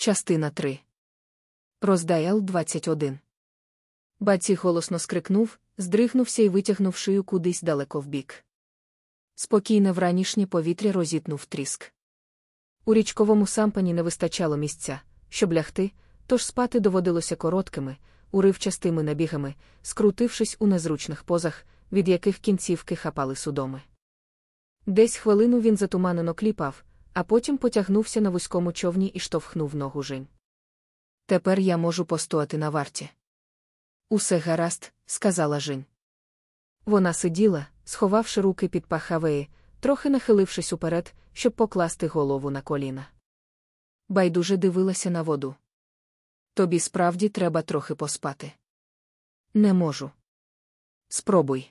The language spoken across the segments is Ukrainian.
Частина 3. Роздайл 21. Баці голосно скрикнув, здригнувся і витягнув шию кудись далеко вбік. Спокійне вранішнє повітря розітнув тріск. У річковому сампані не вистачало місця, щоб лягти, тож спати доводилося короткими, уривчастими набігами, скрутившись у незручних позах, від яких кінцівки хапали судоми. Десь хвилину він затуманено кліпав, а потім потягнувся на вузькому човні і штовхнув ногу Жень. Тепер я можу постояти на варті. Усе гаразд, сказала Жень. Вона сиділа, сховавши руки під пахавеї, трохи нахилившись уперед, щоб покласти голову на коліна. Байдуже дивилася на воду. Тобі справді треба трохи поспати. Не можу. Спробуй.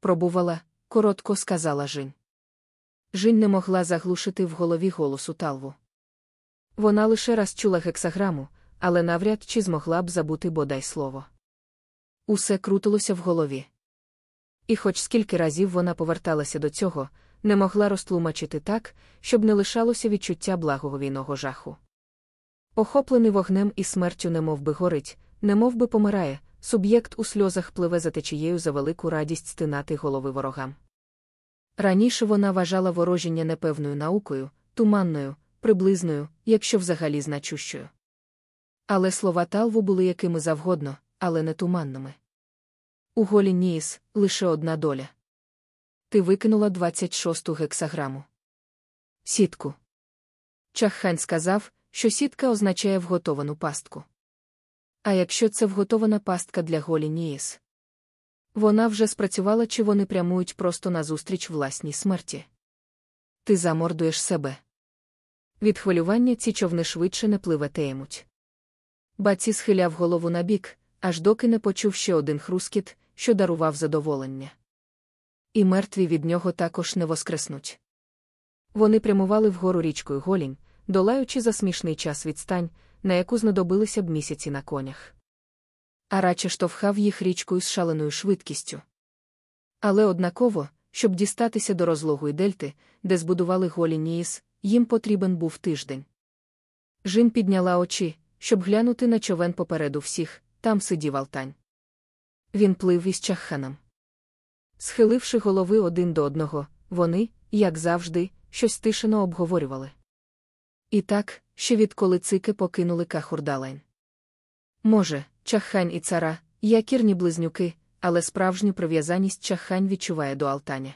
Пробувала, коротко сказала Жінь. Жінь не могла заглушити в голові голосу талву. Вона лише раз чула гексаграму, але навряд чи змогла б забути бодай слово. Усе крутилося в голові. І хоч скільки разів вона поверталася до цього, не могла розтлумачити так, щоб не лишалося відчуття благоговійного жаху. Охоплений вогнем і смертю немов би горить, немов би помирає, суб'єкт у сльозах пливе за течією за велику радість стинати голови ворогам. Раніше вона вважала ворожіння непевною наукою, туманною, приблизною, якщо взагалі значущою. Але слова талву були якими завгодно, але не туманними. У голі Ніїс лише одна доля. Ти викинула 26-ту гексаграму. Сітку. Чаххань сказав, що сітка означає вготовану пастку. А якщо це вготована пастка для голі Ніїс? Вона вже спрацювала, чи вони прямують просто назустріч власній смерті. Ти замордуєш себе. Від хвилювання ці човни швидше не пливетеємуть. Баці схиляв голову набік, аж доки не почув ще один хрускіт, що дарував задоволення. І мертві від нього також не воскреснуть. Вони прямували вгору річкою голінь, долаючи за смішний час відстань, на яку знадобилися б місяці на конях. А радше штовхав їх річкою з шаленою швидкістю. Але однаково, щоб дістатися до розлогої дельти, де збудували голі Ніїс, їм потрібен був тиждень. Жін підняла очі, щоб глянути на човен попереду всіх, там сидів Алтань. Він плив із чахханом. Схиливши голови один до одного, вони, як завжди, щось тишено обговорювали. І так, ще відколи цики покинули Кахурдалайн. Може, чаххань і цара, якірні близнюки, але справжню прив'язаність чаххань відчуває до Алтаня.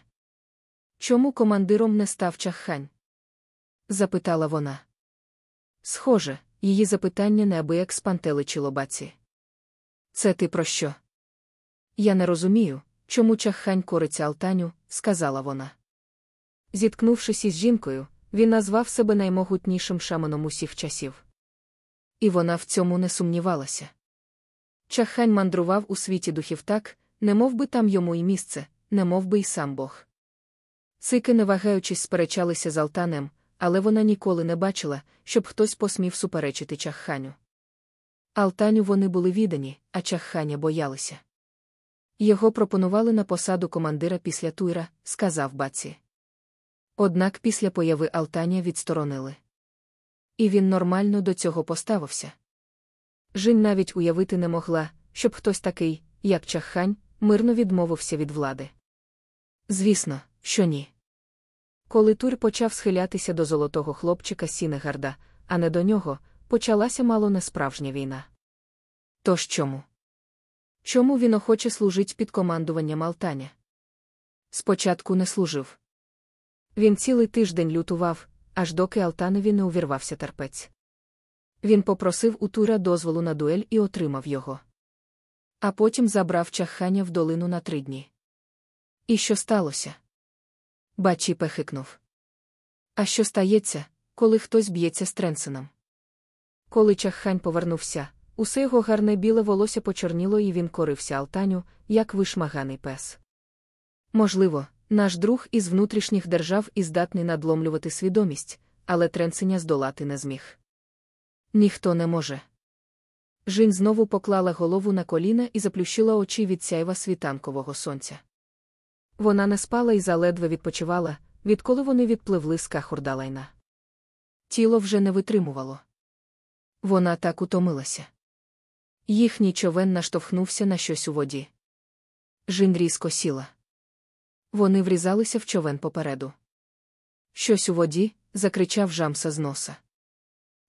Чому командиром не став чаххань? запитала вона. Схоже, її запитання неабияк спантеличило баці. Це ти про що? Я не розумію, чому чаххань кориться Алтаню, сказала вона. Зіткнувшись із жінкою, він назвав себе наймогутнішим шаманом усіх часів. І вона в цьому не сумнівалася. Чаххань мандрував у світі духів так, не би там йому і місце, не би й сам Бог. Цики, не вагаючись, сперечалися з Алтанем, але вона ніколи не бачила, щоб хтось посмів суперечити чахханю. Алтаню вони були віддані, а чахханя боялися. Його пропонували на посаду командира після Туйра, сказав баці. Однак після появи Алтаня відсторонили. І він нормально до цього поставився. Жінь навіть уявити не могла, щоб хтось такий, як Чаххань, мирно відмовився від влади. Звісно, що ні. Коли Тур почав схилятися до золотого хлопчика Сінегарда, а не до нього, почалася мало не справжня війна. Тож чому? Чому він охоче служить під командуванням Алтаня? Спочатку не служив. Він цілий тиждень лютував, аж доки Алтанові не увірвався терпець. Він попросив у Тура дозволу на дуель і отримав його. А потім забрав чахання в долину на три дні. І що сталося? Бачі пехикнув. А що стається, коли хтось б'ється з Тренсеном? Коли чаххань повернувся, усе його гарне біле волосся почорніло, і він корився Алтаню, як вишмаганий пес. Можливо, наш друг із внутрішніх держав і здатний надломлювати свідомість, але Тренсеня здолати не зміг. Ніхто не може. Жінь знову поклала голову на коліна і заплющила очі від сяйва світанкового сонця. Вона не спала і заледве відпочивала, відколи вони відпливли з Кахурдалайна. Тіло вже не витримувало. Вона так утомилася. Їхній човен наштовхнувся на щось у воді. Жін різко сіла. Вони врізалися в човен попереду. Щось у воді, закричав жамса з носа.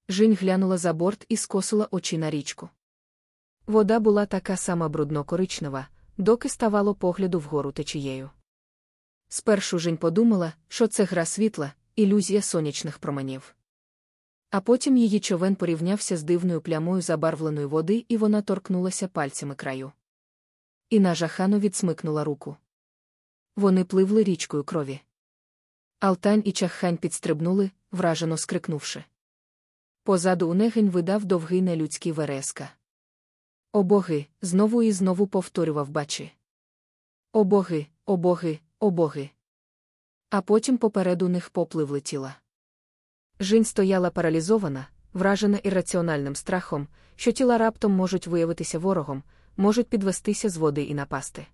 Жінь глянула за борт і скосила очі на річку. Вода була така сама брудно-коричнева, доки ставало погляду вгору течією. Спершу Жінь подумала, що це гра світла, ілюзія сонячних променів. А потім її човен порівнявся з дивною плямою забарвленої води, і вона торкнулася пальцями краю. І нажахано відсмикнула руку. Вони пливли річкою крові. Алтань і чаххань підстрибнули, вражено скрикнувши. Позаду унегень видав довгий нелюдський вереска. О боги, знову і знову повторював бачи. О боги, о боги, о боги. А потім попереду них попливли тіла. Жінь стояла паралізована, вражена ірраціональним страхом, що тіла раптом можуть виявитися ворогом, можуть підвестися з води і напасти.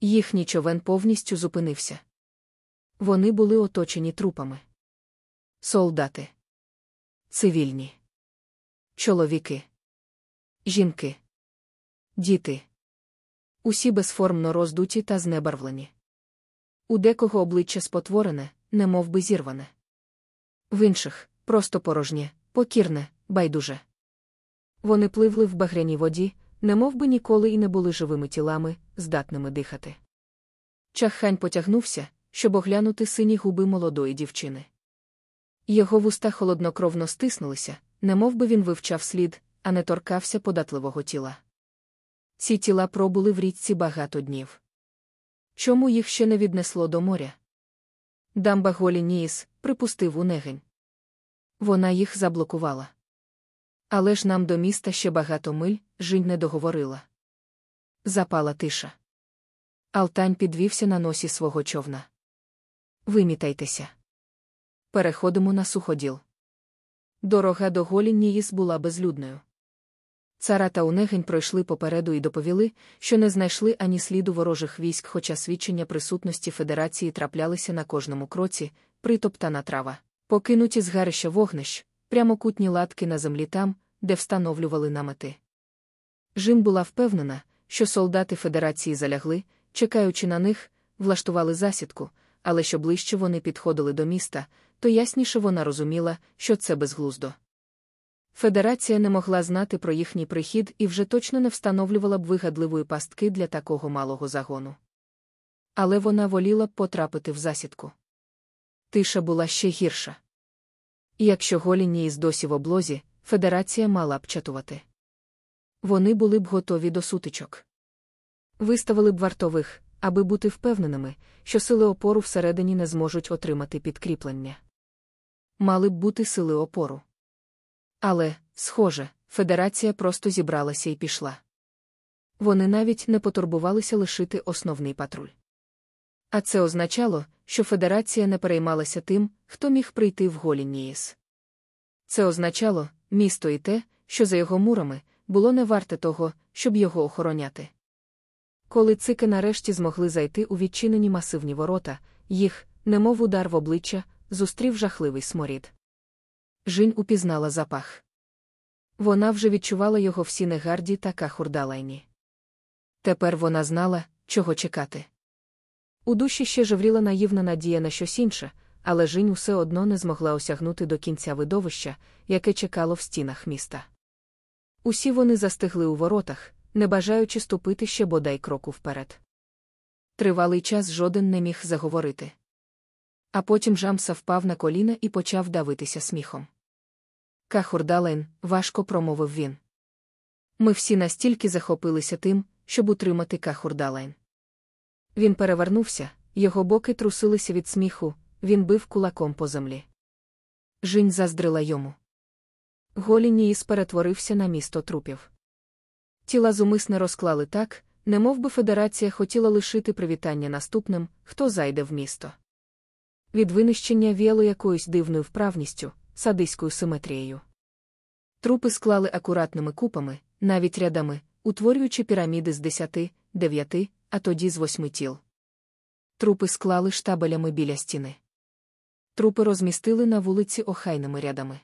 Їхній човен повністю зупинився. Вони були оточені трупами. Солдати. Цивільні. Чоловіки. Жінки. Діти. Усі безформно роздуті та знебарвлені. У декого обличчя спотворене, немов би зірване. В інших просто порожнє, покірне, байдуже. Вони пливли в багряній воді, немов би ніколи і не були живими тілами, здатними дихати. Чаххань потягнувся, щоб оглянути сині губи молодої дівчини. Його вуста холоднокровно стиснулися, немов би він вивчав слід, а не торкався податливого тіла. Ці тіла пробули в річці багато днів. Чому їх ще не віднесло до моря? Дамба Голі припустив унегень. Вона їх заблокувала. Але ж нам до міста ще багато миль, жінь не договорила. Запала тиша. Алтань підвівся на носі свого човна. Вимітайтеся. Переходимо на суходіл. Дорога до Голі Ніїс була безлюдною. Цара та унегень пройшли попереду і доповіли, що не знайшли ані сліду ворожих військ, хоча свідчення присутності Федерації траплялися на кожному кроці, притоптана трава, покинуті згарища вогнищ, прямокутні латки на землі там, де встановлювали намети. Жим була впевнена, що солдати Федерації залягли, чекаючи на них, влаштували засідку, але що ближче вони підходили до міста, то ясніше вона розуміла, що це безглуздо. Федерація не могла знати про їхній прихід і вже точно не встановлювала б вигадливої пастки для такого малого загону. Але вона воліла б потрапити в засідку. Тиша була ще гірша. І якщо голіні із досі в облозі, федерація мала б чатувати. Вони були б готові до сутичок. Виставили б вартових, аби бути впевненими, що сили опору всередині не зможуть отримати підкріплення. Мали б бути сили опору. Але, схоже, федерація просто зібралася і пішла. Вони навіть не потурбувалися лишити основний патруль. А це означало, що федерація не переймалася тим, хто міг прийти в Голініїс. Це означало, місто і те, що за його мурами, було не варте того, щоб його охороняти. Коли цики нарешті змогли зайти у відчинені масивні ворота, їх, немов удар в обличчя, зустрів жахливий сморід. Жінь упізнала запах. Вона вже відчувала його в Сінегарді та Кахурдалайні. Тепер вона знала, чого чекати. У душі ще жевріла наївна надія на щось інше, але Жінь усе одно не змогла осягнути до кінця видовища, яке чекало в стінах міста. Усі вони застигли у воротах, не бажаючи ступити ще бодай кроку вперед. Тривалий час жоден не міг заговорити. А потім Рамса впав на коліна і почав давитися сміхом. Кахурдален, важко промовив він. Ми всі настільки захопилися тим, щоб утримати Кахурдален. Він перевернувся, його боки трусилися від сміху, він бив кулаком по землі. Жінь заздрила йому. Голініїс перетворився на місто трупів. Тіла зумисне розклали так, немов би федерація хотіла лишити привітання наступним, хто зайде в місто. Від винищення віяло якоюсь дивною вправністю, садиською симетрією. Трупи склали акуратними купами, навіть рядами, утворюючи піраміди з десяти, дев'яти, а тоді з восьми тіл. Трупи склали штабелями біля стіни. Трупи розмістили на вулиці охайними рядами.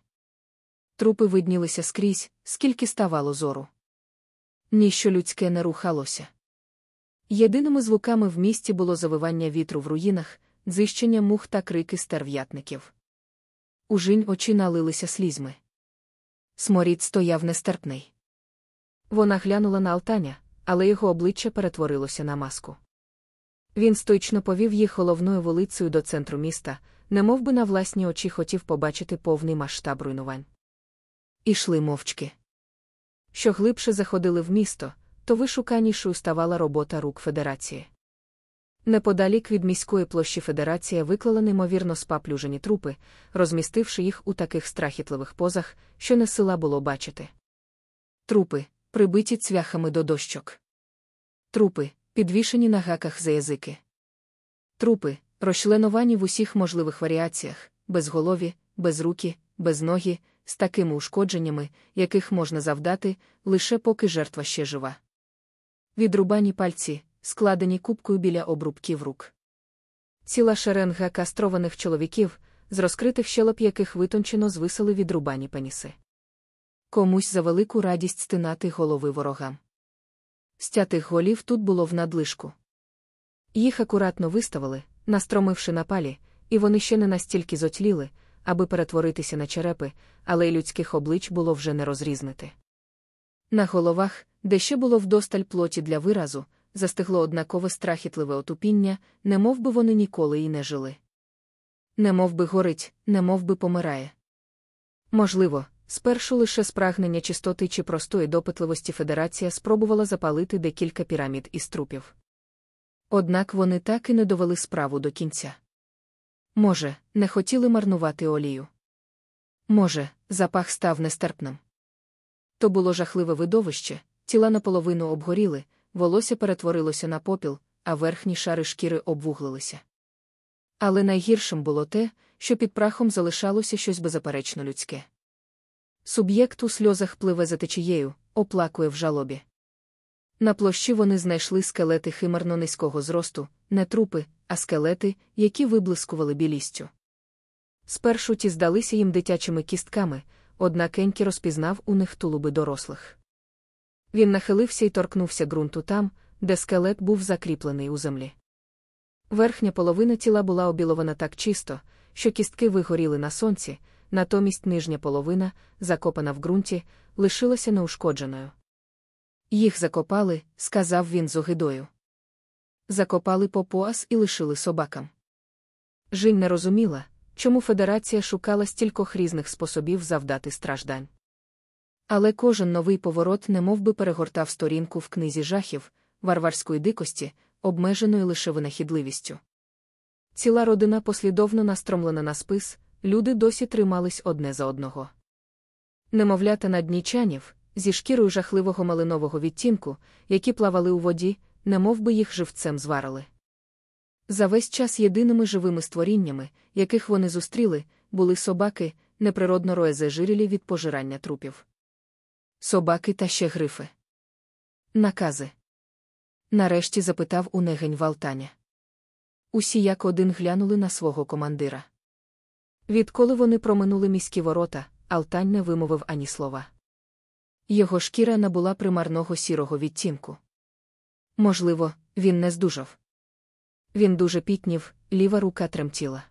Трупи виднілися скрізь, скільки ставало зору. Ніщо людське не рухалося. Єдиними звуками в місті було завивання вітру в руїнах, дзищення мух та крики стерв'ятників. Ужинь очі налилися слізьми. Сморід стояв нестерпний. Вона глянула на Алтаня, але його обличчя перетворилося на маску. Він стойчно повів їх головною вулицею до центру міста, немов би на власні очі хотів побачити повний масштаб руйнувань. Ішли мовчки. Що глибше заходили в місто, то вишуканішою ставала робота рук Федерації. Неподалік від міської площі Федерація виклала неймовірно спаплюжені трупи, розмістивши їх у таких страхітливих позах, що не сила було бачити. Трупи, прибиті цвяхами до дощок. Трупи, підвішені на гаках за язики. Трупи, розчленовані в усіх можливих варіаціях, безголові, безрукі, безногі, з такими ушкодженнями, яких можна завдати, лише поки жертва ще жива. Відрубані пальці, складені кубкою біля обрубків рук. Ціла шеренга кастрованих чоловіків, з розкритих щелеп яких витончено звисали відрубані пеніси. Комусь за велику радість стинати голови ворогам. Стятих голів тут було в надлишку. Їх акуратно виставили, настромивши на палі, і вони ще не настільки зотліли, аби перетворитися на черепи, але й людських облич було вже не розрізнити. На головах, де ще було вдосталь плоті для виразу, застигло однакове страхітливе отупіння, немов би вони ніколи і не жили. Немов би горить, немов би помирає. Можливо, спершу лише спрагнення чистоти чи простої допитливості Федерація спробувала запалити декілька пірамід із трупів. Однак вони так і не довели справу до кінця. Може, не хотіли марнувати олію. Може, запах став нестерпним. То було жахливе видовище, тіла наполовину обгоріли, волосся перетворилося на попіл, а верхні шари шкіри обвуглилися. Але найгіршим було те, що під прахом залишалося щось беззаперечно людське. Суб'єкт у сльозах пливе за течією, оплакує в жалобі. На площі вони знайшли скелети химерно низького зросту, не трупи, а скелети, які виблискували білістю. Спершу ті здалися їм дитячими кістками, однак Енкі розпізнав у них тулуби дорослих. Він нахилився і торкнувся ґрунту там, де скелет був закріплений у землі. Верхня половина тіла була обілована так чисто, що кістки вигоріли на сонці, натомість нижня половина, закопана в ґрунті, лишилася неушкодженою. Їх закопали, сказав він з огидою. Закопали по пояс і лишили собакам. Жінь не розуміла, чому Федерація шукала стількох різних способів завдати страждань. Але кожен новий поворот немов би перегортав сторінку в книзі жахів, варварської дикості, обмеженої лише винахідливістю. Ціла родина послідовно настромлена на спис, люди досі тримались одне за одного. Немовлята на дні чанів, зі шкірою жахливого малинового відтінку, які плавали у воді, немов би їх живцем зварили. За весь час єдиними живими створіннями, яких вони зустріли, були собаки, неприродно роезежирілі від пожирання трупів. Собаки та ще грифи. Накази. Нарешті запитав унегень Валтаня. Усі як один глянули на свого командира. Відколи вони проминули міські ворота, Алтань не вимовив ані слова. Його шкіра набула примарного сірого відтінку. Можливо, він не здужав. Він дуже пітнів, ліва рука тремтіла.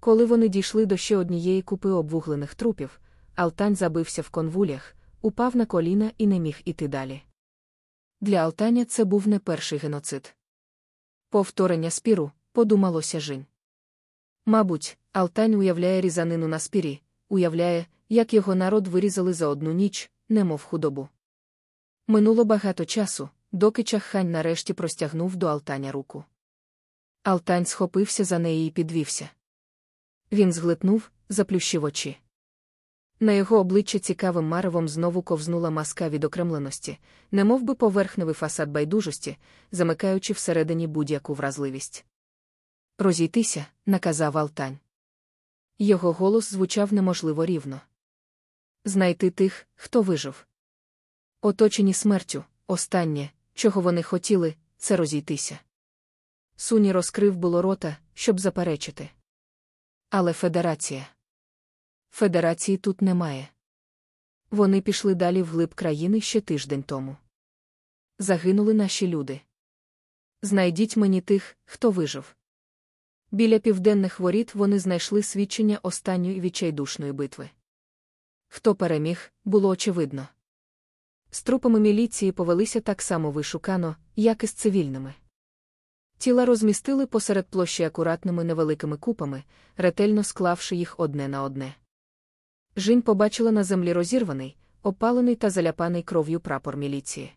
Коли вони дійшли до ще однієї купи обвуглених трупів, Алтань забився в конвулях, упав на коліна і не міг іти далі. Для Алтаня це був не перший геноцид. Повторення спіру, подумалося Жінь. Мабуть, Алтань уявляє різанину на спірі, уявляє, як його народ вирізали за одну ніч, немов худобу. Минуло багато часу, доки чаххань нарешті простягнув до Алтаня руку. Алтань схопився за неї і підвівся. Він зглитнув, заплющив очі. На його обличчя цікавим маревом знову ковзнула маска відокремленості, немов би поверхневий фасад байдужості, замикаючи всередині будь-яку вразливість. Розійтися, наказав Алтань. Його голос звучав неможливо рівно. Знайти тих, хто вижив. Оточені смертю, останнє, чого вони хотіли, це розійтися. Суні розкрив було рота, щоб заперечити. Але федерація. Федерації тут немає. Вони пішли далі вглиб країни ще тиждень тому. Загинули наші люди. Знайдіть мені тих, хто вижив. Біля південних воріт вони знайшли свідчення останньої відчайдушної битви. Хто переміг, було очевидно. З трупами міліції повелися так само вишукано, як і з цивільними. Тіла розмістили посеред площі акуратними невеликими купами, ретельно склавши їх одне на одне. Жінь побачила на землі розірваний, опалений та заляпаний кров'ю прапор міліції.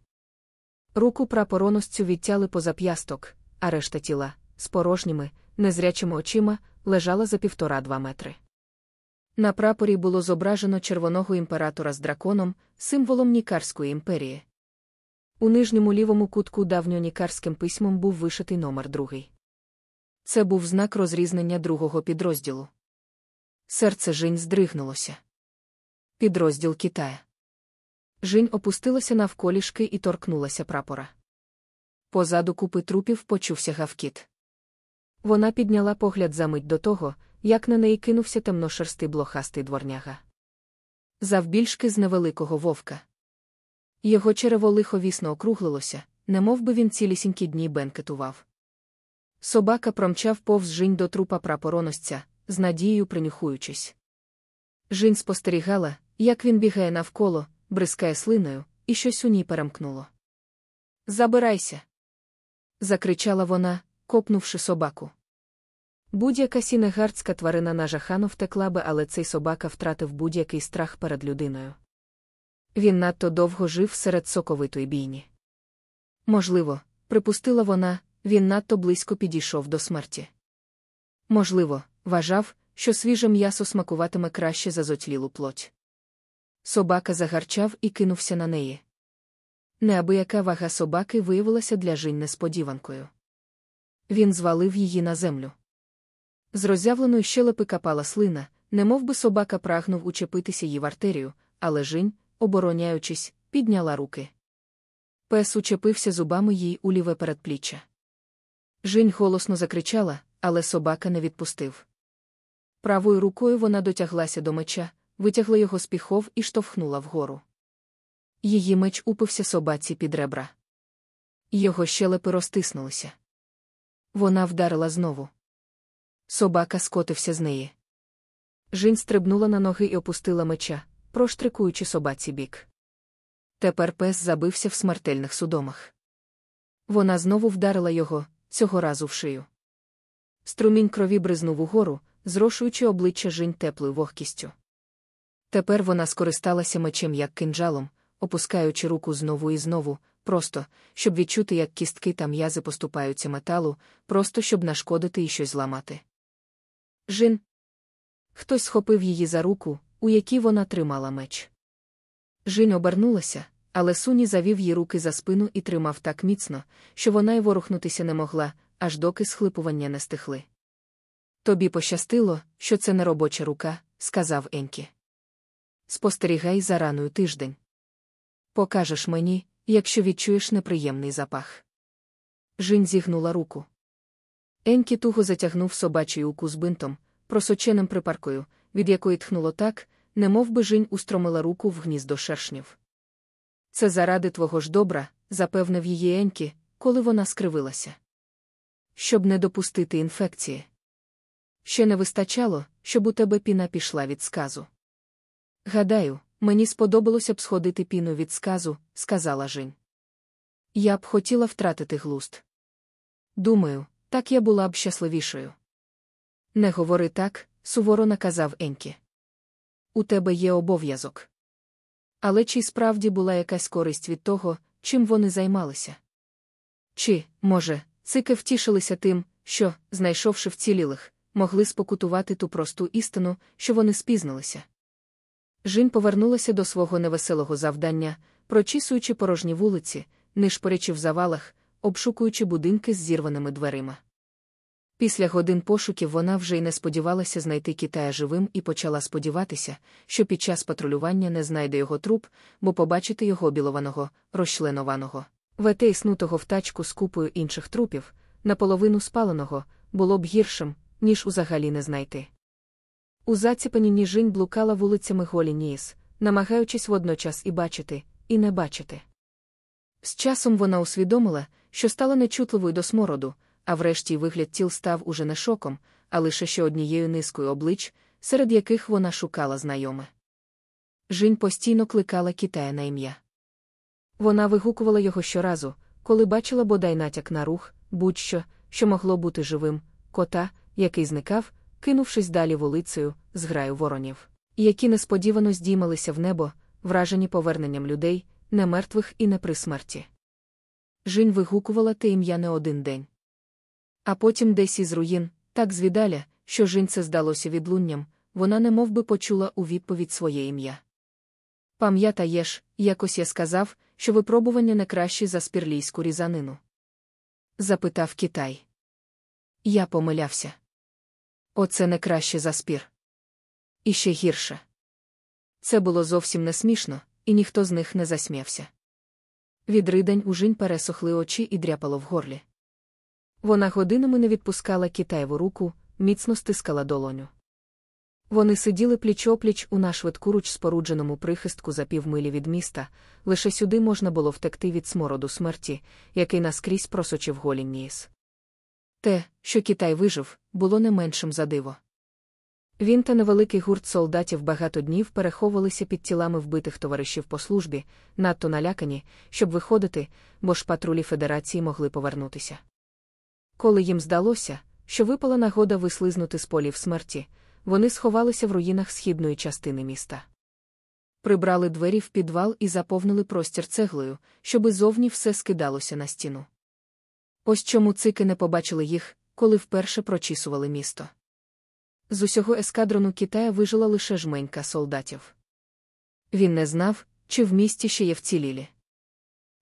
Руку прапороносцю відтяли поза п'ясток, а решта тіла, з порожніми, незрячими очима, лежала за півтора-два метри. На прапорі було зображено червоного імператора з драконом, символом Нікарської імперії. У нижньому лівому кутку давньонікарським письмом був вишитий номер другий. Це був знак розрізнення другого підрозділу. Серце Жінь здригнулося. Підрозділ Китая. Жінь опустилася навколішки і торкнулася прапора. Позаду купи трупів почувся гавкіт. Вона підняла погляд за мить до того, як на неї кинувся темношерстий блохастий дворняга. Завбільшки з невеликого вовка. Його черево лихо вісно округлилося, немов би він цілісінькі дні бенкетував. Собака промчав повз жінь до трупа прапороносця, з надією принюхуючись. Жінь спостерігала, як він бігає навколо, бризкає слиною, і щось у ній перемкнуло. Забирайся. закричала вона, копнувши собаку. Будь-яка сінегардська тварина на жахану втекла би, але цей собака втратив будь-який страх перед людиною. Він надто довго жив серед соковитої бійні. Можливо, припустила вона, він надто близько підійшов до смерті. Можливо, вважав, що свіже м'ясо смакуватиме краще за зотлілу плоть. Собака загарчав і кинувся на неї. Неабияка вага собаки виявилася для Жінь несподіванкою. Він звалив її на землю. З роззявленої щелепи капала слина, немов би собака прагнув учепитися їй в артерію, але Жінь, обороняючись, підняла руки. Пес учепився зубами їй у ліве передпліччя. Жінь голосно закричала, але собака не відпустив. Правою рукою вона дотяглася до меча, витягла його з піхов і штовхнула вгору. Її меч упився собаці під ребра. Його щелепи розтиснулися. Вона вдарила знову. Собака скотився з неї. Жінь стрибнула на ноги і опустила меча, проштрикуючи собаці бік. Тепер пес забився в смертельних судомах. Вона знову вдарила його, цього разу в шию. Струмінь крові бризнув угору, зрошуючи обличчя Жінь теплою вогкістю. Тепер вона скористалася мечем як кинджалом, опускаючи руку знову і знову, просто, щоб відчути, як кістки та м'язи поступаються металу, просто щоб нашкодити і щось зламати. Жін. Хтось схопив її за руку, у якій вона тримала меч. Жінь обернулася, але суні завів їй руки за спину і тримав так міцно, що вона й ворухнутися не могла, аж доки схлипування не стихли. Тобі пощастило, що це не робоча рука, сказав Енкі. Спостерігай за раною тиждень. Покажеш мені, якщо відчуєш неприємний запах. Жінь зігнула руку. Енкі туго затягнув собачий укус бинтом, просоченим припаркою, від якої тхнуло так, немов би Жінь устромила руку в гніздо шершнів. Це заради твого ж добра, запевнив її Енкі, коли вона скривилася. Щоб не допустити інфекції. Ще не вистачало, щоб у тебе піна пішла від сказу. Гадаю, мені сподобалося б сходити піну від сказу, сказала Жінь. Я б хотіла втратити глуст. Думаю, так я була б щасливішою. Не говори так, суворо наказав Енкі. У тебе є обов'язок. Але чи справді була якась користь від того, чим вони займалися? Чи, може, цики втішилися тим, що, знайшовши вцілілих, могли спокутувати ту просту істину, що вони спізнилися? Жінь повернулася до свого невеселого завдання, прочісуючи порожні вулиці, нишпорячи в завалах, обшукуючи будинки з зірваними дверима. Після годин пошуків вона вже й не сподівалася знайти Китая живим і почала сподіватися, що під час патрулювання не знайде його труп, бо побачити його білованого, розчленованого, ветейснутого в тачку з купою інших трупів, наполовину спаленого, було б гіршим, ніж узагалі не знайти. У заціпані ніжинь блукала вулицями Голі Ніс, намагаючись водночас і бачити, і не бачити. З часом вона усвідомила, що стала нечутливою до смороду, а врешті вигляд тіл став уже не шоком, а лише ще однією низкою облич, серед яких вона шукала знайоме. Жінь постійно кликала Китая на ім'я. Вона вигукувала його щоразу, коли бачила бодай натяк на рух, будь-що, що могло бути живим, кота, який зникав, кинувшись далі вулицею, з граю воронів, які несподівано здіймалися в небо, вражені поверненням людей, не мертвих і не при смерті. Жінь вигукувала те ім'я не один день. А потім десь із руїн, так звідаля, що жінь це здалося відлунням, вона немов би почула у відповідь своє ім'я. Пам'ятаєш, якось я сказав, що випробування не краще за спірлійську різанину? запитав Китай. Я помилявся. Оце не краще за спір. І ще гірше. Це було зовсім не смішно, і ніхто з них не засміявся. Від ридань у жінь пересохли очі і дряпало в горлі. Вона годинами не відпускала Китаєву руку, міцно стискала долоню. Вони сиділи пліч-опліч у нашвидкуруч спорудженому прихистку за півмилі від міста, лише сюди можна було втекти від смороду смерті, який наскрізь просочив голі ніс. Те, що Китай вижив, було не меншим за диво. Він та невеликий гурт солдатів багато днів переховувалися під тілами вбитих товаришів по службі, надто налякані, щоб виходити, бо ж патрулі Федерації могли повернутися. Коли їм здалося, що випала нагода вислизнути з полів смерті, вони сховалися в руїнах східної частини міста. Прибрали двері в підвал і заповнили простір цеглою, щоби зовні все скидалося на стіну. Ось чому цики не побачили їх, коли вперше прочісували місто. З усього ескадрону Китая вижила лише жменька солдатів. Він не знав, чи в місті ще є вцілілі.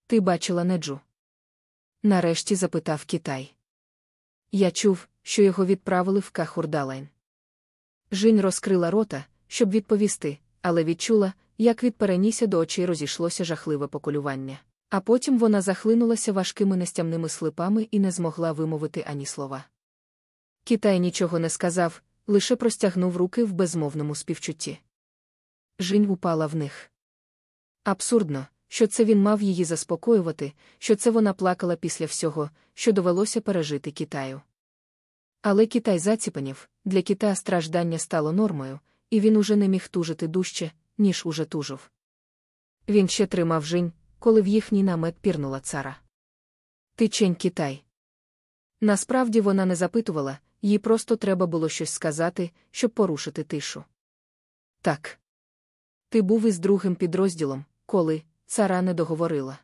Ти бачила неджу? Нарешті запитав Китай. Я чув, що його відправили в Кахурдалайн. Жінь розкрила рота, щоб відповісти, але відчула, як від перенісся до очей розійшлося жахливе поколювання. А потім вона захлинулася важкими нестямними слипами і не змогла вимовити ані слова. Китай нічого не сказав, лише простягнув руки в безмовному співчутті. Жінь упала в них. Абсурдно, що це він мав її заспокоювати, що це вона плакала після всього, що довелося пережити Китаю. Але Китай заціпанів, для Китая страждання стало нормою, і він уже не міг тужити дужче, ніж уже тужив. Він ще тримав жінь, коли в їхній намет пірнула цара. Ти чень Китай. Насправді вона не запитувала, їй просто треба було щось сказати, щоб порушити тишу. Так. Ти був із другим підрозділом, коли цара не договорила.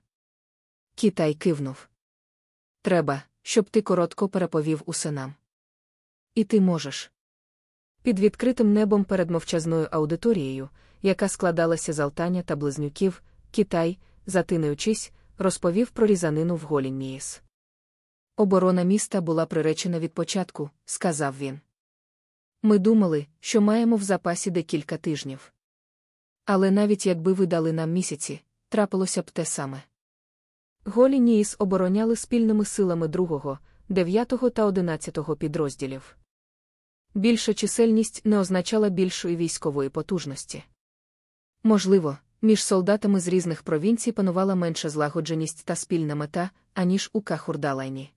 Китай кивнув. Треба, щоб ти коротко переповів усе нам. І ти можеш. Під відкритим небом перед мовчазною аудиторією, яка складалася з алтання та близнюків, Китай, затинаючись, розповів про різанину в голі. Оборона міста була приречена від початку, сказав він. Ми думали, що маємо в запасі декілька тижнів. Але навіть якби ви дали нам місяці, трапилося б те саме. Голі обороняли спільними силами другого, дев'ятого та одинадцятого підрозділів. Більша чисельність не означала більшої військової потужності. Можливо, між солдатами з різних провінцій панувала менша злагодженість та спільна мета, аніж у Кахурдалайні.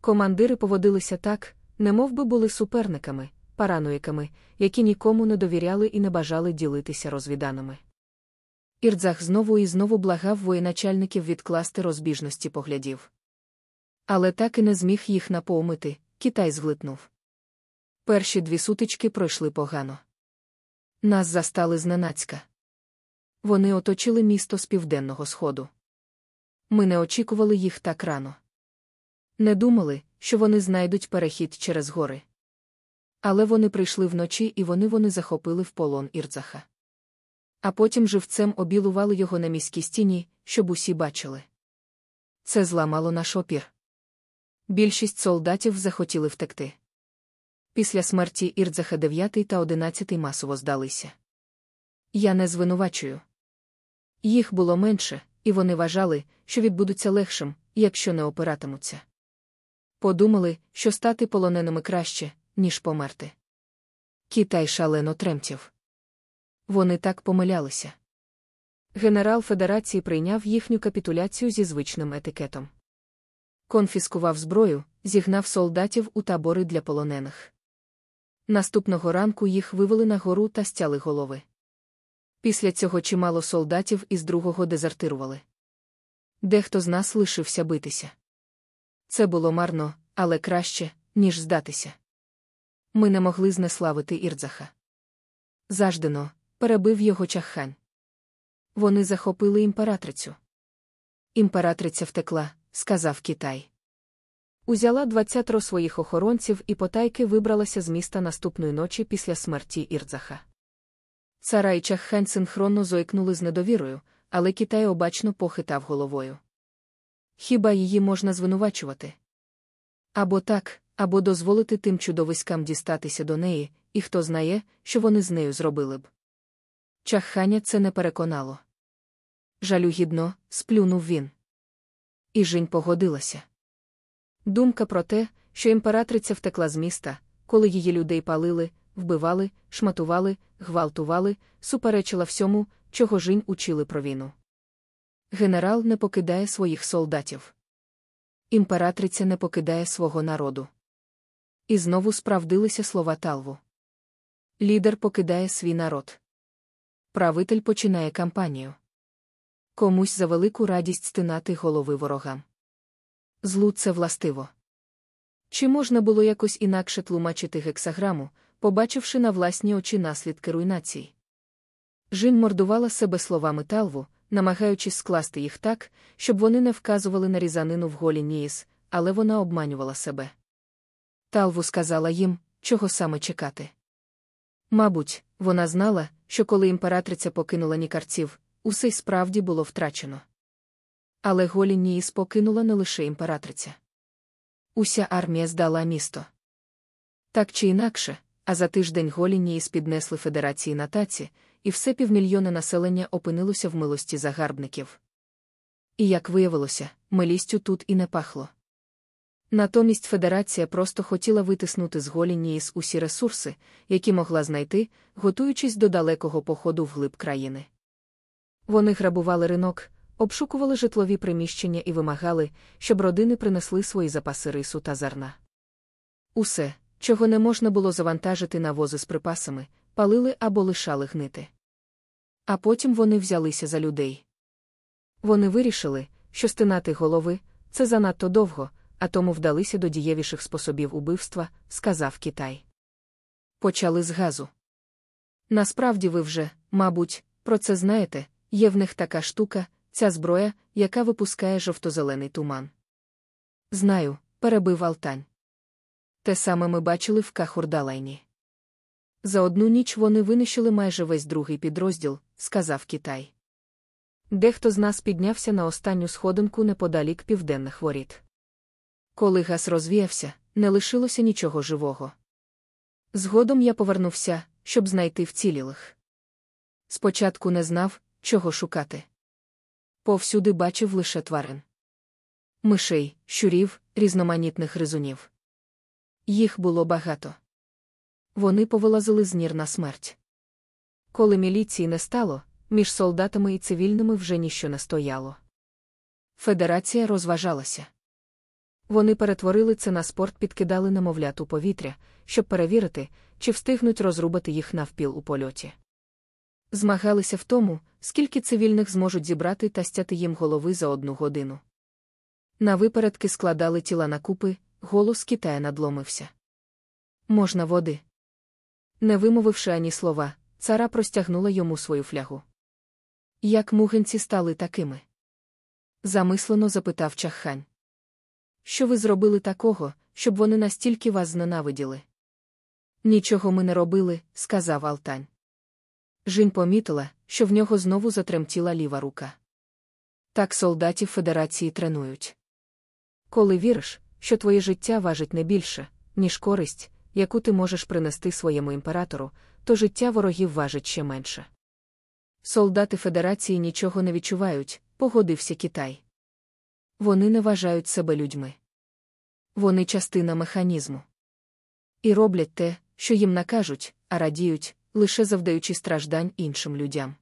Командири поводилися так, немов би були суперниками, параноїками, які нікому не довіряли і не бажали ділитися розвіданими. Ірдзах знову і знову благав воєначальників відкласти розбіжності поглядів. Але так і не зміг їх напоумити, Китай зглитнув. Перші дві сутички пройшли погано. Нас застали зненацька. Вони оточили місто з південного сходу. Ми не очікували їх так рано. Не думали, що вони знайдуть перехід через гори. Але вони прийшли вночі і вони вони захопили в полон Ірцаха. А потім живцем обілували його на міській стіні, щоб усі бачили. Це зламало наш опір. Більшість солдатів захотіли втекти. Після смерті Ірдзаха 9 та 11 масово здалися. Я не звинувачую. Їх було менше, і вони вважали, що відбудуться легшим, якщо не опиратимуться. Подумали, що стати полоненими краще, ніж померти. Китай шалено тремтів. Вони так помилялися. Генерал Федерації прийняв їхню капітуляцію зі звичним етикетом. Конфіскував зброю, зігнав солдатів у табори для полонених. Наступного ранку їх вивели на гору та стяли голови. Після цього чимало солдатів із другого дезертирували. Дехто з нас лишився битися. Це було марно, але краще, ніж здатися. Ми не могли знеславити Ірдзаха. Заждено, перебив його чаххань. Вони захопили імператрицю. Імператриця втекла, сказав Китай. Узяла двадцятеро своїх охоронців і потайки вибралася з міста наступної ночі після смерті Ірдзаха. Цара і чаххань синхронно зойкнули з недовірою, але Китай обачно похитав головою. Хіба її можна звинувачувати? Або так, або дозволити тим чудовиськам дістатися до неї, і хто знає, що вони з нею зробили б. Чахханя це не переконало. Жалюгідно, сплюнув він. І Жінь погодилася. Думка про те, що імператриця втекла з міста, коли її людей палили, вбивали, шматували, гвалтували, суперечила всьому, чого Жінь учили про війну. Генерал не покидає своїх солдатів. Імператриця не покидає свого народу. І знову справдилися слова Талву. Лідер покидає свій народ. Правитель починає кампанію. Комусь за велику радість стинати голови ворогам. Злу це властиво. Чи можна було якось інакше тлумачити гексаграму, побачивши на власні очі наслідки руйнації? Жін мордувала себе словами талву, намагаючись скласти їх так, щоб вони не вказували на різанину в голі Ніїс, але вона обманювала себе. Талву сказала їм, чого саме чекати. Мабуть, вона знала, що коли імператриця покинула нікарців, усе й справді було втрачено. Але голі Ніїс покинула не лише імператриця. Уся армія здала місто. Так чи інакше, а за тиждень голі Ніїс піднесли Федерації на таці, і все півмільйона населення опинилося в милості загарбників. І як виявилося, милістю тут і не пахло. Натомість Федерація просто хотіла витиснути з голі Ніїс усі ресурси, які могла знайти, готуючись до далекого походу вглиб країни. Вони грабували ринок, обшукували житлові приміщення і вимагали, щоб родини принесли свої запаси рису та зерна. Усе, чого не можна було завантажити на вози з припасами, палили або лишали гнити. А потім вони взялися за людей. Вони вирішили, що стинати голови це занадто довго, а тому вдалися до дієвіших способів убивства, сказав Китай. Почали з газу. Насправді ви вже, мабуть, про це знаєте, є в них така штука, ця зброя, яка випускає жовто-зелений туман. Знаю, перебив Алтань. Те саме ми бачили в Кахурдалайні. За одну ніч вони винищили майже весь другий підрозділ, сказав Китай. Дехто з нас піднявся на останню сходинку неподалік південних воріт. Коли газ розвіявся, не лишилося нічого живого. Згодом я повернувся, щоб знайти вцілілих. Спочатку не знав, чого шукати. Повсюди бачив лише тварин. Мишей, щурів, різноманітних гризунів. Їх було багато. Вони повилазили з нір на смерть. Коли міліції не стало, між солдатами і цивільними вже ніщо не стояло. Федерація розважалася. Вони перетворили це на спорт, підкидали немовлят повітря, щоб перевірити, чи встигнуть розрубати їх навпіл у польоті. Змагалися в тому, скільки цивільних зможуть зібрати та стяти їм голови за одну годину. На випередки складали тіла на купи, голос Китая надломився. Можна води. Не вимовивши ані слова, цара простягнула йому свою флягу. Як мугенці стали такими? Замислено запитав чаххань. Що ви зробили такого, щоб вони настільки вас зненавиділи? Нічого ми не робили, сказав Алтань. Жінь помітила, що в нього знову затремтіла ліва рука. Так солдатів Федерації тренують. Коли віриш, що твоє життя важить не більше, ніж користь, яку ти можеш принести своєму імператору, то життя ворогів важить ще менше. Солдати Федерації нічого не відчувають, погодився Китай. Вони не вважають себе людьми. Вони частина механізму. І роблять те, що їм накажуть, а радіють, лише завдаючи страждань іншим людям.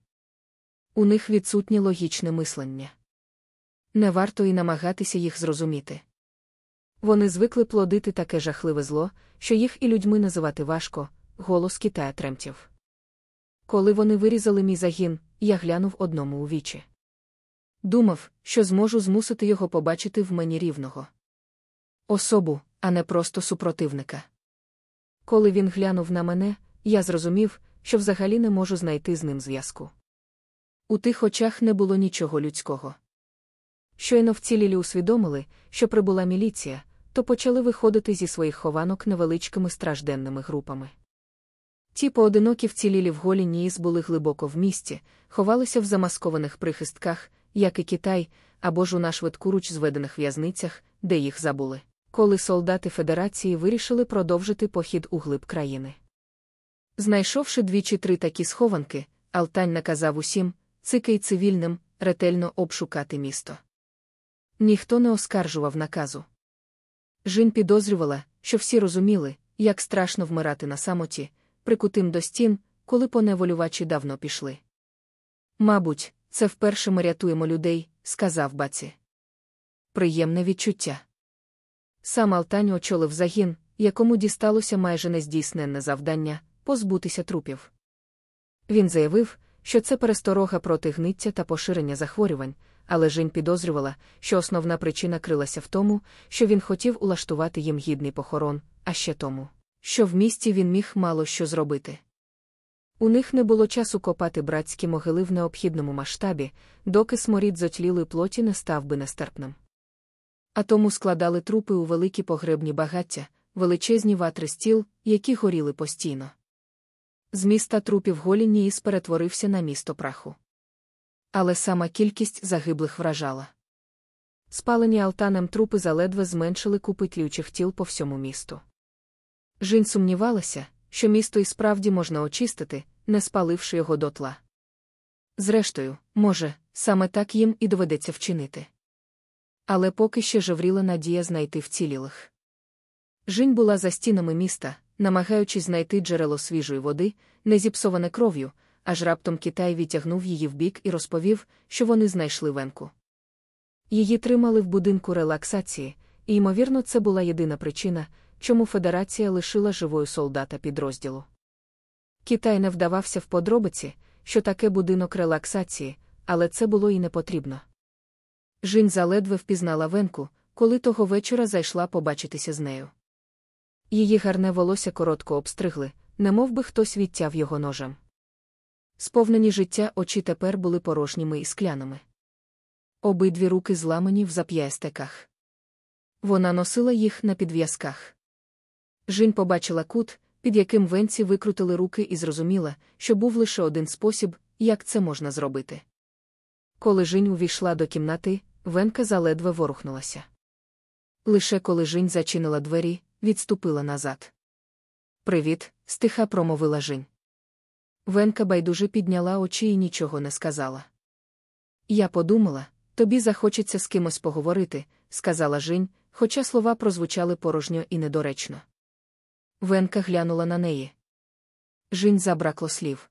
У них відсутнє логічне мислення. Не варто і намагатися їх зрозуміти. Вони звикли плодити таке жахливе зло, що їх і людьми називати важко, голос Китая тремтів. Коли вони вирізали мій загін, я глянув одному у вічі. Думав, що зможу змусити його побачити в мені рівного. Особу, а не просто супротивника. Коли він глянув на мене, я зрозумів, що взагалі не можу знайти з ним зв'язку. У тих очах не було нічого людського. Щойно вцілілі усвідомили, що прибула міліція, то почали виходити зі своїх хованок невеличкими стражденними групами. Ті поодинокі вцілілі в голі ніс були глибоко в місті, ховалися в замаскованих прихистках, як і Китай, або ж у нашвидкуруч зведених в'язницях, де їх забули, коли солдати Федерації вирішили продовжити похід у глиб країни. Знайшовши дві чи три такі схованки, Алтань наказав усім, цикий цивільним, ретельно обшукати місто. Ніхто не оскаржував наказу. Жін підозрювала, що всі розуміли, як страшно вмирати на самоті, прикутим до стін, коли поневолювачі давно пішли. Мабуть, це вперше ми рятуємо людей, сказав баці. Приємне відчуття. Сам Алтань очолив загін, якому дісталося майже нездійсненне завдання позбутися трупів. Він заявив, що це пересторога проти гниття та поширення захворювань, але Жінь підозрювала, що основна причина крилася в тому, що він хотів улаштувати їм гідний похорон, а ще тому, що в місті він міг мало що зробити. У них не було часу копати братські могили в необхідному масштабі, доки сморід зотлілої плоті не став би нестерпним. А тому складали трупи у великі погребні багаття, величезні ватри стіл, які горіли постійно. З міста трупів Голініїс перетворився на місто праху. Але сама кількість загиблих вражала. Спалені алтанем трупи заледве зменшили купи тлючих тіл по всьому місту. Жінь сумнівалася, що місто і справді можна очистити, не спаливши його дотла. Зрештою, може, саме так їм і доведеться вчинити. Але поки ще жевріла надія знайти вцілілих. Жінь була за стінами міста, намагаючись знайти джерело свіжої води, не зіпсоване кров'ю, аж раптом Китай відтягнув її вбік і розповів, що вони знайшли венку. Її тримали в будинку релаксації, і, ймовірно, це була єдина причина, чому Федерація лишила живою солдата підрозділу. Китай не вдавався в подробиці, що таке будинок релаксації, але це було і не потрібно. Жінь заледве впізнала венку, коли того вечора зайшла побачитися з нею. Її гарне волосся коротко обстригли, немов би хтось відтяв його ножем. Сповнені життя очі тепер були порожніми і скляними. Обидві руки зламані в зап'ястеках. Вона носила їх на підв'язках. Жінь побачила кут, під яким венці викрутили руки, і зрозуміла, що був лише один спосіб, як це можна зробити. Коли Жінь увійшла до кімнати, Венка заледве ворухнулася. Лише коли Жінь зачинила двері, відступила назад. Привіт, стиха промовила Жінь. Венка байдуже підняла очі і нічого не сказала. Я подумала, тобі захочеться з кимось поговорити, сказала Жінь, хоча слова прозвучали порожньо і недоречно. Венка глянула на неї. Жінь забракло слів.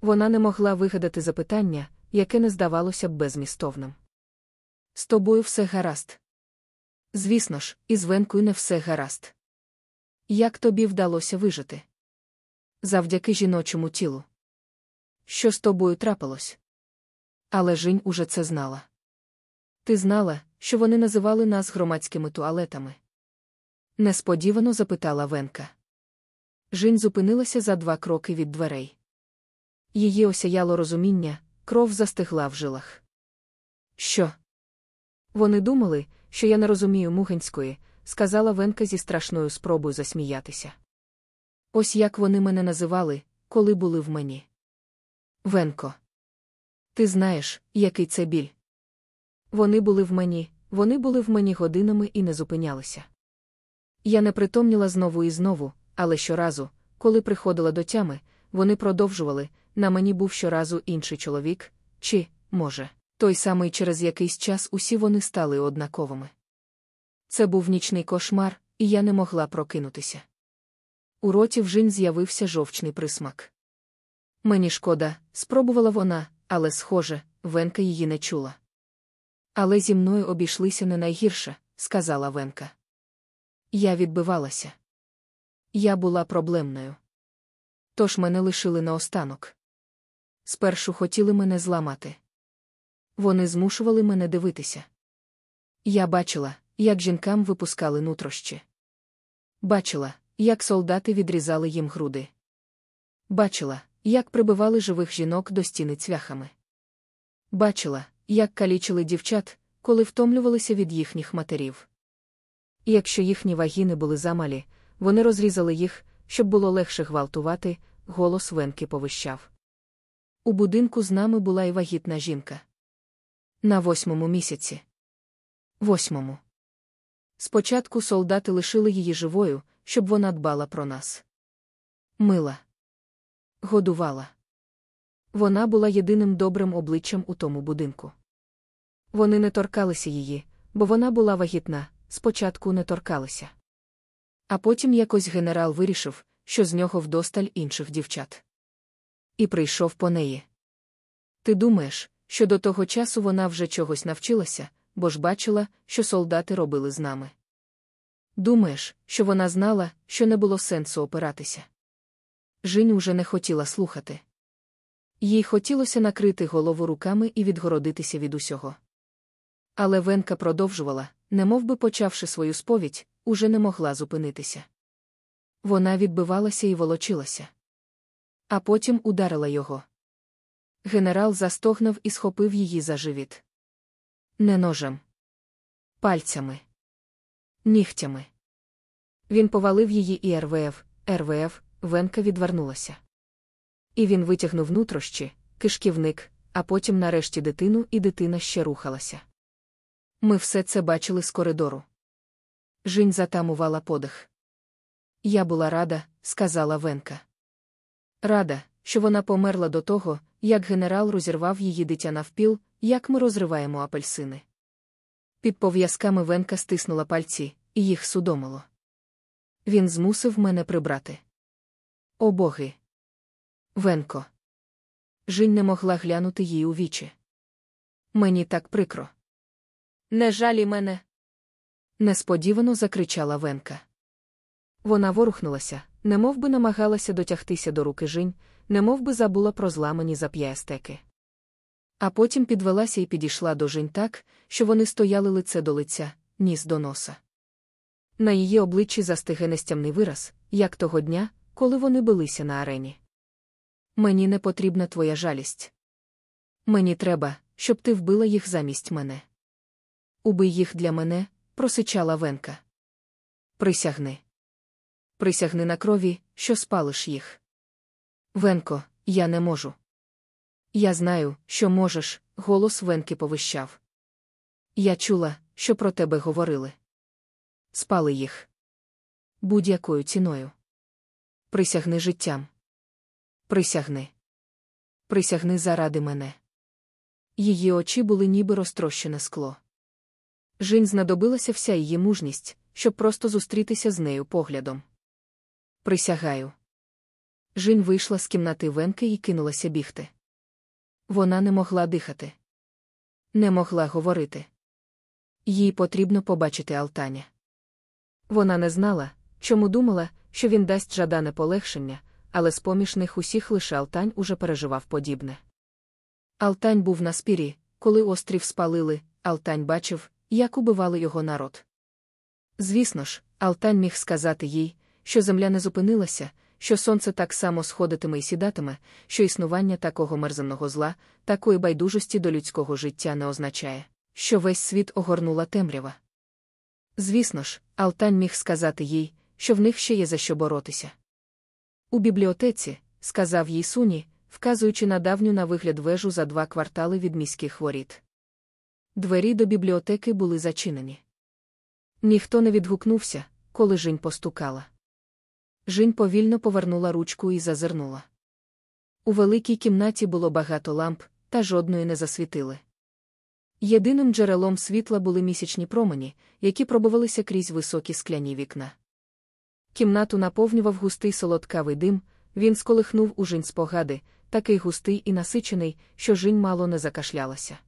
Вона не могла вигадати запитання, яке не здавалося б безмістовним. З тобою все гаразд. Звісно ж, із Венкою не все гаразд. Як тобі вдалося вижити? Завдяки жіночому тілу. Що з тобою трапилось? Але Жінь уже це знала. Ти знала, що вони називали нас громадськими туалетами? Несподівано запитала Венка. Жінь зупинилася за два кроки від дверей. Її осяяло розуміння, кров застигла в жилах. Що? Вони думали, що я не розумію мугинської, сказала Венка зі страшною спробою засміятися. Ось як вони мене називали, коли були в мені. Венко. Ти знаєш, який це біль. Вони були в мені, вони були в мені годинами і не зупинялися. Я не притомніла знову і знову, але щоразу, коли приходила до тями, вони продовжували на мені був щоразу інший чоловік, чи, може, той самий через якийсь час усі вони стали однаковими. Це був нічний кошмар, і я не могла прокинутися. У роті в Жінь з'явився жовчний присмак. Мені шкода, спробувала вона, але, схоже, Венка її не чула. Але зі мною обійшлися не найгірше, сказала Венка. Я відбивалася. Я була проблемною. Тож мене лишили наостанок. Спершу хотіли мене зламати. Вони змушували мене дивитися. Я бачила, як жінкам випускали нутрощі. Бачила, як солдати відрізали їм груди. Бачила, як прибивали живих жінок до стіни цвяхами. Бачила, як калічили дівчат, коли втомлювалися від їхніх матерів. І якщо їхні вагіни були замалі, вони розрізали їх, щоб було легше гвалтувати, голос Венки повищав. У будинку з нами була і вагітна жінка. На восьмому місяці. Восьмому. Спочатку солдати лишили її живою, щоб вона дбала про нас. Мила. Годувала. Вона була єдиним добрим обличчям у тому будинку. Вони не торкалися її, бо вона була вагітна, спочатку не торкалися. А потім якось генерал вирішив, що з нього вдосталь інших дівчат. І прийшов по неї. Ти думаєш, що до того часу вона вже чогось навчилася, бо ж бачила, що солдати робили з нами. Думаєш, що вона знала, що не було сенсу опиратися. Жінь уже не хотіла слухати. Їй хотілося накрити голову руками і відгородитися від усього. Але Венка продовжувала, немов би почавши свою сповідь, уже не могла зупинитися. Вона відбивалася і волочилася. А потім ударила його. Генерал застогнав і схопив її за живіт. Не ножем. Пальцями. Нігтями. Він повалив її і РВФ, РВФ, Венка відвернулася. І він витягнув нутрощі, кишківник, а потім нарешті дитину, і дитина ще рухалася. Ми все це бачили з коридору. Жінь затамувала подих. Я була рада, сказала Венка. Рада, що вона померла до того, як генерал розірвав її дитя навпіл, як ми розриваємо апельсини. Під пов'язками Венка стиснула пальці, і їх судомило. Він змусив мене прибрати. О боги! Венко. Жінь не могла глянути їй у вічі. Мені так прикро. Не жалі мене. Несподівано закричала Венка. Вона ворухнулася, немов би намагалася дотягтися до руки Жінь, немов би забула про зламані зап'ястеки. А потім підвелася і підійшла до Жінь так, що вони стояли лице до лиця, ніс до носа. На її обличчі застиге нестямний вираз, як того дня, коли вони билися на арені. Мені не потрібна твоя жалість. Мені треба, щоб ти вбила їх замість мене. Убий їх для мене, просичала Венка. Присягни. Присягни на крові, що спалиш їх. Венко, я не можу. Я знаю, що можеш, голос Венки повищав. Я чула, що про тебе говорили. Спали їх. Будь-якою ціною. Присягни життям. Присягни. Присягни заради мене. Її очі були ніби розтрощене скло. Жінь знадобилася вся її мужність, щоб просто зустрітися з нею поглядом. Присягаю. Жінь вийшла з кімнати Венки і кинулася бігти. Вона не могла дихати. Не могла говорити. Їй потрібно побачити Алтаня. Вона не знала, чому думала, що він дасть жадане полегшення, але з поміж них усіх лише Алтань уже переживав подібне. Алтань був на спірі, коли острів спалили, Алтань бачив, як убивали його народ. Звісно ж, Алтань міг сказати їй, що земля не зупинилася, що сонце так само сходитиме і сідатиме, що існування такого мерзенного зла, такої байдужості до людського життя не означає, що весь світ огорнула темрява. Звісно ж, Алтань міг сказати їй, що в них ще є за що боротися. У бібліотеці, сказав їй суні, вказуючи на давню на вигляд вежу за два квартали від міських воріт. Двері до бібліотеки були зачинені. Ніхто не відгукнувся, коли Жінь постукала. Жінь повільно повернула ручку і зазирнула. У великій кімнаті було багато ламп, та жодної не засвітили. Єдиним джерелом світла були місячні промені, які пробувалися крізь високі скляні вікна. Кімнату наповнював густий солодкавий дим, він сколихнув у Жінь спогади, такий густий і насичений, що жінь мало не закашлялася.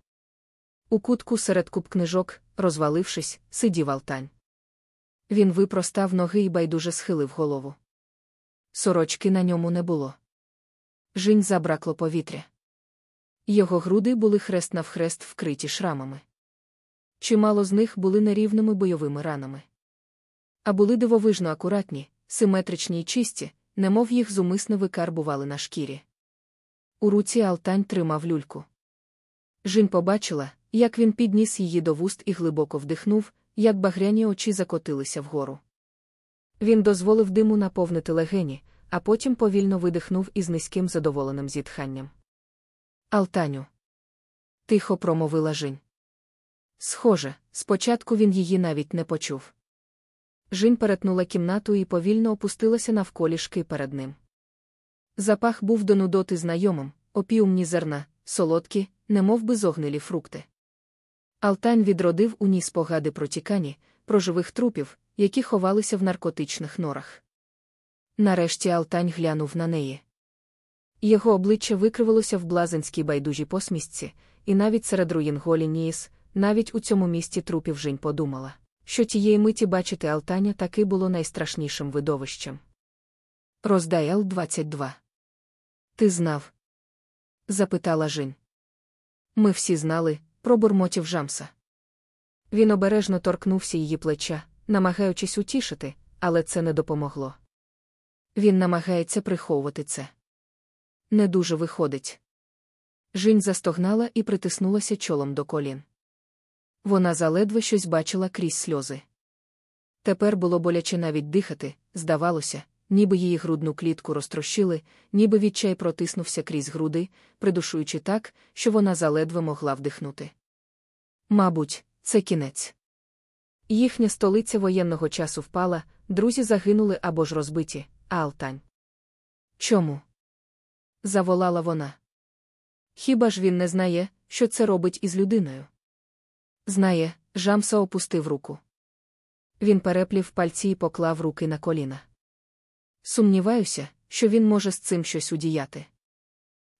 У кутку серед куб книжок, розвалившись, сидів Алтань. Він випростав ноги і байдуже схилив голову. Сорочки на ньому не було. Жінь забракло повітря. Його груди були хрест навхрест вкриті шрамами. Чимало з них були нерівними бойовими ранами. А були дивовижно акуратні, симетричні й чисті, немов їх зумисне викарбували на шкірі. У руці Алтань тримав люльку. Жінь побачила, як він підніс її до вуст і глибоко вдихнув, як багряні очі закотилися вгору. Він дозволив диму наповнити легені, а потім повільно видихнув із низьким задоволеним зітханням. Алтаню. Тихо промовила Жінь. Схоже, спочатку він її навіть не почув. Жінь перетнула кімнату і повільно опустилася навколішки перед ним. Запах був до нудоти знайомим, опіумні зерна, солодкі, немов би зогнилі фрукти. Алтань відродив у ній спогади про тікані, про живих трупів, які ховалися в наркотичних норах. Нарешті Алтань глянув на неї. Його обличчя викривилося в блазенській байдужій посмішці, і навіть серед руїн голі Ніїс, навіть у цьому місті трупів Жінь подумала, що тієї миті бачити Алтаня таки було найстрашнішим видовищем. Роздай 22. Ти знав? запитала Жінь. Ми всі знали, пробурмотів Жамса. Він обережно торкнувся її плеча, намагаючись утішити, але це не допомогло. Він намагається приховувати це. Не дуже виходить. Жінь застогнала і притиснулася чолом до колін. Вона заледве щось бачила крізь сльози. Тепер було боляче навіть дихати, здавалося, ніби її грудну клітку розтрощили, ніби відчай протиснувся крізь груди, придушуючи так, що вона заледве могла вдихнути. Мабуть, це кінець. Їхня столиця воєнного часу впала, друзі загинули або ж розбиті, Алтань. Чому? заволала вона. Хіба ж він не знає, що це робить із людиною? Знає, Жамса опустив руку. Він переплів пальці і поклав руки на коліна. Сумніваюся, що він може з цим щось удіяти.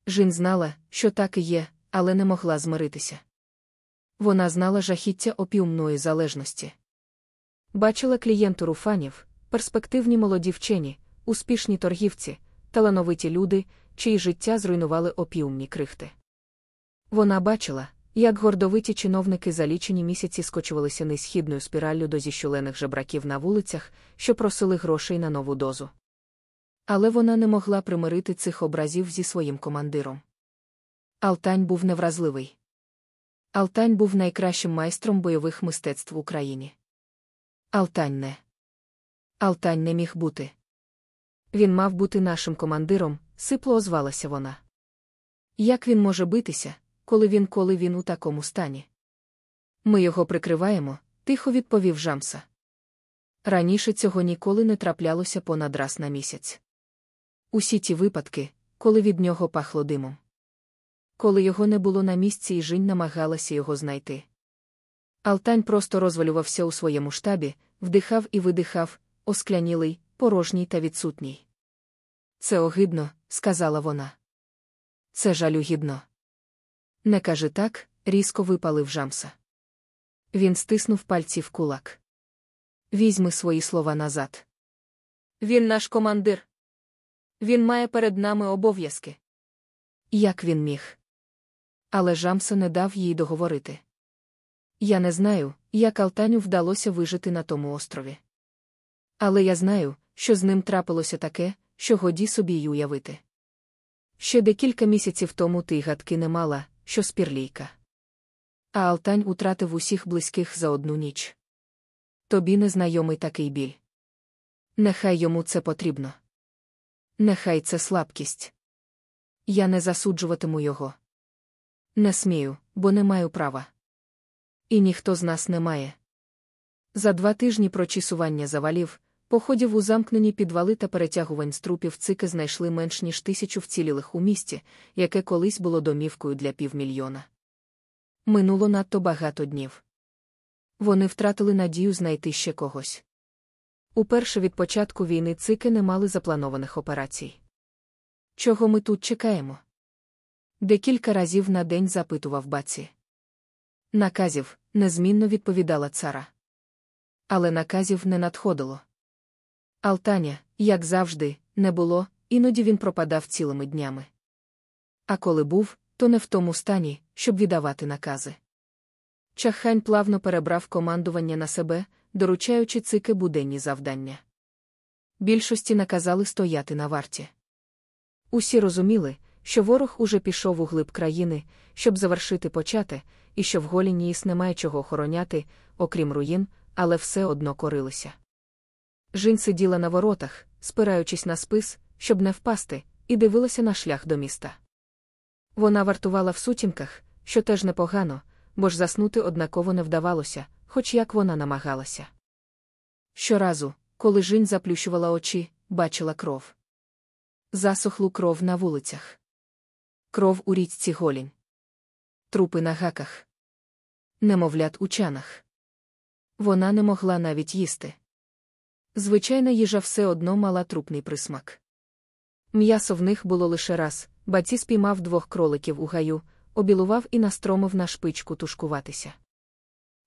Жін знала, що так і є, але не могла змиритися. Вона знала жахіття опіумної залежності. Бачила клієнту руфанів, перспективні молоді вчені, успішні торгівці, талановиті люди, чиї життя зруйнували опіумні крихти. Вона бачила, як гордовиті чиновники за лічені місяці скочувалися несхідною спіраллю до зіщулених жебраків на вулицях, що просили грошей на нову дозу. Але вона не могла примирити цих образів зі своїм командиром. Алтань був невразливий. Алтань був найкращим майстром бойових мистецтв в Україні. Алтань не. Алтань не міг бути. Він мав бути нашим командиром, сипло озвалася вона. Як він може битися, коли він коли він у такому стані? Ми його прикриваємо, тихо відповів Жамса. Раніше цього ніколи не траплялося понад раз на місяць. Усі ті випадки, коли від нього пахло димом. Коли його не було на місці і Жінь намагалася його знайти. Алтань просто розвалювався у своєму штабі, вдихав і видихав, осклянілий, порожній та відсутній. Це огидно, сказала вона. Це жалюгідно. Не кажи так, різко випалив Жамса. Він стиснув пальці в кулак. Візьми свої слова назад. Він наш командир. Він має перед нами обов'язки. Як він міг? Але Жамса не дав їй договорити. Я не знаю, як Алтаню вдалося вижити на тому острові. Але я знаю, що з ним трапилося таке, що годі собі й уявити. Ще декілька місяців тому ти гадки не мала, що спірлійка. А Алтань утратив усіх близьких за одну ніч. Тобі незнайомий такий біль. Нехай йому це потрібно. Нехай це слабкість. Я не засуджуватиму його. Не смію, бо не маю права. І ніхто з нас не має. За два тижні прочісування завалів, походів у замкнені підвали та перетягувань з трупів цики знайшли менш ніж тисячу вцілілих у місті, яке колись було домівкою для півмільйона. Минуло надто багато днів. Вони втратили надію знайти ще когось. Уперше від початку війни цики не мали запланованих операцій. Чого ми тут чекаємо? Декілька разів на день запитував баці. Наказів, незмінно відповідала цара. Але наказів не надходило. Алтаня, як завжди, не було, іноді він пропадав цілими днями. А коли був, то не в тому стані, щоб віддавати накази. Чахань плавно перебрав командування на себе, доручаючи цики буденні завдання. Більшості наказали стояти на варті. Усі розуміли, що ворог уже пішов у глиб країни, щоб завершити почати, і що в голі Ніїс немає чого охороняти, окрім руїн, але все одно корилися. Жінь сиділа на воротах, спираючись на спис, щоб не впасти, і дивилася на шлях до міста. Вона вартувала в сутінках, що теж непогано, бо ж заснути однаково не вдавалося, хоч як вона намагалася. Щоразу, коли Жінь заплющувала очі, бачила кров. Засохлу кров на вулицях. Кров у річці голінь. Трупи на гаках. Немовлят у чанах. Вона не могла навіть їсти. Звичайна їжа все одно мала трупний присмак. М'ясо в них було лише раз, баці спіймав двох кроликів у гаю, обілував і настромив на шпичку тушкуватися.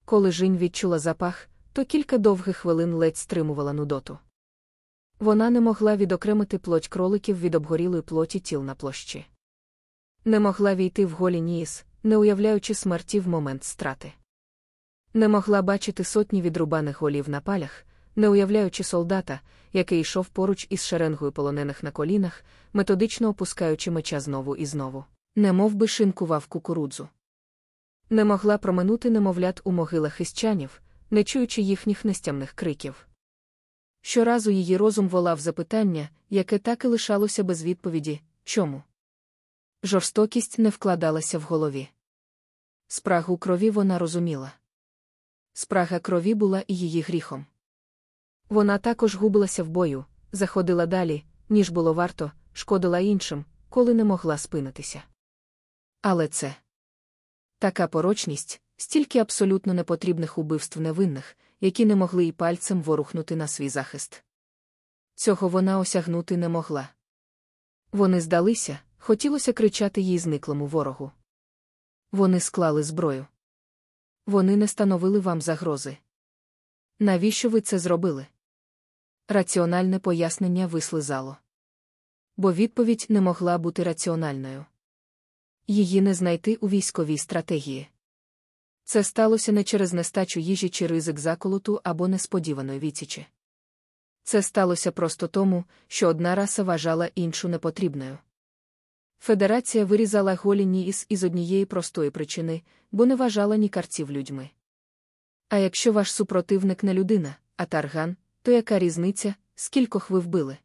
Коли Жінь відчула запах, то кілька довгих хвилин ледь стримувала нудоту. Вона не могла відокремити плоть кроликів від обгорілої плоті тіл на площі. Не могла війти в голі ніс, не уявляючи смерті в момент страти. Не могла бачити сотні відрубаних голів на палях, не уявляючи солдата, який йшов поруч із шеренгою полонених на колінах, методично опускаючи меча знову і знову, немов би шинкував кукурудзу. Не могла проминути немовлят у могилах хистчанів, не чуючи їхніх нестямних криків. Щоразу її розум волав запитання, яке так і лишалося без відповіді чому? Жорстокість не вкладалася в голові. Спрагу крові вона розуміла. Спрага крові була і її гріхом. Вона також губилася в бою, заходила далі, ніж було варто, шкодила іншим, коли не могла спинитися. Але це така порочність, стільки абсолютно непотрібних убивств невинних, які не могли й пальцем ворухнути на свій захист. Цього вона осягнути не могла. Вони здалися, хотілося кричати їй зниклому ворогу. Вони склали зброю. Вони не становили вам загрози. Навіщо ви це зробили? Раціональне пояснення вислизало. Бо відповідь не могла бути раціональною. Її не знайти у військовій стратегії. Це сталося не через нестачу їжі чи ризик заколоту або несподіваної відсічі. Це сталося просто тому, що одна раса вважала іншу непотрібною. Федерація вирізала голі ніс із однієї простої причини, бо не вважала ні карців людьми. А якщо ваш супротивник не людина, а тарган, то яка різниця, скількох ви вбили?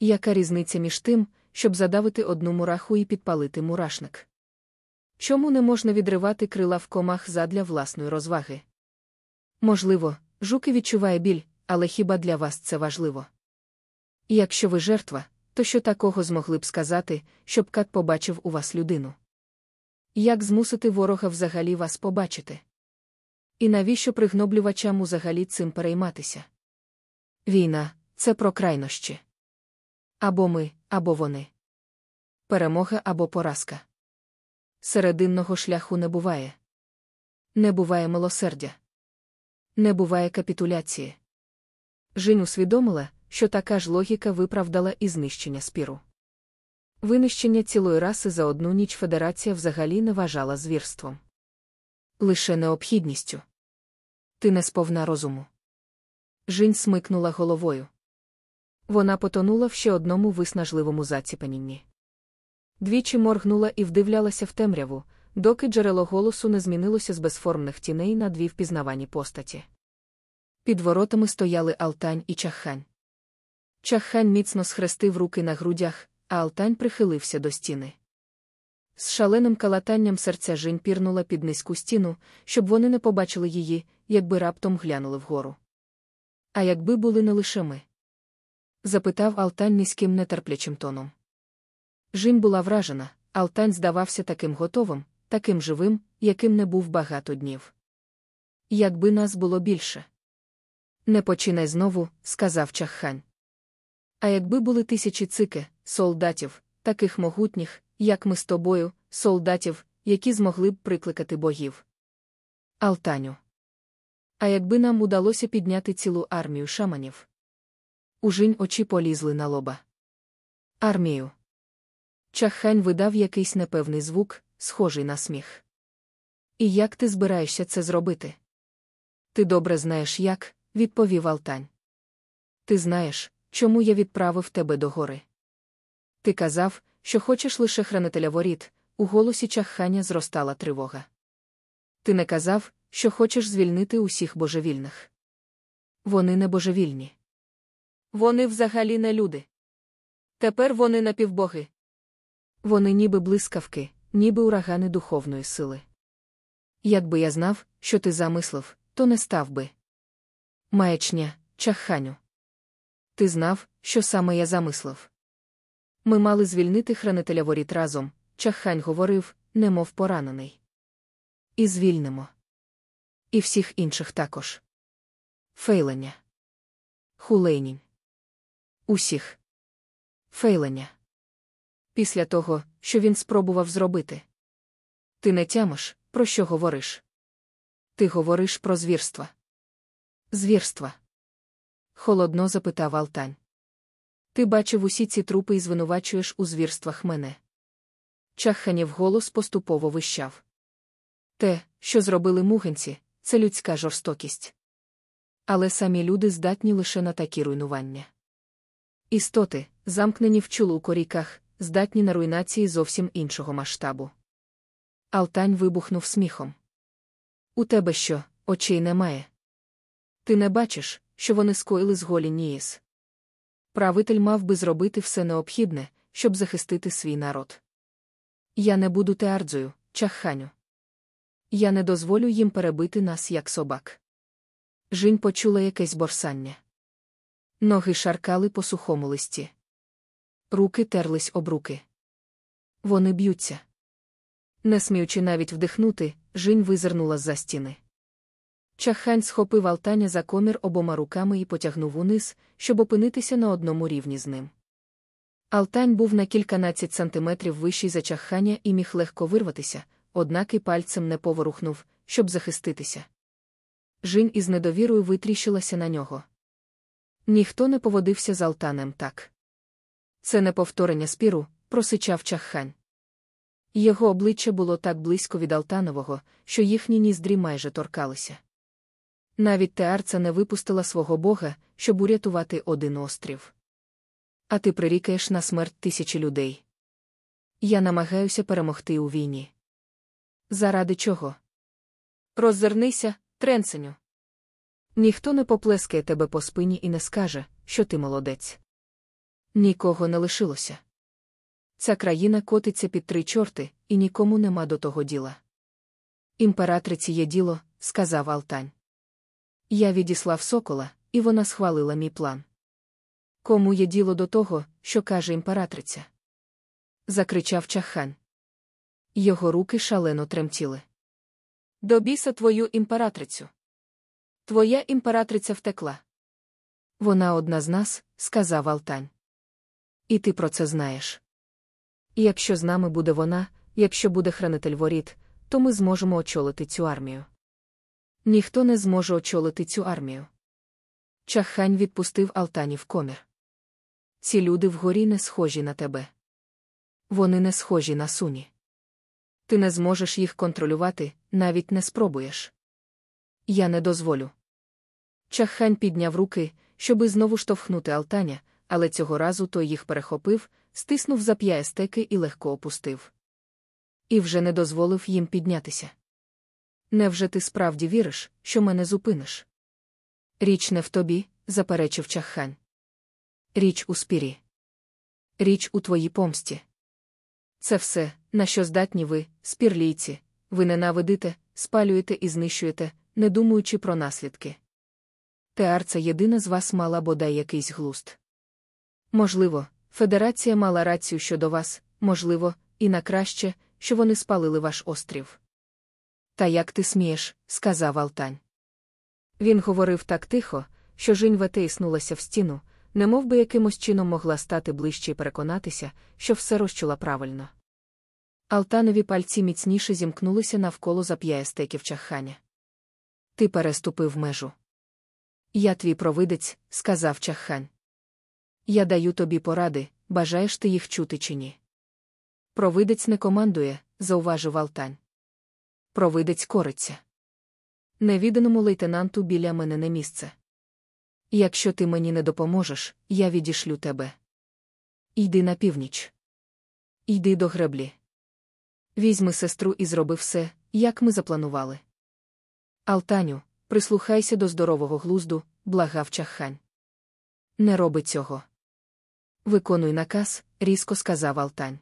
Яка різниця між тим, щоб задавити одну мураху і підпалити мурашник? Чому не можна відривати крила в комах задля власної розваги? Можливо, жуки відчуває біль, але хіба для вас це важливо? Якщо ви жертва, то що такого змогли б сказати, щоб кат побачив у вас людину? Як змусити ворога взагалі вас побачити? І навіщо пригноблювачам узагалі цим перейматися? Війна це про крайнощі. Або ми, або вони. Перемога або поразка. Серединного шляху не буває. Не буває милосердя. Не буває капітуляції. Жінь усвідомила, що така ж логіка виправдала і знищення спіру. Винищення цілої раси за одну ніч Федерація взагалі не вважала звірством. Лише необхідністю. Ти не сповна розуму. Жінь смикнула головою. Вона потонула в ще одному виснажливому заціпанінні. Двічі моргнула і вдивлялася в темряву, доки джерело голосу не змінилося з безформних тіней на дві впізнавані постаті. Під воротами стояли Алтань і чаххань. Чаххань міцно схрестив руки на грудях, а Алтань прихилився до стіни. З шаленим калатанням серця Жінь пірнула під низьку стіну, щоб вони не побачили її, якби раптом глянули вгору. А якби були не лише ми? запитав Алтань низьким нетерплячим тоном. Жінь була вражена, Алтань здавався таким готовим, таким живим, яким не був багато днів. Якби нас було більше. Не починай знову, сказав чаххань. А якби були тисячі цики, солдатів, таких могутніх, як ми з тобою, солдатів, які змогли б прикликати богів. Алтаню. А якби нам удалося підняти цілу армію шаманів? Ужинь очі полізли на лоба. Армію. Чаххань видав якийсь непевний звук, схожий на сміх. І як ти збираєшся це зробити? Ти добре знаєш, як, відповів Алтань. Ти знаєш, чому я відправив тебе до гори. Ти казав, що хочеш лише хранителя воріт, у голосі чахханя зростала тривога. Ти не казав, що хочеш звільнити усіх божевільних. Вони не божевільні. Вони взагалі не люди. Тепер вони напівбоги. Вони ніби блискавки, ніби урагани духовної сили. Якби я знав, що ти замислив, то не став би. Маячня, чахханю. Ти знав, що саме я замислив. Ми мали звільнити хранителя воріт разом, чаххань говорив, немов поранений. І звільнимо. І всіх інших також. Фейленя. Хулейнінь. Усіх. Фейленя. Після того, що він спробував зробити. Ти не тямиш, про що говориш. Ти говориш про звірства. Звірства. Холодно запитав Алтань. Ти бачив усі ці трупи і звинувачуєш у звірствах мене. Чахханів голос поступово вищав. Те, що зробили мугенці, це людська жорстокість. Але самі люди здатні лише на такі руйнування. Істоти, замкнені в чулу коріках, здатні на руйнації зовсім іншого масштабу. Алтань вибухнув сміхом. У тебе що, очей немає? Ти не бачиш, що вони скоїли з голі Ніїс. Правитель мав би зробити все необхідне, щоб захистити свій народ. Я не буду теардзою, чахханю. Я не дозволю їм перебити нас, як собак. Жінь почула якесь борсання. Ноги шаркали по сухому листі. Руки терлись об руки. Вони б'ються. Не сміючи навіть вдихнути, Жінь визирнула з-за стіни. Чахань схопив Алтаня за комір обома руками і потягнув униз, щоб опинитися на одному рівні з ним. Алтань був на кільканадцять сантиметрів вищий за чахання і міг легко вирватися, однак і пальцем не поворухнув, щоб захиститися. Жінь із недовірою витріщилася на нього. Ніхто не поводився з Алтанем так. Це не повторення спіру, просичав чаххань. Його обличчя було так близько від Алтанового, що їхні ніздрі майже торкалися. Навіть Теарца не випустила свого бога, щоб урятувати один острів. А ти прирікаєш на смерть тисячі людей. Я намагаюся перемогти у війні. Заради чого? Роззирнися, тренсеню. Ніхто не поплескає тебе по спині і не скаже, що ти молодець. Нікого не лишилося. Ця країна котиться під три чорти, і нікому нема до того діла. Імператриці є діло, сказав Алтань. Я відіслав сокола, і вона схвалила мій план. Кому є діло до того, що каже імператриця? закричав чахан. Його руки шалено тремтіли. До біса твою імператрицю. Твоя імператриця втекла. Вона одна з нас, сказав Алтань. І ти про це знаєш. І якщо з нами буде вона, якщо буде хранитель воріт, то ми зможемо очолити цю армію. Ніхто не зможе очолити цю армію. Чахань відпустив Алтанів комір. Ці люди вгорі не схожі на тебе. Вони не схожі на суні. Ти не зможеш їх контролювати, навіть не спробуєш. Я не дозволю. Чахань підняв руки, щоби знову штовхнути Алтаня, але цього разу той їх перехопив, стиснув за п'ястеки і легко опустив. І вже не дозволив їм піднятися. Невже ти справді віриш, що мене зупиниш? Річ не в тобі, заперечив чаххань. Річ у спірі. Річ у твоїй помсті. Це все, на що здатні ви, спірлійці, ви ненавидите, спалюєте і знищуєте, не думаючи про наслідки. Теарца єдина з вас мала бодай якийсь глуст. Можливо, Федерація мала рацію щодо вас, можливо, і на краще, що вони спалили ваш острів. Та як ти смієш, сказав Алтань. Він говорив так тихо, що Жінь витиснулася в стіну, немов би якимось чином могла стати ближче і переконатися, що все розчула правильно. Алтанові пальці міцніше зімкнулися навколо зап'яєстеків чахання. Ти переступив межу. Я твій провидець, сказав чаххань. Я даю тобі поради, бажаєш ти їх чути чи ні. Провидець не командує, зауважив Алтань. Провидець кориться. Невіданому лейтенанту біля мене не місце. Якщо ти мені не допоможеш, я відішлю тебе. Йди на північ. Йди до греблі. Візьми сестру і зроби все, як ми запланували. Алтаню, прислухайся до здорового глузду, благав чаххань. Не роби цього. Виконуй наказ, різко сказав Алтань.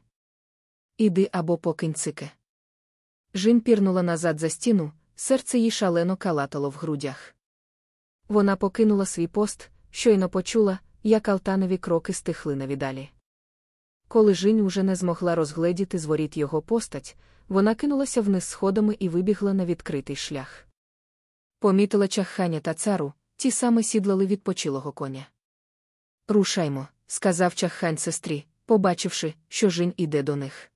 Іди або покинь цике. Жін пірнула назад за стіну, серце їй шалено калатало в грудях. Вона покинула свій пост, щойно почула, як Алтанові кроки стихли навідалі. Коли Жінь уже не змогла розгледіти з воріт його постать, вона кинулася вниз сходами і вибігла на відкритий шлях. Помітила чахання та цару, ті саме сідлали відпочилого коня. Рушаймо, сказав чаххань сестрі, побачивши, що Жінь іде до них.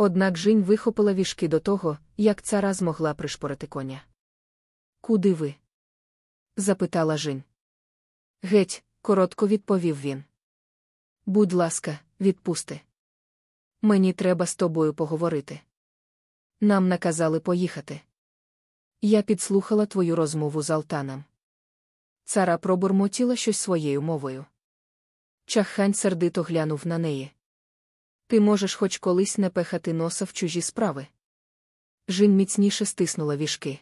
Однак Жінь вихопила вішки до того, як цара змогла пришпорити коня. Куди ви? запитала Жінь. Геть, коротко відповів він. Будь ласка, відпусти. Мені треба з тобою поговорити. Нам наказали поїхати. Я підслухала твою розмову з Алтаном. Цара пробурмотіла щось своєю мовою. Чаххань сердито глянув на неї. Ти можеш хоч колись не пехати носа в чужі справи. Жін міцніше стиснула вішки.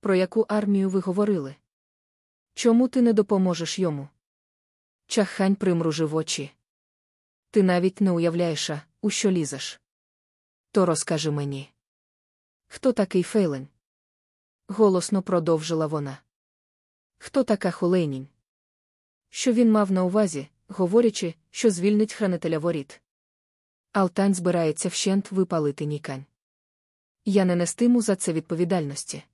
Про яку армію ви говорили? Чому ти не допоможеш йому? Чаххань примружив очі. Ти навіть не уявляєш, а, у що лізеш. То розкажи мені. Хто такий Фейлен? Голосно продовжила вона. Хто така Хулейнінь? Що він мав на увазі, говорячи, що звільнить хранителя воріт? Алтань збирається вщент випалити нікань. Я не нестиму за це відповідальності.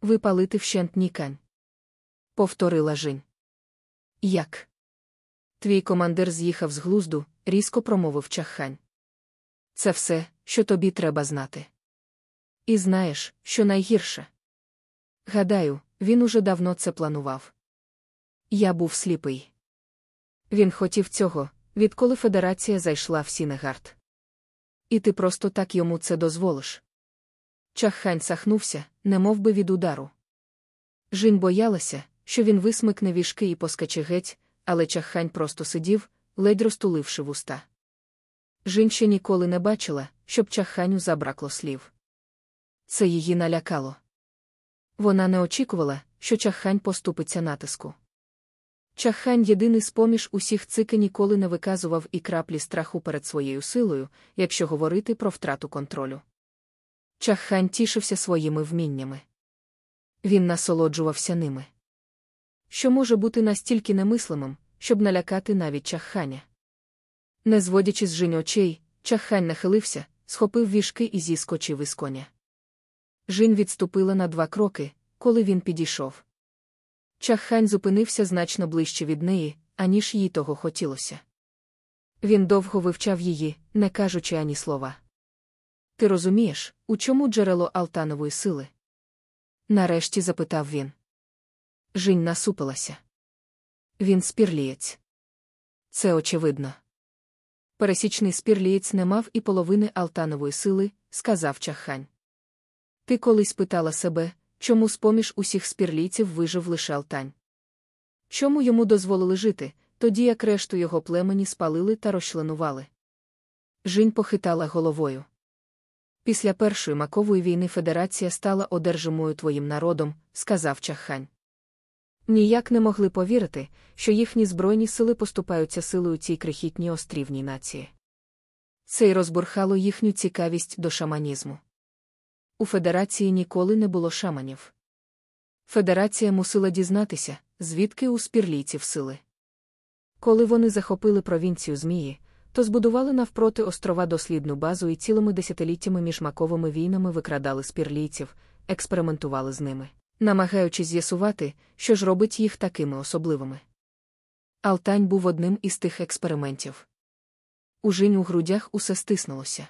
Випалити вщент Нікань. Повторила Жінь. Як? Твій командир з'їхав з глузду, різко промовив Чаххань. Це все, що тобі треба знати. І знаєш, що найгірше. Гадаю, він уже давно це планував. Я був сліпий. Він хотів цього, відколи Федерація зайшла в Сінегард. І ти просто так йому це дозволиш. Чаххань сахнувся, немов би від удару. Жінь боялася, що він висмикне вішки і поскаче геть, але чаххань просто сидів, ледь розтуливши вуста. Жінь ще ніколи не бачила, щоб чахханю забракло слів. Це її налякало. Вона не очікувала, що чаххань поступиться натиску. Чаххань єдиний з поміж усіх цики ніколи не виказував і краплі страху перед своєю силою, якщо говорити про втрату контролю. Чаххань тішився своїми вміннями. Він насолоджувався ними. Що може бути настільки немислимим, щоб налякати навіть чахханя? Не зводячи з жінь очей, чаххань нахилився, схопив вішки і зіскочив із коня. Жінь відступила на два кроки, коли він підійшов. Чаххань зупинився значно ближче від неї, аніж їй того хотілося. Він довго вивчав її, не кажучи ані слова. Ти розумієш, у чому джерело Алтанової сили? Нарешті запитав він. Жінь насупилася. Він спірлієць. Це очевидно. Пересічний спірлієць не мав і половини Алтанової сили, сказав чаххань. Ти колись питала себе, чому з-поміж усіх спірлійців вижив лише Алтань? Чому йому дозволили жити, тоді як решту його племені спалили та розчленували? Жінь похитала головою. Після першої макової війни Федерація стала одержимою твоїм народом, сказав чаххань. Ніяк не могли повірити, що їхні збройні сили поступаються силою цій крихітній острівній нації. Це й розбурхало їхню цікавість до шаманізму. У Федерації ніколи не було шаманів. Федерація мусила дізнатися, звідки у спірлійців сили. Коли вони захопили провінцію Змії, то збудували навпроти острова дослідну базу і цілими десятиліттями між маковими війнами викрадали спірлійців, експериментували з ними, намагаючись з'ясувати, що ж робить їх такими особливими. Алтань був одним із тих експериментів. У Жінь у грудях усе стиснулося.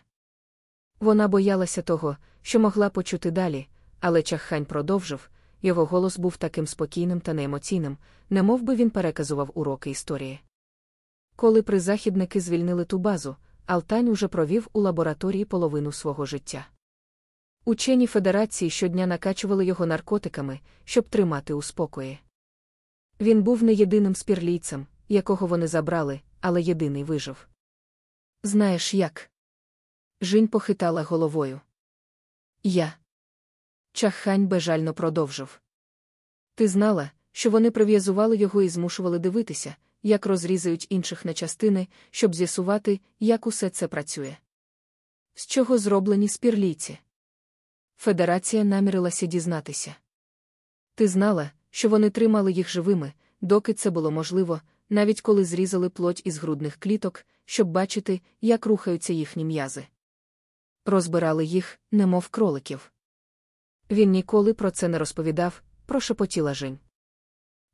Вона боялася того, що могла почути далі, але чаххань продовжив, його голос був таким спокійним та неемоційним, немов би він переказував уроки історії. Коли призахідники звільнили ту базу, Алтань уже провів у лабораторії половину свого життя. Учені Федерації щодня накачували його наркотиками, щоб тримати у спокої. Він був не єдиним спірлійцем, якого вони забрали, але єдиний вижив. Знаєш як? Жінь похитала головою. Я. Чаххань безжально продовжив. Ти знала, що вони прив'язували його і змушували дивитися, як розрізають інших на частини, щоб з'ясувати, як усе це працює. З чого зроблені спірлійці? Федерація намірилася дізнатися. Ти знала, що вони тримали їх живими, доки це було можливо, навіть коли зрізали плоть із грудних кліток, щоб бачити, як рухаються їхні м'язи. Розбирали їх, немов кроликів. Він ніколи про це не розповідав, прошепотіла Жень.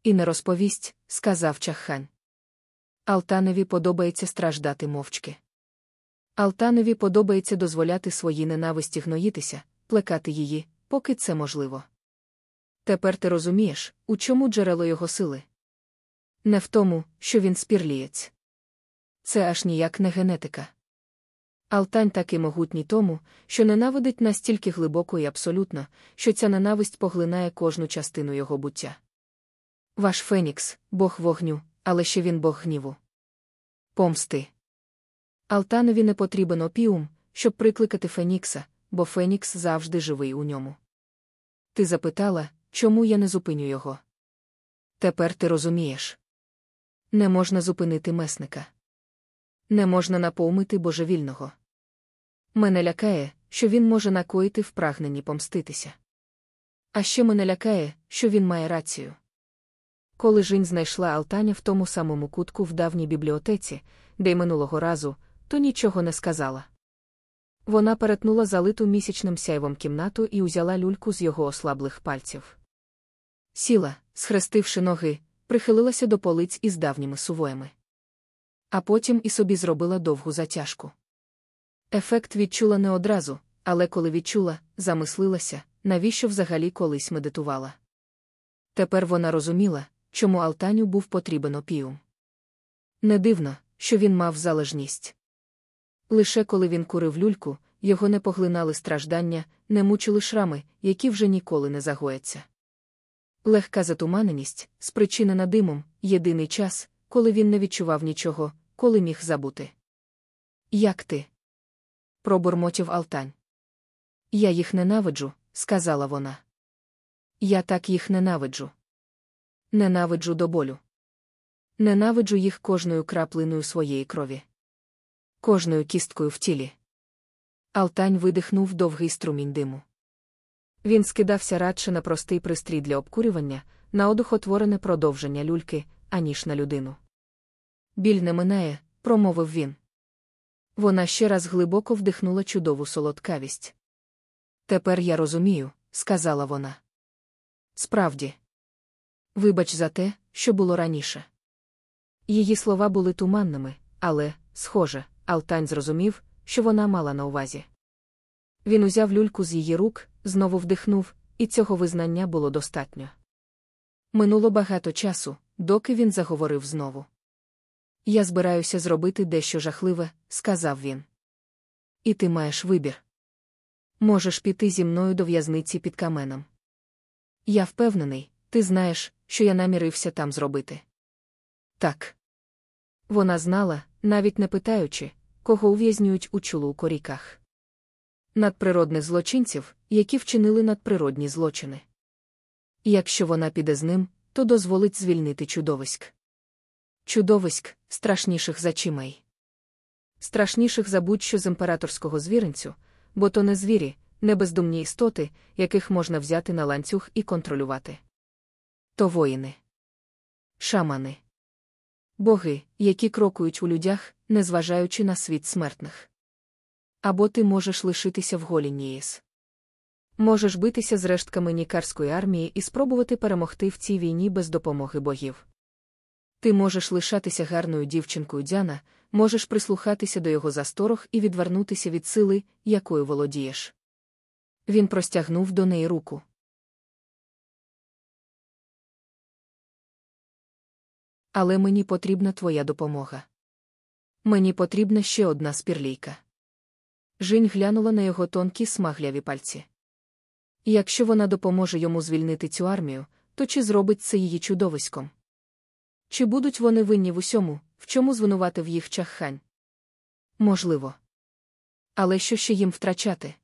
І не розповість, сказав чаххань. Алтанові подобається страждати мовчки. Алтанові подобається дозволяти своїй ненависті гноїтися, плекати її, поки це можливо. Тепер ти розумієш, у чому джерело його сили. Не в тому, що він спірлієць. Це аж ніяк не генетика. Алтань такий могутній тому, що ненавидить настільки глибоко і абсолютно, що ця ненависть поглинає кожну частину його буття. Ваш Фенікс, Бог вогню, але ще він Бог гніву. Помсти. Алтанові не потрібен опіум, щоб прикликати Фенікса, бо Фенікс завжди живий у ньому. Ти запитала, чому я не зупиню його? Тепер ти розумієш. Не можна зупинити месника. Не можна наповмити божевільного. Мене лякає, що він може накоїти в прагненні помститися. А ще мене лякає, що він має рацію. Коли Жінь знайшла Алтаня в тому самому кутку в давній бібліотеці, де й минулого разу, то нічого не сказала. Вона перетнула залиту місячним сяйвом кімнату і узяла люльку з його ослаблих пальців. Сіла, схрестивши ноги, прихилилася до полиць із давніми сувоями. А потім і собі зробила довгу затяжку. Ефект відчула не одразу, але коли відчула, замислилася, навіщо взагалі колись медитувала. Тепер вона розуміла, чому Алтаню був потрібен опіум. Не дивно, що він мав залежність. Лише коли він курив люльку, його не поглинали страждання, не мучили шрами, які вже ніколи не загояться. Легка затуманеність, спричинена димом, єдиний час, коли він не відчував нічого, коли міг забути. Як ти? Пробурмотів Алтань. Я їх ненавиджу, сказала вона. Я так їх ненавиджу. Ненавиджу до болю. Ненавиджу їх кожною краплиною своєї крові. Кожною кісткою в тілі. Алтань видихнув довгий струмінь диму. Він скидався радше на простий пристрій для обкурювання, на одухотворене продовження люльки, аніж на людину. Біль не минає, промовив він. Вона ще раз глибоко вдихнула чудову солодкавість. Тепер я розумію, сказала вона. Справді, вибач за те, що було раніше. Її слова були туманними, але, схоже, Алтань зрозумів, що вона мала на увазі. Він узяв люльку з її рук, знову вдихнув, і цього визнання було достатньо. Минуло багато часу, доки він заговорив знову. Я збираюся зробити дещо жахливе, сказав він. І ти маєш вибір. Можеш піти зі мною до в'язниці під каменом. Я впевнений, ти знаєш, що я намірився там зробити. Так. Вона знала, навіть не питаючи, кого ув'язнюють у чулу у коріках. Надприродних злочинців, які вчинили надприродні злочини. Якщо вона піде з ним, то дозволить звільнити чудовиськ. Чудовиськ, страшніших за чимей. Страшніших за будь-що з імператорського звіринцю, бо то не звірі, не бездумні істоти, яких можна взяти на ланцюг і контролювати. То воїни, шамани, боги, які крокують у людях, незважаючи на світ смертних. Або ти можеш лишитися в голі Ніїс. Можеш битися з рештками нікарської армії і спробувати перемогти в цій війні без допомоги богів. Ти можеш лишатися гарною дівчинкою Дяна, можеш прислухатися до його засторог і відвернутися від сили, якою володієш. Він простягнув до неї руку. Але мені потрібна твоя допомога. Мені потрібна ще одна спірлійка. Жінь глянула на його тонкі смагляві пальці. Якщо вона допоможе йому звільнити цю армію, то чи зробить це її чудовиськом? Чи будуть вони винні в усьому, в чому звинуватив їх чаххань? Можливо. Але що ще їм втрачати?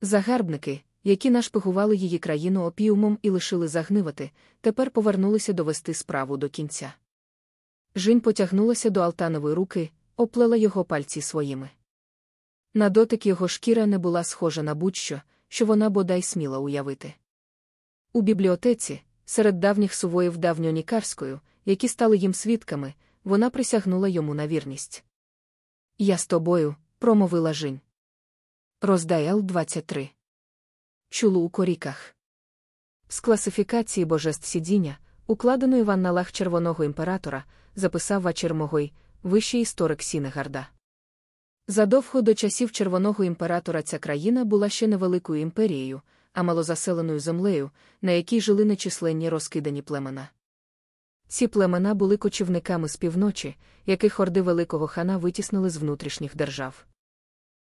Загарбники, які нашпигували її країну опіумом і лишили загнивати, тепер повернулися довести справу до кінця. Жінь потягнулася до Алтанової руки, оплела його пальці своїми. На дотик його шкіра не була схожа на будь-що, що вона бодай сміла уявити. У бібліотеці, серед давніх сувоїв давньонікарською, які стали їм свідками, вона присягнула йому на вірність. Я з тобою, промовила Жінь. Розділ 23. Чулуу-Коріках. З класифікації божеств сидіння, укладеної в анналах червоного імператора, записав Вачермогой, вищий історик Сінегарда. Задовго до часів червоного імператора ця країна була ще невеликою імперією, а малозаселеною землею, на якій жили нечисленні розкидані племена. Ці племена були кочівниками з півночі, яких хорди Великого хана витіснили з внутрішніх держав.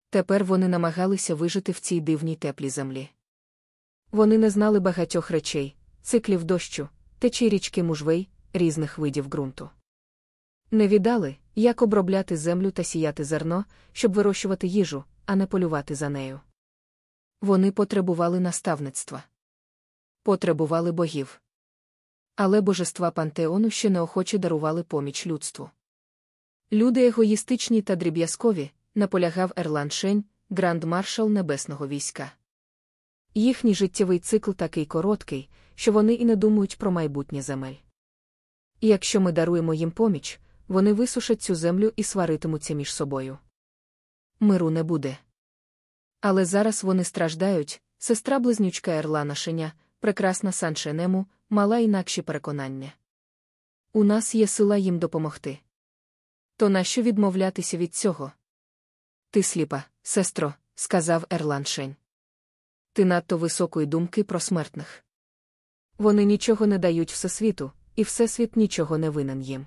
Тепер вони намагалися вижити в цій дивній теплій землі. Вони не знали багатьох речей, циклів дощу, течій річки мужвей, різних видів ґрунту. Не віддали, як обробляти землю та сіяти зерно, щоб вирощувати їжу, а не полювати за нею. Вони потребували наставництва, потребували богів. Але божества пантеону ще неохоче дарували поміч людству. Люди егоїстичні та дріб'язкові, наполягав Ерлан Шень, гранд-маршал небесного війська. Їхній життєвий цикл такий короткий, що вони і не думають про майбутнє земель. І якщо ми даруємо їм поміч, вони висушать цю землю і сваритимуться між собою. Миру не буде. Але зараз вони страждають, сестра близнючка Ерлана Шеня, прекрасна Саншенему, мала інакші переконання. У нас є сила їм допомогти. То нащо відмовлятися від цього? Ти сліпа, сестро, сказав Ерлан Шень. Ти надто високої думки про смертних. Вони нічого не дають всесвіту, і всесвіт нічого не винен їм.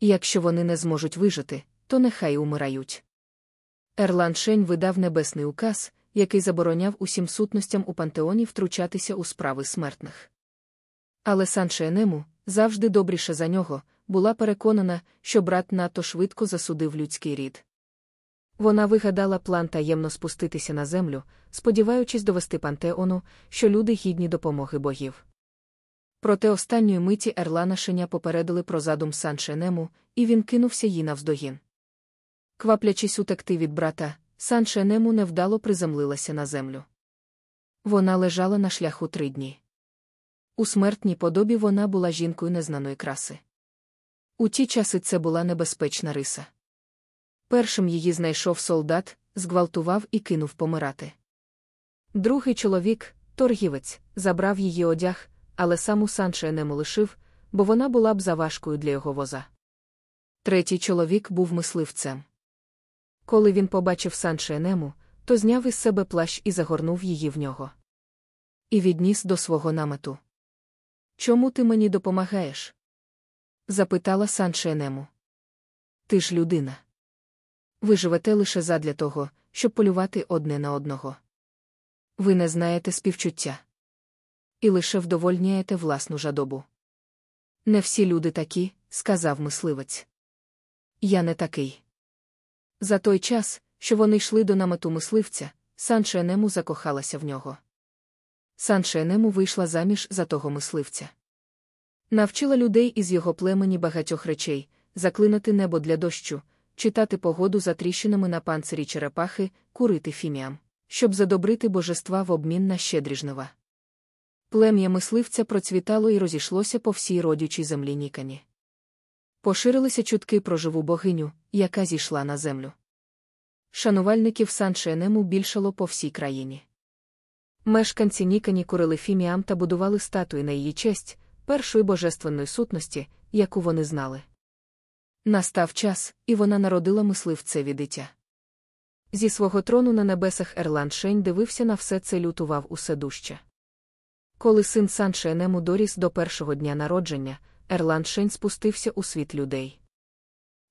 Якщо вони не зможуть вижити, то нехай умирають. Ерлан Шень видав небесний указ, який забороняв усім сутностям у пантеоні втручатися у справи смертних. Але Санше Енему, завжди добріше за нього, була переконана, що брат надто швидко засудив людський рід. Вона вигадала план таємно спуститися на землю, сподіваючись довести пантеону, що люди гідні допомоги богів. Проте останньої миті Ерлана Шеня попередили про задум Саншенему, і він кинувся їй навздогін. Кваплячись утекти від брата, Саншенему невдало приземлилася на землю. Вона лежала на шляху три дні. У смертній подобі вона була жінкою незнаної краси. У ті часи це була небезпечна риса. Першим її знайшов солдат, зґвалтував і кинув помирати. Другий чоловік, торгівець, забрав її одяг, але саму Санше не лишив, бо вона була б заважкою для його воза. Третій чоловік був мисливцем. Коли він побачив Санше Енему, то зняв із себе плащ і загорнув її в нього. І відніс до свого намету. Чому ти мені допомагаєш? запитала Санше Енему. Ти ж людина. Ви живете лише задля того, щоб полювати одне на одного. Ви не знаєте співчуття. І лише вдовольняєте власну жадобу. Не всі люди такі, сказав мисливець. Я не такий. За той час, що вони йшли до намету мисливця, Санше Енему закохалася в нього. Санше Енему вийшла заміж за того мисливця. Навчила людей із його племені багатьох речей заклинати небо для дощу, читати погоду за тріщинами на панцирі черепахи, курити фіміам, щоб задобрити божества в обмін на щедрі жнива. Плем'я мисливця процвітало і розійшлося по всій родючій землі Нікані. Поширилися чутки про живу богиню, яка зійшла на землю. Шанувальників Саншенему більшало по всій країні. Мешканці Нікані курили фіміам та будували статуї на її честь, першої божественної сутності, яку вони знали. Настав час, і вона народила мисливцеві дитя. Зі свого трону на небесах Ерлан Шень дивився на все це лютував усе дужче. Коли син Санше Енему доріс до першого дня народження, Ерлан Шень спустився у світ людей.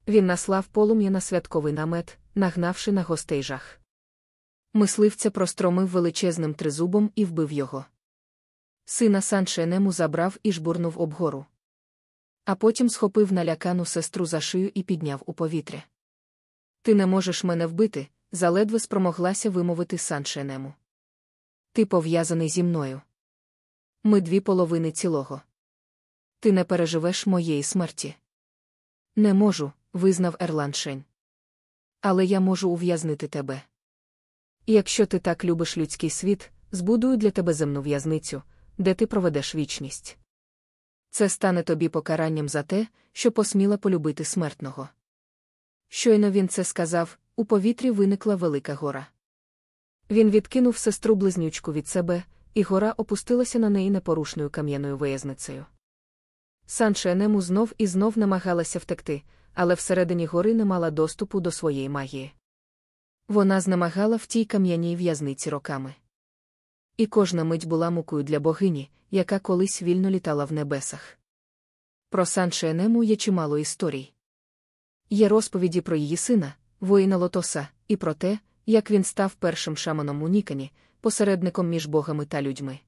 Він наслав полум'я на святковий намет, нагнавши на гостей жах. Мисливця простромив величезним тризубом і вбив його. Сина Санше Енему забрав і жбурнув обгору. А потім схопив налякану сестру за шию і підняв у повітря. Ти не можеш мене вбити, заледве спромоглася вимовити Санше Енему. Ти пов'язаний зі мною. Ми дві половини цілого. Ти не переживеш моєї смерті. Не можу, визнав Ерланшень. Але я можу ув'язнити тебе. Якщо ти так любиш людський світ, збудую для тебе земну в'язницю, де ти проведеш вічність. Це стане тобі покаранням за те, що посміла полюбити смертного. Щойно він це сказав, у повітрі виникла велика гора. Він відкинув сестру близнючку від себе, і гора опустилася на неї непорушною кам'яною виязницею. Саншенему знов і знов намагалася втекти, але всередині гори не мала доступу до своєї магії. Вона знемагала в тій кам'яній в'язниці роками. І кожна мить була мукою для богині, яка колись вільно літала в небесах. Про Саншенему є чимало історій. Є розповіді про її сина, воїна Лотоса, і про те, як він став першим шаманом у Нікані, посередником між богами та людьми.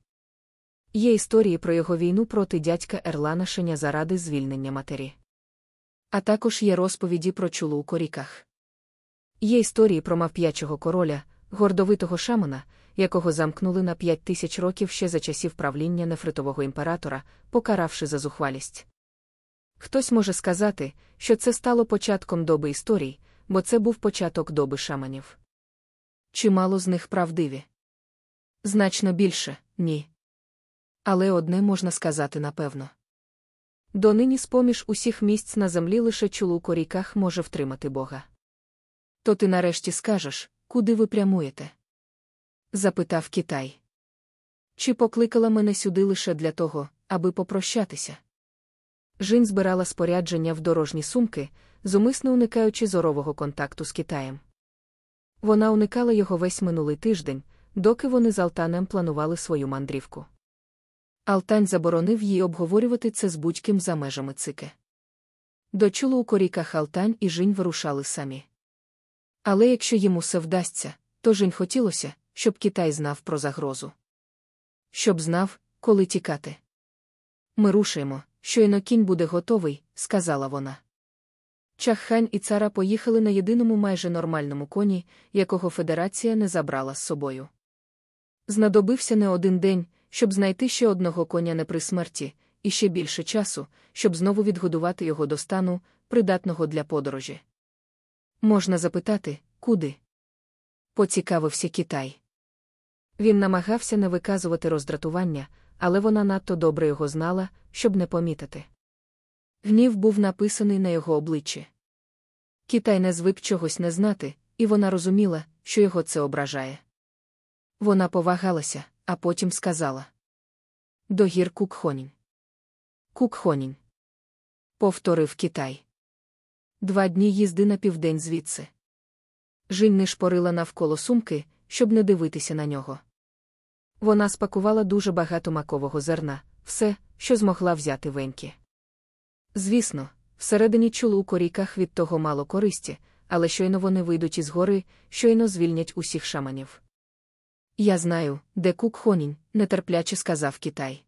Є історії про його війну проти дядька Ерлана Шеня заради звільнення матері. А також є розповіді про чулу у коріках. Є історії про мавп'ячого короля, гордовитого шамана, якого замкнули на п'ять тисяч років ще за часів правління нефритового імператора, покаравши за зухвалість. Хтось може сказати, що це стало початком доби історій, бо це був початок доби шаманів. Чимало з них правдиві. Значно більше, ні. Але одне можна сказати напевно. Донині з-поміж усіх місць на землі лише чулук у ріках може втримати Бога. То ти нарешті скажеш, куди ви прямуєте? запитав Китай. Чи покликала мене сюди лише для того, аби попрощатися? Жінь збирала спорядження в дорожні сумки, зумисно уникаючи зорового контакту з Китаєм. Вона уникала його весь минулий тиждень, доки вони з Алтанем планували свою мандрівку. Алтань заборонив їй обговорювати це з будь-ким за межами цики. Дочуло у коріках Алтань і Жінь вирушали самі. Але якщо йому все вдасться, то Жінь хотілося, щоб Китай знав про загрозу. Щоб знав, коли тікати. Ми рушаємо, щойно кінь буде готовий, сказала вона. Чаххань і цара поїхали на єдиному майже нормальному коні, якого федерація не забрала з собою. Знадобився не один день, щоб знайти ще одного коня не при смерті, і ще більше часу, щоб знову відгодувати його до стану, придатного для подорожі. Можна запитати, куди? Поцікавився Китай. Він намагався не виказувати роздратування, але вона надто добре його знала, щоб не помітити. Гнів був написаний на його обличчі. Китай не звик чогось не знати, і вона розуміла, що його це ображає. Вона повагалася, а потім сказала: До гір Кукхонінь. Кукхонінь. Повторив Китай. Два дні їзди на південь звідси. Жінь не шпорила навколо сумки, щоб не дивитися на нього. Вона спакувала дуже багато макового зерна, все, що змогла взяти веньки. Звісно, всередині чулу у коріках від того мало користі, але щойно вони вийдуть із гори, щойно звільнять усіх шаманів. Я знаю, де Кукхонінь, нетерпляче сказав Китай.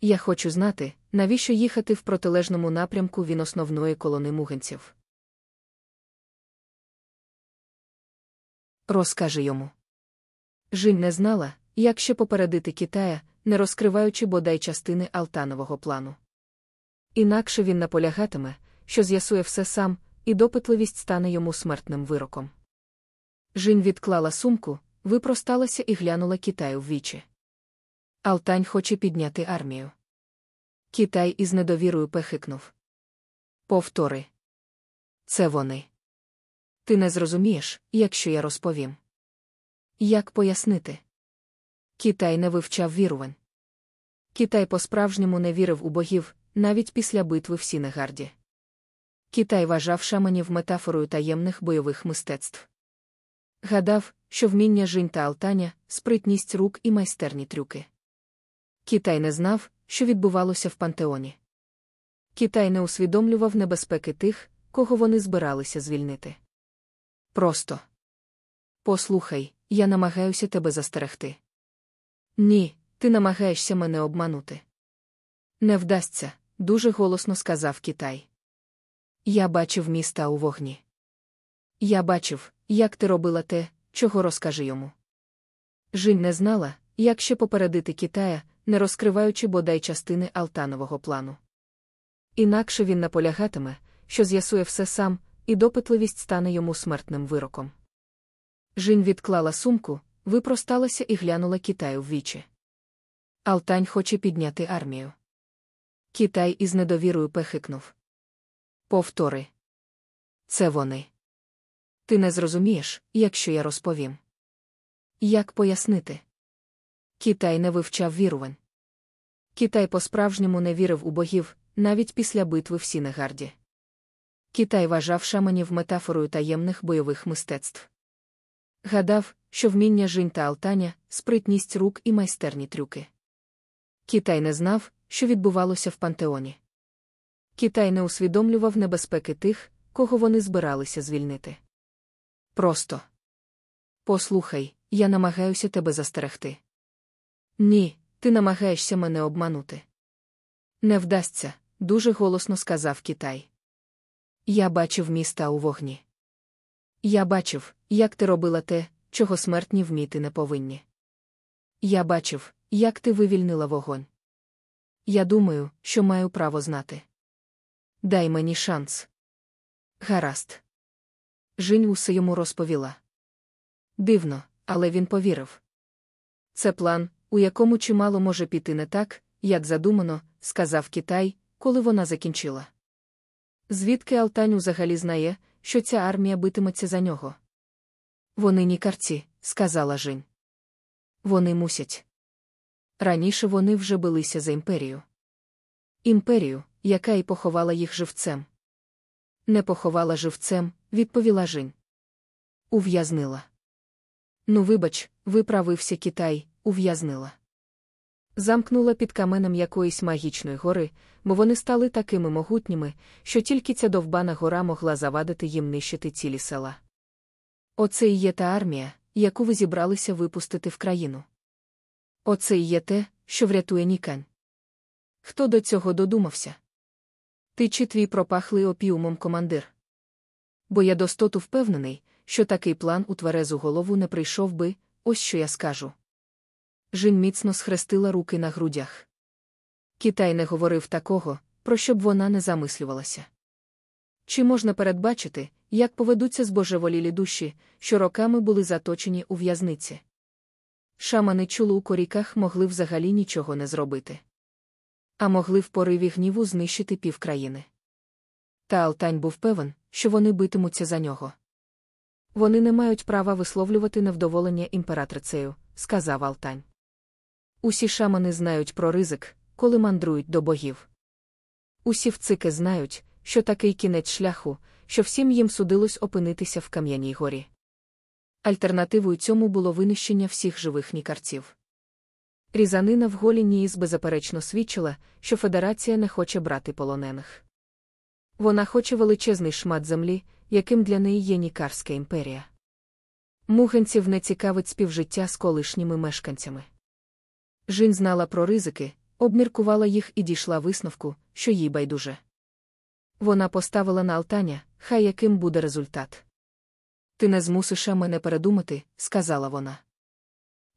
Я хочу знати, навіщо їхати в протилежному напрямку він основної колони муганців. Розкажи йому. Жінь не знала, як ще попередити Китая, не розкриваючи бодай частини Алтанового плану. Інакше він наполягатиме, що з'ясує все сам, і допитливість стане йому смертним вироком. Жінь відклала сумку, випросталася і глянула Китаю в вічі. Алтань хоче підняти армію. Китай із недовірою пхикнув. Повтори. Це вони. Ти не зрозумієш, якщо я розповім. Як пояснити? Китай не вивчав вірувань. Китай по-справжньому не вірив у богів, навіть після битви в Сінегарді. Китай вважав шаманів метафорою таємних бойових мистецтв. Гадав, що вміння жінь та алтаня, спритність рук і майстерні трюки. Китай не знав, що відбувалося в пантеоні. Китай не усвідомлював небезпеки тих, кого вони збиралися звільнити. Просто послухай, я намагаюся тебе застерегти. Ні, ти намагаєшся мене обманути. Не вдасться, дуже голосно сказав Китай. Я бачив міста у вогні. Я бачив, як ти робила те, чого розкажи йому. Жінь не знала, як ще попередити Китая, не розкриваючи бодай частини Алтанового плану. Інакше він наполягатиме, що з'ясує все сам, і допитливість стане йому смертним вироком. Жінь відклала сумку, випросталася і глянула Китаю в вічі. Алтань хоче підняти армію. Китай із недовірою пхикнув. Повтори. Це вони. Ти не зрозумієш, якщо я розповім. Як пояснити? Китай не вивчав вірувань. Китай по-справжньому не вірив у богів, навіть після битви в Сінегарді. Китай вважав шаманів метафорою таємних бойових мистецтв. Гадав, що вміння Жінь та Алтаня, спритність рук і майстерні трюки. Китай не знав, що відбувалося в пантеоні. Китай не усвідомлював небезпеки тих, кого вони збиралися звільнити. Просто послухай, я намагаюся тебе застерегти. Ні, ти намагаєшся мене обманути. Не вдасться, дуже голосно сказав Китай. Я бачив міста у вогні. Я бачив, як ти робила те, чого смертні вміти не повинні. Я бачив, як ти вивільнила вогонь. Я думаю, що маю право знати. Дай мені шанс. Гаразд. Жінь усе йому розповіла. Дивно, але він повірив. Це план, у якому чимало може піти не так, як задумано, сказав Китай, коли вона закінчила. Звідки Алтань взагалі знає, що ця армія битиметься за нього? Вони нікарці, сказала Жінь. Вони мусять. Раніше вони вже билися за імперію. Імперію, яка й поховала їх живцем. Не поховала живцем, відповіла Жінь. Ув'язнила. Ну, вибач, виправився Китай, ув'язнила. Замкнула під каменем якоїсь магічної гори, бо вони стали такими могутніми, що тільки ця довбана гора могла завадити їм нищити цілі села. Оце і є та армія, яку ви зібралися випустити в країну. Оце і є те, що врятує Нікань. Хто до цього додумався? Ти чи твій пропахлий опіумом командир? Бо я достоту впевнений, що такий план у тверезу голову не прийшов би, ось що я скажу. Жінь міцно схрестила руки на грудях. Китай не говорив такого, про що б вона не замислювалася. Чи можна передбачити, як поведуться збожеволілі душі, що роками були заточені у в'язниці? Шамани чулу у коріках могли взагалі нічого не зробити. А могли в пориві гніву знищити півкраїни. Та Алтань був певен, що вони битимуться за нього. Вони не мають права висловлювати невдоволення імператрицею, сказав Алтань. Усі шамани знають про ризик, коли мандрують до богів. Усі вцики знають, що такий кінець шляху, що всім їм судилось опинитися в Кам'яній горі. Альтернативою цьому було винищення всіх живих нікарців. Різанина в голі Ніїс беззаперечно свідчила, що Федерація не хоче брати полонених. Вона хоче величезний шмат землі, яким для неї є Нікарська імперія. Мугенців не цікавить співжиття з колишніми мешканцями. Жін знала про ризики, обміркувала їх і дійшла висновку, що їй байдуже. Вона поставила на Алтаня, хай яким буде результат. Ти не змусиш мене передумати, сказала вона.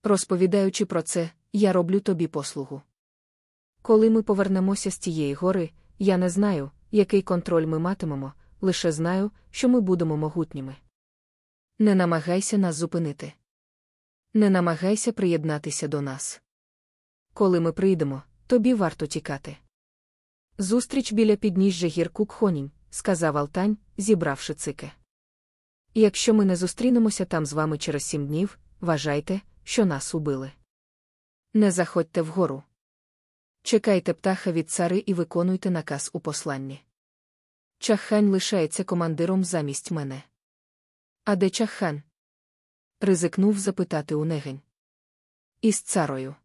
Розповідаючи про це, я роблю тобі послугу. Коли ми повернемося з тієї гори, я не знаю, який контроль ми матимемо, лише знаю, що ми будемо могутніми. Не намагайся нас зупинити. Не намагайся приєднатися до нас. Коли ми прийдемо, тобі варто тікати. Зустріч біля підніжжя гір Кукхонінь, сказав Алтань, зібравши цики. Якщо ми не зустрінемося там з вами через сім днів, вважайте, що нас убили. Не заходьте вгору. Чекайте птаха від цари і виконуйте наказ у посланні. Чаххань лишається командиром замість мене. А де чаххан? ризикнув запитати унегень. Із царою.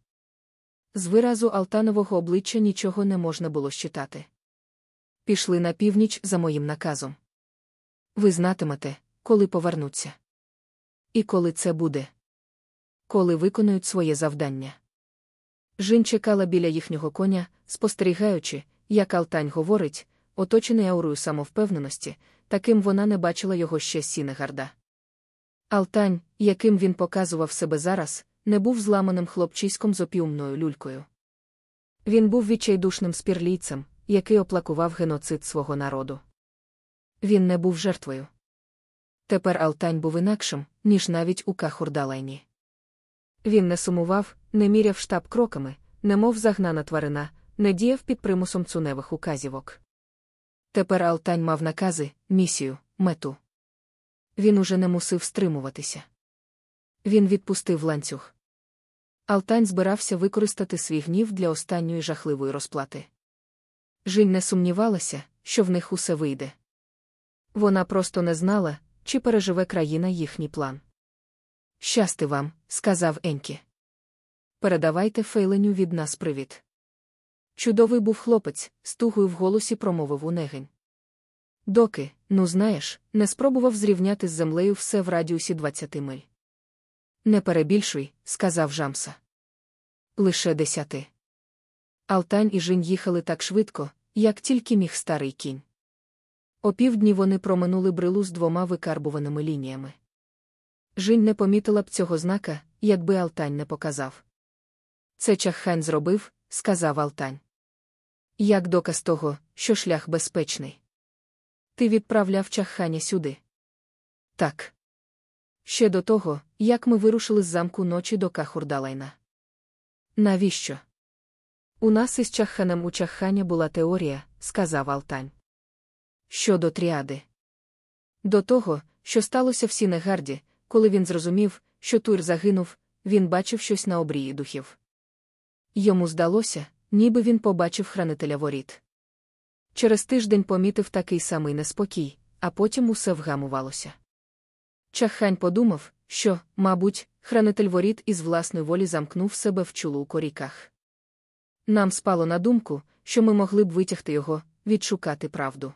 З виразу Алтанового обличчя нічого не можна було щитати. Пішли на північ за моїм наказом. Ви знатимете, коли повернуться. І коли це буде. Коли виконують своє завдання. Жін чекала біля їхнього коня, спостерігаючи, як Алтань говорить, оточений аурою самовпевненості, таким вона не бачила його ще з Сінегарда. Алтань, яким він показував себе зараз, не був зламаним хлопчиськом з опіумною люлькою. Він був відчайдушним спірлійцем, який оплакував геноцид свого народу. Він не був жертвою. Тепер Алтань був інакшим, ніж навіть у Кахурдалайні. Він не сумував, не міряв штаб кроками, немов загнана тварина, не діяв під примусом цуневих указівок. Тепер Алтань мав накази, місію, мету. Він уже не мусив стримуватися. Він відпустив ланцюг. Алтань збирався використати свій гнів для останньої жахливої розплати. Жінь не сумнівалася, що в них усе вийде. Вона просто не знала, чи переживе країна їхній план. Щасти вам, сказав Енкі. Передавайте фейленю від нас привіт. Чудовий був хлопець, з тугою в голосі промовив унегень. Доки, ну знаєш, не спробував зрівняти з землею все в радіусі 20 миль. Не перебільшуй, сказав Жамса. Лише десяти. Алтань і Жінь їхали так швидко, як тільки міг старий кінь. О півдні вони проминули брилу з двома викарбуваними лініями. Жінь не помітила б цього знака, якби Алтань не показав. Це чаххань зробив, сказав Алтань. Як доказ того, що шлях безпечний. Ти відправляв чахханя сюди. Так. Ще до того, як ми вирушили з замку ночі до Кахурдалайна. Навіщо? У нас із чахханом у чахханя була теорія, сказав Алтань. Щодо тріади. До того, що сталося в Сінегарді, коли він зрозумів, що Тур загинув, він бачив щось на обрії духів. Йому здалося, ніби він побачив хранителя воріт. Через тиждень помітив такий самий неспокій, а потім усе вгамувалося. Чаххань подумав, що, мабуть, хранитель воріт із власної волі замкнув себе в Чулуу-Коріках. Нам спало на думку, що ми могли б витягти його, відшукати правду.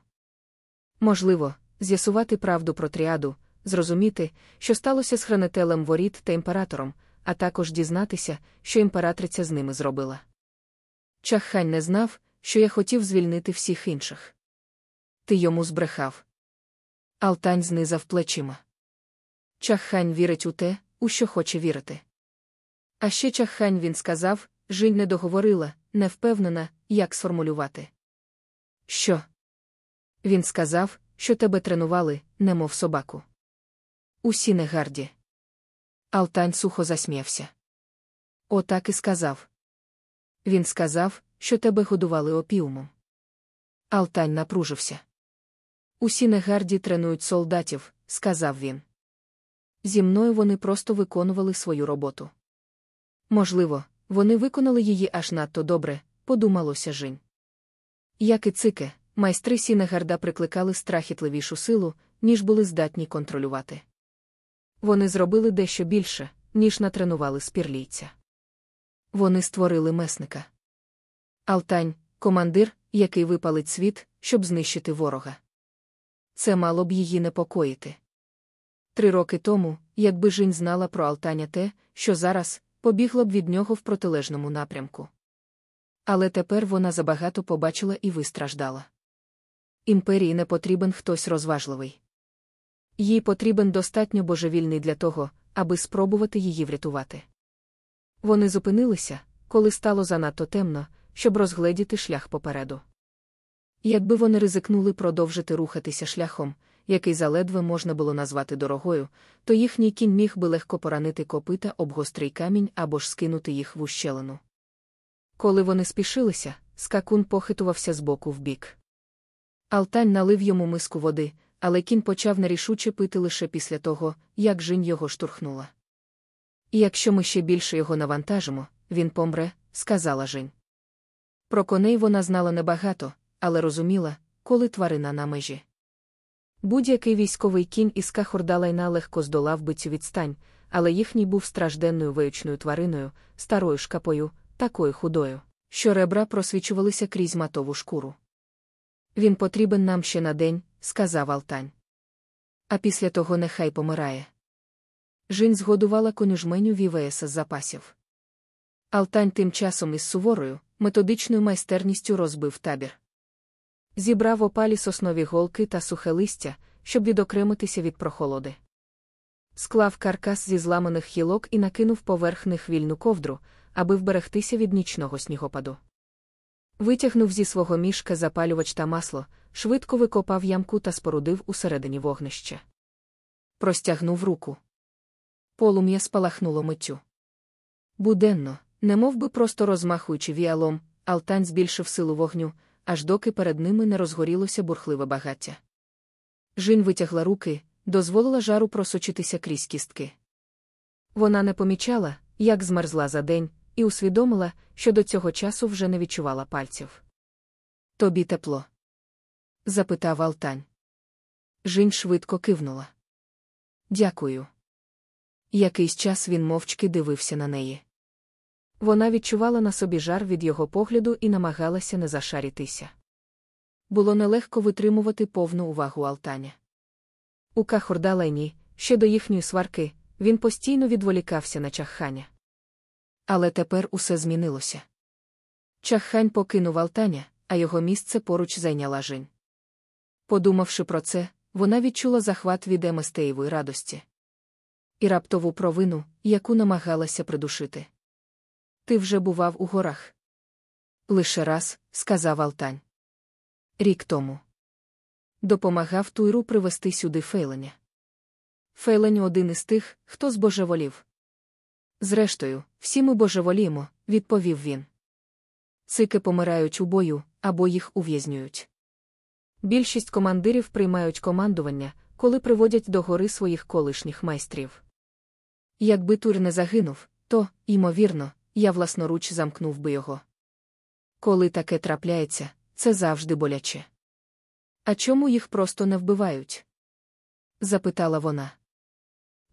Можливо, з'ясувати правду про тріаду, зрозуміти, що сталося з хранителем воріт та імператором, а також дізнатися, що імператриця з ними зробила. Чаххань не знав, що я хотів звільнити всіх інших. Ти йому збрехав. Алтань знизав плечима. Чаххань вірить у те, у що хоче вірити. А ще чаххань він сказав, Жінь не договорила, не впевнена, як сформулювати. Що? Він сказав, що тебе тренували, немов собаку. Усі негарді. Алтань сухо засміявся. Отак і сказав. Він сказав, що тебе годували опіумом. Алтань напружився. Усі негарді тренують солдатів, сказав він. Зі мною вони просто виконували свою роботу. Можливо, вони виконали її аж надто добре, подумалося Жінь. Як і цике, майстри Сінегарда прикликали страхітливішу силу, ніж були здатні контролювати. Вони зробили дещо більше, ніж натренували спірлійця. Вони створили месника. Алтань, командир, який випалить світ, щоб знищити ворога. Це мало б її непокоїти. Три роки тому, якби Жінь знала про Алтаня те, що зараз, побігла б від нього в протилежному напрямку. Але тепер вона забагато побачила і вистраждала. Імперії не потрібен хтось розважливий. Їй потрібен достатньо божевільний для того, аби спробувати її врятувати. Вони зупинилися, коли стало занадто темно, щоб розгледіти шлях попереду. Якби вони ризикнули продовжити рухатися шляхом, який заледве можна було назвати дорогою, то їхній кінь міг би легко поранити копита об гострий камінь або ж скинути їх в ущелину. Коли вони спішилися, скакун похитувався з боку в бік. Алтань налив йому миску води, але кінь почав нерішуче пити лише після того, як жінь його штурхнула. І якщо ми ще більше його навантажимо, він помре, сказала Жінь. Про коней вона знала небагато, але розуміла, коли тварина на межі. Будь-який військовий кінь із Кахордалайна легко здолав би цю відстань, але їхній був стражденною виючною твариною, старою шкапою, такою худою, що ребра просвічувалися крізь матову шкуру. Він потрібен нам ще на день, сказав Алтань. А після того нехай помирає. Жінь згодувала конюжменю Вівеса з запасів. Алтань тим часом із суворою, методичною майстерністю розбив табір. Зібрав опалі соснові голки та сухе листя, щоб відокремитися від прохолоди. Склав каркас зі зламаних хілок і накинув поверх них вільну ковдру, аби вберегтися від нічного снігопаду. Витягнув зі свого мішка запалювач та масло, швидко викопав ямку та спорудив усередині вогнище. Простягнув руку. Полум'я спалахнуло миттю. Буденно, немов би просто розмахуючи віалом, Алтань збільшив силу вогню, аж доки перед ними не розгорілося бурхливе багаття. Жінь витягла руки, дозволила жару просочитися крізь кістки. Вона не помічала, як змерзла за день, і усвідомила, що до цього часу вже не відчувала пальців. Тобі тепло? Запитав Алтань. Жінь швидко кивнула. Дякую. Якийсь час він мовчки дивився на неї. Вона відчувала на собі жар від його погляду і намагалася не зашарітися. Було нелегко витримувати повну увагу Алтаня. У Кахордалайні, ще до їхньої сварки, він постійно відволікався на чахханя. Але тепер усе змінилося. Чаххань покинув Алтаня, а його місце поруч зайняла Жень. Подумавши про це, вона відчула захват від Еместеєвої радості і раптову провину, яку намагалася придушити. Ти вже бував у горах? Лише раз, сказав Алтань. Рік тому. Допомагав Туйру привести сюди Фейленя. Фейлень один із тих, хто збожеволів. Зрештою, всі ми божеволіємо, відповів він. Цики помирають у бою, або їх ув'язнюють. Більшість командирів приймають командування, коли приводять до гори своїх колишніх майстрів. Якби Тур не загинув, то, ймовірно, я власноруч замкнув би його. Коли таке трапляється, це завжди боляче. А чому їх просто не вбивають? запитала вона.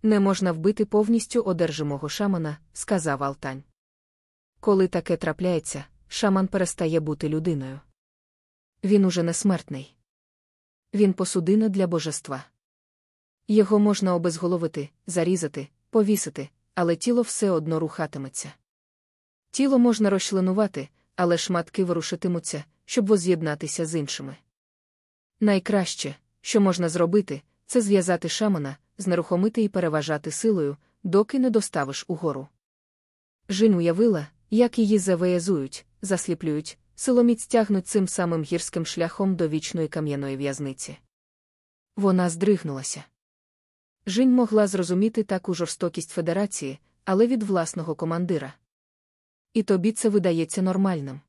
Не можна вбити повністю одержимого шамана, сказав Алтань. Коли таке трапляється, шаман перестає бути людиною. Він уже не смертний. Він посудина для божества. Його можна обезголовити, зарізати, повісити, але тіло все одно рухатиметься. Тіло можна розчленувати, але шматки ворушитимуться, щоб воз'єднатися з іншими. Найкраще, що можна зробити, це зв'язати шамана, знерухомити і переважати силою, доки не доставиш угору. Жін уявила, як її завеязують, засліплюють, силоміць тягнуть цим самим гірським шляхом до вічної кам'яної в'язниці. Вона здригнулася. Жінь могла зрозуміти таку жорстокість федерації, але від власного командира. І тобі це видається нормальним.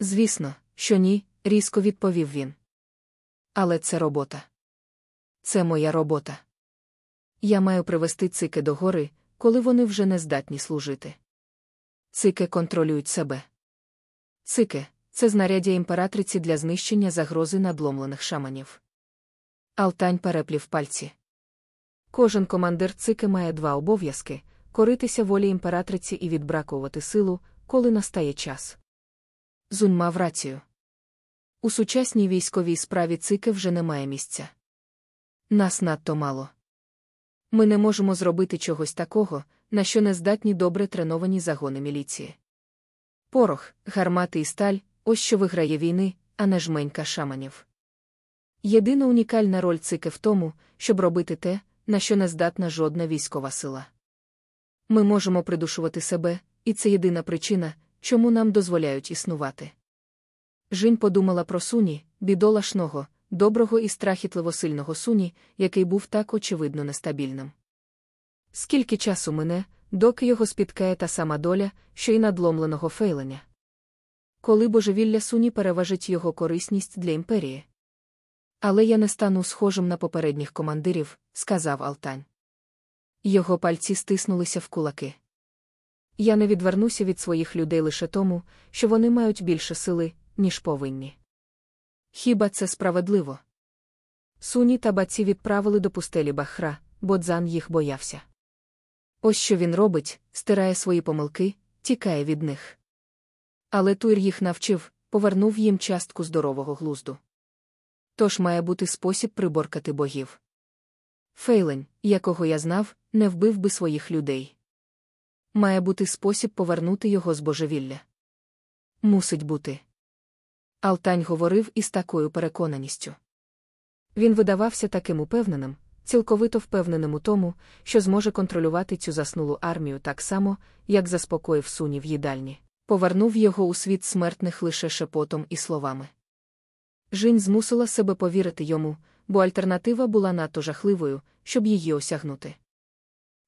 Звісно, що ні, різко відповів він. Але це робота. Це моя робота. Я маю привести цики до гори, коли вони вже не здатні служити. Цики контролюють себе. Цики це знаряддя імператриці для знищення загрози надломлених шаманів. Алтань переплів пальці. Кожен командир цики має два обов'язки коритися волі імператриці і відбракувати силу, коли настає час. Зунь мав рацію. У сучасній військовій справі цики вже немає місця. Нас надто мало. Ми не можемо зробити чогось такого, на що не здатні добре треновані загони міліції. Порох, гармати і сталь ось що виграє війни, а не жменька шаманів. Єдина унікальна роль цики в тому, щоб робити те, на що не здатна жодна військова сила. Ми можемо придушувати себе, і це єдина причина, чому нам дозволяють існувати. Жінь подумала про суні, бідолашного, доброго і страхітливо сильного суні, який був так очевидно нестабільним. Скільки часу мине, доки його спіткає та сама доля, що й надломленого фейленя? Коли божевілля суні переважить його корисність для імперії? Але я не стану схожим на попередніх командирів, сказав Алтань. Його пальці стиснулися в кулаки. Я не відвернуся від своїх людей лише тому, що вони мають більше сили, ніж повинні. Хіба це справедливо? Суні та баці відправили до пустелі Бахра, бо Дзан їх боявся. Ось що він робить, стирає свої помилки, тікає від них. Але Тур їх навчив, повернув їм частку здорового глузду. Тож має бути спосіб приборкати богів. Фейлень, якого я знав, не вбив би своїх людей. Має бути спосіб повернути його з божевілля. Мусить бути. Алтань говорив із такою переконаністю. Він видавався таким упевненим, цілковито впевненим у тому, що зможе контролювати цю заснулу армію так само, як заспокоїв суні в їдальні, повернув його у світ смертних лише шепотом і словами. Жінь змусила себе повірити йому, бо альтернатива була надто жахливою, щоб її осягнути.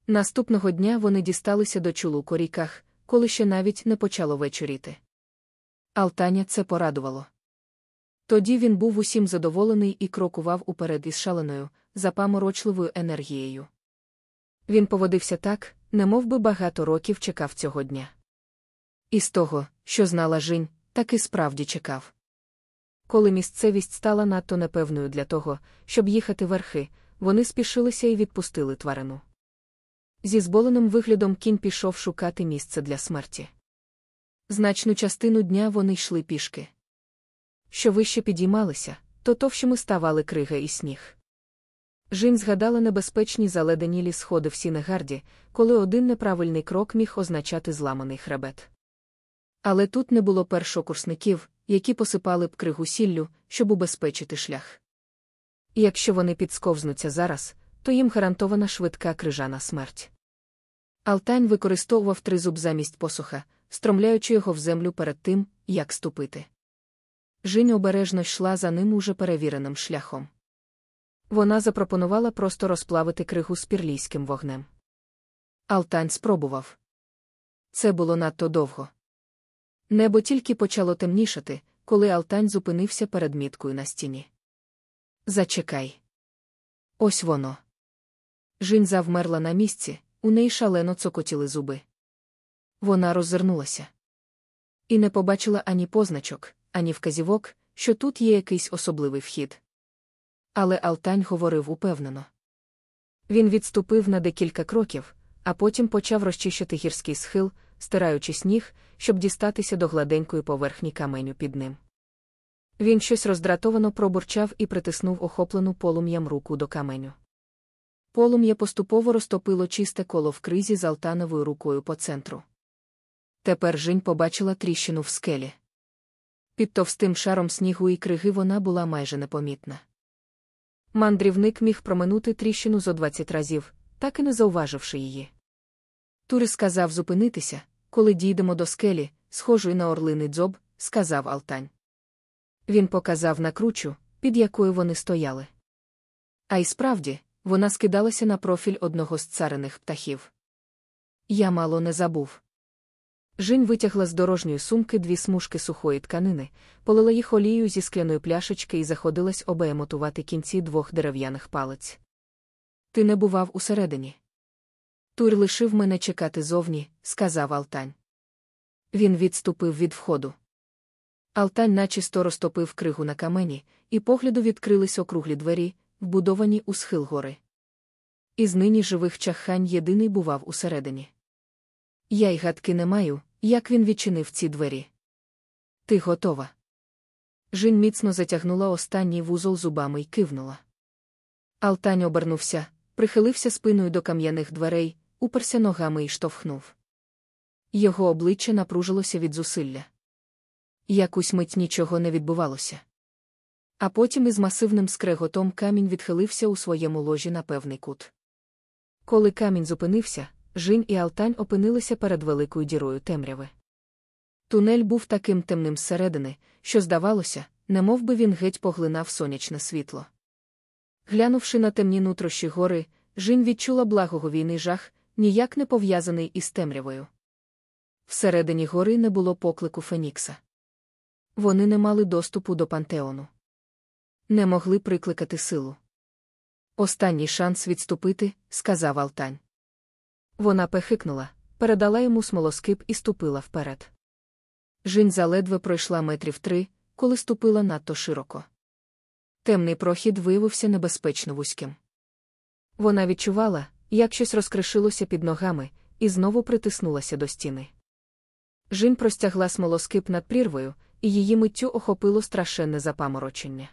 Наступного дня вони дісталися до чулу коріках, коли ще навіть не почало вечоріти. Алтаня це порадувало. Тоді він був усім задоволений і крокував уперед із шаленою, запаморочливою енергією. Він поводився так, немов би багато років чекав цього дня. І з того, що знала Жінь, так і справді чекав. Коли місцевість стала надто непевною для того, щоб їхати верхи, вони спішилися і відпустили тварину. Зі зболеним виглядом кінь пішов шукати місце для смерті. Значну частину дня вони йшли пішки. Що вище підіймалися, то товщими ставали крига і сніг. Жінь згадала небезпечні заледенілі сходи в Сінегарді, коли один неправильний крок міг означати зламаний хребет. Але тут не було першокурсників, які посипали б кригу сіллю, щоб убезпечити шлях. І якщо вони підсковзнуться зараз, то їм гарантована швидка крижана смерть. Алтань використовував тризуб замість посуха, стромляючи його в землю перед тим, як ступити. Жінь обережно йшла за ним уже перевіреним шляхом. Вона запропонувала просто розплавити кригу з пірлійським вогнем. Алтань спробував. Це було надто довго. Небо тільки почало темнішати, коли Алтань зупинився перед міткою на стіні. Зачекай. Ось воно. Жінь завмерла на місці, у неї шалено цокотіли зуби. Вона роззирнулася. І не побачила ані позначок, ані вказівок, що тут є якийсь особливий вхід. Але Алтань говорив упевнено. Він відступив на декілька кроків, а потім почав розчищати гірський схил, стираючи сніг, щоб дістатися до гладенької поверхні каменю під ним. Він щось роздратовано пробурчав і притиснув охоплену полум'ям руку до каменю. Полум'я поступово розтопило чисте коло в кризі з алтановою рукою по центру. Тепер Жінь побачила тріщину в скелі. Під товстим шаром снігу і криги вона була майже непомітна. Мандрівник міг проминути тріщину зо двадцять разів, так і не зауваживши її. Тури сказав зупинитися, коли дійдемо до скелі, схожої на орлиний дзоб, сказав Алтань. Він показав на кручу, під якою вони стояли. А й справді, вона скидалася на профіль одного з цариних птахів. Я мало не забув. Жінь витягла з дорожньої сумки дві смужки сухої тканини, полила їх олією зі скляної пляшечки і заходилась обеємотувати кінці двох дерев'яних палець. Ти не бував усередині. Тур лишив мене чекати зовні, сказав Алтань. Він відступив від входу. Алтань начисто розтопив кригу на камені, і погляду відкрились округлі двері, вбудовані у схил гори. Із нині живих чахань єдиний бував усередині. Я й гадки не маю, як він відчинив ці двері. Ти готова. Жінь міцно затягнула останній вузол зубами й кивнула. Алтань обернувся, прихилився спиною до кам'яних дверей, уперся ногами і штовхнув. Його обличчя напружилося від зусилля. Якусь мить нічого не відбувалося. А потім із масивним скреготом камінь відхилився у своєму ложі на певний кут. Коли камінь зупинився, Жінь і Алтань опинилися перед великою дірою темряви. Тунель був таким темним зсередини, що, здавалося, немов би він геть поглинав сонячне світло. Глянувши на темні нутрощі гори, Жінь відчула благоговійний жах, ніяк не пов'язаний із темрявою. Всередині гори не було поклику Фенікса. Вони не мали доступу до пантеону. Не могли прикликати силу. Останній шанс відступити, сказав Алтань. Вона пехикнула, передала йому смолоскип і ступила вперед. Жінь заледве пройшла метрів три, коли ступила надто широко. Темний прохід виявився небезпечно вузьким. Вона відчувала, як щось розкришилося під ногами, і знову притиснулася до стіни. Жінь простягла смолоскип над прірвою, і її миттю охопило страшенне запаморочення.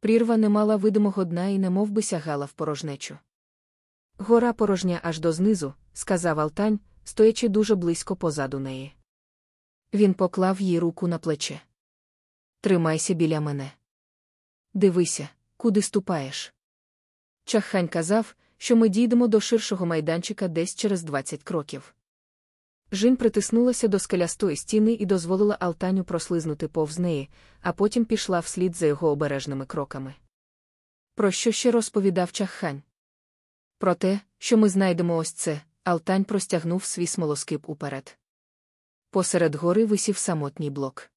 Прірва не мала видимого дна і немов би сягала в порожнечу. Гора порожня аж до знизу, сказав Алтань, стоячи дуже близько позаду неї. Він поклав їй руку на плече. Тримайся біля мене. Дивися, куди ступаєш. Чаххань казав, що ми дійдемо до ширшого майданчика десь через 20 кроків. Жін притиснулася до скелястої стіни і дозволила Алтаню прослизнути повз неї, а потім пішла вслід за його обережними кроками. Про що ще розповідав чаххань? Про те, що ми знайдемо ось це, Алтань простягнув свій смолоскип уперед. Посеред гори висів самотній блок.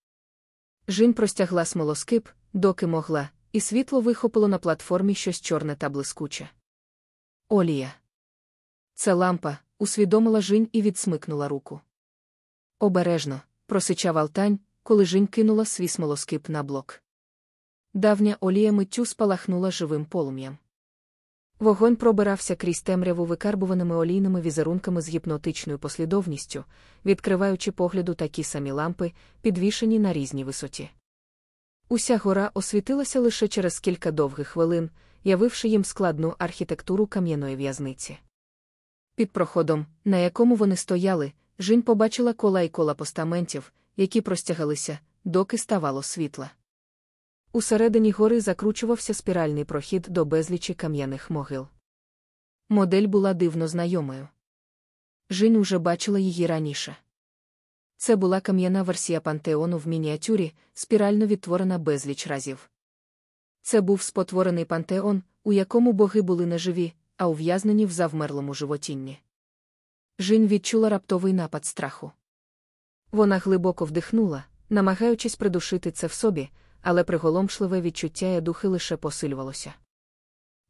Жін простягла смолоскип, доки могла, і світло вихопило на платформі щось чорне та блискуче. Олія. Це лампа, усвідомила Жінь і відсмикнула руку. Обережно, просичав Алтань, коли Жінь кинула свій смолоскип на блок. Давня олія миттю спалахнула живим полум'ям. Вогонь пробирався крізь темряву викарбуваними олійними візерунками з гіпнотичною послідовністю, відкриваючи погляду такі самі лампи, підвішені на різній висоті. Уся гора освітилася лише через кілька довгих хвилин, явивши їм складну архітектуру кам'яної в'язниці. Під проходом, на якому вони стояли, Жінь побачила кола й кола постаментів, які простягалися, доки ставало світла. Усередині гори закручувався спіральний прохід до безлічі кам'яних могил. Модель була дивно знайомою. Жінь уже бачила її раніше. Це була кам'яна версія пантеону в мініатюрі, спірально відтворена безліч разів. Це був спотворений пантеон, у якому боги були неживі, а ув'язнені в завмерлому животінні. Жінь відчула раптовий напад страху. Вона глибоко вдихнула, намагаючись придушити це в собі, але приголомшливе відчуття я духи лише посилювалося.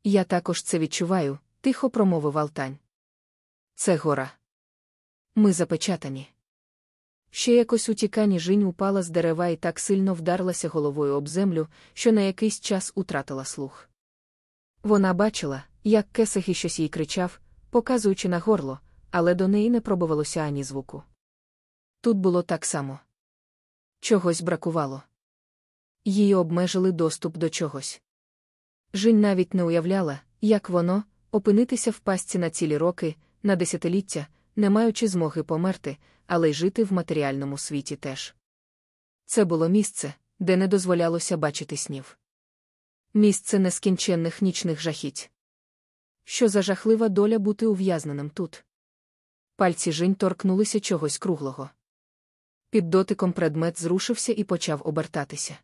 Я також це відчуваю, тихо промовив Алтань. Це гора. Ми запечатані. Ще якось у тікані Жінь упала з дерева і так сильно вдарлася головою об землю, що на якийсь час утратила слух. Вона бачила, як Кесахі щось їй кричав, показуючи на горло, але до неї не пробувалося ані звуку. Тут було так само. Чогось бракувало. Її обмежили доступ до чогось. Жінь навіть не уявляла, як воно опинитися в пастці на цілі роки, на десятиліття, не маючи змоги померти, але й жити в матеріальному світі теж. Це було місце, де не дозволялося бачити снів. Місце нескінченних нічних жахіть. Що за жахлива доля бути ув'язненим тут? Пальці Жінь торкнулися чогось круглого. Під дотиком предмет зрушився і почав обертатися.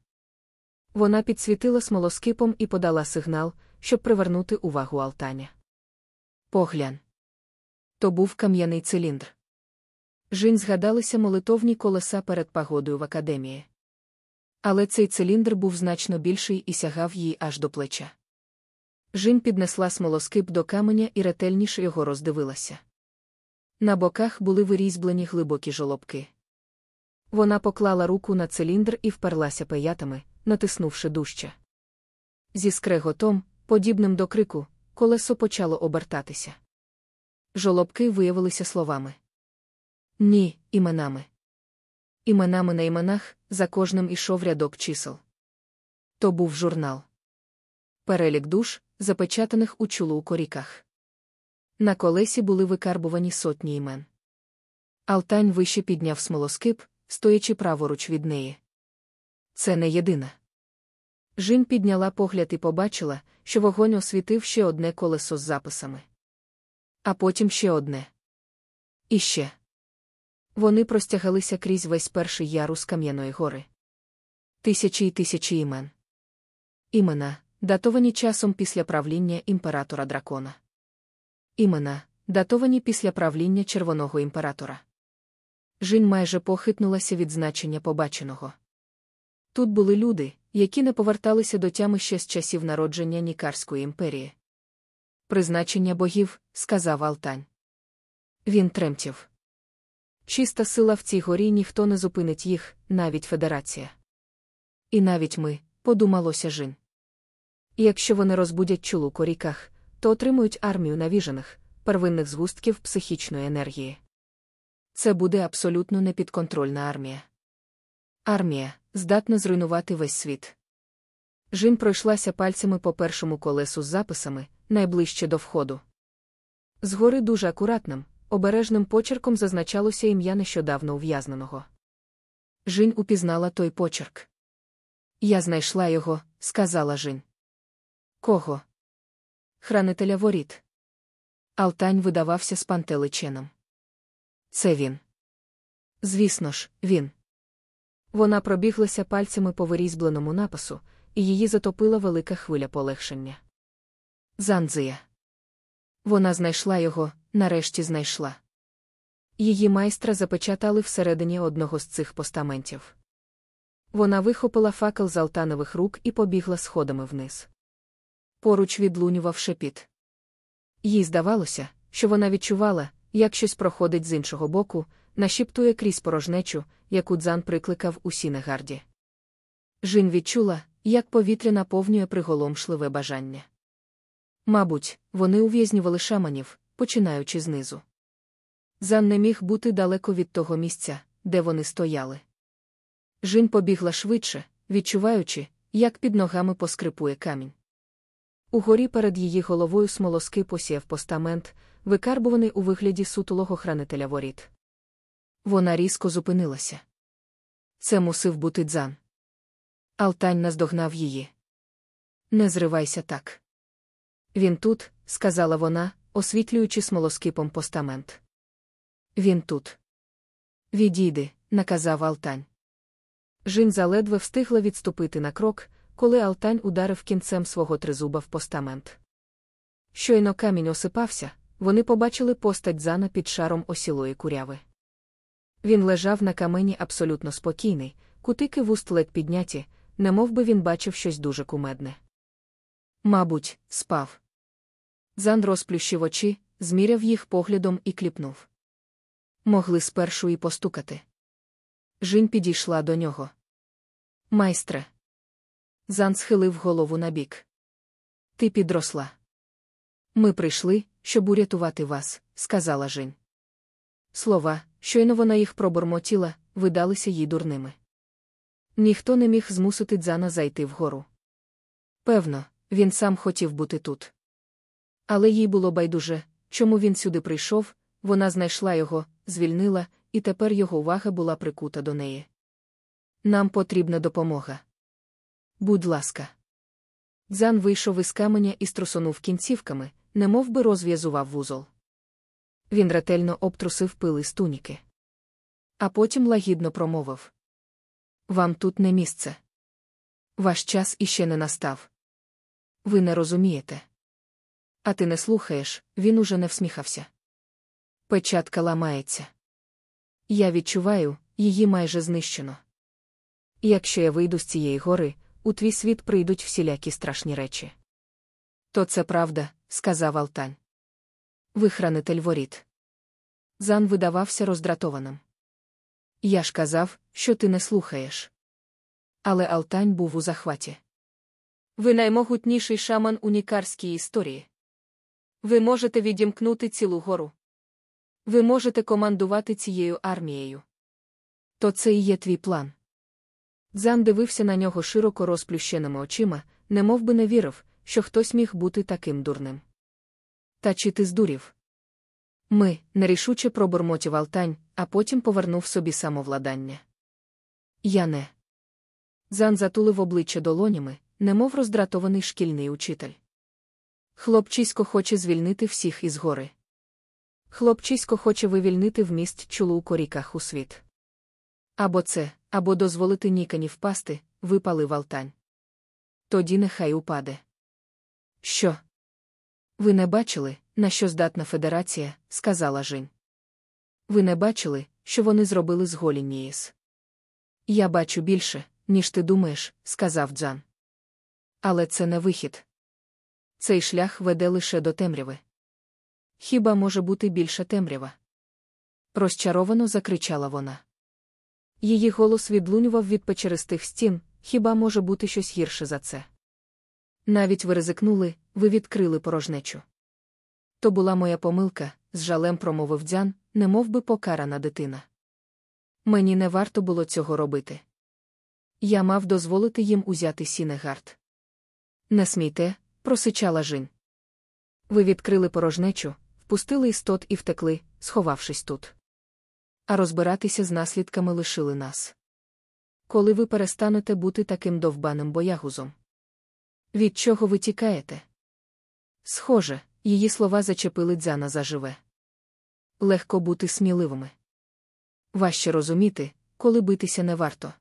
Вона підсвітила смолоскипом і подала сигнал, щоб привернути увагу Алтаня. Поглянь. То був кам'яний циліндр. Жінь згадалися молитовні колеса перед погодою в академії. Але цей циліндр був значно більший і сягав їй аж до плеча. Жінь піднесла смолоскип до каменя і ретельніше його роздивилася. На боках були вирізьблені глибокі жолобки. Вона поклала руку на циліндр і вперлася пеятами, натиснувши дужче. Зі скреготом, подібним до крику, колесо почало обертатися. Жолобки виявилися словами. Ні, іменами. Іменами на іменах за кожним ішов рядок чисел. То був журнал. Перелік душ, запечатаних у чулу у коріках. На колесі були викарбувані сотні імен. Алтань вище підняв смолоскип, стоячи праворуч від неї. Це не єдина. Жін підняла погляд і побачила, що вогонь освітив ще одне колесо з записами. А потім ще одне. І ще. Вони простягалися крізь весь перший ярус Кам'яної гори. Тисячі й тисячі імен. Імена, датовані часом після правління імператора дракона. Імена, датовані після правління червоного імператора. Жінь майже похитнулася від значення побаченого. Тут були люди, які не поверталися до тями ще з часів народження Нікарської імперії. Призначення богів, сказав Алтань. Він тремтів. Чиста сила в цій горі ніхто не зупинить їх, навіть федерація. І навіть ми, подумалося Жін. І якщо вони розбудять чулу коріках, то отримують армію навіжених, первинних згустків психічної енергії. Це буде абсолютно непідконтрольна армія. Армія здатна зруйнувати весь світ. Жін пройшлася пальцями по першому колесу з записами, найближче до входу. Згори дуже акуратним, обережним почерком зазначалося ім'я нещодавно ув'язненого. Жінь упізнала той почерк. Я знайшла його, сказала Жінь. Кого? Хранителя воріт. Алтань видавався спантеличеном. Це він. Звісно ж, він. Вона пробіглася пальцями по вирізбленому напису, і її затопила велика хвиля полегшення. Занзия. Вона знайшла його, нарешті знайшла. Її майстра запечатали всередині одного з цих постаментів. Вона вихопила факел з алтанових рук і побігла сходами вниз. Поруч відлунював шепіт. Їй здавалося, що вона відчувала, як щось проходить з іншого боку, нашіптує крізь порожнечу, яку Дзян прикликав у Сінегарді. Жінь відчула, як повітря наповнює приголомшливе бажання. Мабуть, вони ув'язнювали шаманів, починаючи знизу. Дзян не міг бути далеко від того місця, де вони стояли. Жінь побігла швидше, відчуваючи, як під ногами поскрипує камінь. Угорі перед її головою смолоскипу сяяв постамент, викарбуваний у вигляді сутулого хранителя воріт. Вона різко зупинилася. Це мусив бути дзан. Алтань наздогнав її. Не зривайся так. Він тут, сказала вона, освітлюючи смолоскипом постамент. Він тут. Відійди, наказав Алтань. Жін заледве встигла відступити на крок, коли Алтань ударив кінцем свого тризуба в постамент. Щойно камінь осипався, вони побачили постать Зана під шаром осілої куряви. Він лежав на камені абсолютно спокійний, кутики вуст ледь підняті, немов би він бачив щось дуже кумедне. Мабуть, спав. Зан розплющив очі, зміряв їх поглядом і кліпнув. Могли спершу і постукати. Жінь підійшла до нього. Майстре. Зан схилив голову набік. Ти підросла. Ми прийшли, щоб урятувати вас, сказала Жінь. Слова, щойно вона їх пробормотіла, видалися їй дурними. Ніхто не міг змусити Дзана зайти вгору. Певно, він сам хотів бути тут. Але їй було байдуже, чому він сюди прийшов, вона знайшла його, звільнила, і тепер його увага була прикута до неї. Нам потрібна допомога. Будь ласка. Дзан вийшов із каменя і струсонув кінцівками, немов би розв'язував вузол. Він ретельно обтрусив пили з туніки. А потім лагідно промовив: Вам тут не місце. Ваш час іще не настав. Ви не розумієте. А ти не слухаєш, він уже не всміхався. Печатка ламається. Я відчуваю, її майже знищено. Якщо я вийду з цієї гори, у твій світ прийдуть всілякі страшні речі. То це правда, сказав Алтань. Ви хранитель воріт. Зан видавався роздратованим. Я ж казав, що ти не слухаєш. Але Алтань був у захваті. Ви наймогутніший шаман у нікарській історії. Ви можете відімкнути цілу гору. Ви можете командувати цією армією. То це і є твій план. Дзан дивився на нього широко розплющеними очима, немов би не вірив, що хтось міг бути таким дурним. Та чи ти здурів? Ми, нерішуче пробурмотів Алтань, а потім повернув собі самовладання. Я не. Зан затулив обличчя долонями, немов роздратований шкільний учитель. Хлопчисько хоче звільнити всіх із гори. Хлопчисько хоче вивільнити вміст чулу у коріках у світ. Або це, або дозволити нікані впасти, випалив Алтань. Тоді нехай упаде. Що? Ви не бачили, на що здатна федерація, сказала Жінь. Ви не бачили, що вони зробили з Голінієс. Я бачу більше, ніж ти думаєш, сказав Дзан. Але це не вихід. Цей шлях веде лише до темряви. Хіба може бути більша темрява? Розчаровано закричала вона. Її голос відлунював від печеристих стін, хіба може бути щось гірше за це? Навіть ви ризикнули, ви відкрили порожнечу. То була моя помилка, з жалем промовив дзян, немов би покарана дитина. Мені не варто було цього робити. Я мав дозволити їм узяти Сінегард. Не смійте, просичала Жінь. Ви відкрили порожнечу, впустили істот і втекли, сховавшись тут. А розбиратися з наслідками лишили нас. Коли ви перестанете бути таким довбаним боягузом? Від чого ви тікаєте? Схоже, її слова зачепили Дзяна за живе. Легко бути сміливими. Важче розуміти, коли битися не варто.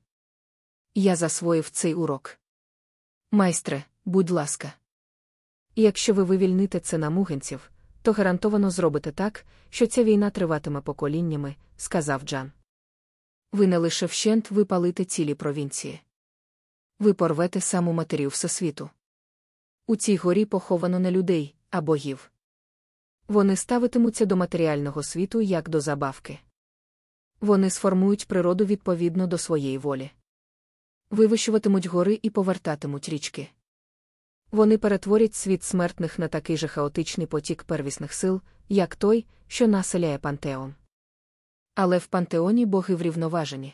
Я засвоїв цей урок. Майстре, будь ласка. Якщо ви вивільните це на мугенців, то гарантовано зробите так, що ця війна триватиме поколіннями, сказав Джан. Ви не лише вщент випалите цілі провінції. Ви порвете саму матерію всесвіту. У цій горі поховано не людей, а богів. Вони ставитимуться до матеріального світу як до забавки. Вони сформують природу відповідно до своєї волі. Вивищуватимуть гори і повертатимуть річки. Вони перетворять світ смертних на такий же хаотичний потік первісних сил, як той, що населяє пантеон. Але в пантеоні боги врівноважені.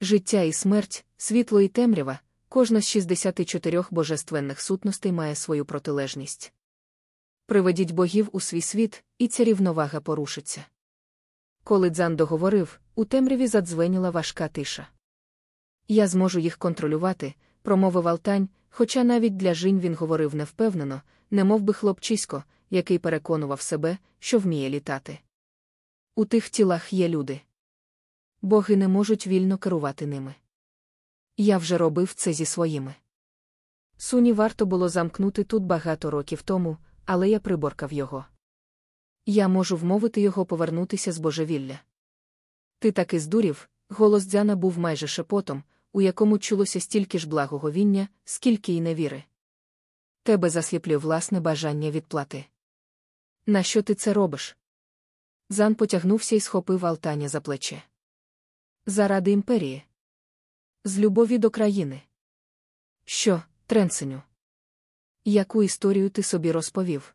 Життя і смерть, світло і темрява, кожна з 64 божественних сутностей має свою протилежність. Приведіть богів у свій світ, і ця рівновага порушиться. Коли Дзан договорив, у темряві задзвеніла важка тиша. Я зможу їх контролювати, промовив Алтань, хоча навіть для жінь він говорив невпевнено, немов би хлопчисько, який переконував себе, що вміє літати. У тих тілах є люди. Боги не можуть вільно керувати ними. Я вже робив це зі своїми. Суні варто було замкнути тут багато років тому, але я приборкав його. Я можу вмовити його повернутися з божевілля. Ти таки здурів, голос Дзяна був майже шепотом, у якому чулося стільки ж благоговіння, скільки й невіри. Тебе засліплює власне бажання відплати. На що ти це робиш? Зан потягнувся і схопив Алтаня за плече. Заради імперії. З любові до країни. Що, Тренсеню? Яку історію ти собі розповів?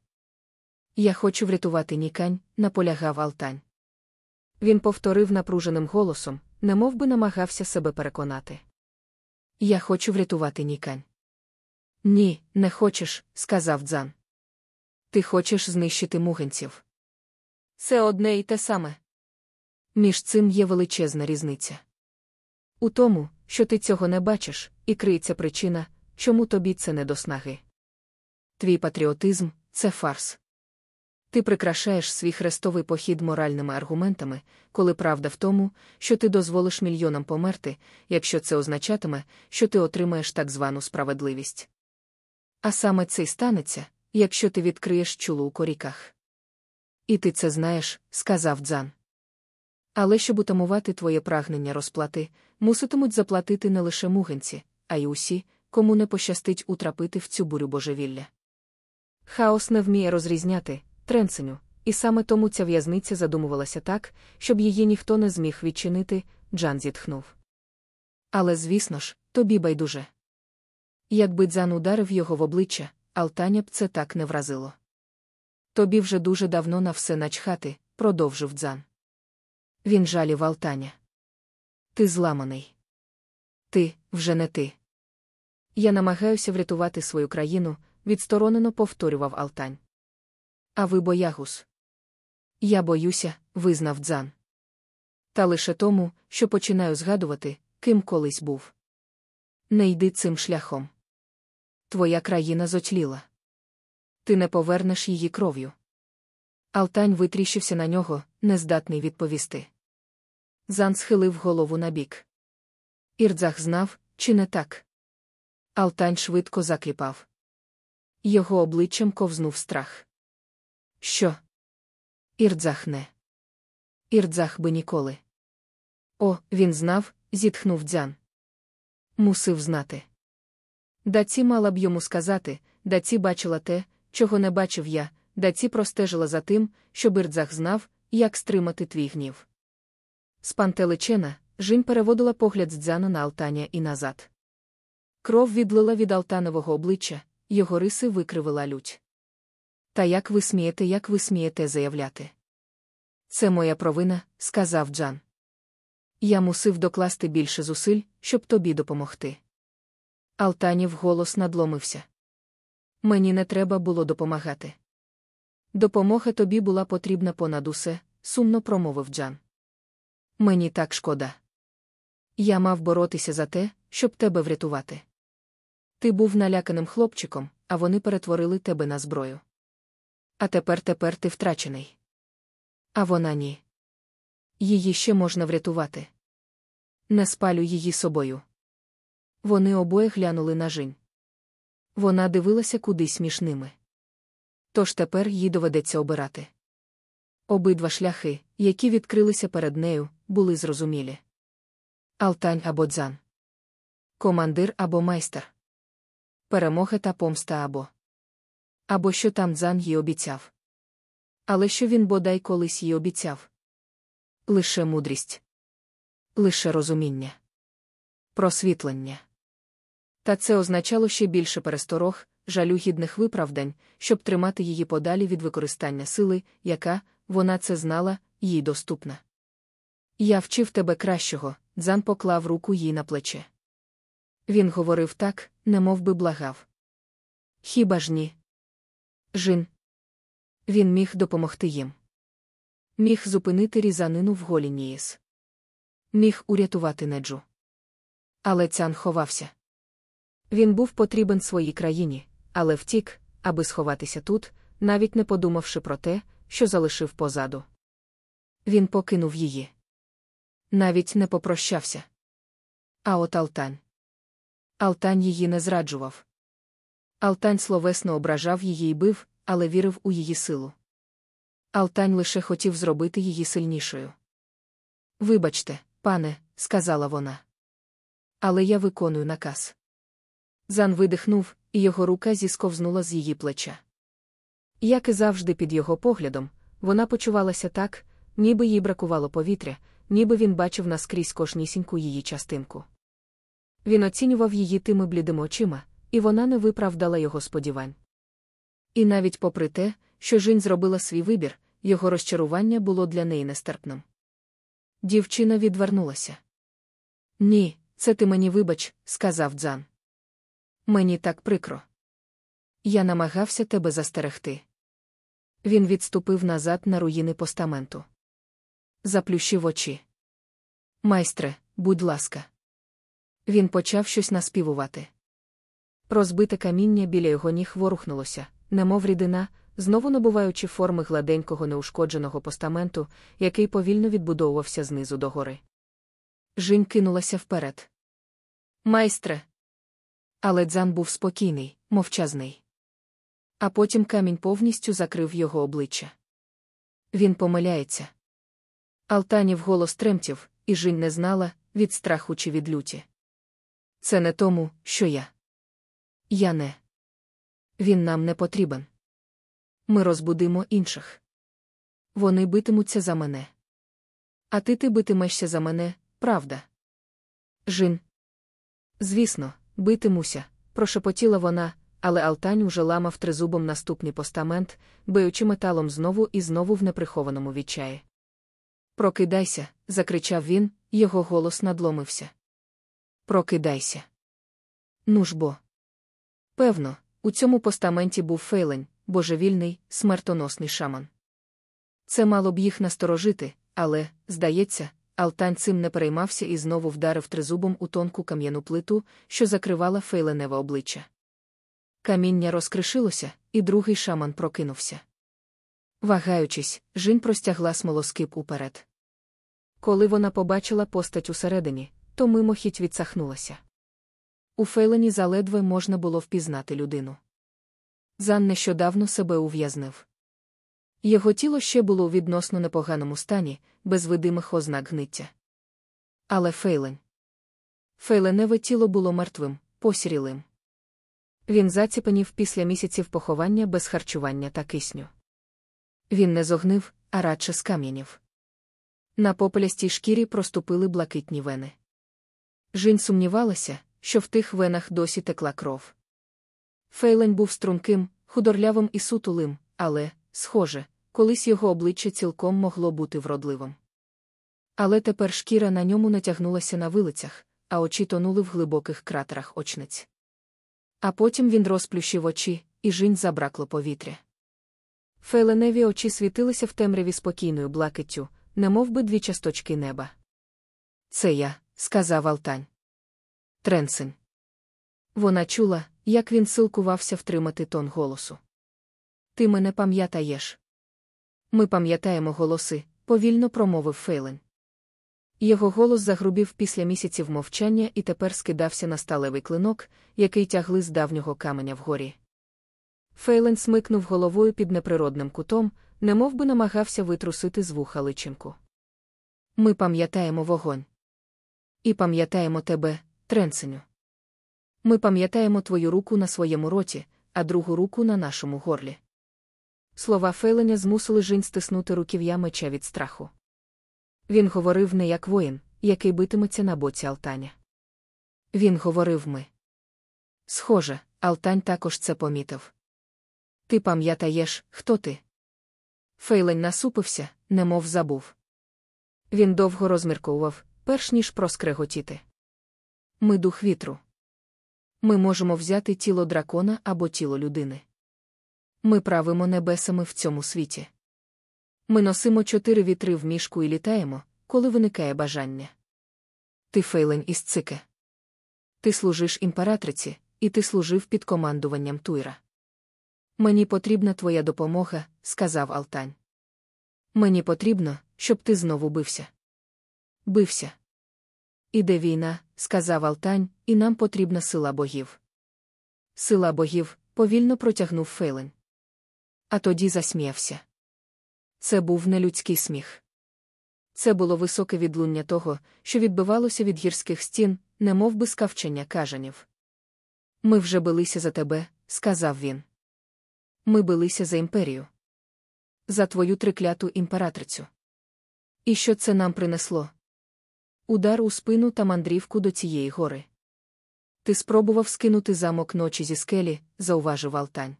Я хочу врятувати Нікань, наполягав Алтань. Він повторив напруженим голосом, немов би намагався себе переконати. Я хочу врятувати Нікань. Ні, не хочеш, сказав Дзан. Ти хочеш знищити мугенців. Це одне і те саме. Між цим є величезна різниця. У тому, що ти цього не бачиш, і криється причина, чому тобі це не до снаги. Твій патріотизм це фарс. Ти прикрашаєш свій хрестовий похід моральними аргументами, коли правда в тому, що ти дозволиш мільйонам померти, якщо це означатиме, що ти отримаєш так звану справедливість. А саме це й станеться, якщо ти відкриєш чулу у коріках. І ти це знаєш, сказав Дзан. Але щоб утамувати твоє прагнення розплати, муситимуть заплатити не лише мугенці, а й усі, кому не пощастить утрапити в цю бурю божевілля. Хаос не вміє розрізняти, Тренсеню, і саме тому ця в'язниця задумувалася так, щоб її ніхто не зміг відчинити, Джан зітхнув. Але, звісно ж, тобі байдуже. Якби Дзан ударив його в обличчя, Алтаня б це так не вразило. Тобі вже дуже давно на все начхати, продовжив Дзан. Він жалів Алтаня. Ти зламаний. Ти, вже не ти. Я намагаюся врятувати свою країну, відсторонено повторював Алтань. А ви боягус. Я боюся, визнав дзан. Та лише тому, що починаю згадувати, ким колись був. Не йди цим шляхом. Твоя країна зотліла. Ти не повернеш її кров'ю. Алтань витріщився на нього, нездатний відповісти. Зан схилив голову набік. Ірдзах знав, чи не так. Алтань швидко закліпав. Його обличчям ковзнув страх. Що? Ірдзах не. Ірдзах би ніколи. О, він знав, зітхнув дзян. Мусив знати. Даці мала б йому сказати, даці бачила те, чого не бачив я, даці простежила за тим, щоб Ірдзах знав, як стримати твій гнів. Спантеличена, Жінь переводила погляд з дзяна на Алтаня і назад. Кров відлила від Алтанового обличчя, його риси викривила лють. Та як ви смієте, як ви смієте заявляти? Це моя провина, сказав Джан. Я мусив докласти більше зусиль, щоб тобі допомогти. Алтанів голос надломився. Мені не треба було допомагати. Допомога тобі була потрібна понад усе, сумно промовив Джан. Мені так шкода. Я мав боротися за те, щоб тебе врятувати. Ти був наляканим хлопчиком, а вони перетворили тебе на зброю. А тепер тепер ти втрачений. А вона ні. Її ще можна врятувати. Не спалю її собою. Вони обоє глянули на жінь. Вона дивилася кудись смішними. Тож тепер їй доведеться обирати. Обидва шляхи, які відкрилися перед нею, були зрозумілі. Алтань або дзан. Командир або майстер. Перемога та помста або. Або що там дзан їй обіцяв. Але що він бодай колись їй обіцяв? Лише мудрість. Лише розуміння. Просвітлення. Та це означало ще більше пересторог, жалюгідних виправдань, щоб тримати її подалі від використання сили, яка, вона це знала, їй доступна. Я вчив тебе кращого, Дзан поклав руку їй на плече. Він говорив так, немов би благав. Хіба ж ні? Жін. Він міг допомогти їм. Міг зупинити різанину в голі Ніїс. Міг урятувати неджу. Але цян ховався. Він був потрібен своїй країні, але втік, аби сховатися тут, навіть не подумавши про те, що залишив позаду. Він покинув її. Навіть не попрощався. А от Алтань. Алтань її не зраджував. Алтань словесно ображав її і бив, але вірив у її силу. Алтань лише хотів зробити її сильнішою. Вибачте, пане, сказала вона. Але я виконую наказ. Зан видихнув, і його рука зісковзнула з її плеча. Як і завжди, під його поглядом, вона почувалася так, ніби їй бракувало повітря, ніби він бачив наскрізь кожнісіньку її частинку. Він оцінював її тими блідими очима, і вона не виправдала його сподівань. І навіть попри те, що Жінь зробила свій вибір, його розчарування було для неї нестерпним. Дівчина відвернулася. Ні, це ти мені вибач, сказав Дзан. Мені так прикро. Я намагався тебе застерегти. Він відступив назад на руїни постаменту. Заплющив очі. Майстре, будь ласка. Він почав щось наспівувати. Розбите каміння біля його ніг ворухнулося, немов рідина, знову набуваючи форми гладенького неушкодженого постаменту, який повільно відбудовувався знизу догори. Жінь кинулася вперед. Майстре. Але дзан був спокійний, мовчазний. А потім камінь повністю закрив його обличчя. Він помиляється. Алтанів голос тремтів, і Жінь не знала, від страху чи від люті. Це не тому, що я. Я не. Він нам не потрібен. Ми розбудимо інших. Вони битимуться за мене. А ти ти битимешся за мене, правда? Жін. Звісно, битимуся, прошепотіла вона, але Алтань уже ламав тризубом наступний постамент, биючи металом знову і знову в неприхованому відчаї. Прокидайся, закричав він, його голос надломився. Прокидайся. Ну ж бо. Певно, у цьому постаменті був фейлень, божевільний, смертоносний шаман. Це мало б їх насторожити, але, здається, Алтань цим не переймався і знову вдарив тризубом у тонку кам'яну плиту, що закривала фейленеве обличчя. Каміння розкришилося, і другий шаман прокинувся. Вагаючись, Жінь простягла смолоскип уперед. Коли вона побачила постать усередині, то мимохідь відсахнулася. У фейлені заледве можна було впізнати людину. Зан нещодавно себе ув'язнив. Його тіло ще було у відносно непоганому стані, без видимих ознак гниття. Але фейлень. Фейленеве тіло було мертвим, посірілим. Він заціпанів після місяців поховання без харчування та кисню. Він не зогнив, а радше з кам'янів. На попелястій шкірі проступили блакитні вени. Жінь сумнівалася, що в тих венах досі текла кров. Фейлень був струнким, худорлявим і сутулим, але, схоже, колись його обличчя цілком могло бути вродливим. Але тепер шкіра на ньому натягнулася на вилицях, а очі тонули в глибоких кратерах очниць. А потім він розплющив очі, і жінь забракло повітря. Фейленеві очі світилися в темряві спокійною блакиттю, немов би дві часточки неба. Це я, сказав Алтань. Тренсень. Вона чула, як він силкувався втримати тон голосу. Ти мене пам'ятаєш. Ми пам'ятаємо голоси, повільно промовив Фейлен. Його голос загрубів після місяців мовчання і тепер скидався на сталевий клинок, який тягли з давнього каменя вгорі. Фейлен смикнув головою під неприродним кутом, немов би намагався витрусити з вуха личинку. Ми пам'ятаємо вогонь. І пам'ятаємо тебе, Тренсеню. Ми пам'ятаємо твою руку на своєму роті, а другу руку на нашому горлі. Слова Фейленя змусили жінь стиснути руків'я меча від страху. Він говорив не як воїн, який битиметься на боці Алтаня. Він говорив ми. Схоже, Алтань також це помітив. Ти пам'ятаєш, хто ти? Фейлень насупився, немов забув. Він довго розмірковував, перш ніж проскреготіти. Ми дух вітру. Ми можемо взяти тіло дракона або тіло людини. Ми правимо небесами в цьому світі. Ми носимо чотири вітри в мішку і літаємо, коли виникає бажання. Ти фейлень із цике. Ти служиш імператриці, і ти служив під командуванням Туйра. Мені потрібна твоя допомога, сказав Алтань. Мені потрібно, щоб ти знову бився. Бився. Іде війна, сказав Алтань, і нам потрібна сила богів. Сила богів, повільно протягнув Фейлен. А тоді засміявся. Це був нелюдський сміх. Це було високе відлуння того, що відбивалося від гірських стін, немов би скавчення кажанів. Ми вже билися за тебе, сказав він. Ми билися за імперію. За твою трикляту імператрицю. І що це нам принесло? Удар у спину та мандрівку до цієї гори. Ти спробував скинути замок ночі зі скелі, зауважив Алтань.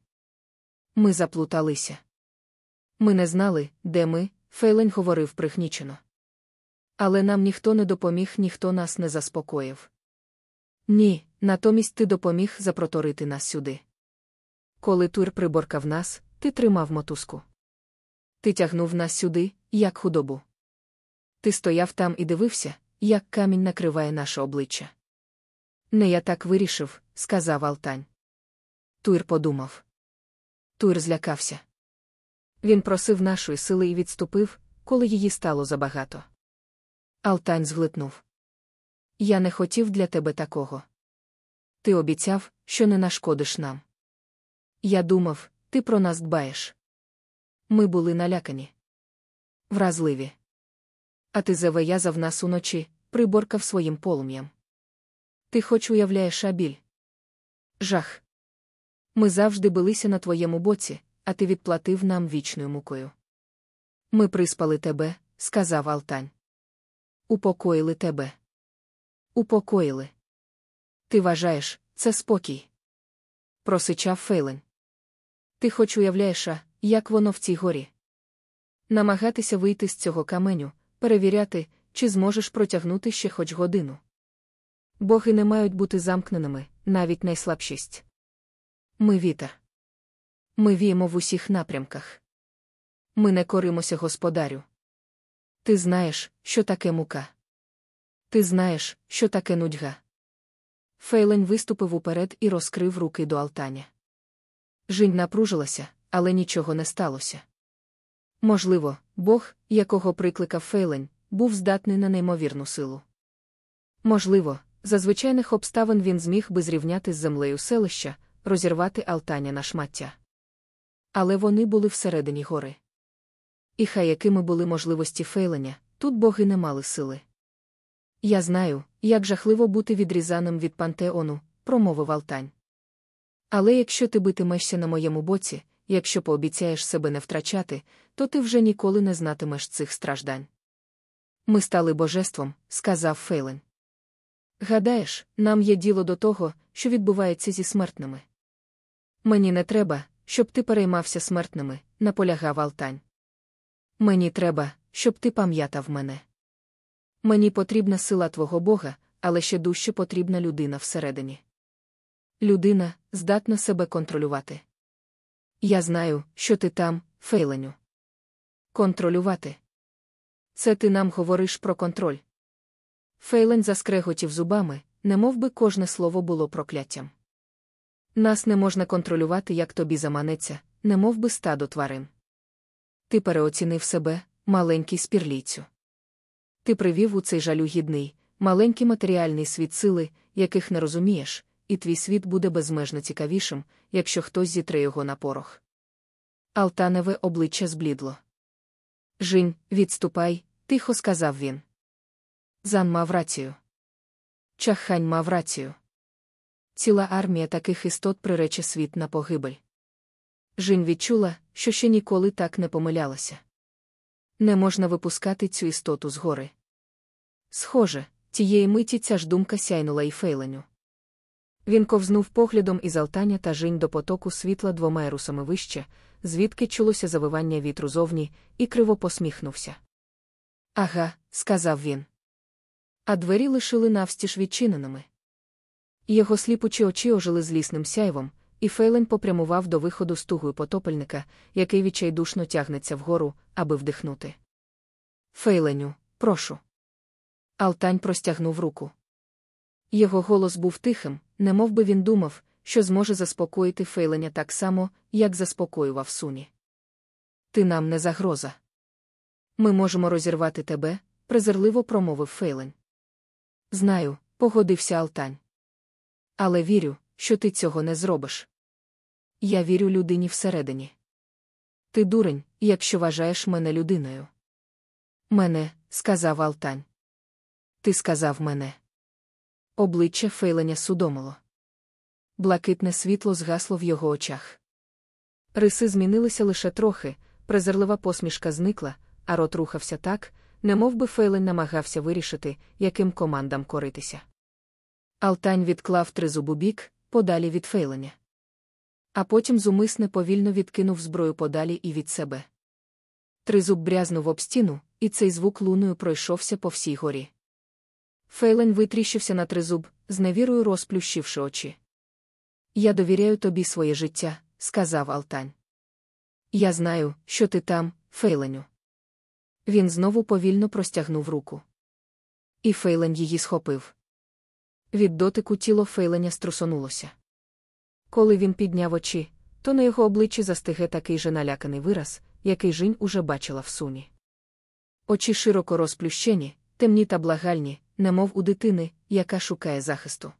Ми заплуталися. Ми не знали, де ми, Фейлень говорив прихнічено. Але нам ніхто не допоміг, ніхто нас не заспокоїв. Ні, натомість ти допоміг запроторити нас сюди. Коли тур приборкав нас, ти тримав мотузку. Ти тягнув нас сюди, як худобу. Ти стояв там і дивився, як камінь накриває наше обличчя. Не я так вирішив, сказав Алтань. Тур подумав. Тур злякався. Він просив нашої сили і відступив, коли її стало забагато. Алтань зглитнув. Я не хотів для тебе такого. Ти обіцяв, що не нашкодиш нам. Я думав, ти про нас дбаєш. Ми були налякані. Вразливі. А ти завиязав нас уночі, приборкав своїм полум'ям. Ти хоч уявляєш абіль. Жах. Ми завжди билися на твоєму боці, а ти відплатив нам вічною мукою. Ми приспали тебе, сказав Алтань. Упокоїли тебе. Упокоїли. Ти вважаєш, це спокій. Просичав Фейлен. Ти хоч уявляєш, як воно в цій горі. Намагатися вийти з цього каменю, перевіряти, чи зможеш протягнути ще хоч годину. Боги не мають бути замкненими, навіть найслабшість. Ми вітер. Ми віємо в усіх напрямках. Ми не коримося господарю. Ти знаєш, що таке мука. Ти знаєш, що таке нудьга. Фейлень виступив уперед і розкрив руки до алтаня. Жінь напружилася, але нічого не сталося. Можливо, Бог, якого прикликав Фейлень, був здатний на неймовірну силу. Можливо, за звичайних обставин він зміг би зрівняти з землею селища, розірвати алтаня на шмаття. Але вони були всередині гори. І хай якими були можливості фейленя, тут боги не мали сили. Я знаю, як жахливо бути відрізаним від пантеону, промовив Алтань. Але якщо ти битимешся на моєму боці, якщо пообіцяєш себе не втрачати, то ти вже ніколи не знатимеш цих страждань. Ми стали божеством, сказав Фейлен. Гадаєш, нам є діло до того, що відбувається зі смертними. Мені не треба, щоб ти переймався смертними, наполягав Алтань. Мені треба, щоб ти пам'ятав мене. Мені потрібна сила твого Бога, але ще дужче потрібна людина всередині. Людина здатна себе контролювати. Я знаю, що ти там, Фейленю. Контролювати. Це ти нам говориш про контроль. Фейлен заскреготів зубами, немов би кожне слово було прокляттям. Нас не можна контролювати, як тобі заманеться, немов би стадо тварин. Ти переоцінив себе, маленький спірлійцю. Ти привів у цей жалюгідний, маленький матеріальний світ сили, яких не розумієш, і твій світ буде безмежно цікавішим, якщо хтось зітре його на порох. Алтаневе обличчя зблідло. Жінь, відступай, тихо сказав він. Зан мав рацію. Чаххань мав рацію. Ціла армія таких істот прирече світ на погибель. Жінь відчула, що ще ніколи так не помилялася. Не можна випускати цю істоту з гори. Схоже, тієї миті ця ж думка сяйнула і фейленю. Він ковзнув поглядом із алтання та жінь до потоку світла двома ерусами вище, звідки чулося завивання вітру зовні, і криво посміхнувся. Ага, сказав він. А двері лишили навстіж відчиненими. Його сліпучі очі ожили злісним сяйвом, і Фейлен попрямував до виходу з тугою потопельника, який відчайдушно тягнеться вгору, аби вдихнути. Фейленю, прошу. Алтань простягнув руку. Його голос був тихим, немов би він думав, що зможе заспокоїти Фейленя так само, як заспокоював суні. Ти нам не загроза. Ми можемо розірвати тебе, презирливо промовив Фейлень. Знаю, погодився Алтань. Але вірю, що ти цього не зробиш. Я вірю людині всередині. Ти дурень, якщо вважаєш мене людиною. Мене, сказав Алтань. Ти сказав мене. Обличчя Фейленя судомило. Блакитне світло згасло в його очах. Риси змінилися лише трохи, презирлива посмішка зникла, а рот рухався так, немов би намагався вирішити, яким командам коритися. Алтань відклав тризубу бік, подалі від Фейленя. А потім зумисне повільно відкинув зброю подалі і від себе. Тризуб брязнув об стіну, і цей звук луною пройшовся по всій горі. Фейлен витріщився на тризуб, з невірою розплющивши очі. Я довіряю тобі своє життя, сказав Алтань. Я знаю, що ти там, Фейленю. Він знову повільно простягнув руку. І Фейлен її схопив. Від дотику тіло Фейленя струсонулося. Коли він підняв очі, то на його обличчі застиге такий же наляканий вираз, який Жінь уже бачила в суні. Очі широко розплющені, темні та благальні, немов у дитини, яка шукає захисту.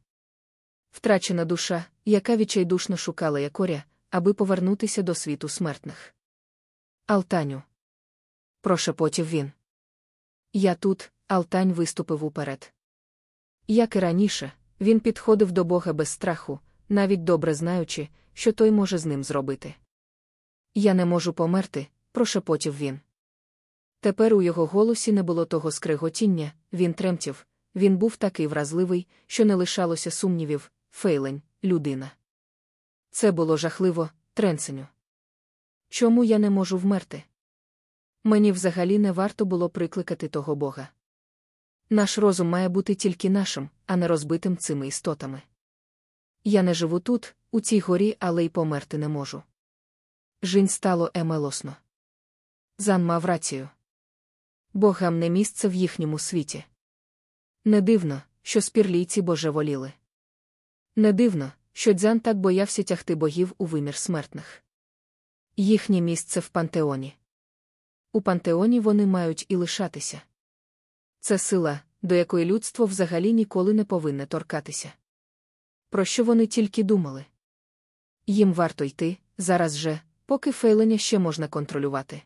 Втрачена душа, яка відчайдушно шукала якоря, аби повернутися до світу смертних. Алтаню. Прошепотів він. Я тут, Алтань виступив уперед. Як і раніше, він підходив до Бога без страху, навіть добре знаючи, що той може з ним зробити. Я не можу померти, прошепотів він. Тепер у його голосі не було того скриготіння, він тремтів, він був такий вразливий, що не лишалося сумнівів, фейлень, людина. Це було жахливо, тренсеню. Чому я не можу вмерти? Мені взагалі не варто було прикликати того Бога. Наш розум має бути тільки нашим, а не розбитим цими істотами. Я не живу тут, у цій горі, але й померти не можу. Жінь стало емелосно. Зан мав рацію. Богам не місце в їхньому світі. Не дивно, що спірлійці божеволіли. Не дивно, що дзян так боявся тягти богів у вимір смертних. Їхнє місце в пантеоні. У пантеоні вони мають і лишатися. Це сила, до якої людство взагалі ніколи не повинне торкатися. Про що вони тільки думали? Їм варто йти, зараз же, поки фейленя ще можна контролювати.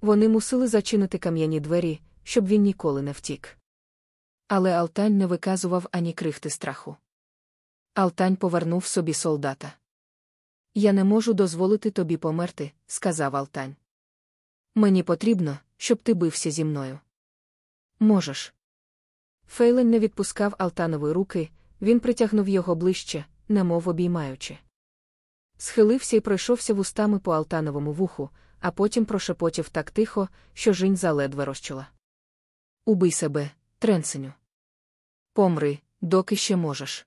Вони мусили зачинити кам'яні двері, щоб він ніколи не втік. Але Алтань не виказував ані крихти страху. Алтань повернув собі солдата. Я не можу дозволити тобі померти, сказав Алтань. Мені потрібно, щоб ти бився зі мною. Можеш. Фейлен не відпускав Алтанової руки, він притягнув його ближче, немов обіймаючи. Схилився і пройшовся вустами по Алтановому вуху, а потім прошепотів так тихо, що жінь заледве розчула. Убий себе, тренсеню. Помри, доки ще можеш.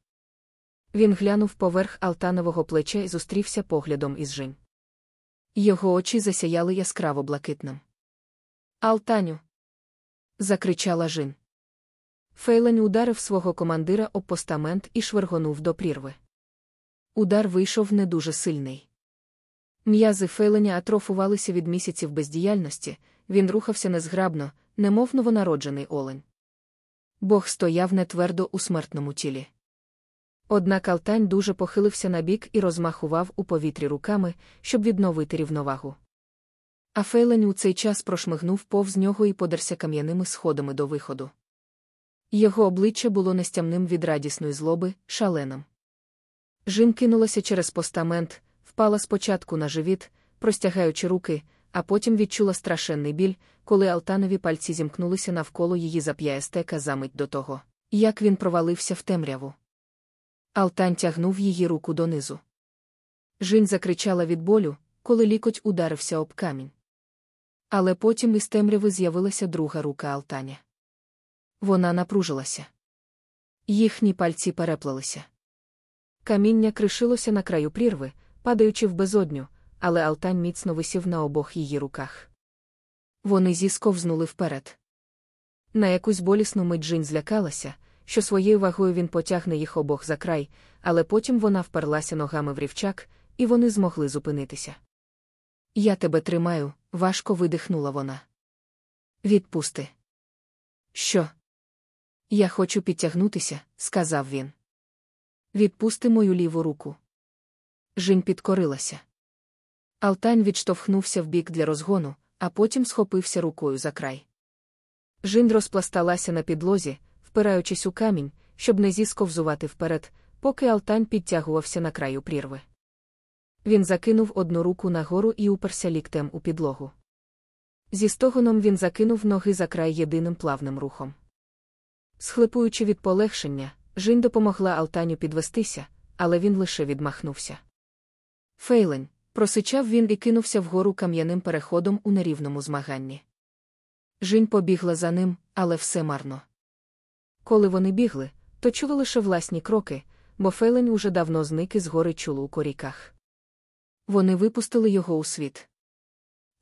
Він глянув поверх Алтанового плеча і зустрівся поглядом із жінь. Його очі засяяли яскраво блакитним. Алтаню. Закричала жін. Фейлень ударив свого командира об постамент і швергонув до прірви. Удар вийшов не дуже сильний. М'язи Фейленя атрофувалися від місяців бездіяльності, він рухався незграбно, немов новонароджений олень. Бог стояв нетвердо у смертному тілі. Однак Алтань дуже похилився на бік і розмахував у повітрі руками, щоб відновити рівновагу. А Фейлень у цей час прошмигнув повз нього і подерся кам'яними сходами до виходу. Його обличчя було нестямним від радісної злоби, шаленим. Жін кинулася через постамент, впала спочатку на живіт, простягаючи руки, а потім відчула страшенний біль, коли Алтанові пальці зімкнулися навколо її зап'ястека за мить до того, як він провалився в темряву. Алтан тягнув її руку донизу. Жінь закричала від болю, коли лікоть ударився об камінь. Але потім із темряви з'явилася друга рука Алтаня. Вона напружилася. Їхні пальці переплелися. Каміння кришилося на краю прірви, падаючи в безодню, але Алтань міцно висів на обох її руках. Вони зісковзнули вперед. На якусь болісну мить Джин злякалася, що своєю вагою він потягне їх обох за край, але потім вона вперлася ногами в рівчак, і вони змогли зупинитися. Я тебе тримаю, важко видихнула вона. Відпусти. Що? Я хочу підтягнутися, сказав він. Відпусти мою ліву руку. Жінь підкорилася. Алтань відштовхнувся вбік для розгону, а потім схопився рукою за край. Жінь розпласталася на підлозі, впираючись у камінь, щоб не зісковзувати вперед, поки Алтань підтягувався на краю прірви. Він закинув одну руку нагору і уперся ліктем у підлогу. Зі стогоном він закинув ноги за край єдиним плавним рухом. Схлипуючи від полегшення, Жінь допомогла Алтаню підвестися, але він лише відмахнувся. Фейлень, просичав він і кинувся вгору кам'яним переходом у нерівному змаганні. Жінь побігла за ним, але все марно. Коли вони бігли, то чули лише власні кроки, бо Фейлень уже давно зник із гори чулу у коріках. Вони випустили його у світ.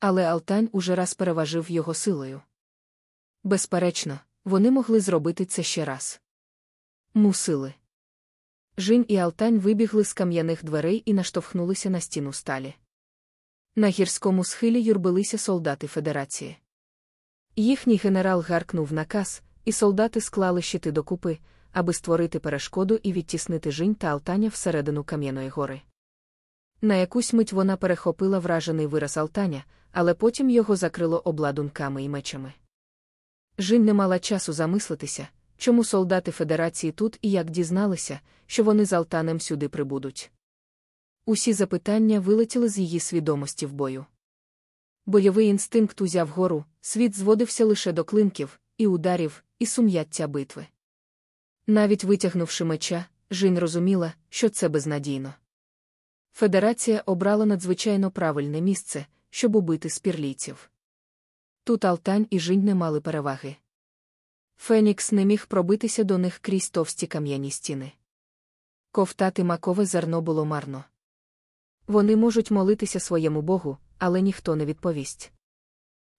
Але Алтань уже раз переважив його силою. Безперечно, вони могли зробити це ще раз. Мусили. Жінь і Алтань вибігли з кам'яних дверей і наштовхнулися на стіну сталі. На гірському схилі юрбилися солдати Федерації. Їхній генерал гаркнув наказ, і солдати склали щити докупи, аби створити перешкоду і відтіснити жінь та Алтаня всередину Кам'яної гори. На якусь мить вона перехопила вражений вираз Алтаня, але потім його закрило обладунками і мечами. Жінь не мала часу замислитися, чому солдати Федерації тут і як дізналися, що вони з Алтанем сюди прибудуть. Усі запитання вилетіли з її свідомості в бою. Бойовий інстинкт узяв гору, світ зводився лише до клинків, і ударів, і сум'яття битви. Навіть витягнувши меча, Жінь розуміла, що це безнадійно. Федерація обрала надзвичайно правильне місце, щоб убити спірлійців. Тут Алтань і Жінь не мали переваги. Фенікс не міг пробитися до них крізь товсті кам'яні стіни. Ковтати макове зерно було марно. Вони можуть молитися своєму Богу, але ніхто не відповість.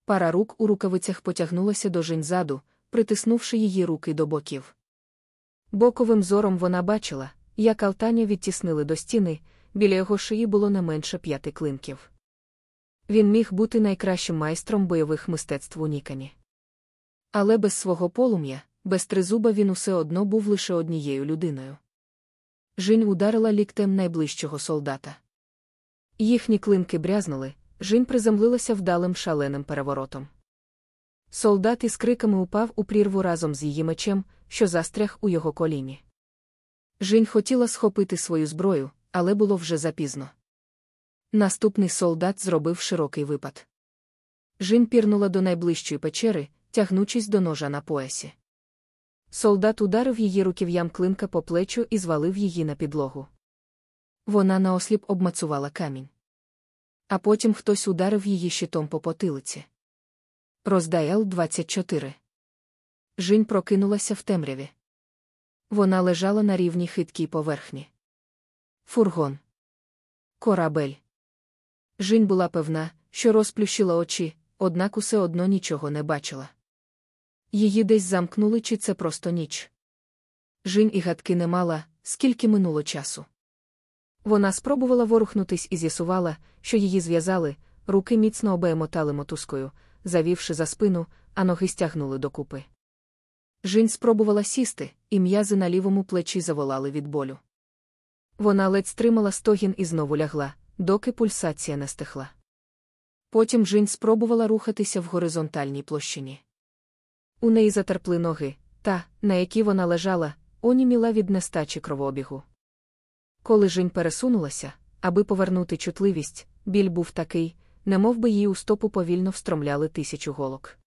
Пара рук у рукавицях потягнулася до Жінь заду, притиснувши її руки до боків. Боковим зором вона бачила, як Алтаня відтіснили до стіни, біля його шиї було не менше п'яти клинків. Він міг бути найкращим майстром бойових мистецтв у Нікані. Але без свого полум'я, без тризуба він усе одно був лише однією людиною. Жінь ударила ліктем найближчого солдата. Їхні клинки брязнули, Жінь приземлилася вдалим шаленим переворотом. Солдат із криками упав у прірву разом з її мечем, що застряг у його коліні. Жінь хотіла схопити свою зброю, але було вже запізно. Наступний солдат зробив широкий випад. Жін пірнула до найближчої печери, тягнучись до ножа на поясі. Солдат ударив її руків'ям клинка по плечу і звалив її на підлогу. Вона наосліп обмацувала камінь. А потім хтось ударив її щитом по потилиці. Роздаєл 24. Жінь прокинулася в темряві. Вона лежала на рівні хиткій поверхні. Фургон. Корабель. Жінь була певна, що розплющила очі, однак усе одно нічого не бачила. Її десь замкнули, чи це просто ніч. Жінь і гадки не мала, скільки минуло часу. Вона спробувала ворухнутись і з'ясувала, що її зв'язали, руки міцно обемотали мотузкою, завівши за спину, а ноги стягнули докупи. Жінь спробувала сісти, і м'язи на лівому плечі заволали від болю. Вона ледь стримала стогін і знову лягла, доки пульсація не стихла. Потім Жінь спробувала рухатися в горизонтальній площині. У неї затерпли ноги, та, на якій вона лежала, оніміла від нестачі кровообігу. Коли Жінь пересунулася, аби повернути чутливість, біль був такий, немов би її у стопу повільно встромляли тисячу голок.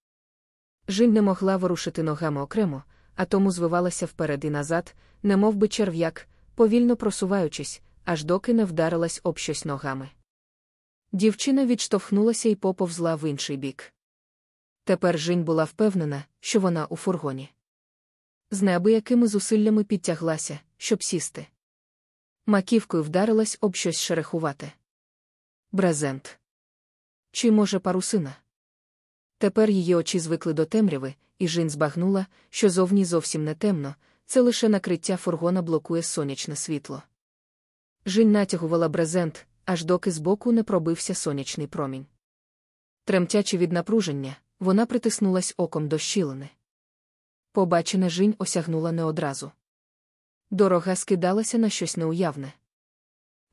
Жінь не могла ворушити ногами окремо, а тому звивалася вперед і назад, немов би черв'як, повільно просуваючись, аж доки не вдарилась об щось ногами. Дівчина відштовхнулася і поповзла в інший бік. Тепер Жінь була впевнена, що вона у фургоні. З неабиякими зусиллями підтяглася, щоб сісти. Маківкою вдарилась об щось шерехувати. Брезент. Чи, може, парусина? Тепер її очі звикли до темряви, і Жін збагнула, що зовні зовсім не темно, це лише накриття фургона блокує сонячне світло. Жінь натягувала брезент, аж доки збоку не пробився сонячний промінь. Тремтячи від напруження, вона притиснулась оком до щілини. Побачене Жінь осягнула не одразу. Дорога скидалася на щось неуявне.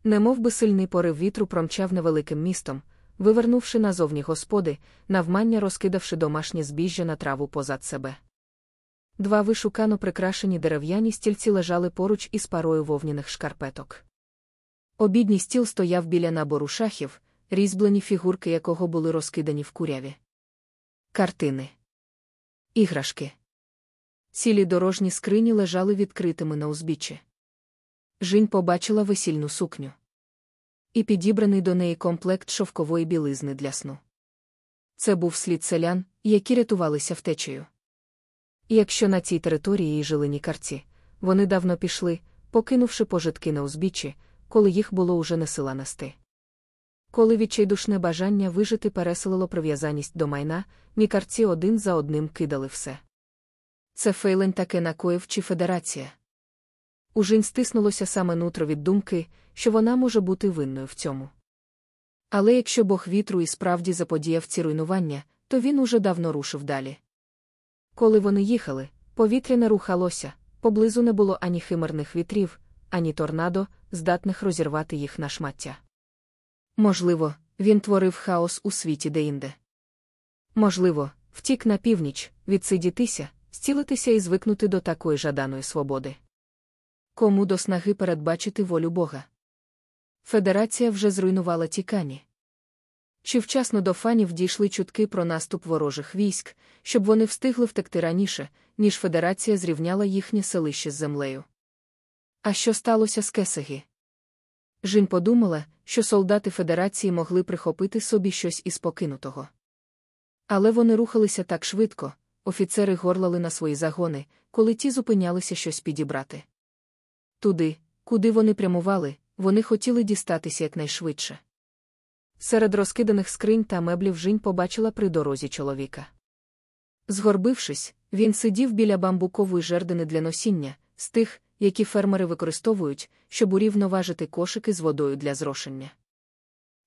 Немов би сильний порив вітру промчав невеликим містом, вивернувши назовні господи, навмання розкидавши домашнє збіжжя на траву позад себе. Два вишукано прикрашені дерев'яні стільці лежали поруч із парою вовняних шкарпеток. Обідній стіл стояв біля набору шахів, різьблені фігурки якого були розкидані в куряві. Картини. Іграшки. Цілі дорожні скрині лежали відкритими на узбіччі. Жінь побачила весільну сукню. І підібраний до неї комплект шовкової білизни для сну. Це був слід селян, які рятувалися втечею. І якщо на цій території жили нікарці, вони давно пішли, покинувши пожитки на узбіччі, коли їх було уже не сила нести. Коли відчайдушне бажання вижити переселило прив'язаність до майна, нікарці один за одним кидали все. Це Фейлен таке накоїв чи федерація. Ужинь стиснулося саме нутро від думки, що вона може бути винною в цьому. Але якщо Бог вітру і справді заподіяв ці руйнування, то він уже давно рушив далі. Коли вони їхали, повітря не рухалося, поблизу не було ані химерних вітрів, ані торнадо, здатних розірвати їх на шмаття. Можливо, він творив хаос у світі деінде. Можливо, втік на північ, відсидітися, зцілитися і звикнути до такої жаданої свободи. Кому до снаги передбачити волю Бога? Федерація вже зруйнувала тікані. Чи вчасно до фанів дійшли чутки про наступ ворожих військ, щоб вони встигли втекти раніше, ніж Федерація зрівняла їхнє селище з землею? А що сталося з Кесегі? Жінь подумала, що солдати Федерації могли прихопити собі щось із покинутого. Але вони рухалися так швидко, офіцери горлали на свої загони, коли ті зупинялися щось підібрати. Туди, куди вони прямували, вони хотіли дістатися якнайшвидше. Серед розкиданих скринь та меблів Жінь побачила при дорозі чоловіка. Згорбившись, він сидів біля бамбукової жердини для носіння, з тих, які фермери використовують, щоб урівноважити кошики з водою для зрошення.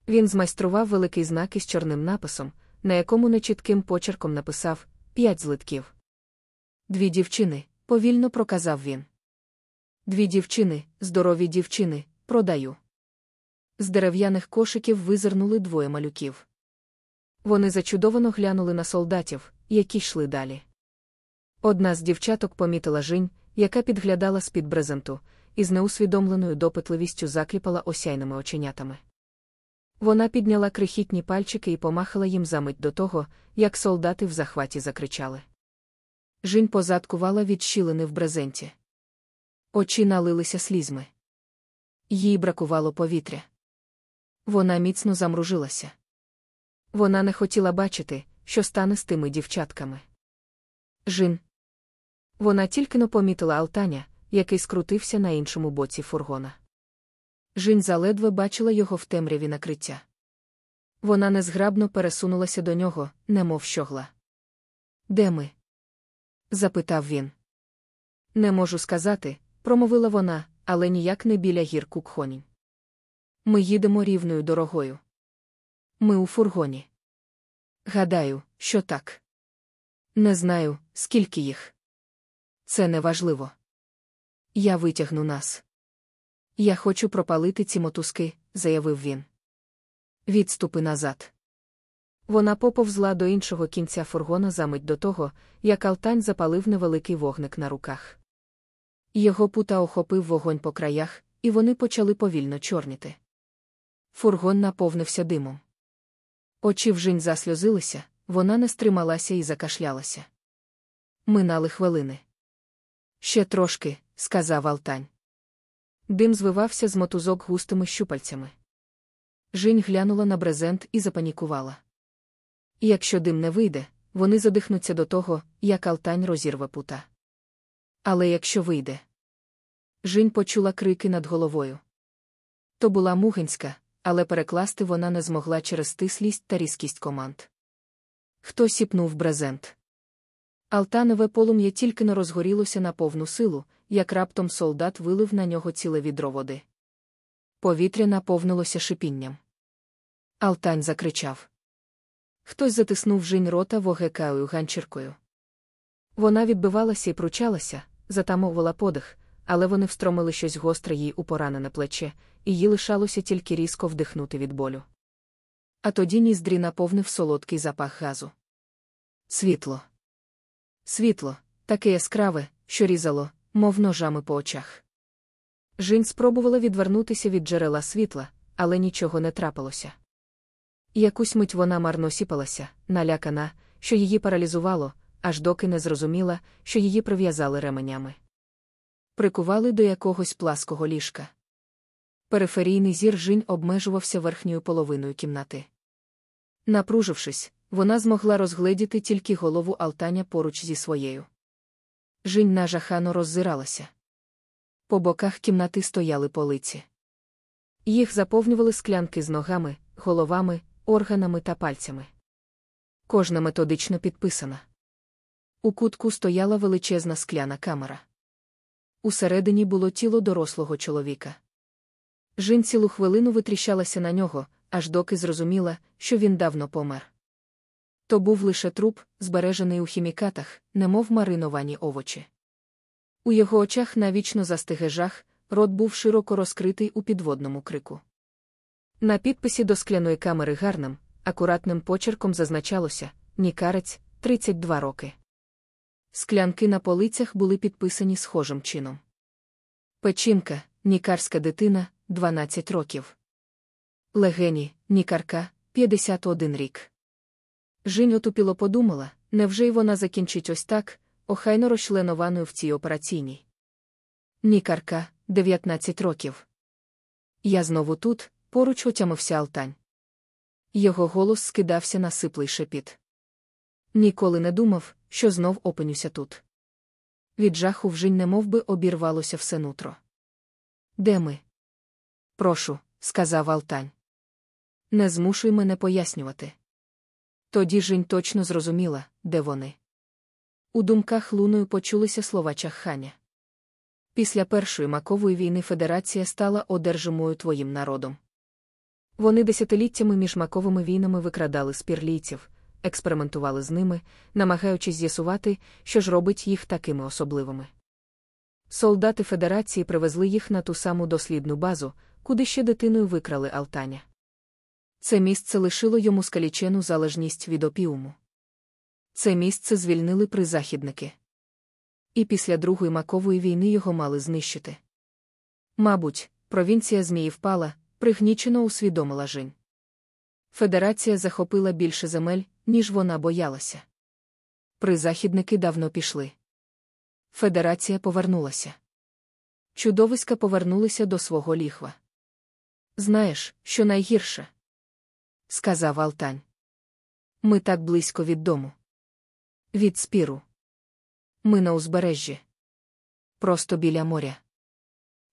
Він змайстрував великий знак із чорним написом, на якому нечітким почерком написав п'ять злитків. Дві дівчини, повільно проказав він. Дві дівчини, здорові дівчини, продаю. З дерев'яних кошиків визирнули двоє малюків. Вони зачудовано глянули на солдатів, які йшли далі. Одна з дівчаток помітила жінь, яка підглядала з-під брезенту, і з неусвідомленою допитливістю закліпала осяйними оченятами. Вона підняла крихітні пальчики і помахала їм за мить до того, як солдати в захваті закричали. Жінь позадкувала від щілини в брезенті. Очі налилися слізьми. Їй бракувало повітря. Вона міцно замружилася. Вона не хотіла бачити, що стане з тими дівчатками. Жін. Вона тільки но помітила Алтаня, який скрутився на іншому боці фургона. Жінь заледве бачила його в темряві накриття. Вона незграбно пересунулася до нього, немов щогла. Де ми? запитав він. Не можу сказати, промовила вона, але ніяк не біля гір Кукхонінь. Ми їдемо рівною дорогою. Ми у фургоні. Гадаю, що так. Не знаю, скільки їх. Це не важливо. Я витягну нас. Я хочу пропалити ці мотузки, заявив він. Відступи назад. Вона поповзла до іншого кінця фургона за мить до того, як Алтань запалив невеликий вогник на руках. Його пута охопив вогонь по краях, і вони почали повільно чорніти. Фургон наповнився димом. Очі вжинь засльозилися, вона не стрималася і закашлялася. Минали хвилини. Ще трошки, сказав Алтань. Дим звивався з мотузок густими щупальцями. Жінь глянула на брезент і запанікувала. Якщо дим не вийде, вони задихнуться до того, як Алтань розірве пута. Але якщо вийде. Жінь почула крики над головою. То була мугинська, але перекласти вона не змогла через стислість та різкість команд. Хто сіпнув брезент. Алтанове полум'я тільки не розгорілося на повну силу, як раптом солдат вилив на нього ціле відро води. Повітря наповнилося шипінням. Алтань закричав. Хтось затиснув жінь рота вогекою ганчіркою. Вона відбивалася і пручалася, затамовувала подих, але вони встромили щось гостре їй у поранене плече, і їй лишалося тільки різко вдихнути від болю. А тоді ніздрі наповнив солодкий запах газу. Світло. Світло, таке яскраве, що різало, мов ножами по очах. Жінь спробувала відвернутися від джерела світла, але нічого не трапилося. Якусь мить вона марно сіпалася, налякана, що її паралізувало, аж доки не зрозуміла, що її прив'язали ременями. Прикували до якогось плаского ліжка. Периферійний зір жінь обмежувався верхньою половиною кімнати. Напружившись, вона змогла розгледіти тільки голову Алтаня поруч зі своєю. Жінь нажахано роззиралася. По боках кімнати стояли полиці. Їх заповнювали склянки з ногами, головами, органами та пальцями. Кожна методично підписана. У кутку стояла величезна скляна камера. Усередині було тіло дорослого чоловіка. Жін цілу хвилину витріщалася на нього, аж доки зрозуміла, що він давно помер. То був лише труп, збережений у хімікатах, немов мариновані овочі. У його очах навічно застиге жах, рот був широко розкритий у підводному крику. На підписі до скляної камери гарним, акуратним почерком зазначалося Нікарець, 32 роки. Склянки на полицях були підписані схожим чином. Печінка, нікарська дитина, 12 років. Легені, нікарка, 51 рік. Жінь отупіло подумала, невже й вона закінчить ось так, охайно розчленованою в цій операційній. Нікарка, 19 років. Я знову тут, поруч отямився Алтань. Його голос скидався на сиплий шепіт. Ніколи не думав, що знов опинюся тут. Від жаху вжинь немов би обірвалося все нутро. Де ми? Прошу, сказав Алтань. Не змушуй мене пояснювати. Тоді Жінь точно зрозуміла, де вони. У думках луною почулися слова чахання. Після першої макової війни Федерація стала одержимою твоїм народом. Вони десятиліттями між маковими війнами викрадали спірлійців, експериментували з ними, намагаючись з'ясувати, що ж робить їх такими особливими. Солдати Федерації привезли їх на ту саму дослідну базу, куди ще дитиною викрали Алтаня. Це місце лишило йому скалічену залежність від опіуму. Це місце звільнили призахідники. І після Другої макової війни його мали знищити. Мабуть, провінція Змії впала, пригнічено усвідомила Жінь. Федерація захопила більше земель, ніж вона боялася. Призахідники давно пішли. Федерація повернулася. Чудовиська повернулися до свого ліхва. Знаєш, що найгірше? сказав Алтань. Ми так близько від дому. Від спіру. Ми на узбережжі. Просто біля моря.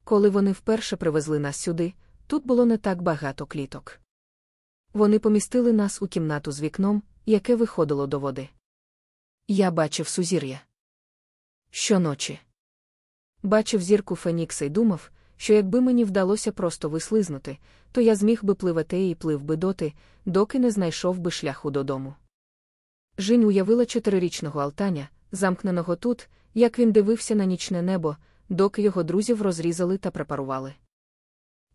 Коли вони вперше привезли нас сюди, тут було не так багато кліток. Вони помістили нас у кімнату з вікном, яке виходило до води. Я бачив сузір'я. Щоночі. Бачив зірку Фенікса і думав, що якби мені вдалося просто вислизнути, то я зміг би пливати і плив би доти, доки не знайшов би шляху додому. Жінь уявила чотирирічного Алтаня, замкненого тут, як він дивився на нічне небо, доки його друзів розрізали та препарували.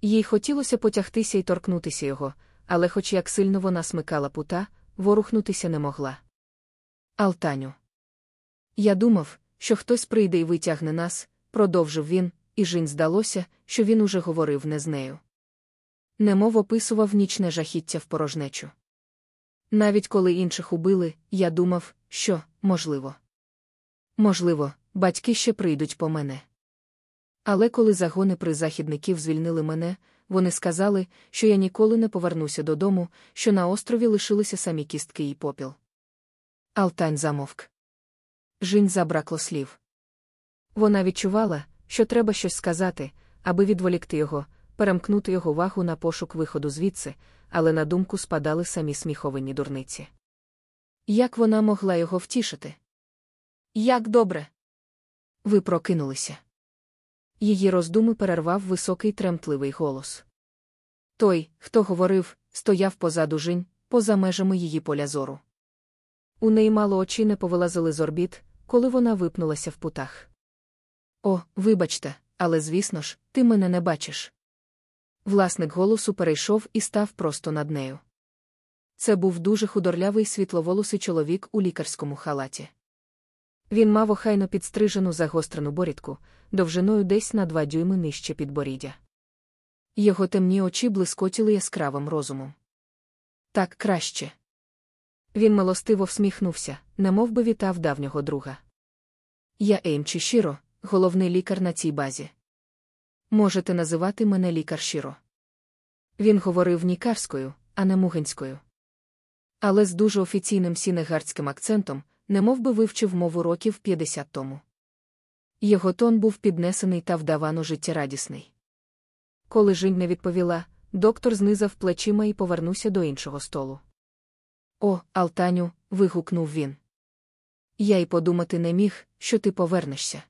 Їй хотілося потягтися і торкнутися його, але, хоч як сильно вона смикала пута, ворухнутися не могла. Алтаню. Я думав, що хтось прийде і витягне нас, продовжив він, і Жінь здалося, що він уже говорив не з нею. Немов описував нічне жахіття в порожнечу. Навіть коли інших убили, я думав, що, можливо. Можливо, батьки ще прийдуть по мене. Але коли загони призахідників звільнили мене, вони сказали, що я ніколи не повернуся додому, що на острові лишилися самі кістки і попіл. Алтань замовк. Жінь забракло слів. Вона відчувала, що треба щось сказати, аби відволікти його, перемкнути його увагу на пошук виходу звідси, але на думку спадали самі сміховинні дурниці. Як вона могла його втішити? Як добре. Ви прокинулися. Її роздуми перервав високий тремтливий голос. Той, хто говорив, стояв позаду жінь, поза межами її поля зору. У неї мало очі не повилазили з орбіт, коли вона випнулася в путах. О, вибачте, але звісно ж, ти мене не бачиш. Власник голосу перейшов і став просто над нею. Це був дуже худорлявий світловолосий чоловік у лікарському халаті. Він мав охайно підстрижену загострену борідку, довжиною десь на два дюйми нижче підборіддя. Його темні очі блискотіли яскравим розумом. Так краще. Він милостиво всміхнувся, немов би вітав давнього друга. Я Еймчі Шіро, головний лікар на цій базі. Можете називати мене лікар Шіро. Він говорив нікарською, а не мугинською. Але з дуже офіційним сінегардським акцентом, немов би вивчив мову років 50 тому. Його тон був піднесений та вдавано життєрадісний. Коли Жінь не відповіла, доктор знизав плечима і повернувся до іншого столу. О, Алтаню, вигукнув він. Я й подумати не міг, що ти повернешся.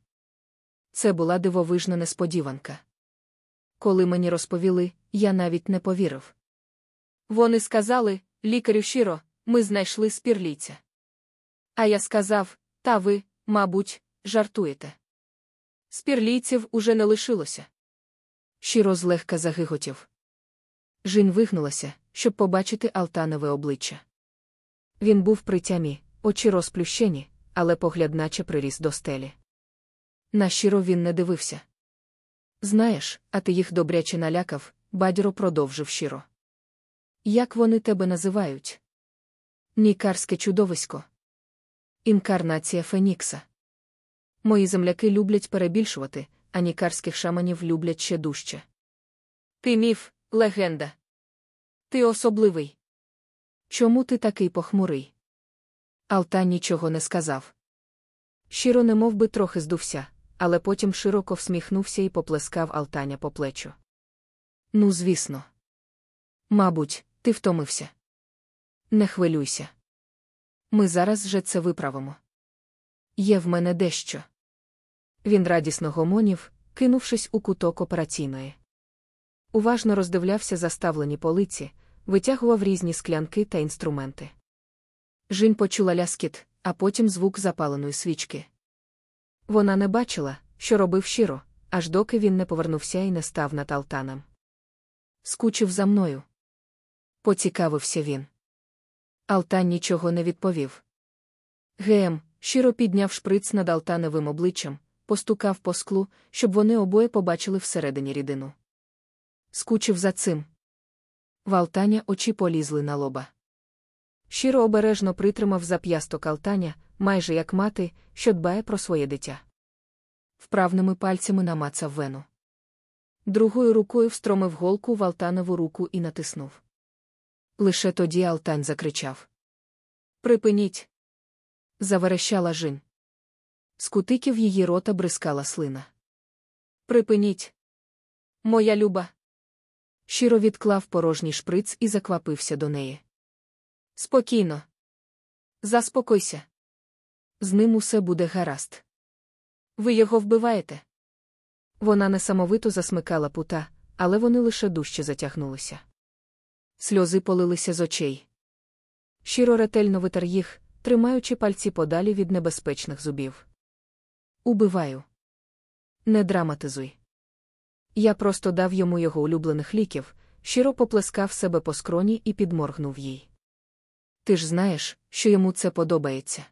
Це була дивовижна несподіванка. Коли мені розповіли, я навіть не повірив. Вони сказали, лікарю щиро, ми знайшли спірліця. А я сказав, та ви, мабуть, жартуєте. Спірлійців уже не лишилося. Щиро злегка загиготів. Жінь вигнулася, щоб побачити Алтанове обличчя. Він був при тямі, очі розплющені, але погляд наче приріс до стелі. На щиро він не дивився. Знаєш, а ти їх добряче налякав, бадьро продовжив щиро. Як вони тебе називають? Нікарське чудовисько. Інкарнація Фенікса. Мої земляки люблять перебільшувати, а нікарських шаманів люблять ще дужче. Ти міф, легенда. Ти особливий. Чому ти такий похмурий? Алта нічого не сказав. Щиро немов би трохи здувся, але потім широко всміхнувся і поплескав Алтаня по плечу. Ну, звісно. Мабуть, ти втомився. Не хвилюйся. Ми зараз же це виправимо. Є в мене дещо. Він радісно гомонів, кинувшись у куток операційної. Уважно роздивлявся заставлені полиці, витягував різні склянки та інструменти. Жінь почула ляскіт, а потім звук запаленої свічки. Вона не бачила, що робив щиро, аж доки він не повернувся і не став над алтаном. Скучив за мною. Поцікавився він. Алтан нічого не відповів. Гем, щиро підняв шприц над алтановим обличчям, постукав по склу, щоб вони обоє побачили всередині рідину. Скучив за цим. Валтаня очі полізли на лоба. Щиро обережно притримав зап'ясток Алтаня, майже як мати, що дбає про своє дитя. Вправними пальцями намацав вену. Другою рукою встромив голку в Алтанову руку і натиснув. Лише тоді Алтань закричав. Припиніть. Заверещала жін. З кутиків її рота бризкала слина. Припиніть. Моя люба. Щиро відклав порожній шприц і заквапився до неї. Спокійно. Заспокойся. З ним усе буде гаразд. Ви його вбиваєте. Вона несамовито засмикала пута, але вони лише дужче затягнулися. Сльози полилися з очей. Щиро ретельно витер їх, тримаючи пальці подалі від небезпечних зубів. Убиваю. Не драматизуй. Я просто дав йому його улюблених ліків, щиро поплескав себе по скроні і підморгнув їй. Ти ж знаєш, що йому це подобається.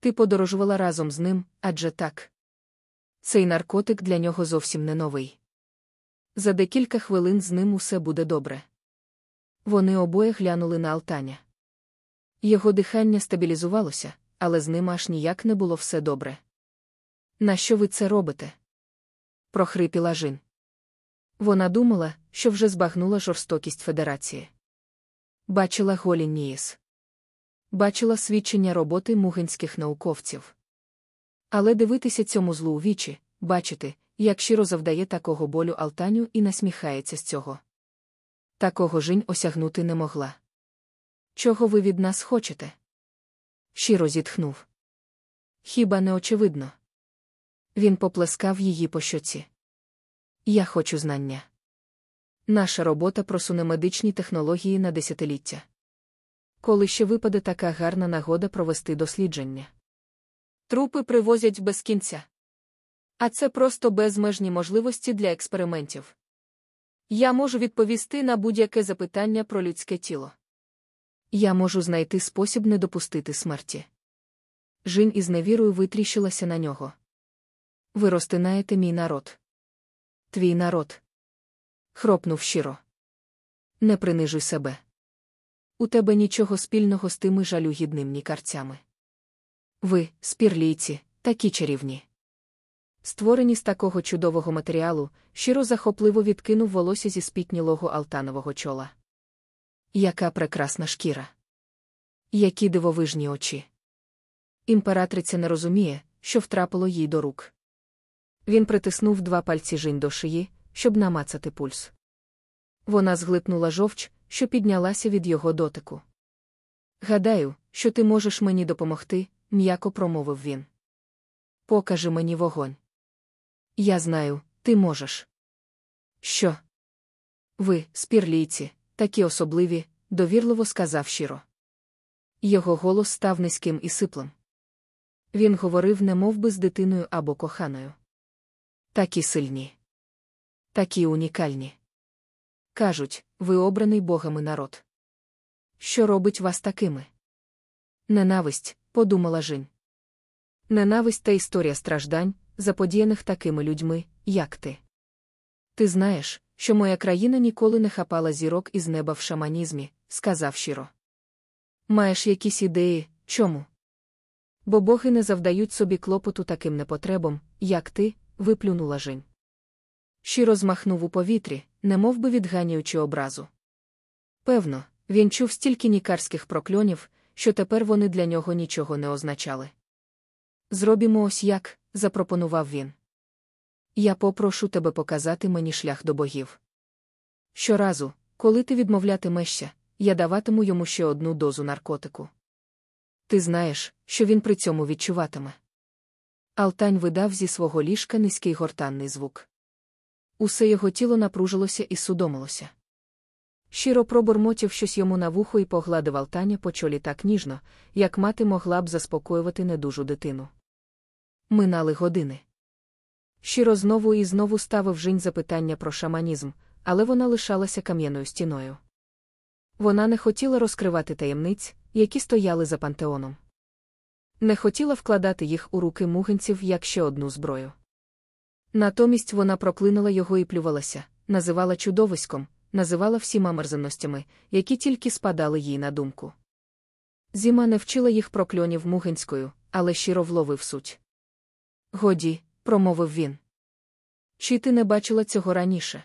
Ти подорожувала разом з ним, адже так. Цей наркотик для нього зовсім не новий. За декілька хвилин з ним усе буде добре. Вони обоє глянули на Алтаня. Його дихання стабілізувалося, але з ним аж ніяк не було все добре. Нащо ви це робите? прохрипіла Жін. Вона думала, що вже збагнула жорстокість Федерації. Бачила голі Ніїс. Бачила свідчення роботи мугинських науковців. Але дивитися цьому злу у вічі, бачити, як щиро завдає такого болю Алтаню і насміхається з цього. Такого жінь осягнути не могла. Чого ви від нас хочете? Щиро зітхнув. Хіба не очевидно? Він поплескав її по щоці. Я хочу знання. Наша робота просуне медичні технології на десятиліття. Коли ще випаде така гарна нагода провести дослідження. Трупи привозять без кінця. А це просто безмежні можливості для експериментів. Я можу відповісти на будь-яке запитання про людське тіло. Я можу знайти спосіб не допустити смерті. Жінь із невірою витріщилася на нього. Ви розтинаєте мій народ. Твій народ. Хропнув щиро. Не принижуй себе. У тебе нічого спільного з тими жалюгідними нікарцями. Ви, спірлійці, такі чарівні. Створені з такого чудового матеріалу, щиро захопливо відкинув волосся зі спітнілого алтанового чола. Яка прекрасна шкіра! Які дивовижні очі! Імператриця не розуміє, що втрапило їй до рук. Він притиснув два пальці жінь до шиї, щоб намацати пульс. Вона зглипнула жовч, що піднялася від його дотику. Гадаю, що ти можеш мені допомогти, м'яко промовив він. Покажи мені вогонь. Я знаю, ти можеш. Що? Ви, спірлійці, такі особливі, довірливо сказав щиро. Його голос став низьким і сиплим. Він говорив, немов би з дитиною або коханою. Такі сильні, такі унікальні. Кажуть, ви обраний богами народ. Що робить вас такими? Ненависть, подумала Жінь. Ненависть та історія страждань, заподіяних такими людьми, як ти. Ти знаєш, що моя країна ніколи не хапала зірок із неба в шаманізмі, сказав щиро. Маєш якісь ідеї, чому? Бо боги не завдають собі клопоту таким непотребом, як ти, виплюнула Жень. Щиро змахнув у повітрі, немов би відганяючи образу. Певно, він чув стільки нікарських прокльонів, що тепер вони для нього нічого не означали. Зробімо ось як, запропонував він. Я попрошу тебе показати мені шлях до богів. Щоразу, коли ти відмовлятимешся, я даватиму йому ще одну дозу наркотику. Ти знаєш, що він при цьому відчуватиме. Алтань видав зі свого ліжка низький гортанний звук. Усе його тіло напружилося і судомилося. Щиро пробурмотів щось йому на вухо і погладив Алтаня по чолі так ніжно, як мати могла б заспокоювати недужу дитину. Минали години. Щиро знову і знову ставив жінь запитання про шаманізм, але вона лишалася кам'яною стіною. Вона не хотіла розкривати таємниць, які стояли за пантеоном. Не хотіла вкладати їх у руки мугинців як ще одну зброю. Натомість вона проклинала його і плювалася, називала чудовиськом, називала всіма мерзенностями, які тільки спадали їй на думку. Зіма не вчила їх прокльонів мугинською, але щиро вловив суть. Годі, промовив він. Чи ти не бачила цього раніше?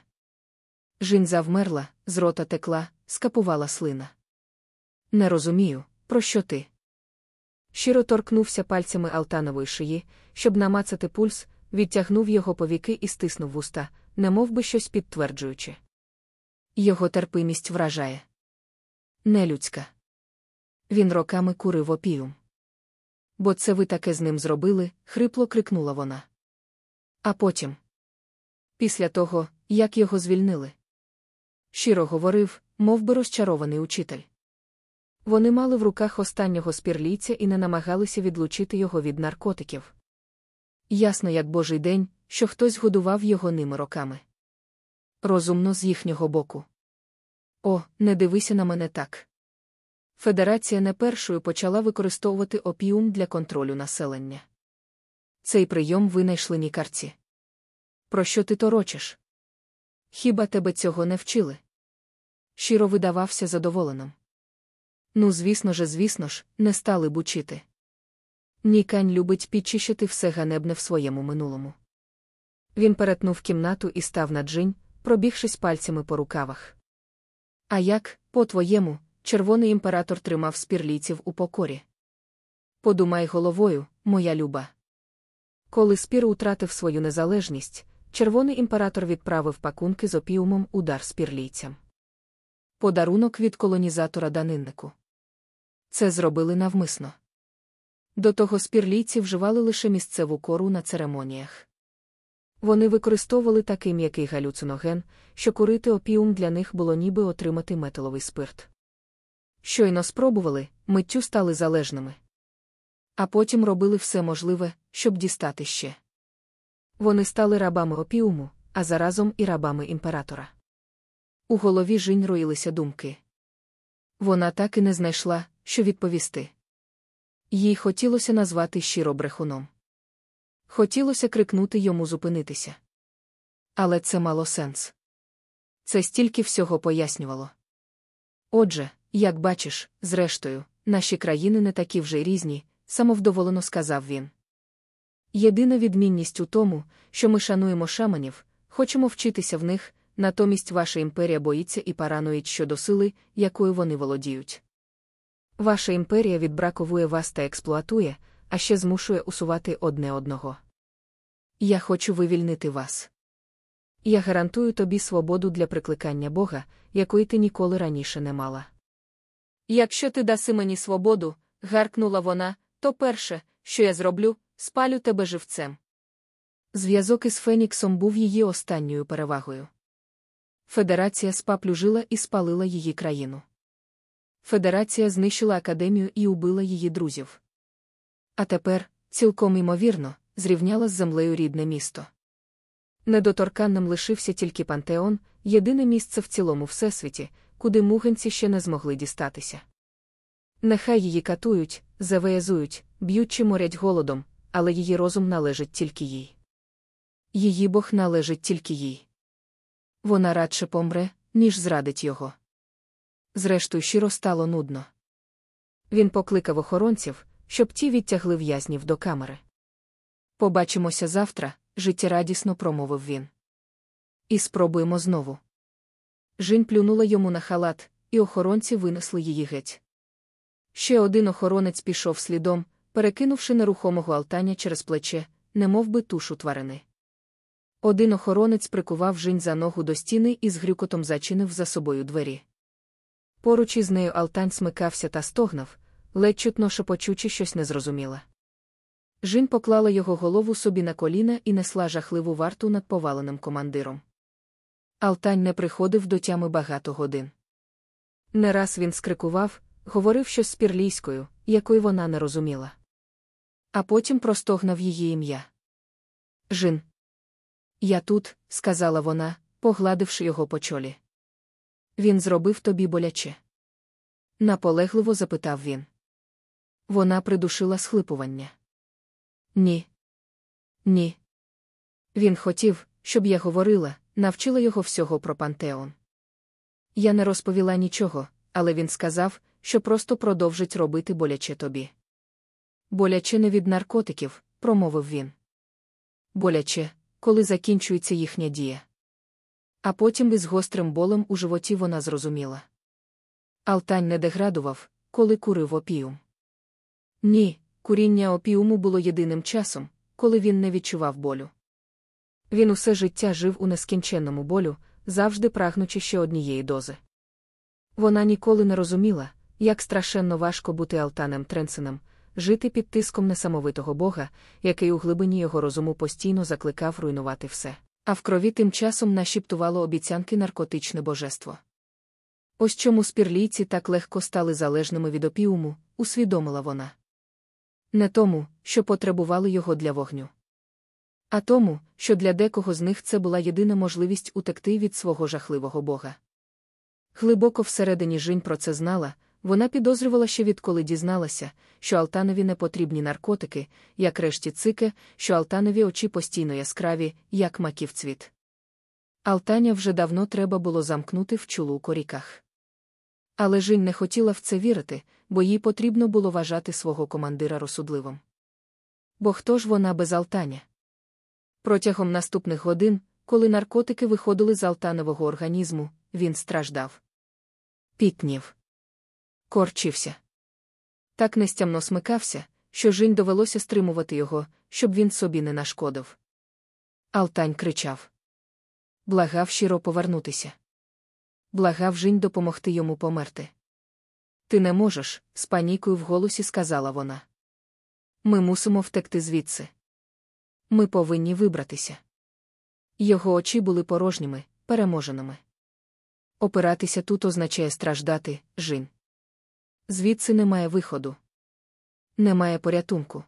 Жінь завмерла, з рота текла, скапувала слина. Не розумію, про що ти? Щиро торкнувся пальцями Алтанової шиї, щоб намацати пульс, відтягнув його повіки і стиснув вуста, немов би щось підтверджуючи. Його терпимість вражає. Нелюдська. Він роками курив опіум. Бо це ви таке з ним зробили, хрипло крикнула вона. А потім, після того, як його звільнили, щиро говорив, мов би розчарований учитель. Вони мали в руках останнього спірлійця і не намагалися відлучити його від наркотиків. Ясно, як божий день, що хтось годував його ними роками. Розумно з їхнього боку. О, не дивися на мене так. Федерація не першою почала використовувати опіум для контролю населення. Цей прийом винайшли нікарці. Про що ти торочиш? Хіба тебе цього не вчили? Щиро видавався задоволеним. Ну, звісно же, звісно ж, не стали б учити. Нікань любить підчищити все ганебне в своєму минулому. Він перетнув кімнату і став на джинь, пробігшись пальцями по рукавах. А як, по-твоєму, червоний імператор тримав спірлійців у покорі? Подумай головою, моя люба. Коли спір утратив свою незалежність, червоний імператор відправив пакунки з опіумом удар спірлійцям. Подарунок від колонізатора даниннику. Це зробили навмисно. До того спірлійці вживали лише місцеву кору на церемоніях. Вони використовували такий м'який галюциноген, що курити опіум для них було ніби отримати металовий спирт. Щойно спробували, миттю стали залежними. А потім робили все можливе, щоб дістати ще. Вони стали рабами опіуму, а заразом і рабами імператора. У голові жінь роїлися думки. Вона так і не знайшла, що відповісти. Їй хотілося назвати щиро брехуном. Хотілося крикнути йому зупинитися. Але це мало сенс. Це стільки всього пояснювало. Отже, як бачиш, зрештою, наші країни не такі вже різні, самовдоволено сказав він. Єдина відмінність у тому, що ми шануємо шаманів, хочемо вчитися в них, натомість ваша імперія боїться і парануїть щодо сили, якою вони володіють. Ваша імперія відбраковує вас та експлуатує, а ще змушує усувати одне одного. Я хочу вивільнити вас. Я гарантую тобі свободу для прикликання Бога, якої ти ніколи раніше не мала. Якщо ти даси мені свободу, гаркнула вона, то перше, що я зроблю, спалю тебе живцем. Зв'язок із Феніксом був її останньою перевагою. Федерація спаплюжила і спалила її країну. Федерація знищила академію і убила її друзів. А тепер, цілком імовірно, зрівняла з землею рідне місто. Недоторканним лишився тільки пантеон, єдине місце в цілому всесвіті, куди муганці ще не змогли дістатися. Нехай її катують, завеязують, б'ють чи морять голодом, але її розум належить тільки їй. Її Бог належить тільки їй. Вона радше помре, ніж зрадить його. Зрештою, щиро стало нудно. Він покликав охоронців, щоб ті відтягли в'язнів до камери. Побачимося завтра, життєрадісно промовив він. І спробуємо знову. Жінь плюнула йому на халат, і охоронці винесли її геть. Ще один охоронець пішов слідом, перекинувши нерухомого алтаня через плече, немов би тушу тварини. Один охоронець прикував жінь за ногу до стіни і з грюкотом зачинив за собою двері. Поруч із нею Алтань смикався та стогнав, ледь чутно шепочучи щось незрозуміле. Жін поклала його голову собі на коліна і несла жахливу варту над поваленим командиром. Алтань не приходив до тями багато годин. Не раз він скрикував, говорив щось спірлійською, якої вона не розуміла. А потім простогнав її ім'я. Жін. Я тут, сказала вона, погладивши його по чолі. Він зробив тобі боляче. Наполегливо запитав він. Вона придушила схлипування. Ні. Ні. Він хотів, щоб я говорила, навчила його всього про пантеон. Я не розповіла нічого, але він сказав, що просто продовжить робити боляче тобі. Боляче не від наркотиків, промовив він. Боляче, коли закінчується їхня дія. А потім із гострим болем у животі вона зрозуміла. Алтань не деградував, коли курив опіум. Ні, куріння опіуму було єдиним часом, коли він не відчував болю. Він усе життя жив у нескінченному болю, завжди прагнучи ще однієї дози. Вона ніколи не розуміла, як страшенно важко бути Алтанем Тренсеном, жити під тиском несамовитого Бога, який у глибині його розуму постійно закликав руйнувати все, а в крові тим часом нашіптувало обіцянки наркотичне божество. Ось чому спірлійці так легко стали залежними від опіуму, усвідомила вона. Не тому, що потребували його для вогню. А тому, що для декого з них це була єдина можливість утекти від свого жахливого бога. Глибоко всередині Жінь про це знала, вона підозрювала ще відколи дізналася, що Алтанові не потрібні наркотики, як решті цике, що Алтанові очі постійно яскраві, як маків цвіт. Алтаня вже давно треба було замкнути в чулу у коріках. Але Жінь не хотіла в це вірити, бо їй потрібно було вважати свого командира розсудливим. Бо хто ж вона без Алтаня? Протягом наступних годин, коли наркотики виходили з алтанового організму, він страждав. Пітнів. Корчився. Так нестямно смикався, що Жінь довелося стримувати його, щоб він собі не нашкодив. Алтань кричав. Благав щиро повернутися. Благав Жінь допомогти йому померти. Ти не можеш, з панікою в голосі сказала вона. Ми мусимо втекти звідси. Ми повинні вибратися. Його очі були порожніми, переможеними. Опиратися тут означає страждати, жін. Звідси немає виходу. Немає порятунку.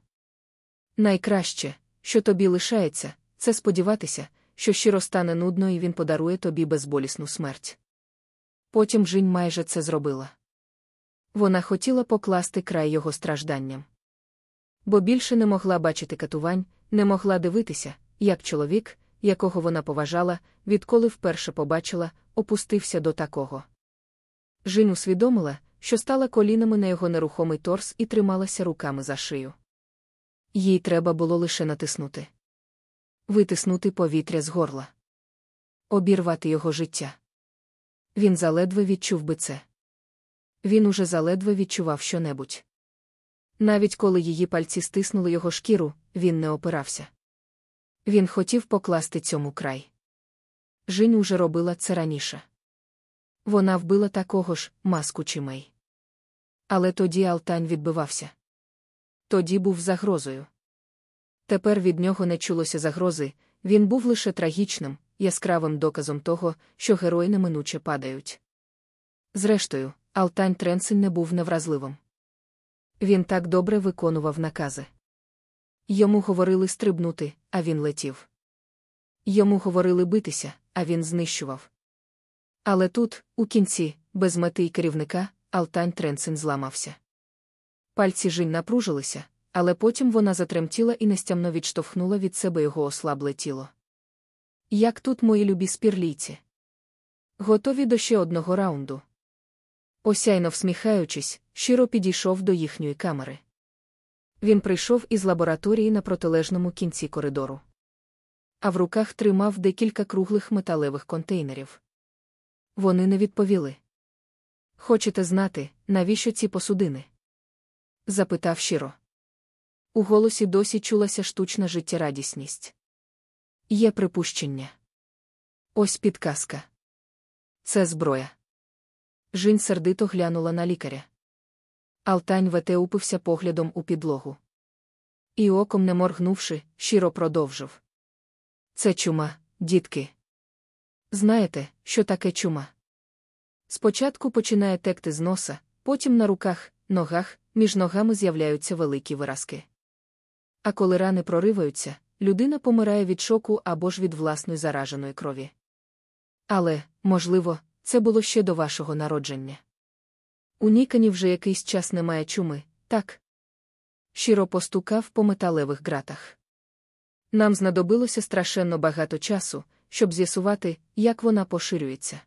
Найкраще, що тобі лишається, це сподіватися, що щиро стане нудно і він подарує тобі безболісну смерть. Потім Жінь майже це зробила. Вона хотіла покласти край його стражданням. Бо більше не могла бачити катувань, не могла дивитися, як чоловік, якого вона поважала, відколи вперше побачила, опустився до такого. Жінь усвідомила, що стала колінами на його нерухомий торс і трималася руками за шию. Їй треба було лише натиснути. Витиснути повітря з горла. Обірвати його життя. Він заледве відчув би це. Він уже заледве відчував щонебудь. Навіть коли її пальці стиснули його шкіру, він не опирався. Він хотів покласти цьому край. Жінь уже робила це раніше. Вона вбила такого ж маску чимей. Але тоді Алтань відбивався. Тоді був загрозою. Тепер від нього не чулося загрози, він був лише трагічним, яскравим доказом того, що герої неминуче падають. Зрештою, Алтань Тренсен не був невразливим. Він так добре виконував накази. Йому говорили стрибнути, а він летів. Йому говорили битися, а він знищував. Але тут, у кінці, без мети й керівника, Алтань Тренсен зламався. Пальці Жінь напружилися, але потім вона затремтіла і нестямно відштовхнула від себе його ослабле тіло. Як тут мої любі спірлійці? Готові до ще одного раунду. Осяйно всміхаючись, щиро підійшов до їхньої камери. Він прийшов із лабораторії на протилежному кінці коридору. А в руках тримав декілька круглих металевих контейнерів. Вони не відповіли. Хочете знати, навіщо ці посудини? запитав щиро. У голосі досі чулася штучна життєрадісність. Є припущення. Ось підказка. Це зброя. Жінь сердито глянула на лікаря. Алтань вете упився поглядом у підлогу. І оком не моргнувши, щиро продовжив. Це чума, дітки. Знаєте, що таке чума? Спочатку починає текти з носа, потім на руках, ногах, між ногами з'являються великі виразки. А коли рани прориваються, людина помирає від шоку або ж від власної зараженої крові. Але, можливо, це було ще до вашого народження. У Нікані вже якийсь час немає чуми, так? Щиро постукав по металевих ґратах. Нам знадобилося страшенно багато часу, щоб з'ясувати, як вона поширюється.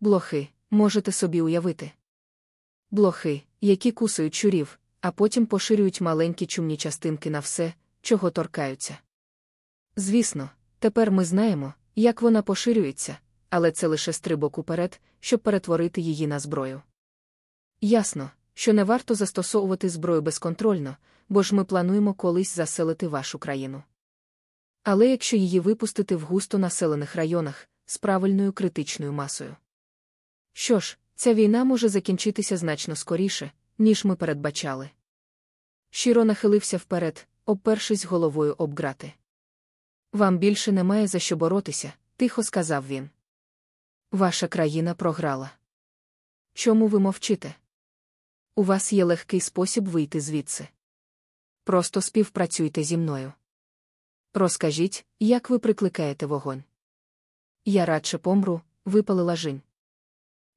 Блохи, можете собі уявити. Блохи, які кусають чурів, а потім поширюють маленькі чумні частинки на все, чого торкаються. Звісно, тепер ми знаємо, як вона поширюється, але це лише стрибок уперед, щоб перетворити її на зброю. Ясно, що не варто застосовувати зброю безконтрольно, бо ж ми плануємо колись заселити вашу країну. Але якщо її випустити в густо населених районах з правильною критичною масою. Що ж, ця війна може закінчитися значно скоріше, ніж ми передбачали. Щиро нахилився вперед, обпершись головою об грати. Вам більше немає за що боротися, тихо сказав він. Ваша країна програла. Чому ви мовчите? У вас є легкий спосіб вийти звідси. Просто співпрацюйте зі мною. Розкажіть, як ви прикликаєте вогонь. Я радше помру, випалила жінь.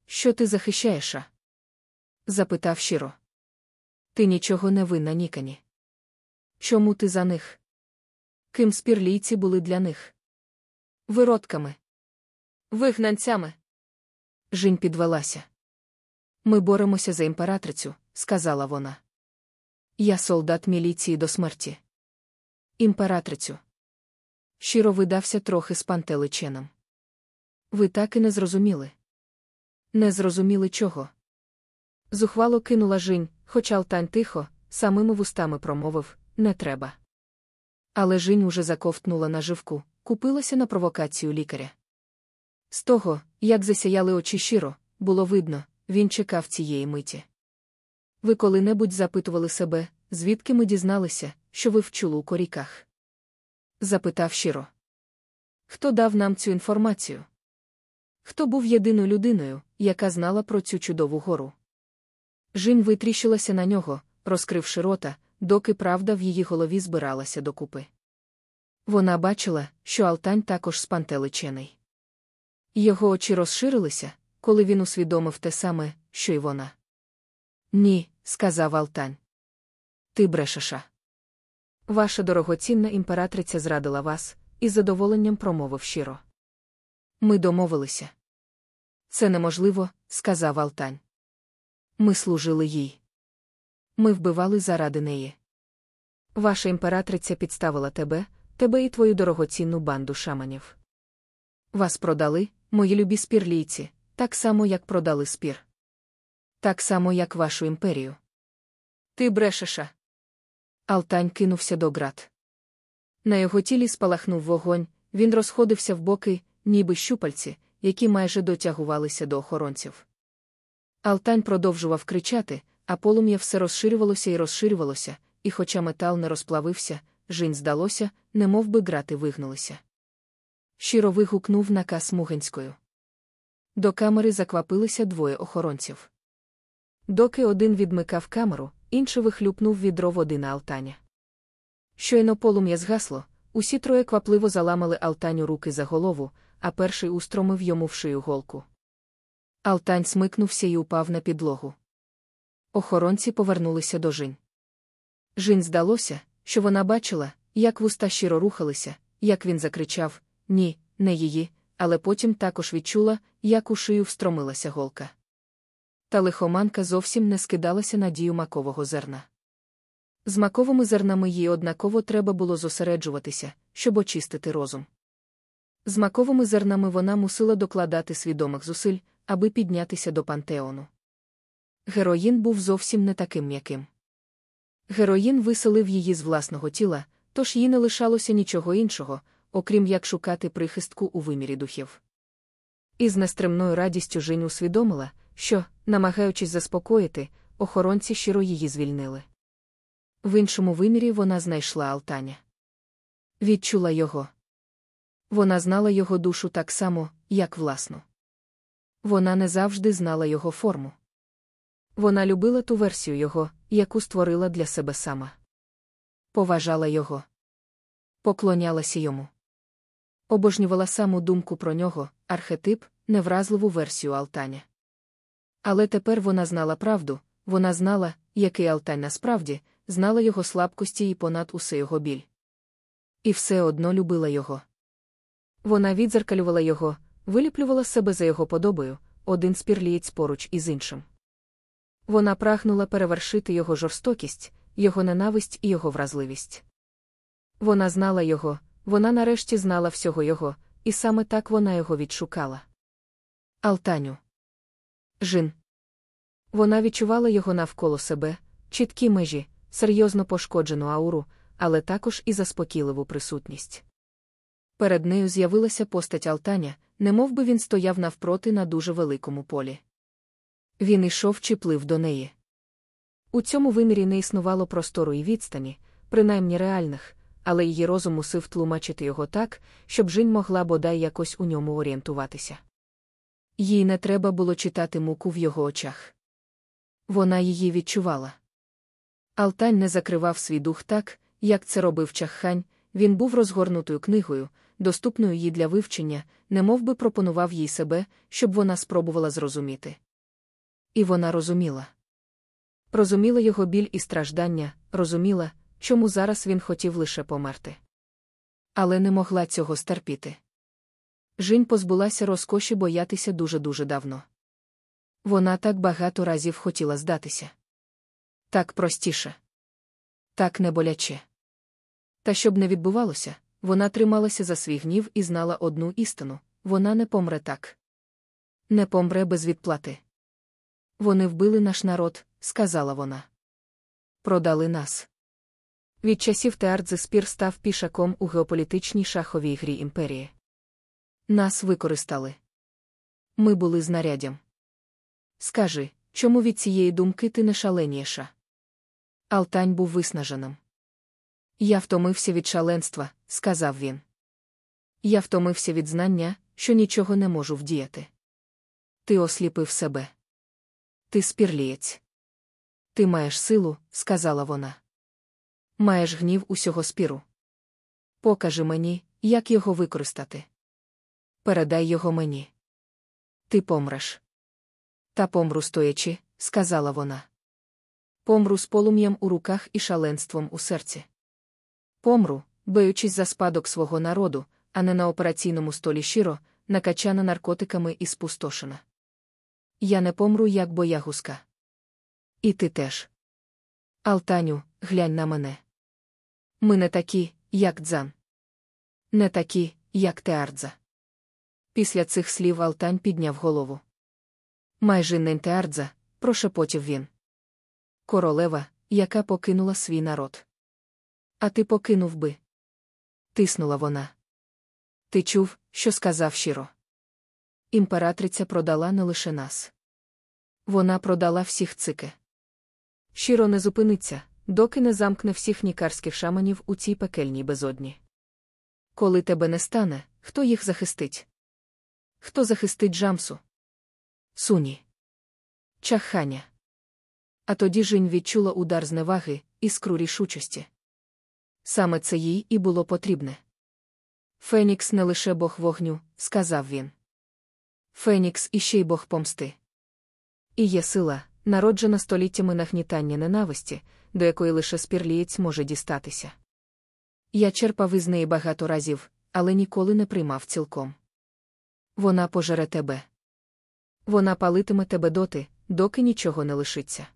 Що ти захищаєш? запитав щиро. Ти нічого не винна нікані. Чому ти за них? Ким спірлійці були для них? Виродками. Вигнанцями. Жінь підвелася. Ми боремося за імператрицю, сказала вона. Я солдат міліції до смерті. Імператрицю. Щиро видався трохи спантеличеном. Ви так і не зрозуміли. Не зрозуміли чого. Зухвало кинула жінь, хоча Алтань тихо, самими вустами промовив не треба. Але жінь уже заковтнула наживку, купилася на провокацію лікаря. З того, як засяяли очі щиро, було видно, він чекав цієї миті. Ви коли-небудь запитували себе, звідки ми дізналися, що ви вчули у коріках? Запитав щиро. Хто дав нам цю інформацію? Хто був єдиною людиною, яка знала про цю чудову гору? Жінь витріщилася на нього, розкривши рота, доки правда в її голові збиралася докупи. Вона бачила, що Алтань також спантеличений. Його очі розширилися, коли він усвідомив те саме, що й вона. Ні, сказав Алтань. Ти брешеша. Ваша дорогоцінна імператриця зрадила вас, і з задоволенням промовив щиро. Ми домовилися. Це неможливо, сказав Алтань. Ми служили їй. Ми вбивали заради неї. Ваша імператриця підставила тебе, тебе і твою дорогоцінну банду шаманів. Вас продали, мої любі спірлійці, так само, як продали спір. Так само, як вашу імперію. Ти брешеша. Алтань кинувся до град. На його тілі спалахнув вогонь, він розходився в боки, ніби щупальці, які майже дотягувалися до охоронців. Алтань продовжував кричати, а полум'я все розширювалося і розширювалося, і, хоча метал не розплавився, жінь здалося, немов би грати вигнулися. Щиро вигукнув наказ Мугенською. До камери заквапилися двоє охоронців. Доки один відмикав камеру, інший вихлюпнув відро води на Алтаня. Щойно полум'я згасло, усі троє квапливо заламали Алтаню руки за голову, а перший устромив йому в шию голку. Алтань смикнувся і упав на підлогу. Охоронці повернулися до Жінь. Жінь здалося, що вона бачила, як вуста щиро рухалися, як він закричав ні, не її, але потім також відчула, як у шию встромилася голка. Та лихоманка зовсім не скидалася на дію макового зерна. З маковими зернами їй однаково треба було зосереджуватися, щоб очистити розум. З маковими зернами вона мусила докладати свідомих зусиль, аби піднятися до пантеону. Героїн був зовсім не таким м'яким. Героїн виселив її з власного тіла, тож їй не лишалося нічого іншого, окрім як шукати прихистку у вимірі духів. І з нестримною радістю Жень усвідомила, що, намагаючись заспокоїти, охоронці щиро її звільнили. В іншому вимірі вона знайшла Алтаня. Відчула його. Вона знала його душу так само, як власну. Вона не завжди знала його форму. Вона любила ту версію його, яку створила для себе сама. Поважала його, поклонялася йому. Обожнювала саму думку про нього, архетип, невразливу версію Алтаня. Але тепер вона знала правду, вона знала, який Алтань насправді, знала його слабкості і понад усе його біль. І все одно любила його. Вона відзеркалювала його, виліплювала себе за його подобою, один спірлієць поруч із іншим. Вона прагнула перевершити його жорстокість, його ненависть і його вразливість. Вона знала його, вона нарешті знала всього його, і саме так вона його відшукала. Алтаню. Жин. Вона відчувала його навколо себе, чіткі межі, серйозно пошкоджену ауру, але також і заспокійливу присутність. Перед нею з'явилася постать Алтаня, немов би він стояв навпроти на дуже великому полі. Він ішов чи плив до неї. У цьому вимірі не існувало простору і відстані, принаймні реальних, але її розум мусив тлумачити його так, щоб Жінь могла бодай якось у ньому орієнтуватися. Їй не треба було читати муку в його очах. Вона її відчувала. Алтань не закривав свій дух так, як це робив чаххань, він був розгорнутою книгою, доступною їй для вивчення, немов би пропонував їй себе, щоб вона спробувала зрозуміти. І вона розуміла. Розуміла його біль і страждання, розуміла, чому зараз він хотів лише померти. Але не могла цього стерпіти. Жінь позбулася розкоші боятися дуже-дуже давно. Вона так багато разів хотіла здатися. Так простіше. Так не боляче. Та щоб не відбувалося, вона трималася за свій гнів і знала одну істину вона не помре так. Не помре без відплати. Вони вбили наш народ, сказала вона. Продали нас. Від часів Теардзи спір став пішаком у геополітичній шаховій грі імперії. Нас використали. Ми були знаряддям. Скажи, чому від цієї думки ти не шаленіша? Алтань був виснаженим. Я втомився від шаленства, сказав він. Я втомився від знання, що нічого не можу вдіяти. Ти осліпив себе. Ти спірлієць. Ти маєш силу, сказала вона. Маєш гнів усього спіру. Покажи мені, як його використати. Передай його мені. Ти помреш. Та помру стоячи, сказала вона. Помру з полум'ям у руках і шаленством у серці. Помру, боючись за спадок свого народу, а не на операційному столі щиро, накачана наркотиками і спустошена. Я не помру, як боягузка. І ти теж. Алтаню, глянь на мене. Ми не такі, як дзан. Не такі, як Теардза. Після цих слів Алтань підняв голову. Майже не Теардза, прошепотів він. Королева, яка покинула свій народ. А ти покинув би. Тиснула вона. Ти чув, що сказав щиро. Імператриця продала не лише нас. Вона продала всіх цики. Щиро не зупиниться, доки не замкне всіх нікарських шаманів у цій пекельній безодні. Коли тебе не стане, хто їх захистить? Хто захистить Джамсу? Суні. Чаханя. А тоді Жінь відчула удар зневаги, іскру рішучості. Саме це їй і було потрібне. Фенікс не лише бог вогню, сказав він. Фенікс іще й бог помсти. І є сила, народжена століттями нагнітання ненависті, до якої лише спірлієць може дістатися. Я черпав із неї багато разів, але ніколи не приймав цілком. Вона пожере тебе. Вона палитиме тебе доти, доки нічого не лишиться.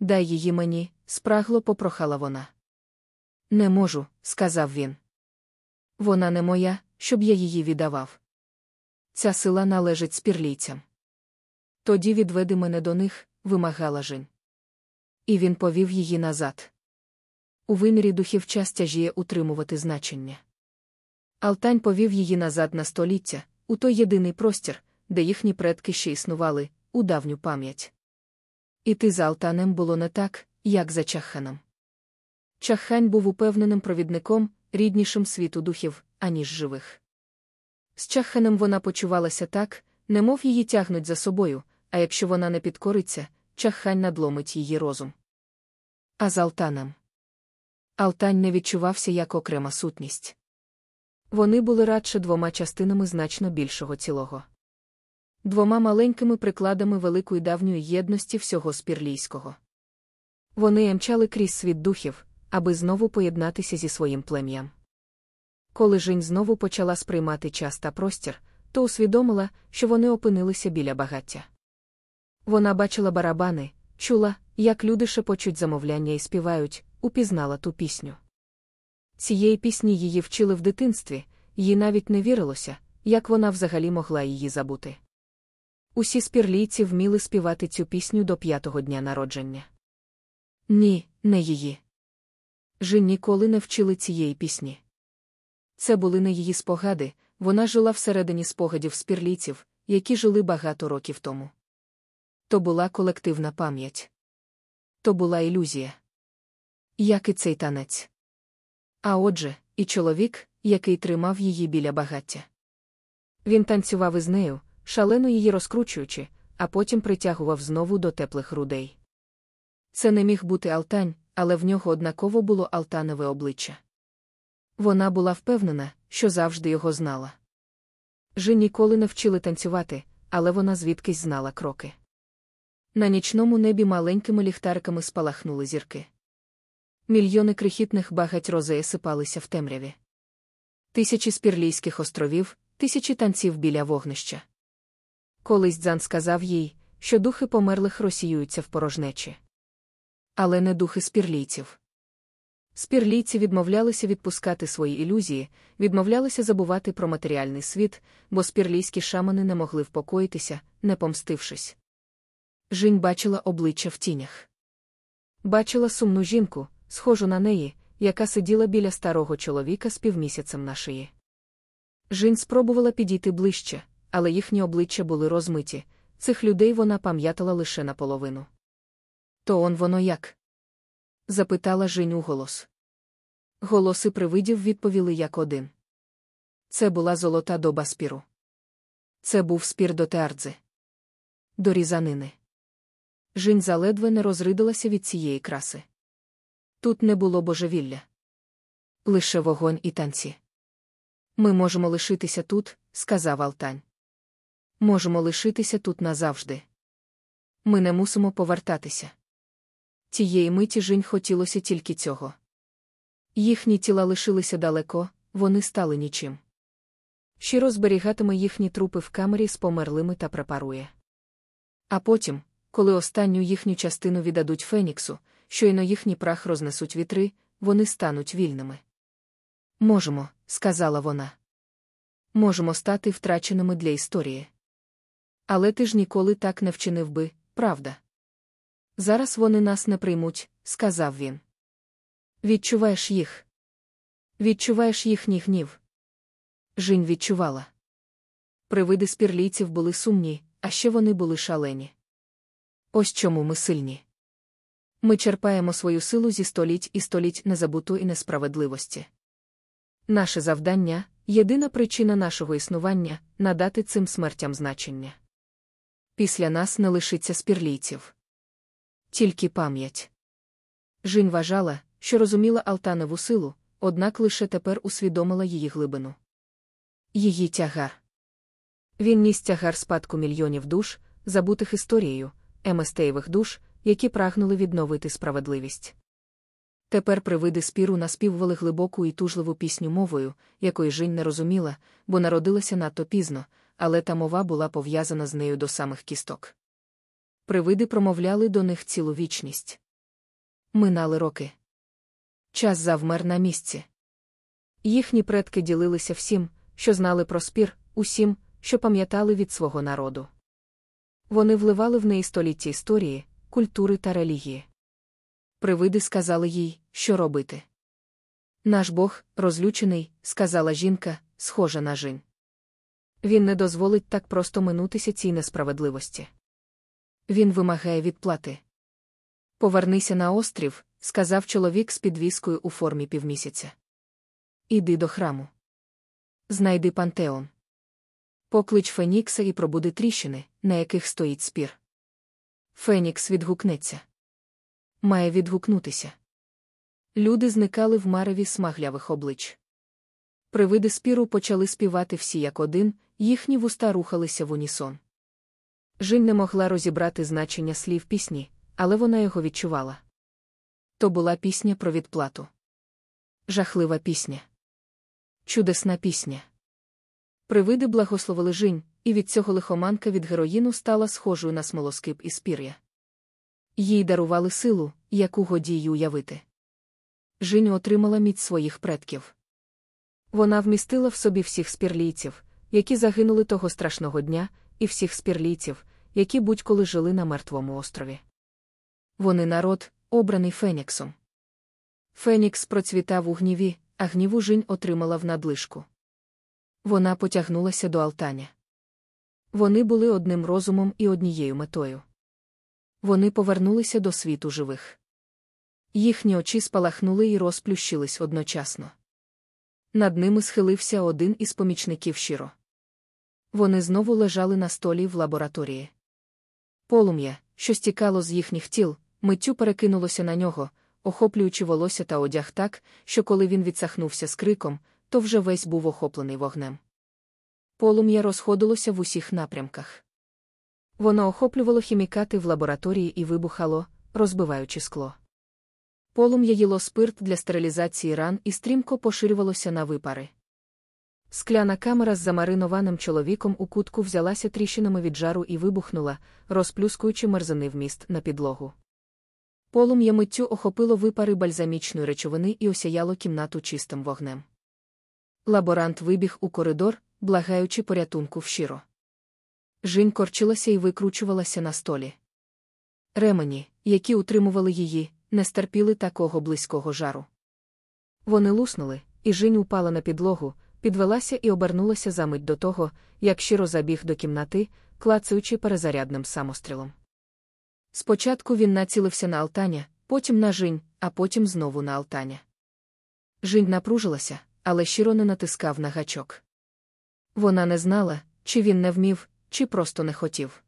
Дай її мені, спрагло попрохала вона. Не можу, сказав він. Вона не моя, щоб я її віддавав. Ця сила належить спірлійцям. Тоді відведи мене до них, вимагала Жін. І він повів її назад. У вимірі духів час тяжіє утримувати значення. Алтань повів її назад на століття, у той єдиний простір, де їхні предки ще існували, у давню пам'ять. Іти за Алтанем було не так, як за Чаханом. Чахань був упевненим провідником, ріднішим світу духів, аніж живих. З Чаханом вона почувалася так, немов її тягнуть за собою, а якщо вона не підкориться, чахань надломить її розум. А з Алтаном. Алтань не відчувався як окрема сутність. Вони були радше двома частинами значно більшого цілого. Двома маленькими прикладами великої давньої єдності всього спірлійського. Вони емчали крізь світ духів, аби знову поєднатися зі своїм плем'ям. Коли Жінь знову почала сприймати час та простір, то усвідомила, що вони опинилися біля багаття. Вона бачила барабани, чула, як люди шепочуть замовляння і співають, упізнала ту пісню. Цієї пісні її вчили в дитинстві, їй навіть не вірилося, як вона взагалі могла її забути. Усі спірлійці вміли співати цю пісню до п'ятого дня народження. Ні, не її. Жін ніколи не вчили цієї пісні. Це були не її спогади, вона жила всередині спогадів спірлійців, які жили багато років тому. То була колективна пам'ять. То була ілюзія. Як і цей танець. А отже, і чоловік, який тримав її біля багаття. Він танцював із нею, шалено її розкручуючи, а потім притягував знову до теплих грудей. Це не міг бути Алтань, але в нього однаково було алтанове обличчя. Вона була впевнена, що завжди його знала. Жи ніколи не вчили танцювати, але вона звідкись знала кроки. На нічному небі маленькими ліхтариками спалахнули зірки. Мільйони крихітних багать розеї сипалися в темряві. Тисячі спірлійських островів, тисячі танців біля вогнища. Колись Дзан сказав їй, що духи померлих розсіюються в порожнечі. Але не духи спірлійців. Спірлійці відмовлялися відпускати свої ілюзії, відмовлялися забувати про матеріальний світ, бо спірлійські шамани не могли впокоїтися, не помстившись. Жінь бачила обличчя в тінях. Бачила сумну жінку, схожу на неї, яка сиділа біля старого чоловіка з півмісяцем на шиї. Жінь спробувала підійти ближче, але їхні обличчя були розмиті, цих людей вона пам'ятала лише наполовину. То он воно як? запитала Жінь у голос. Голоси привидів відповіли як один. Це була золота доба спіру. Це був спір до теардзи. До різанини. Жінь заледве не розридалася від цієї краси. Тут не було божевілля. Лише вогонь і танці. Ми можемо лишитися тут, сказав Алтань. Можемо лишитися тут назавжди. Ми не мусимо повертатися. Тієї миті Жінь хотілося тільки цього. Їхні тіла лишилися далеко, вони стали нічим. Щиро зберігатиме їхні трупи в камері з померлими та препарує. А потім, коли останню їхню частину віддадуть Феніксу, щойно їхній прах рознесуть вітри, вони стануть вільними. Можемо, сказала вона. Можемо стати втраченими для історії. Але ти ж ніколи так не вчинив би, правда? Зараз вони нас не приймуть, сказав він. Відчуваєш їх? Відчуваєш їхній гнів? Жінь відчувала. Привиди спірлійців були сумні, а ще вони були шалені. Ось чому ми сильні. Ми черпаємо свою силу зі століть і століть незабуту і несправедливості. Наше завдання єдина причина нашого існування надати цим смертям значення. Після нас не лишиться спірлійців. Тільки пам'ять. Жінь вважала, що розуміла Алтанову силу, однак лише тепер усвідомила її глибину. Її тягар. Він ніс тягар спадку мільйонів душ, забутих історією, еместеєвих душ, які прагнули відновити справедливість. Тепер привиди спіру наспівували глибоку і тужливу пісню мовою, якої Жінь не розуміла, бо народилася надто пізно, але та мова була пов'язана з нею до самих кісток. Привиди промовляли до них цілу вічність. Минали роки. Час завмер на місці. Їхні предки ділилися всім, що знали про спір, усім, що пам'ятали від свого народу. Вони вливали в неї століття історії, культури та релігії. Привиди сказали їй, що робити. Наш Бог, розлючений, сказала жінка, схожа на жінь. Він не дозволить так просто минутися цій несправедливості. Він вимагає відплати. Повернися на острів, сказав чоловік з підвіскою у формі півмісяця. Іди до храму. Знайди пантеон. Поклич Фенікса і пробуди тріщини, на яких стоїть спір. Фенікс відгукнеться. Має відгукнутися. Люди зникали в мареві смаглявих облич. Привиди спіру почали співати всі як один, їхні вуста рухалися в унісон. Жінь не могла розібрати значення слів пісні, але вона його відчувала. То була пісня про відплату. Жахлива пісня. Чудесна пісня. Привиди благословили жінь, і від цього лихоманка від героїну стала схожою на смолоскип із пір'я. Їй дарували силу, яку годі й уявити. Жінь отримала міць своїх предків. Вона вмістила в собі всіх спірлійців, які загинули того страшного дня, і всіх спірлійців, які будь-коли жили на мертвому острові. Вони народ, обраний Феніксом. Фенікс процвітав у гніві, а гніву жінь отримала в надлишку. Вона потягнулася до Алтаня. Вони були одним розумом і однією метою. Вони повернулися до світу живих. Їхні очі спалахнули і розплющились одночасно. Над ними схилився один із помічників щиро. Вони знову лежали на столі в лабораторії. Полум'я, що стікало з їхніх тіл, миттю перекинулося на нього, охоплюючи волосся та одяг так, що коли він відсахнувся з криком, то вже весь був охоплений вогнем. Полум'я розходилося в усіх напрямках. Воно охоплювало хімікати в лабораторії і вибухало, розбиваючи скло. Полум'я їло спирт для стерилізації ран і стрімко поширювалося на випари. Скляна камера з замаринованим чоловіком у кутку взялася тріщинами від жару і вибухнула, розплюскуючи мерзаний вміст на підлогу. Полум'я миттю охопило випари бальзамічної речовини і осяяло кімнату чистим вогнем. Лаборант вибіг у коридор, благаючи порятунку вщиро. Жінь корчилася і викручувалася на столі. Ремені, які утримували її, не стерпіли такого близького жару. Вони луснули, і Жінь упала на підлогу, підвелася і обернулася за мить до того, як щиро забіг до кімнати, клацаючи перезарядним самострілом. Спочатку він націлився на Алтаня, потім на Жінь, а потім знову на Алтаня. Жінь напружилася, але щиро не натискав на гачок. Вона не знала, чи він не вмів, чи просто не хотів.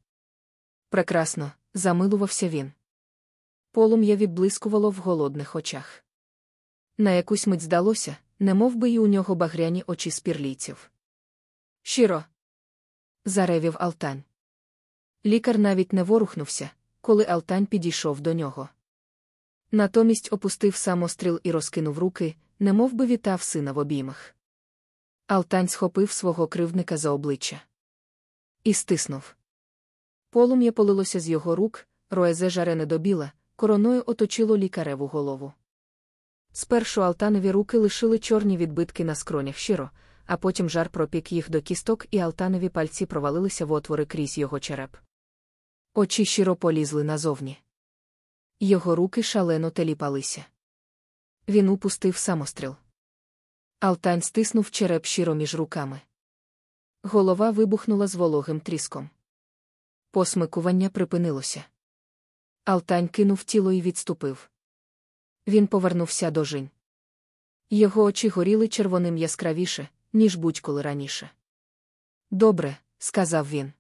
Прекрасно, замилувався він. Полум'я відблискувало в голодних очах. На якусь мить здалося, немов би й у нього багряні очі спірлійців. Щиро. заревів Алтань. Лікар навіть не ворухнувся, коли Алтань підійшов до нього. Натомість опустив самостріл і розкинув руки, немов би вітав сина в обіймах. Алтань схопив свого кривдника за обличчя і стиснув. Полум'я полилося з його рук, роезе жарене до біла, короною оточило лікареву голову. Спершу Алтанові руки лишили чорні відбитки на скронях щиро, а потім жар пропік їх до кісток, і Алтанові пальці провалилися в отвори крізь його череп. Очі щиро полізли назовні. Його руки шалено теліпалися. Він упустив самостріл. Алтань стиснув череп щиро між руками. Голова вибухнула з вологим тріском. Посмикування припинилося. Алтань кинув тіло і відступив. Він повернувся до жінь. Його очі горіли червоним яскравіше, ніж будь-коли раніше. Добре, сказав він.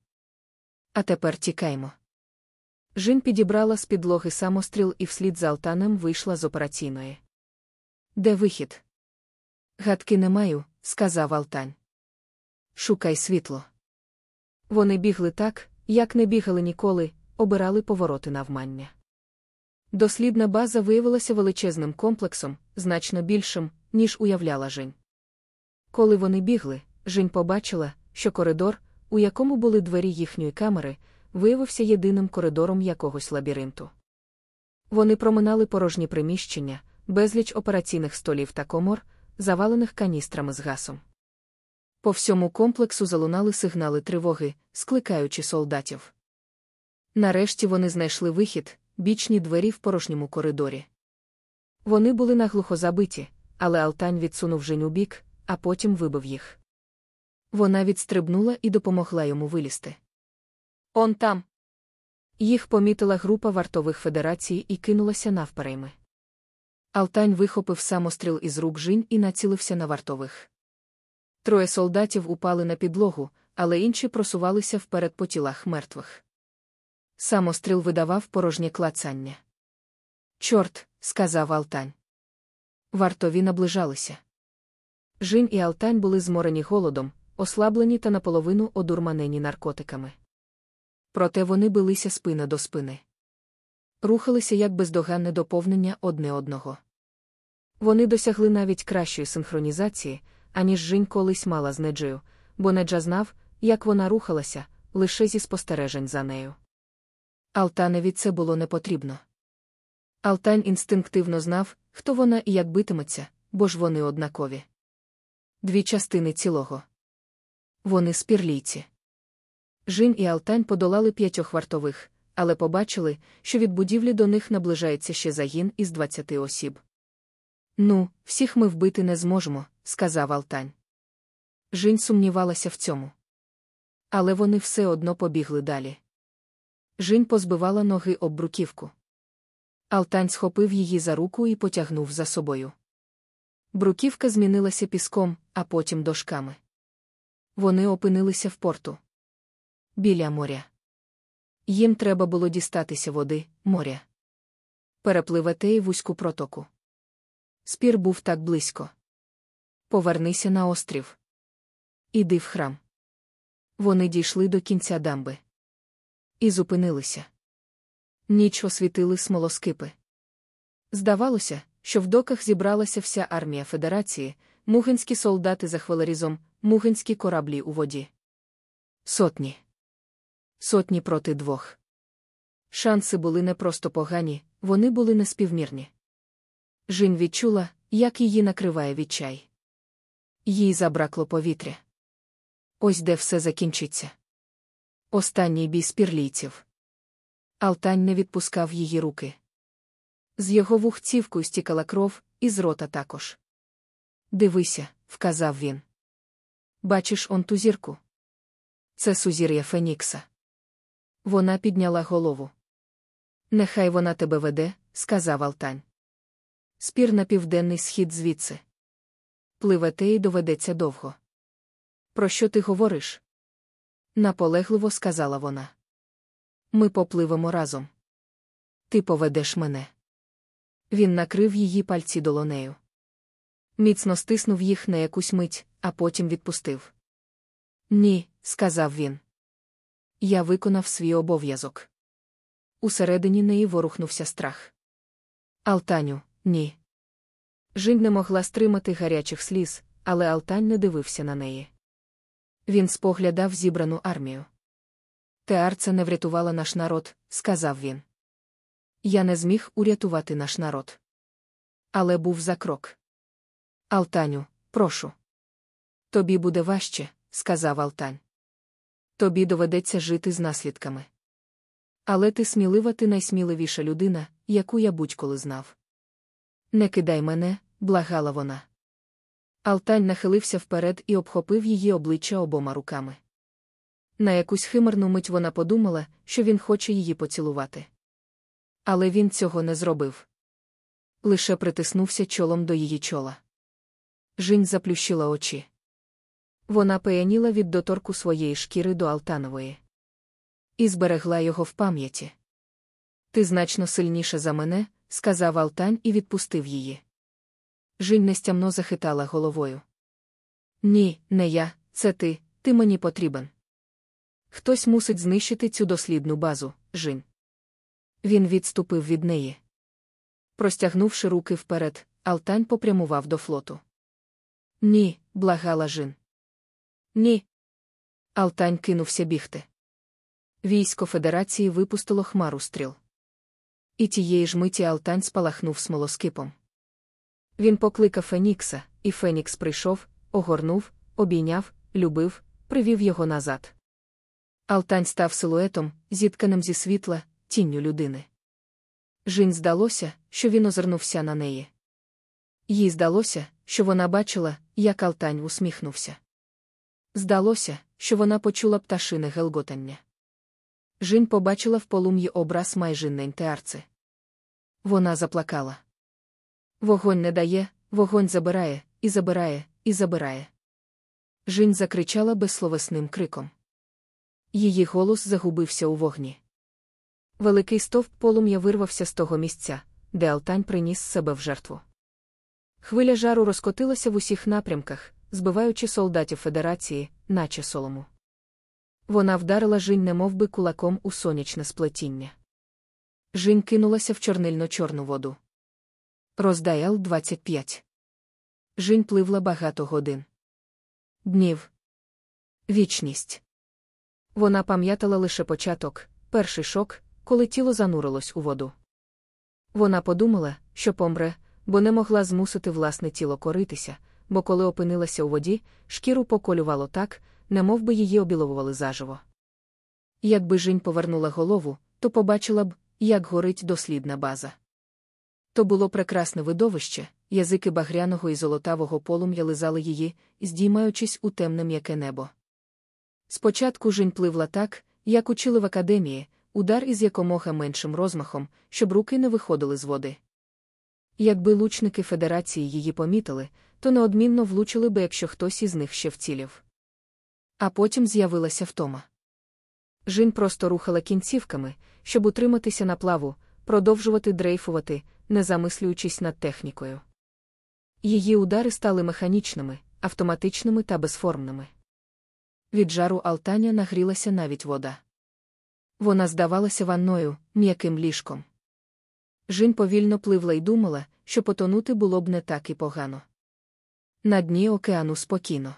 А тепер тікаймо. Жін підібрала з підлоги самостріл і вслід за Алтанем вийшла з операційної. Де вихід? Гадки не маю, сказав Алтань. Шукай світло. Вони бігли так, як не бігали ніколи, обирали повороти навмання. Дослідна база виявилася величезним комплексом, значно більшим, ніж уявляла Жень. Коли вони бігли, Жень побачила, що коридор, у якому були двері їхньої камери, виявився єдиним коридором якогось лабіринту. Вони проминали порожні приміщення, безліч операційних столів та комор, завалених каністрами з гасом. По всьому комплексу залунали сигнали тривоги, скликаючи солдатів. Нарешті вони знайшли вихід, бічні двері в порожньому коридорі. Вони були наглухо забиті, але Алтань відсунув Женю бік, а потім вибив їх. Вона відстрибнула і допомогла йому вилізти. Он там. Їх помітила група вартових федерацій і кинулася навперейми. Алтань вихопив самостріл із рук жінь і націлився на вартових. Троє солдатів упали на підлогу, але інші просувалися вперед по тілах мертвих. Самостріл видавав порожнє клацання. Чорт, сказав Алтань. Вартові наближалися. Жінь і Алтань були зморені голодом, ослаблені та наполовину одурманені наркотиками. Проте вони билися спина до спини. Рухалися як бездоганне доповнення одне одного. Вони досягли навіть кращої синхронізації, аніж Жінь колись мала з Неджею, бо Неджа знав, як вона рухалася, лише зі спостережень за нею. Алтаневі це було не потрібно. Алтань інстинктивно знав, хто вона і як битиметься, бо ж вони однакові. Дві частини цілого. Вони спірлійці. Жін і Алтань подолали п'ятьох вартових, але побачили, що від будівлі до них наближається ще загін із двадцяти осіб. Ну, всіх ми вбити не зможемо, сказав Алтань. Жінь сумнівалася в цьому. Але вони все одно побігли далі. Жінь позбивала ноги об бруківку. Алтань схопив її за руку і потягнув за собою. Бруківка змінилася піском, а потім дошками. Вони опинилися в порту. Біля моря. Їм треба було дістатися води, моря. Перепливати й вузьку протоку. Спір був так близько. Повернися на острів. Іди в храм. Вони дійшли до кінця дамби. І зупинилися. Ніч освітили смолоскипи. Здавалося, що в доках зібралася вся армія Федерації, мугинські солдати за хвилерізом, мугинські кораблі у воді. Сотні. Сотні проти двох. Шанси були не просто погані, вони були неспівмірні. Жін відчула, як її накриває відчай. Їй забракло повітря. Ось де все закінчиться. Останній бій спірлійців. Алтань не відпускав її руки. З його вухцівкою стікала кров, і з рота також. Дивися, вказав він. Бачиш он ту зірку? Це сузір'я Фенікса. Вона підняла голову. Нехай вона тебе веде, сказав Алтань. Спір на південний схід звідси. Пливете і доведеться довго. Про що ти говориш? Наполегливо сказала вона. Ми попливемо разом. Ти поведеш мене. Він накрив її пальці долонею. Міцно стиснув їх на якусь мить, а потім відпустив. Ні, сказав він. Я виконав свій обов'язок. Усередині неї ворухнувся страх. Алтаню, ні. Жінь не могла стримати гарячих сліз, але Алтань не дивився на неї. Він споглядав зібрану армію. Теарця не врятувала наш народ, сказав він. Я не зміг урятувати наш народ. Але був за крок. Алтаню, прошу. Тобі буде важче, сказав Алтань. Тобі доведеться жити з наслідками. Але ти смілива, ти найсміливіша людина, яку я будь-коли знав. Не кидай мене, благала вона. Алтань нахилився вперед і обхопив її обличчя обома руками. На якусь химерну мить вона подумала, що він хоче її поцілувати. Але він цього не зробив. Лише притиснувся чолом до її чола. Жінь заплющила очі. Вона пияніла від доторку своєї шкіри до Алтанової. І зберегла його в пам'яті. Ти значно сильніша за мене, сказав Алтань і відпустив її. Жінь нестямно захитала головою. Ні, не я, це ти, ти мені потрібен. Хтось мусить знищити цю дослідну базу, Жін. Він відступив від неї. Простягнувши руки вперед, Алтань попрямував до флоту. Ні, благала Жін. Ні. Алтань кинувся бігти. Військо Федерації випустило хмару стріл. І тієї ж миті Алтань спалахнув смолоскипом. Він покликав Фенікса, і Фенікс прийшов, огорнув, обійняв, любив, привів його назад. Алтань став силуетом, зітканим зі світла, тінню людини. Жінь здалося, що він озирнувся на неї. Їй здалося, що вона бачила, як Алтань усміхнувся. Здалося, що вона почула пташине гелготання. Жінь побачила в полум'ї образ майже нентеарци. Вона заплакала. Вогонь не дає, вогонь забирає, і забирає, і забирає. Жінь закричала безсловесним криком. Її голос загубився у вогні. Великий стовп полум'я вирвався з того місця, де Алтань приніс себе в жертву. Хвиля жару розкотилася в усіх напрямках, збиваючи солдатів Федерації, наче солому. Вона вдарила Жінь немовби кулаком у сонячне сплетіння. Жінь кинулася в чорнильно-чорну воду. Роздаял 25. Жінь пливла багато годин. Днів. Вічність. Вона пам'ятала лише початок, перший шок, коли тіло занурилось у воду. Вона подумала, що помре, бо не могла змусити власне тіло коритися, бо коли опинилася у воді, шкіру поколювало так, немов би її обіловували заживо. Якби Жінь повернула голову, то побачила б, як горить дослідна база. То було прекрасне видовище, язики багряного і золотавого полум'я лизали її, здіймаючись у темне м'яке небо. Спочатку Жінь пливла так, як учили в академії, удар із якомога меншим розмахом, щоб руки не виходили з води. Якби лучники Федерації її помітили, то неодмінно влучили би, якщо хтось із них ще вцілів. А потім з'явилася втома. Жін просто рухала кінцівками, щоб утриматися на плаву, продовжувати дрейфувати, не замислюючись над технікою. Її удари стали механічними, автоматичними та безформними. Від жару Алтаня нагрілася навіть вода. Вона здавалася ванною, м'яким ліжком. Жін повільно пливла і думала, що потонути було б не так і погано. На дні океану спокійно.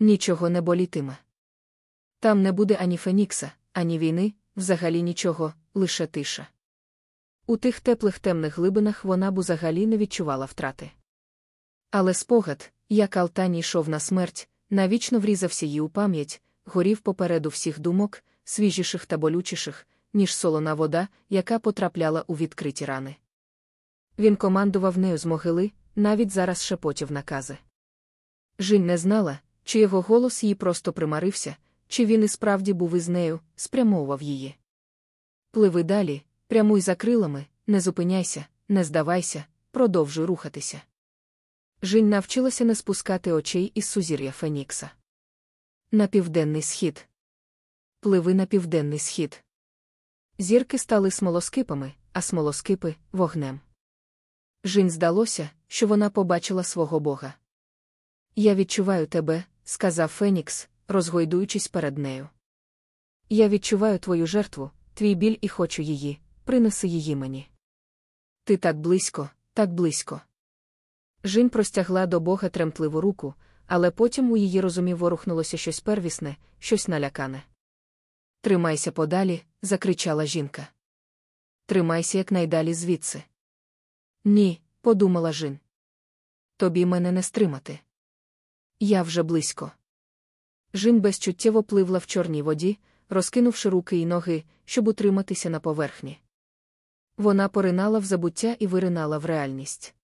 Нічого не болітиме. Там не буде ані Фенікса, ані війни, взагалі нічого, лише тиша. У тих теплих темних глибинах вона б взагалі не відчувала втрати. Але спогад, як Алтані йшов на смерть, навічно врізався їй у пам'ять, горів попереду всіх думок, свіжіших та болючіших, ніж солона вода, яка потрапляла у відкриті рани. Він командував нею з могили, навіть зараз шепотів накази. Жінь не знала, чи його голос їй просто примарився, чи він і справді був із нею, спрямовував її. Пливи далі, прямуй за крилами, не зупиняйся, не здавайся, продовжуй рухатися. Жінь навчилася не спускати очей із сузір'я Фенікса. На південний схід. Пливи на південний схід. Зірки стали смолоскипами, а смолоскипи вогнем. Жінь здалося, що вона побачила свого бога. Я відчуваю тебе, сказав Фенікс, розгойдуючись перед нею. Я відчуваю твою жертву, твій біль і хочу її, принеси її мені. Ти так близько, так близько. Жінь простягла до бога тремтливу руку, але потім у її розумі ворухнулося щось первісне, щось налякане. Тримайся подалі, закричала жінка. Тримайся якнайдалі звідси. Ні, подумала Жін. Тобі мене не стримати. Я вже близько. Жін безчуттєво пливла в чорній воді, розкинувши руки й ноги, щоб утриматися на поверхні. Вона поринала в забуття і виринала в реальність.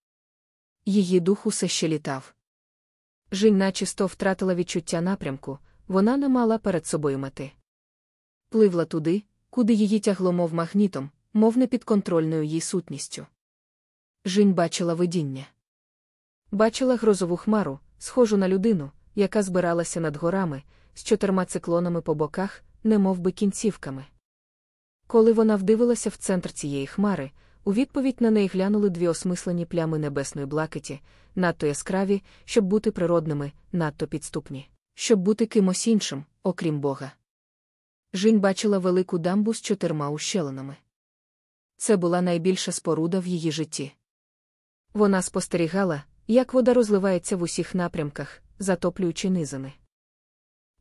Її дух усе ще літав. Жінь начисто втратила відчуття напрямку, вона не мала перед собою мети. Пливла туди, куди її тягло, мов магнітом, мов непідконтрольною їй сутністю. Жінь бачила видіння. Бачила грозову хмару, схожу на людину, яка збиралася над горами, з чотирма циклонами по боках, немов би кінцівками. Коли вона вдивилася в центр цієї хмари, у відповідь на неї глянули дві осмислені плями небесної блакиті, надто яскраві, щоб бути природними, надто підступні, щоб бути кимось іншим, окрім Бога. Жінь бачила велику дамбу з чотирма ущелинами. Це була найбільша споруда в її житті. Вона спостерігала, як вода розливається в усіх напрямках, затоплюючи низини.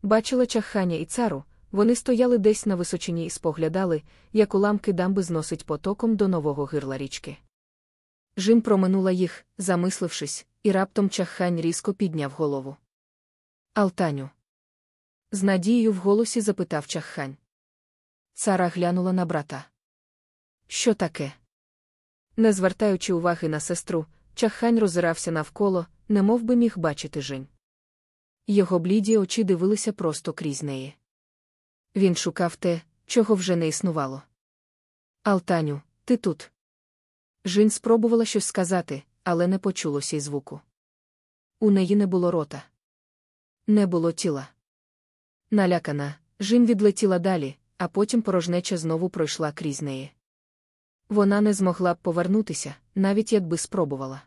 Бачила чахання і цару, вони стояли десь на височині і споглядали, як уламки дамби зносить потоком до нового гирла річки. Жим проминула їх, замислившись, і раптом чахань різко підняв голову. Алтаню. З надією в голосі запитав чахань. Цара глянула на брата. Що таке? Не звертаючи уваги на сестру, чахань розирався навколо, немов би міг бачити Жень. Його бліді очі дивилися просто крізь неї. Він шукав те, чого вже не існувало. Алтаню, ти тут. Жін спробувала щось сказати, але не почулося й звуку. У неї не було рота. Не було тіла. Налякана, Жін відлетіла далі, а потім порожнеча знову пройшла крізь неї. Вона не змогла б повернутися, навіть якби спробувала.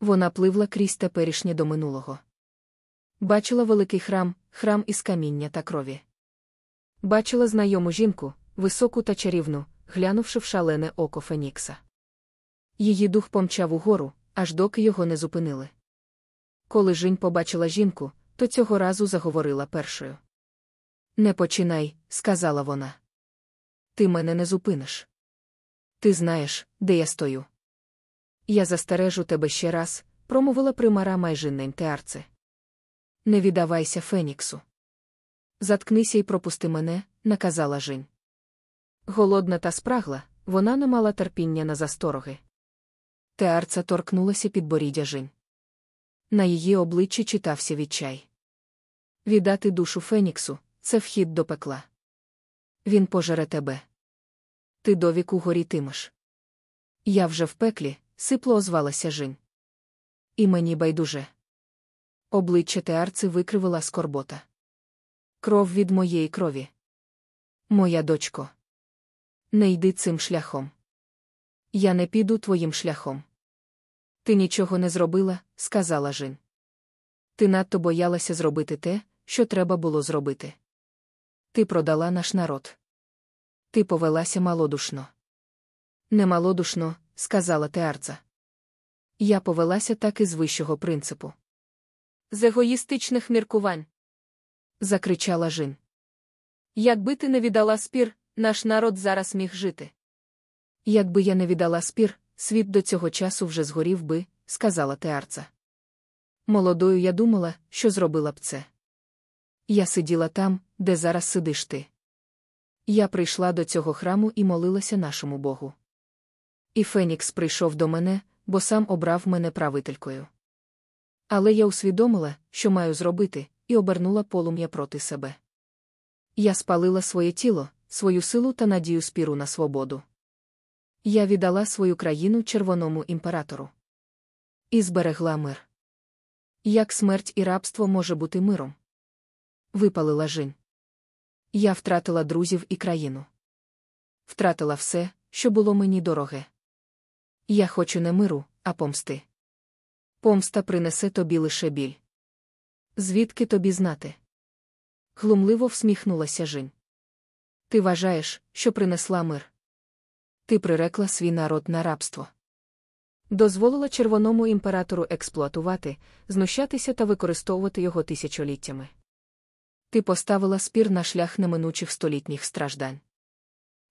Вона пливла крізь теперішнє до минулого. Бачила великий храм, храм із каміння та крові. Бачила знайому жінку, високу та чарівну, глянувши в шалене око Фенікса. Її дух помчав угору, аж доки його не зупинили. Коли Жінь побачила жінку, то цього разу заговорила першою. Не починай, сказала вона. Ти мене не зупиниш. Ти знаєш, де я стою. Я застережу тебе ще раз, промовила примара майже нентеарце. Не віддавайся Феніксу. Заткнися і пропусти мене, наказала Жінь. Голодна та спрагла, вона не мала терпіння на застороги. Теарца торкнулася під боріддя Жінь. На її обличчі читався відчай. Віддати душу Феніксу це вхід до пекла. Він пожере тебе. Ти довіку горітимеш. Я вже в пеклі, сипло озвалася Жінь. І мені байдуже. Обличчя Теарци викривила скорбота. Кров від моєї крові. Моя дочко. Не йди цим шляхом. Я не піду твоїм шляхом. Ти нічого не зробила, сказала Жін. Ти надто боялася зробити те, що треба було зробити. Ти продала наш народ. Ти повелася малодушно. Не малодушно, сказала Теарца. Я повелася так із вищого принципу. З егоїстичних міркувань. закричала Жін. Якби ти не віддала спір, наш народ зараз міг жити. Якби я не віддала спір, світ до цього часу вже згорів би, сказала Теарца. Молодою я думала, що зробила б це. Я сиділа там, де зараз сидиш ти. Я прийшла до цього храму і молилася нашому Богу. І Фенікс прийшов до мене, бо сам обрав мене правителькою. Але я усвідомила, що маю зробити, і обернула полум'я проти себе. Я спалила своє тіло, свою силу та надію спіру на свободу. Я віддала свою країну червоному імператору. І зберегла мир. Як смерть і рабство може бути миром? Випалила Жінь. Я втратила друзів і країну. Втратила все, що було мені дороге. Я хочу не миру, а помсти. Помста принесе тобі лише біль. Звідки тобі знати? Глумливо всміхнулася Жінь. Ти вважаєш, що принесла мир. Ти прирекла свій народ на рабство. Дозволила червоному імператору експлуатувати, знущатися та використовувати його тисячоліттями. Ти поставила спір на шлях неминучих столітніх страждань.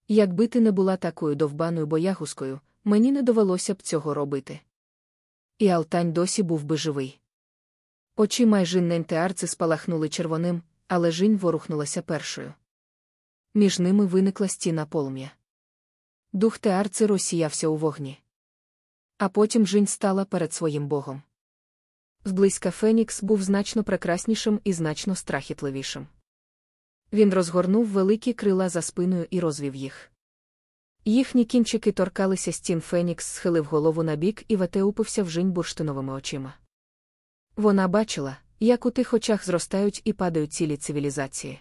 Якби ти не була такою довбаною боягузкою, мені не довелося б цього робити. І Алтань досі був би живий. Очі майже нентеарци спалахнули червоним, але жінь ворухнулася першою. Між ними виникла стіна полум'я. Дух теарци розсіявся у вогні. А потім жінь стала перед своїм богом. Зблизька Фенікс був значно прекраснішим і значно страхітливішим. Він розгорнув великі крила за спиною і розвів їх. Їхні кінчики торкалися стін Фенікс, схилив голову на бік і вете упився в жінь бурштиновими очима. Вона бачила, як у тих очах зростають і падають цілі цивілізації.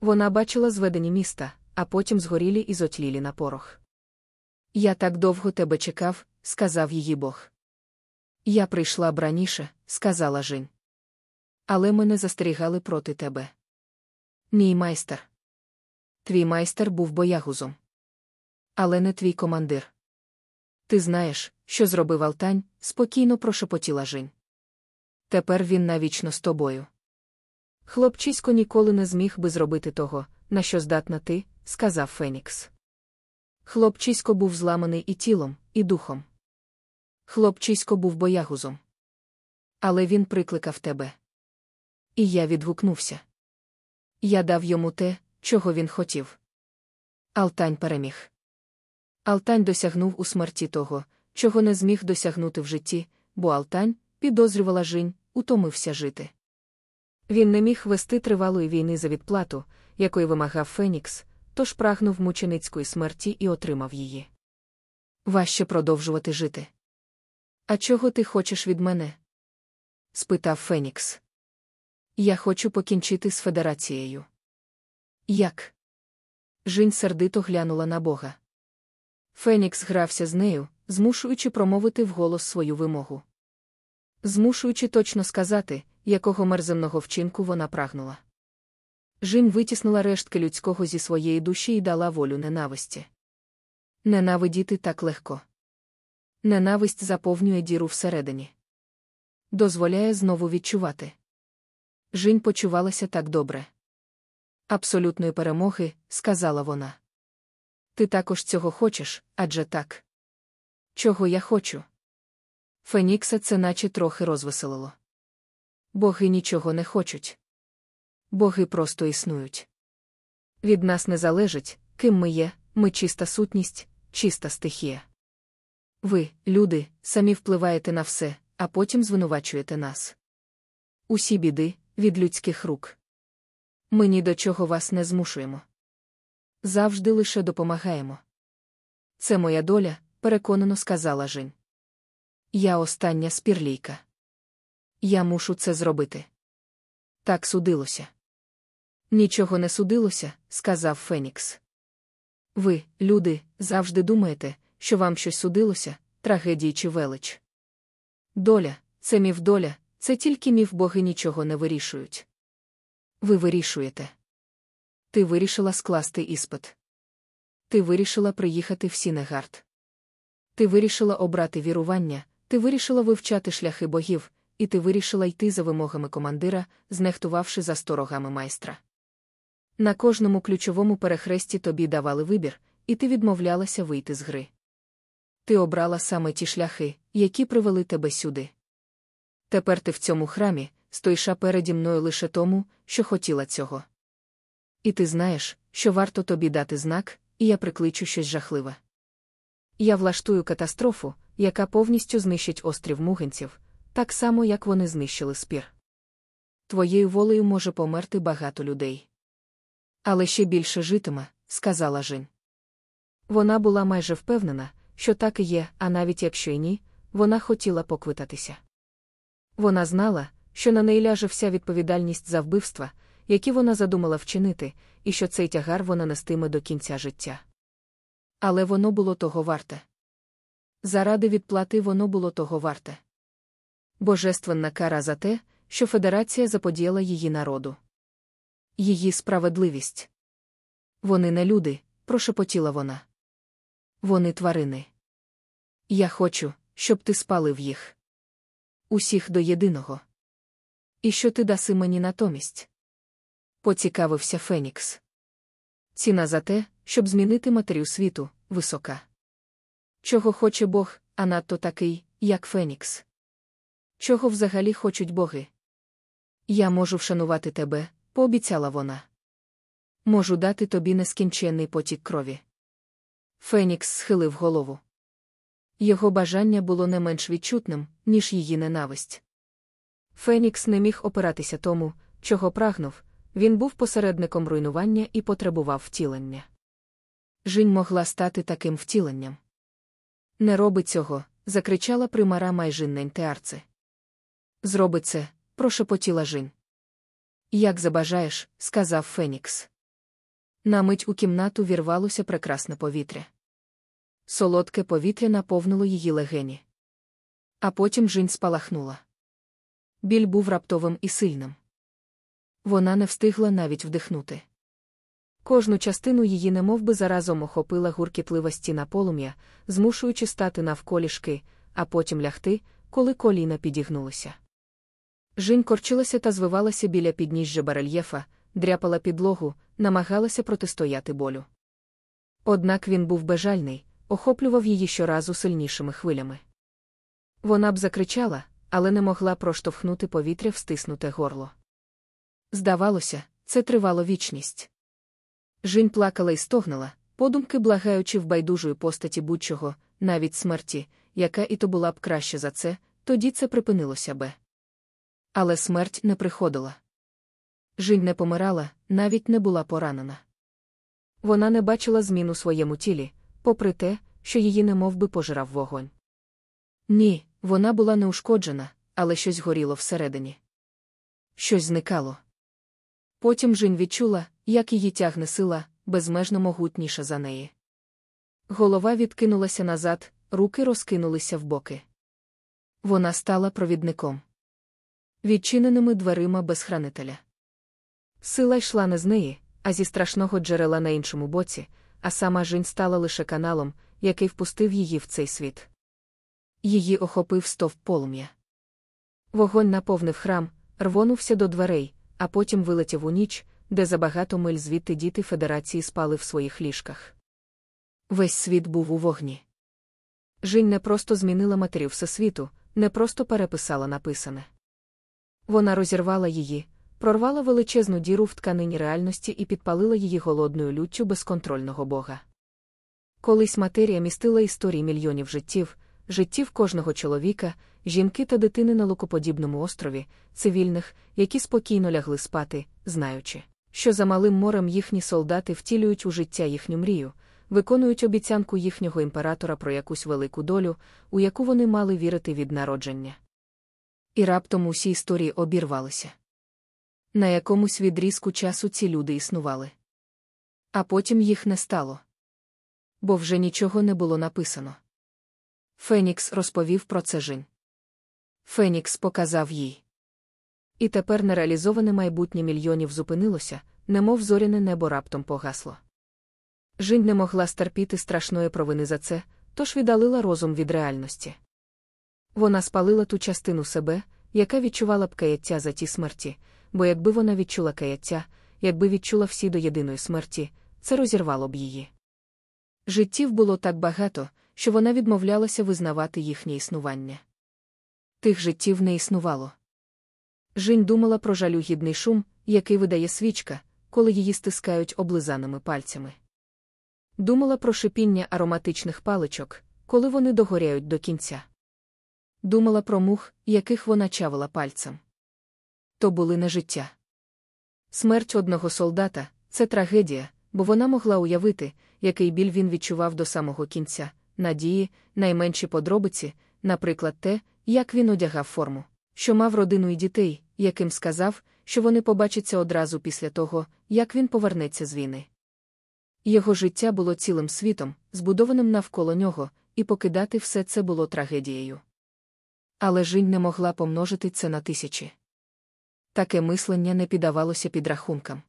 Вона бачила зведені міста, а потім згорілі і зотлілі на порох. Я так довго тебе чекав, сказав її Бог. Я прийшла б раніше, сказала Жінь. Але мене застерігали проти тебе. Мій майстер. Твій майстер був боягузом. Але не твій командир. Ти знаєш, що зробив Алтань, спокійно прошепотіла Жінь. Тепер він навічно з тобою. Хлопчисько ніколи не зміг би зробити того, на що здатна ти, сказав Фенікс. Хлопчисько був зламаний і тілом, і духом. Хлопчисько був боягузом. Але він прикликав тебе. І я відгукнувся. Я дав йому те, чого він хотів. Алтань переміг. Алтань досягнув у смерті того, чого не зміг досягнути в житті, бо Алтань, підозрювала Жінь, утомився жити. Він не міг вести тривалої війни за відплату, якої вимагав Фенікс, тож прагнув мученицької смерті і отримав її. Важче продовжувати жити. А чого ти хочеш від мене? спитав Фенікс. Я хочу покінчити з федерацією. Як? Жінь сердито глянула на Бога. Фенікс грався з нею, змушуючи промовити вголос свою вимогу. Змушуючи точно сказати, якого мерземного вчинку вона прагнула. Жінь витіснила рештки людського зі своєї душі і дала волю ненависті. Ненавидіти так легко. Ненависть заповнює діру всередині. Дозволяє знову відчувати. Жінь почувалася так добре. Абсолютної перемоги, сказала вона. Ти також цього хочеш, адже так. Чого я хочу? Фенікса це наче трохи розвеселило. Боги нічого не хочуть. Боги просто існують. Від нас не залежить, ким ми є, ми чиста сутність, чиста стихія. Ви, люди, самі впливаєте на все, а потім звинувачуєте нас. Усі біди від людських рук. Ми ні до чого вас не змушуємо. Завжди лише допомагаємо. Це моя доля, переконано сказала Жень. Я остання спірлійка. Я мушу це зробити. Так судилося. Нічого не судилося, сказав Фенікс. Ви, люди, завжди думаєте, що вам щось судилося, трагедії чи велич. Доля, це міф доля, це тільки міф боги нічого не вирішують. Ви вирішуєте. Ти вирішила скласти іспит. Ти вирішила приїхати в Сінегард. Ти вирішила обрати вірування, ти вирішила вивчати шляхи богів, і ти вирішила йти за вимогами командира, знехтувавши за сторогами майстра. На кожному ключовому перехресті тобі давали вибір, і ти відмовлялася вийти з гри. Ти обрала саме ті шляхи, які привели тебе сюди. Тепер ти в цьому храмі, стоїша переді мною лише тому, що хотіла цього. І ти знаєш, що варто тобі дати знак, і я прикличу щось жахливе. Я влаштую катастрофу, яка повністю знищить острів мугенців, так само, як вони знищили спір. Твоєю волею може померти багато людей. Але ще більше житиме, сказала Жень. Вона була майже впевнена, що так і є, а навіть якщо й ні, вона хотіла поквитатися. Вона знала, що на неї ляже вся відповідальність за вбивства, які вона задумала вчинити, і що цей тягар вона нестиме до кінця життя. Але воно було того варте. Заради відплати воно було того варте. Божественна кара за те, що Федерація заподіяла її народу. Її справедливість. Вони не люди, прошепотіла вона. Вони тварини. Я хочу, щоб ти спалив їх. Усіх до єдиного. І що ти даси мені натомість? Поцікавився Фенікс. Ціна за те, щоб змінити матерію світу, висока. Чого хоче Бог, а надто такий, як Фенікс? Чого взагалі хочуть боги? Я можу вшанувати тебе, пообіцяла вона. Можу дати тобі нескінченний потік крові. Фенікс схилив голову. Його бажання було не менш відчутним, ніж її ненависть. Фенікс не міг опиратися тому, чого прагнув, він був посередником руйнування і потребував втілення. Жінь могла стати таким втіленням. Не роби цього, закричала примара майже нентеарце. Зроби це, прошепотіла Жінь. Як забажаєш, сказав Фенікс. На мить у кімнату вірвалося прекрасне повітря. Солодке повітря наповнило її легені. А потім Жінь спалахнула. Біль був раптовим і сильним. Вона не встигла навіть вдихнути. Кожну частину її немовби заразом охопила гуркітлива стіна полум'я, змушуючи стати навколішки, а потім лягти, коли коліна підігнулися. Жінь корчилася та звивалася біля підніжжя барельєфа, дряпала підлогу, намагалася протистояти болю. Однак він був бежальний, охоплював її щоразу сильнішими хвилями. Вона б закричала, але не могла проштовхнути повітря в стиснуте горло. Здавалося, це тривало вічність. Жінь плакала і стогнала, подумки благаючи в байдужої постаті будь-чого, навіть смерті, яка і то була б краще за це, тоді це припинилося би. Але смерть не приходила. Жінь не помирала, навіть не була поранена. Вона не бачила змін у своєму тілі, попри те, що її немов би пожирав вогонь. Ні, вона була неушкоджена, але щось горіло всередині. Щось зникало. Потім Жінь відчула, як її тягне сила, безмежно могутніша за неї. Голова відкинулася назад, руки розкинулися в боки. Вона стала провідником. Відчиненими дверима без хранителя. Сила йшла не з неї, а зі страшного джерела на іншому боці, а сама Жінь стала лише каналом, який впустив її в цей світ. Її охопив стовп полум'я. Вогонь наповнив храм, рвонувся до дверей, а потім вилетів у ніч, де за багато миль звідти діти Федерації спали в своїх ліжках. Весь світ був у вогні. Жінь не просто змінила матерів всесвіту, не просто переписала написане. Вона розірвала її, прорвала величезну діру в тканині реальності і підпалила її голодною люттю безконтрольного Бога. Колись матерія містила історії мільйонів життів, життів кожного чоловіка, жінки та дитини на лукоподібному острові, цивільних, які спокійно лягли спати, знаючи, що за малим морем їхні солдати втілюють у життя їхню мрію, виконують обіцянку їхнього імператора про якусь велику долю, у яку вони мали вірити від народження. І раптом усі історії обірвалися. На якомусь відрізку часу ці люди існували. А потім їх не стало. Бо вже нічого не було написано. Фенікс розповів про це Жень. Фенікс показав їй. І тепер нереалізоване майбутнє мільйонів зупинилося, немов зоряне небо раптом погасло. Жінь не могла стерпіти страшної провини за це, тож віддалила розум від реальності. Вона спалила ту частину себе, яка відчувала б каяття за ті смерті, бо якби вона відчула каяття, якби відчула всі до єдиної смерті, це розірвало б її. Життів було так багато, що вона відмовлялася визнавати їхнє існування. Тих життів не існувало. Жінь думала про жалюгідний шум, який видає свічка, коли її стискають облизаними пальцями. Думала про шипіння ароматичних паличок, коли вони догоряють до кінця. Думала про мух, яких вона чавила пальцем. То були не життя. Смерть одного солдата це трагедія, бо вона могла уявити, який біль він відчував до самого кінця, надії, найменші подробиці, наприклад, те, як він одягав форму, що мав родину і дітей, яким сказав, що вони побачаться одразу після того, як він повернеться з війни. Його життя було цілим світом, збудованим навколо нього, і покидати все це було трагедією. Але Жінь не могла помножити це на тисячі. Таке мислення не піддавалося підрахункам.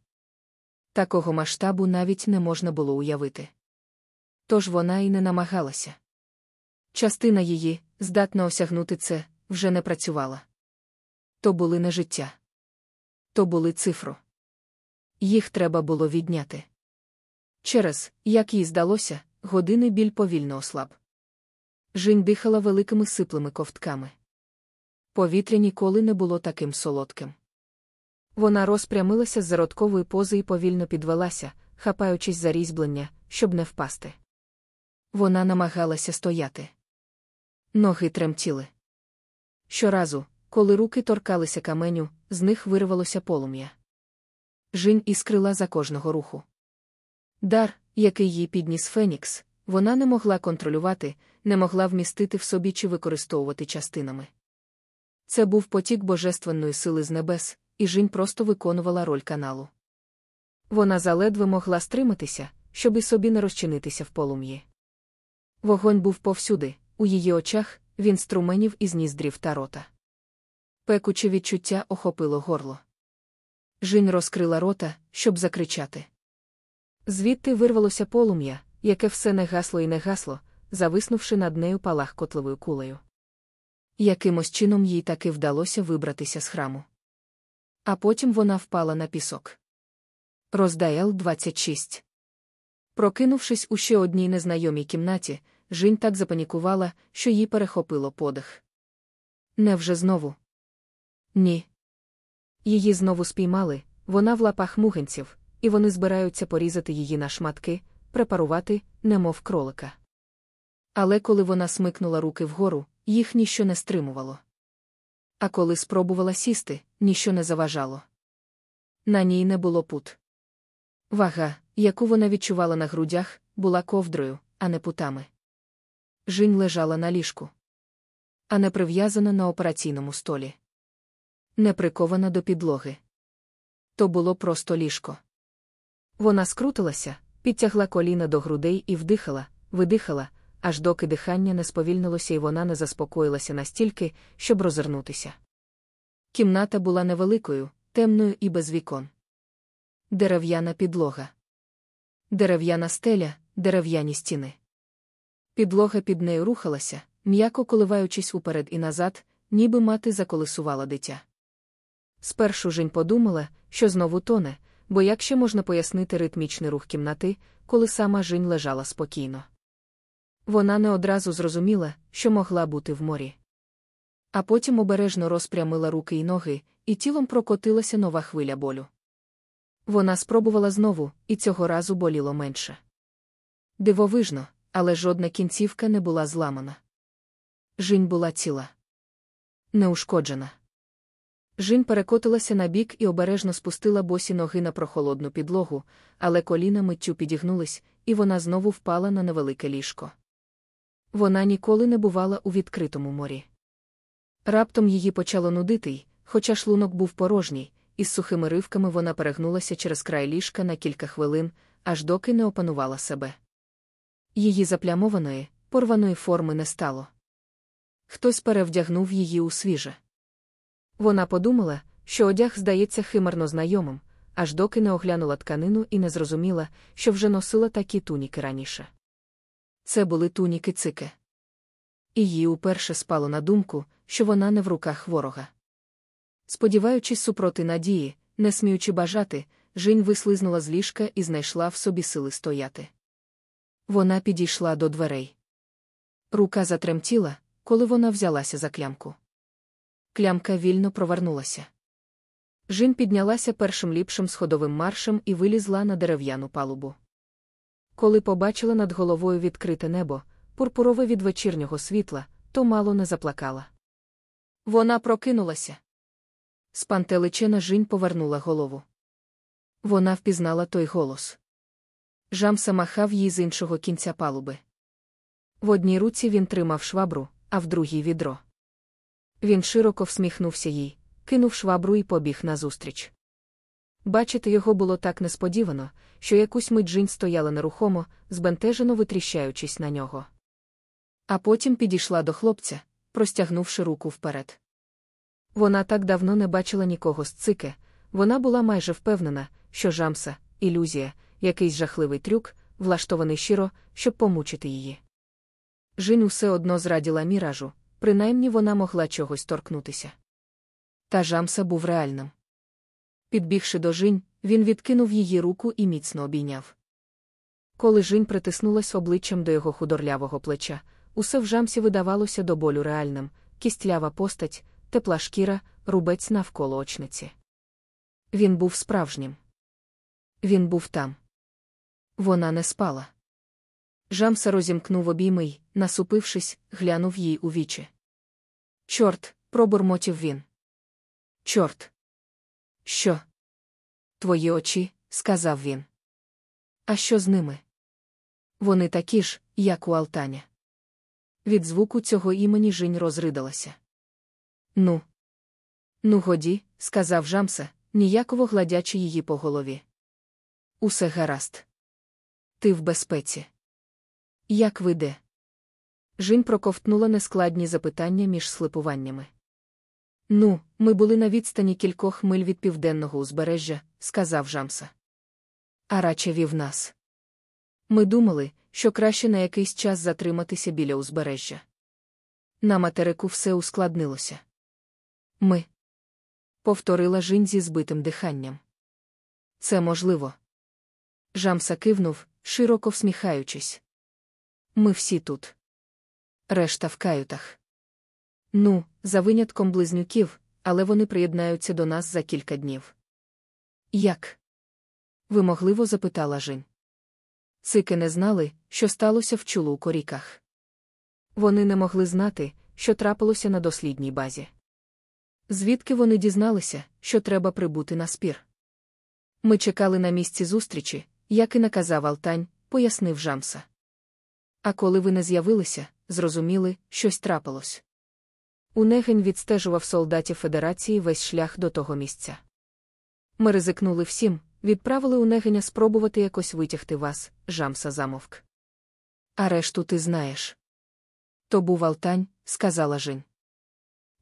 Такого масштабу навіть не можна було уявити. Тож вона і не намагалася. Частина її, здатна осягнути це, вже не працювала. То були не життя. То були цифру. Їх треба було відняти. Через, як їй здалося, години біль повільно ослаб. Жінь дихала великими сиплими ковтками. Повітря ніколи не було таким солодким. Вона розпрямилася з зародкової пози і повільно підвелася, хапаючись за різьблення, щоб не впасти. Вона намагалася стояти. Ноги тремтіли. Щоразу, коли руки торкалися каменю, з них вирвалося полум'я. Жінь іскрила за кожного руху. Дар, який їй підніс Фенікс, вона не могла контролювати, не могла вмістити в собі чи використовувати частинами. Це був потік божественної сили з небес, і Жінь просто виконувала роль каналу. Вона заледве могла стриматися, щоб і собі не розчинитися в полум'ї. Вогонь був повсюди, у її очах він струменів із ніздрів та рота. Пекуче відчуття охопило горло. Жінь розкрила рота, щоб закричати. Звідти вирвалося полум'я, яке все не гасло і не гасло, зависнувши над нею палах котловою кулею. Якимось чином їй таки вдалося вибратися з храму. А потім вона впала на пісок. Роздаєл 26 Прокинувшись у ще одній незнайомій кімнаті, Жінь так запанікувала, що їй перехопило подих. Невже знову? Ні. Її знову спіймали, вона в лапах мугенців, і вони збираються порізати її на шматки, препарувати, немов кролика. Але коли вона смикнула руки вгору, їх ніщо не стримувало. А коли спробувала сісти, ніщо не заважало. На ній не було пут. Вага, яку вона відчувала на грудях, була ковдрою, а не путами. Жінь лежала на ліжку, а не прив'язана на операційному столі. Не прикована до підлоги. То було просто ліжко. Вона скрутилася, підтягла коліна до грудей і вдихала, видихала, аж доки дихання не сповільнилося і вона не заспокоїлася настільки, щоб розвернутися. Кімната була невеликою, темною і без вікон. Дерев'яна підлога. Дерев'яна стеля, дерев'яні стіни. Підлога під нею рухалася, м'яко коливаючись уперед і назад, ніби мати заколисувала дитя. Спершу Жень подумала, що знову тоне, бо як ще можна пояснити ритмічний рух кімнати, коли сама Жень лежала спокійно. Вона не одразу зрозуміла, що могла бути в морі. А потім обережно розпрямила руки й ноги, і тілом прокотилася нова хвиля болю. Вона спробувала знову, і цього разу боліло менше. Дивовижно, але жодна кінцівка не була зламана. Жінь була ціла, неушкоджена. Жінь перекотилася на бік і обережно спустила босі ноги на прохолодну підлогу, але коліна миттю підігнулись, і вона знову впала на невелике ліжко. Вона ніколи не бувала у відкритому морі. Раптом її почало нудити, й, хоча шлунок був порожній, із сухими ривками вона перегнулася через край ліжка на кілька хвилин, аж доки не опанувала себе. Її заплямованої, порваної форми не стало. Хтось перевдягнув її у свіже. Вона подумала, що одяг здається химерно знайомим, аж доки не оглянула тканину і не зрозуміла, що вже носила такі туніки раніше. Це були туніки цики. І їй уперше спало на думку, що вона не в руках ворога. Сподіваючись супроти надії, не сміючи бажати, Жінь вислизнула з ліжка і знайшла в собі сили стояти. Вона підійшла до дверей. Рука затремтіла, коли вона взялася за клямку. Клямка вільно провернулася. Жін піднялася першим ліпшим сходовим маршем і вилізла на дерев'яну палубу. Коли побачила над головою відкрите небо, пурпурове від вечірнього світла, то мало не заплакала. Вона прокинулася. Спантеличена Жінь повернула голову. Вона впізнала той голос. Жамса махав їй з іншого кінця палуби. В одній руці він тримав швабру, а в другій відро. Він широко всміхнувся їй, кинув швабру і побіг назустріч. Бачити його було так несподівано, що якусь мить Джинь стояла нерухомо, збентежено витріщаючись на нього. А потім підійшла до хлопця, простягнувши руку вперед. Вона так давно не бачила нікого з цике, вона була майже впевнена, що жамса, ілюзія, якийсь жахливий трюк, влаштований щиро, щоб помучити її. Жінь усе одно зраділа міражу, принаймні вона могла чогось торкнутися. Та жамса був реальним. Підбігши до Жінь, він відкинув її руку і міцно обійняв. Коли Жінь притиснулась обличчям до його худорлявого плеча, усе в жамсі видавалося до болю реальним, кістлява постать, тепла шкіра, рубець навколо очниці. Він був справжнім. Він був там. Вона не спала. Жамса розімкнув обійми й, насупившись, глянув їй у вічі. Чорт, пробурмотів він. Чорт. Що? Твої очі, сказав він. А що з ними? Вони такі ж, як у Алтаня. Від звуку цього імені Жінь розридалася. Ну. Ну, годі, сказав Жамса, ніяково гладячи її по голові. Усе гаразд. Ти в безпеці. Як ви де? Жінь проковтнула нескладні запитання між слипуваннями. Ну, ми були на відстані кількох миль від південного узбережжя, сказав Жамса. А радше вів нас. Ми думали, що краще на якийсь час затриматися біля узбережжя. На материку все ускладнилося. Ми. Повторила Жінь зі збитим диханням. Це можливо. Жамса кивнув, широко всміхаючись. Ми всі тут. Решта в каютах. Ну, за винятком близнюків, але вони приєднаються до нас за кілька днів. Як? вимогливо запитала Жінь. Цики не знали, що сталося в чулу у коріках. Вони не могли знати, що трапилося на дослідній базі. Звідки вони дізналися, що треба прибути на спір? Ми чекали на місці зустрічі, як і наказав Алтань, пояснив Жамса. А коли ви не з'явилися, зрозуміли, щось трапилось. Унегень відстежував солдатів Федерації весь шлях до того місця. Ми ризикнули всім, відправили Унегеня спробувати якось витягти вас, Жамса замовк. А решту ти знаєш. То був Алтань, сказала Жінь.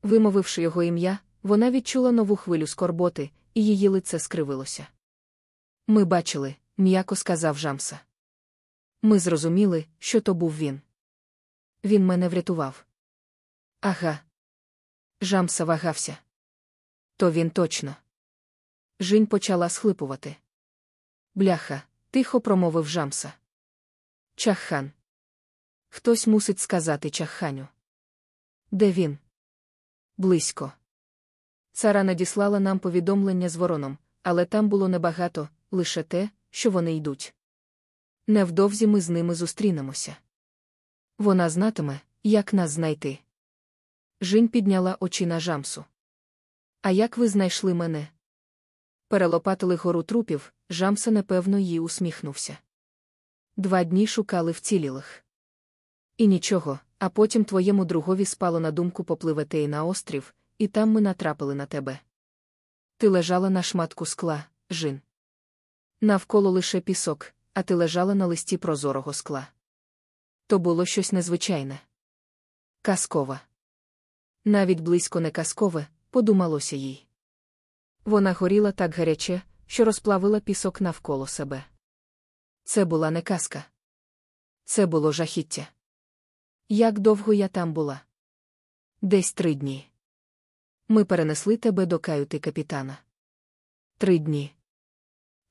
Вимовивши його ім'я, вона відчула нову хвилю скорботи, і її лице скривилося. Ми бачили, м'яко сказав Жамса. Ми зрозуміли, що то був він. Він мене врятував. Ага. Жамса вагався. То він точно. Жінь почала схлипувати. Бляха, тихо промовив жамса. Чаххан. Хтось мусить сказати чахханю. Де він? Близько. Цара надіслала нам повідомлення з вороном, але там було небагато, лише те, що вони йдуть. Невдовзі ми з ними зустрінемося. Вона знатиме, як нас знайти. Жінь підняла очі на жамсу. А як ви знайшли мене? Перелопатили гору трупів, жамса непевно їй усміхнувся. Два дні шукали вцілілих. І нічого, а потім твоєму другові спало на думку попливете і на острів, і там ми натрапили на тебе. Ти лежала на шматку скла, жін. Навколо лише пісок, а ти лежала на листі прозорого скла. То було щось незвичайне. Казкове. Навіть близько не казкове, подумалося їй. Вона горіла так гаряче, що розплавила пісок навколо себе. Це була не казка. Це було жахіття. Як довго я там була? Десь три дні. Ми перенесли тебе до каюти капітана. Три дні.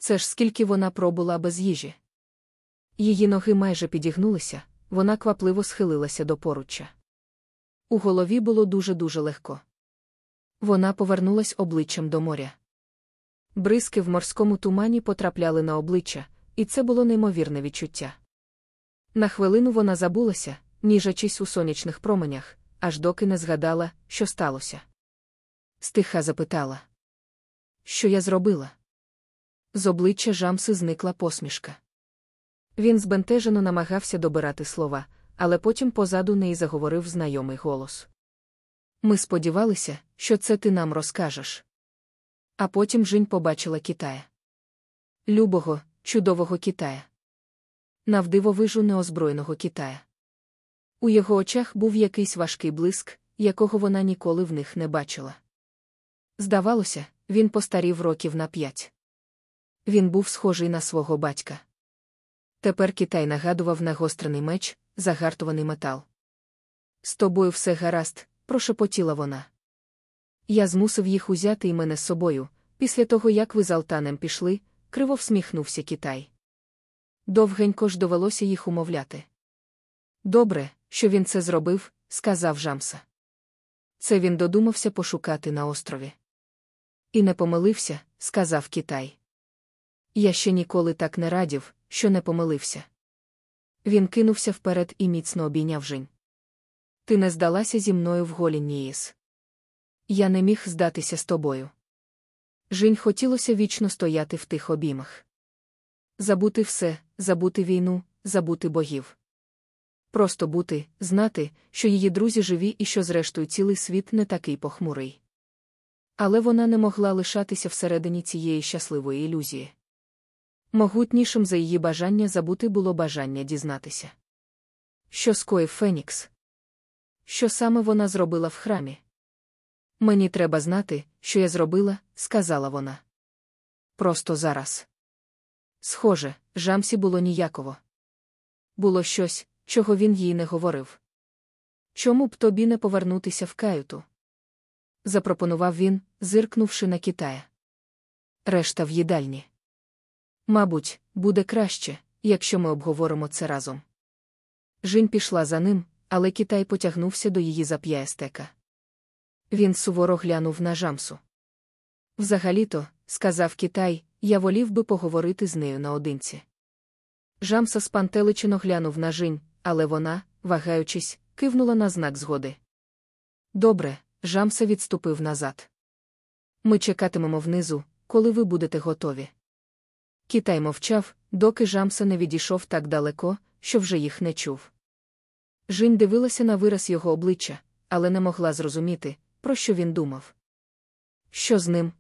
Це ж скільки вона пробула без їжі. Її ноги майже підігнулися, вона квапливо схилилася до поруччя. У голові було дуже-дуже легко. Вона повернулась обличчям до моря. Бризки в морському тумані потрапляли на обличчя, і це було неймовірне відчуття. На хвилину вона забулася, ніжачись у сонячних променях, аж доки не згадала, що сталося. Стиха запитала. Що я зробила? З обличчя Жамси зникла посмішка. Він збентежено намагався добирати слова, але потім позаду неї заговорив знайомий голос. Ми сподівалися, що це ти нам розкажеш. А потім Жінь побачила Китая. Любого, чудового Китая. Навдивовижу неозброєного Китая. У його очах був якийсь важкий блиск, якого вона ніколи в них не бачила. Здавалося, він постарів років на п'ять. Він був схожий на свого батька. Тепер Китай нагадував нагострений меч, загартований метал. З тобою все гаразд, прошепотіла вона. Я змусив їх узяти і мене з собою, після того як ви з Алтанем пішли, криво всміхнувся Китай. Довгенько ж довелося їх умовляти. Добре, що він це зробив, сказав Жамса. Це він додумався пошукати на острові. І не помилився, сказав Китай. Я ще ніколи так не радів, що не помилився. Він кинувся вперед і міцно обійняв Жень. Ти не здалася зі мною в голі Ніїс. Я не міг здатися з тобою. Жінь хотілося вічно стояти в тих обіймах. Забути все, забути війну, забути богів. Просто бути, знати, що її друзі живі і що, зрештою, цілий світ не такий похмурий. Але вона не могла лишатися всередині цієї щасливої ілюзії. Могутнішим за її бажання забути було бажання дізнатися. Що скоїв Фенікс? Що саме вона зробила в храмі? Мені треба знати, що я зробила, сказала вона. Просто зараз. Схоже, жамсі було ніяково. Було щось, чого він їй не говорив. Чому б тобі не повернутися в каюту? запропонував він, зиркнувши на Китая. Решта в їдальні. Мабуть, буде краще, якщо ми обговоримо це разом. Жінь пішла за ним, але Китай потягнувся до її зап'ястека. Він суворо глянув на жамсу. Взагалі-то, сказав Китай, я волів би поговорити з нею наодинці. Жамса спантеличено глянув на Жінь, але вона, вагаючись, кивнула на знак згоди. Добре, Жамса відступив назад. Ми чекатимемо внизу, коли ви будете готові. Китай мовчав, доки Жамса не відійшов так далеко, що вже їх не чув. Жінь дивилася на вираз його обличчя, але не могла зрозуміти, про що він думав. Що з ним?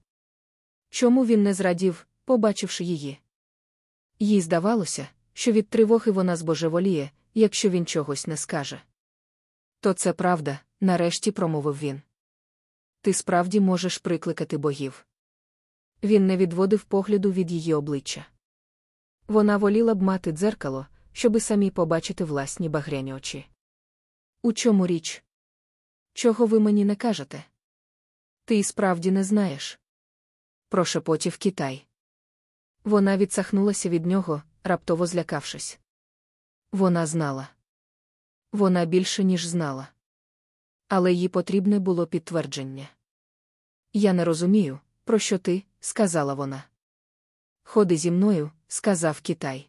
Чому він не зрадів, побачивши її? Їй здавалося, що від тривоги вона збожеволіє, якщо він чогось не скаже. То це правда, нарешті промовив він. Ти справді можеш прикликати богів. Він не відводив погляду від її обличчя. Вона воліла б мати дзеркало, щоби самі побачити власні багряні очі. У чому річ? Чого ви мені не кажете? Ти і справді не знаєш. Прошепотів Китай. Вона відсахнулася від нього, раптово злякавшись. Вона знала. Вона більше, ніж знала. Але їй потрібне було підтвердження. Я не розумію, про що ти, сказала вона. Ходи зі мною, сказав Китай.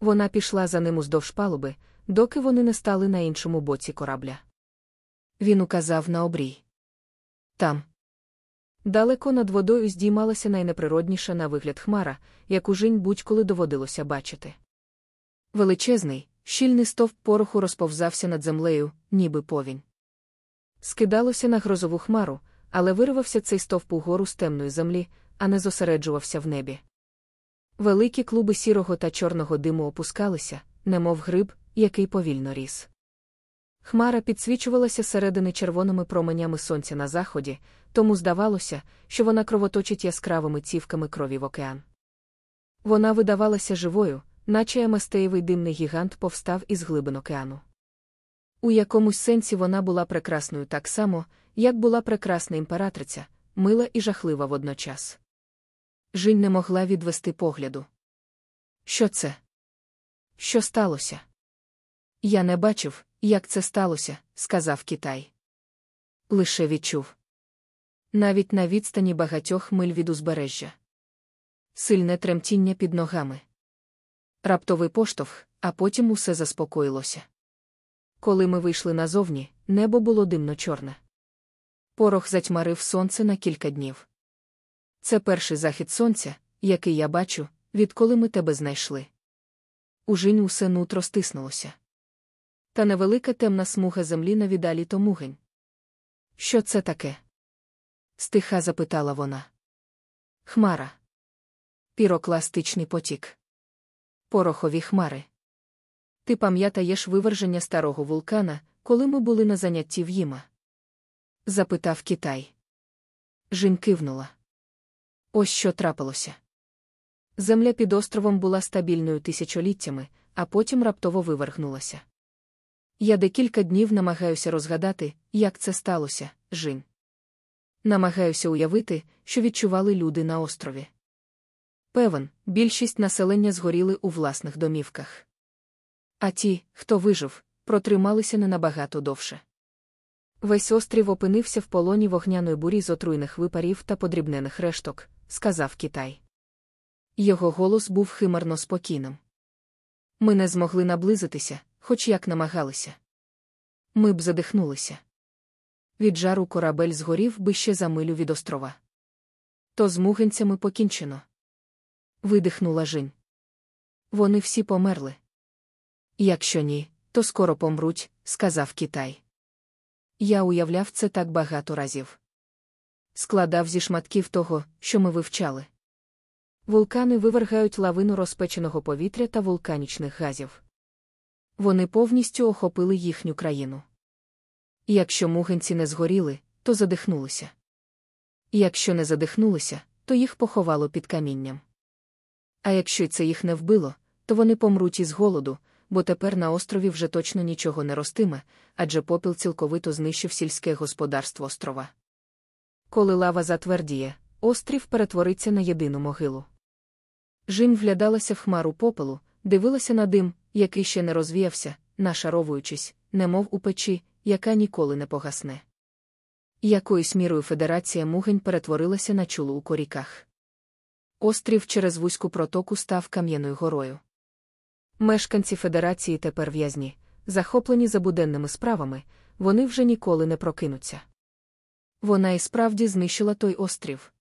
Вона пішла за ним уздовж палуби, доки вони не стали на іншому боці корабля. Він указав на обрій. Там. Далеко над водою здіймалася найнеприродніша на вигляд хмара, яку жінь будь-коли доводилося бачити. Величезний, щільний стовп пороху розповзався над землею, ніби повінь. Скидалося на грозову хмару, але вирвався цей стовп угору з темної землі, а не зосереджувався в небі. Великі клуби сірого та чорного диму опускалися, немов гриб, який повільно ріс. Хмара підсвічувалася середини червоними променями сонця на заході, тому здавалося, що вона кровоточить яскравими цівками крові в океан. Вона видавалася живою, наче амастеєвий димний гігант повстав із глибин океану. У якомусь сенсі вона була прекрасною так само, як була прекрасна імператриця, мила і жахлива водночас. Жінь не могла відвести погляду. Що це? Що сталося? Я не бачив, як це сталося, сказав Китай. Лише відчув. Навіть на відстані багатьох миль від узбережжя. Сильне тремтіння під ногами. Раптовий поштовх, а потім усе заспокоїлося. Коли ми вийшли назовні, небо було димно чорне. Порох затьмарив сонце на кілька днів. Це перший захід сонця, який я бачу, відколи ми тебе знайшли. У Жінь усе нутро стиснулося. Та невелика темна смуга землі навідалі томугень. Що це таке? стиха запитала вона. Хмара. Пірокластичний потік. Порохові хмари. Ти пам'ятаєш виверження старого вулкана, коли ми були на занятті в Їма? Запитав Китай. Жінь кивнула. Ось що трапилося. Земля під островом була стабільною тисячоліттями, а потім раптово вивергнулася. Я декілька днів намагаюся розгадати, як це сталося, Жінь. Намагаюся уявити, що відчували люди на острові. Певен, більшість населення згоріли у власних домівках. А ті, хто вижив, протрималися не набагато довше. Весь острів опинився в полоні вогняної бурі з отруйних випарів та подрібнених решток, сказав Китай. Його голос був химерно спокійним. Ми не змогли наблизитися, хоч як намагалися. Ми б задихнулися. Від жару корабель згорів би ще за милю від острова. То з мугенцями покінчено. Видихнула Жінь. Вони всі померли. Якщо ні, то скоро помруть, сказав Китай. Я уявляв це так багато разів. Складав зі шматків того, що ми вивчали. Вулкани вивергають лавину розпеченого повітря та вулканічних газів. Вони повністю охопили їхню країну. Якщо мугенці не згоріли, то задихнулися. Якщо не задихнулися, то їх поховало під камінням. А якщо це їх не вбило, то вони помруть із голоду, бо тепер на острові вже точно нічого не ростиме, адже попіл цілковито знищив сільське господарство острова. Коли лава затвердіє, острів перетвориться на єдину могилу. Жим вглядалася в хмару попелу, дивилася на дим, який ще не розвіявся, нашаровуючись, немов у печі, яка ніколи не погасне. Якоюсь мірою Федерація Мугень перетворилася на чулу у коріках. Острів через вузьку протоку став кам'яною горою. Мешканці Федерації тепер в'язні, захоплені забуденними справами, вони вже ніколи не прокинуться. Вона і справді знищила той острів.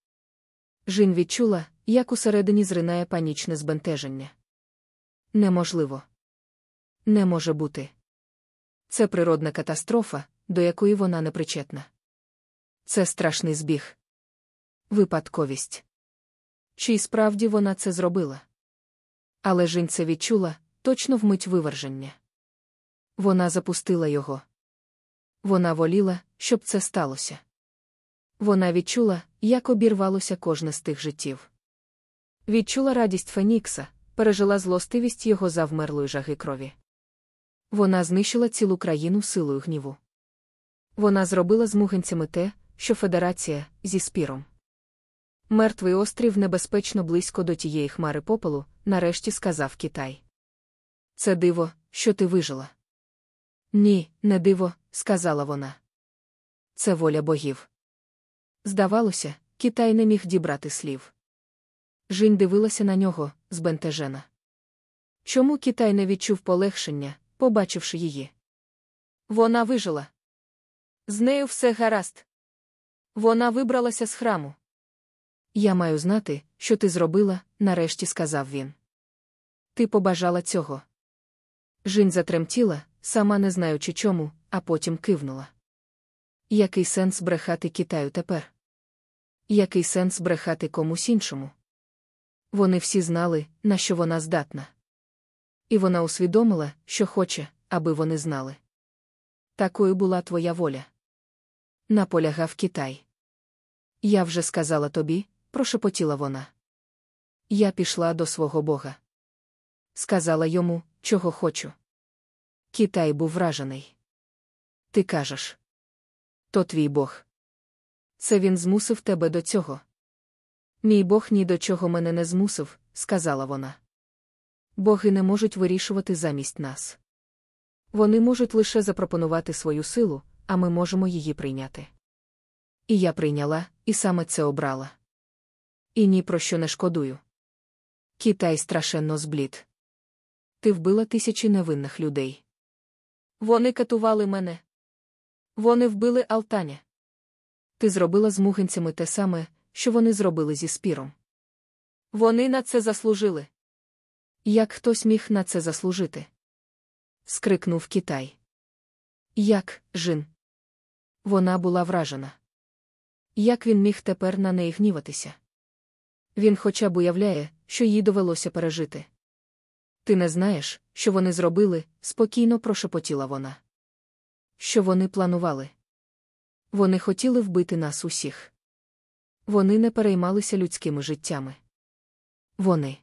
Жін відчула, як усередині зринає панічне збентеження. Неможливо. Не може бути. Це природна катастрофа, до якої вона не причетна. Це страшний збіг. Випадковість. Чи справді вона це зробила? Але Жінь це відчула точно вмить виверження. Вона запустила його. Вона воліла, щоб це сталося. Вона відчула, як обірвалося кожне з тих життів. Відчула радість Фенікса, пережила злостивість його завмерлої жаги крові. Вона знищила цілу країну силою гніву. Вона зробила з мугенцями те, що Федерація зі спіром. Мертвий острів небезпечно близько до тієї хмари попелу, нарешті сказав Китай. Це диво, що ти вижила. Ні, не диво, сказала вона. Це воля богів. Здавалося, Китай не міг дібрати слів. Жінь дивилася на нього, збентежена. Чому Китай не відчув полегшення, побачивши її? Вона вижила. З нею все гаразд. Вона вибралася з храму. Я маю знати, що ти зробила, нарешті сказав він. Ти побажала цього. Жінь затремтіла, сама не знаючи чому, а потім кивнула. Який сенс брехати Китаю тепер? Який сенс брехати комусь іншому? Вони всі знали, на що вона здатна. І вона усвідомила, що хоче, аби вони знали. Такою була твоя воля. Наполягав Китай. Я вже сказала тобі, прошепотіла вона. Я пішла до свого Бога. Сказала йому, чого хочу. Китай був вражений. Ти кажеш. То твій Бог. Це він змусив тебе до цього. Мій Бог ні до чого мене не змусив, сказала вона. Боги не можуть вирішувати замість нас. Вони можуть лише запропонувати свою силу, а ми можемо її прийняти. І я прийняла, і саме це обрала. І ні про що не шкодую. Китай страшенно зблід. Ти вбила тисячі невинних людей. Вони катували мене. Вони вбили Алтаня. Ти зробила з мугинцями те саме, що вони зробили зі спіром. Вони на це заслужили. Як хтось міг на це заслужити? скрикнув Китай. Як, жін? Вона була вражена. Як він міг тепер на неї гніватися? Він хоча б уявляє, що їй довелося пережити. Ти не знаєш, що вони зробили, спокійно прошепотіла вона. Що вони планували? Вони хотіли вбити нас усіх. Вони не переймалися людськими життями. Вони.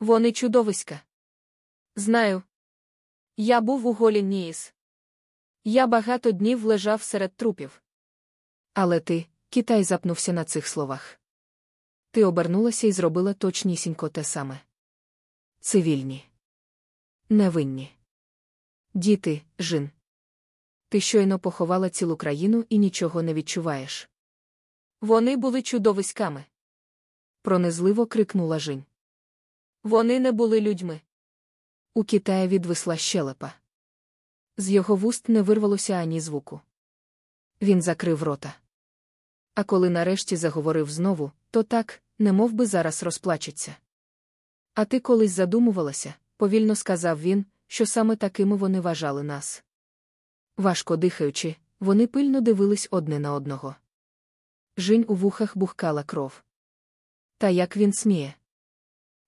Вони чудовиська. Знаю. Я був у голі Ніїс. Я багато днів лежав серед трупів. Але ти, Китай запнувся на цих словах. Ти обернулася і зробила точнісінько те саме. Цивільні. Невинні. Діти, жін. Ти щойно поховала цілу країну і нічого не відчуваєш. Вони були чудовиськами. Пронизливо крикнула Жінь. Вони не були людьми. У Китаї відвисла щелепа. З його вуст не вирвалося ані звуку. Він закрив рота. А коли нарешті заговорив знову, то так, немов би зараз розплачеться. А ти колись задумувалася, повільно сказав він, що саме такими вони вважали нас. Важко дихаючи, вони пильно дивились одне на одного. Жінь у вухах бухкала кров. Та як він сміє?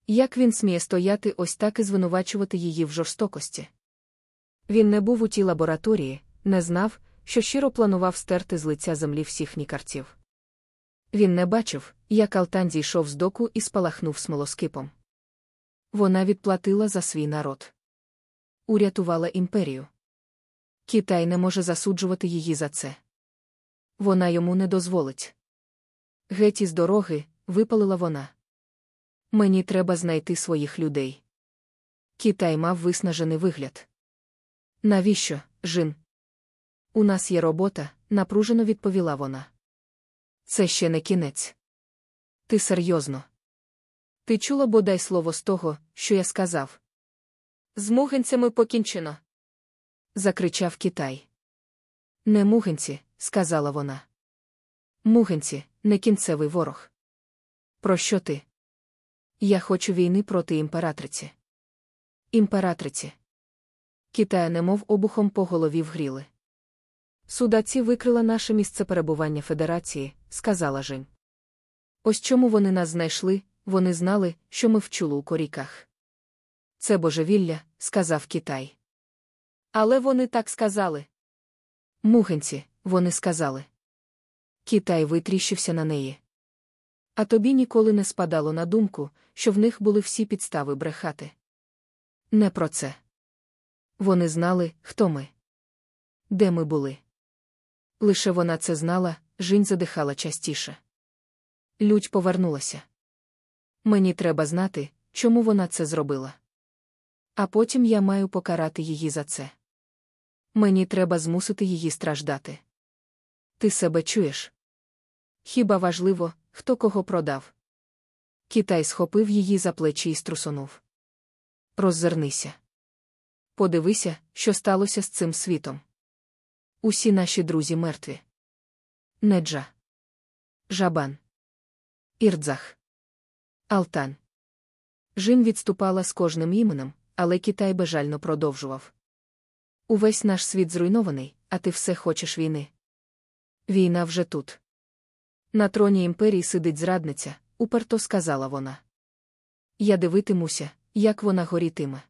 Як він сміє стояти ось так і звинувачувати її в жорстокості? Він не був у тій лабораторії, не знав, що щиро планував стерти з лиця землі всіх нікарців. Він не бачив, як Алтан зійшов з доку і спалахнув смолоскипом. Вона відплатила за свій народ. Урятувала імперію. Китай не може засуджувати її за це. Вона йому не дозволить. Геть із дороги, випалила вона. Мені треба знайти своїх людей. Китай мав виснажений вигляд. Навіщо, Жин? У нас є робота, напружено відповіла вона. Це ще не кінець. Ти серйозно. Ти чула бодай слово з того, що я сказав. З мугенцями покінчено. закричав Китай. Не мугенці, сказала вона. Мугенці, не кінцевий ворог. Про що ти? Я хочу війни проти імператриці. Імператриці. Китая немов обухом по голові вгріли. Судаці викрила наше місце перебування Федерації, сказала Жень. Ось чому вони нас знайшли, вони знали, що ми вчули у коріках. Це божевілля, сказав Китай. Але вони так сказали. Мугенці, вони сказали. Китай витріщився на неї. А тобі ніколи не спадало на думку, що в них були всі підстави брехати. Не про це. Вони знали, хто ми. Де ми були. Лише вона це знала, Жінь задихала частіше. Людь повернулася. Мені треба знати, чому вона це зробила. А потім я маю покарати її за це. Мені треба змусити її страждати. Ти себе чуєш? Хіба важливо, хто кого продав? Китай схопив її за плечі і струсонув. Роззирнися. Подивися, що сталося з цим світом. Усі наші друзі мертві. Неджа. Жабан. Ірдзах. Алтан. Жін відступала з кожним іменем, але Китай бажально продовжував. Увесь наш світ зруйнований, а ти все хочеш війни. Війна вже тут. На троні імперії сидить зрадниця, уперто сказала вона. Я дивитимуся, як вона горітиме.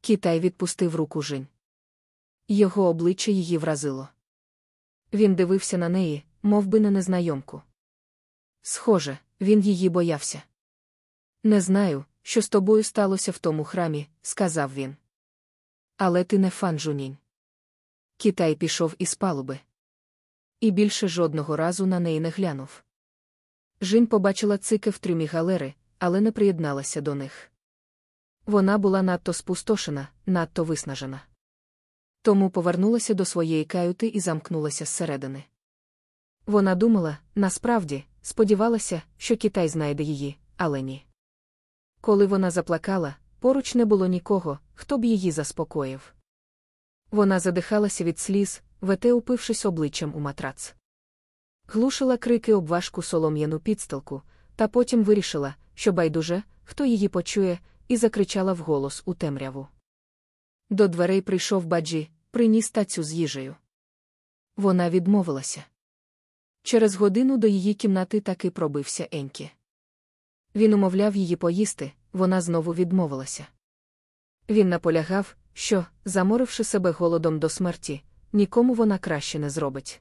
Китай відпустив руку Жінь. Його обличчя її вразило. Він дивився на неї, мов би на незнайомку. Схоже, він її боявся. Не знаю, що з тобою сталося в тому храмі, сказав він. Але ти не фан Жунінь. Китай пішов із палуби. І більше жодного разу на неї не глянув. Жін побачила цики в трюмі галери, але не приєдналася до них. Вона була надто спустошена, надто виснажена. Тому повернулася до своєї каюти і замкнулася зсередини. Вона думала, насправді, сподівалася, що Китай знайде її, але ні. Коли вона заплакала, поруч не було нікого, хто б її заспокоїв. Вона задихалася від сліз, вете упившись обличчям у матрац. Глушила крики об важку солом'яну підстилку, та потім вирішила, що байдуже, хто її почує, і закричала вголос у темряву. До дверей прийшов баджі, приніс тацю з їжею. Вона відмовилася. Через годину до її кімнати таки пробився Енькі. Він умовляв її поїсти, вона знову відмовилася. Він наполягав, що, заморивши себе голодом до смерті, нікому вона краще не зробить.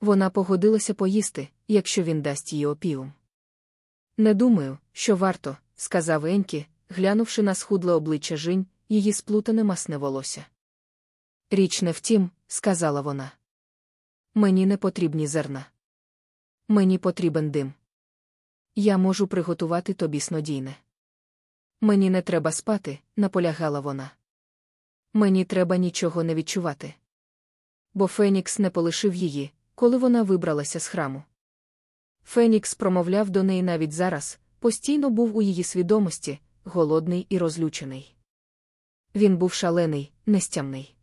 Вона погодилася поїсти, якщо він дасть їй опіум. Не думаю, що варто, сказав Енькі, глянувши на схудле обличчя Жінь, її сплутане масне волосся. Річ не втім, сказала вона. Мені не потрібні зерна. Мені потрібен дим. Я можу приготувати тобі снодійне. Мені не треба спати, наполягала вона. Мені треба нічого не відчувати. Бо Фенікс не полишив її, коли вона вибралася з храму. Фенікс промовляв до неї навіть зараз, постійно був у її свідомості, голодний і розлючений. Він був шалений, нестямний.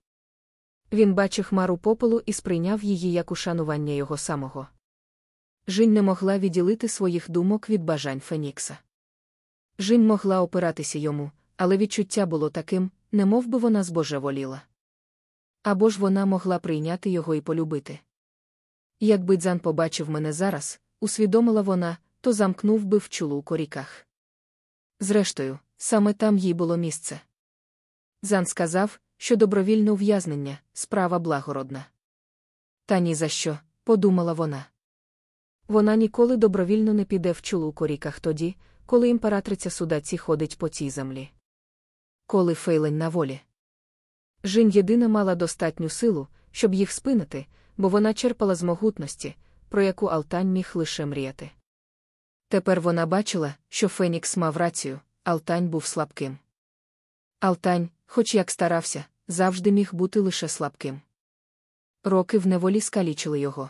Він бачив хмару попелу і сприйняв її як ушанування його самого. Жінь не могла відділити своїх думок від бажань Фенікса. Жінь могла опиратися йому, але відчуття було таким, немов би вона збожеволіла. Або ж вона могла прийняти його і полюбити. Якби Дзан побачив мене зараз, усвідомила вона, то замкнув би в чулу коріках. Зрештою, саме там їй було місце. Дзан сказав, що добровільне ув'язнення справа благородна. Та ні за що, подумала вона. Вона ніколи добровільно не піде в чулу коріках тоді, коли імператриця судаці ходить по цій землі. Коли фейлень на волі. Жінь єдина мала достатню силу, щоб їх спинити, бо вона черпала з могутності, про яку Алтань міг лише мріяти. Тепер вона бачила, що Фенікс мав рацію, Алтань був слабким. Алтань, хоч як старався, завжди міг бути лише слабким. Роки в неволі скалічили його.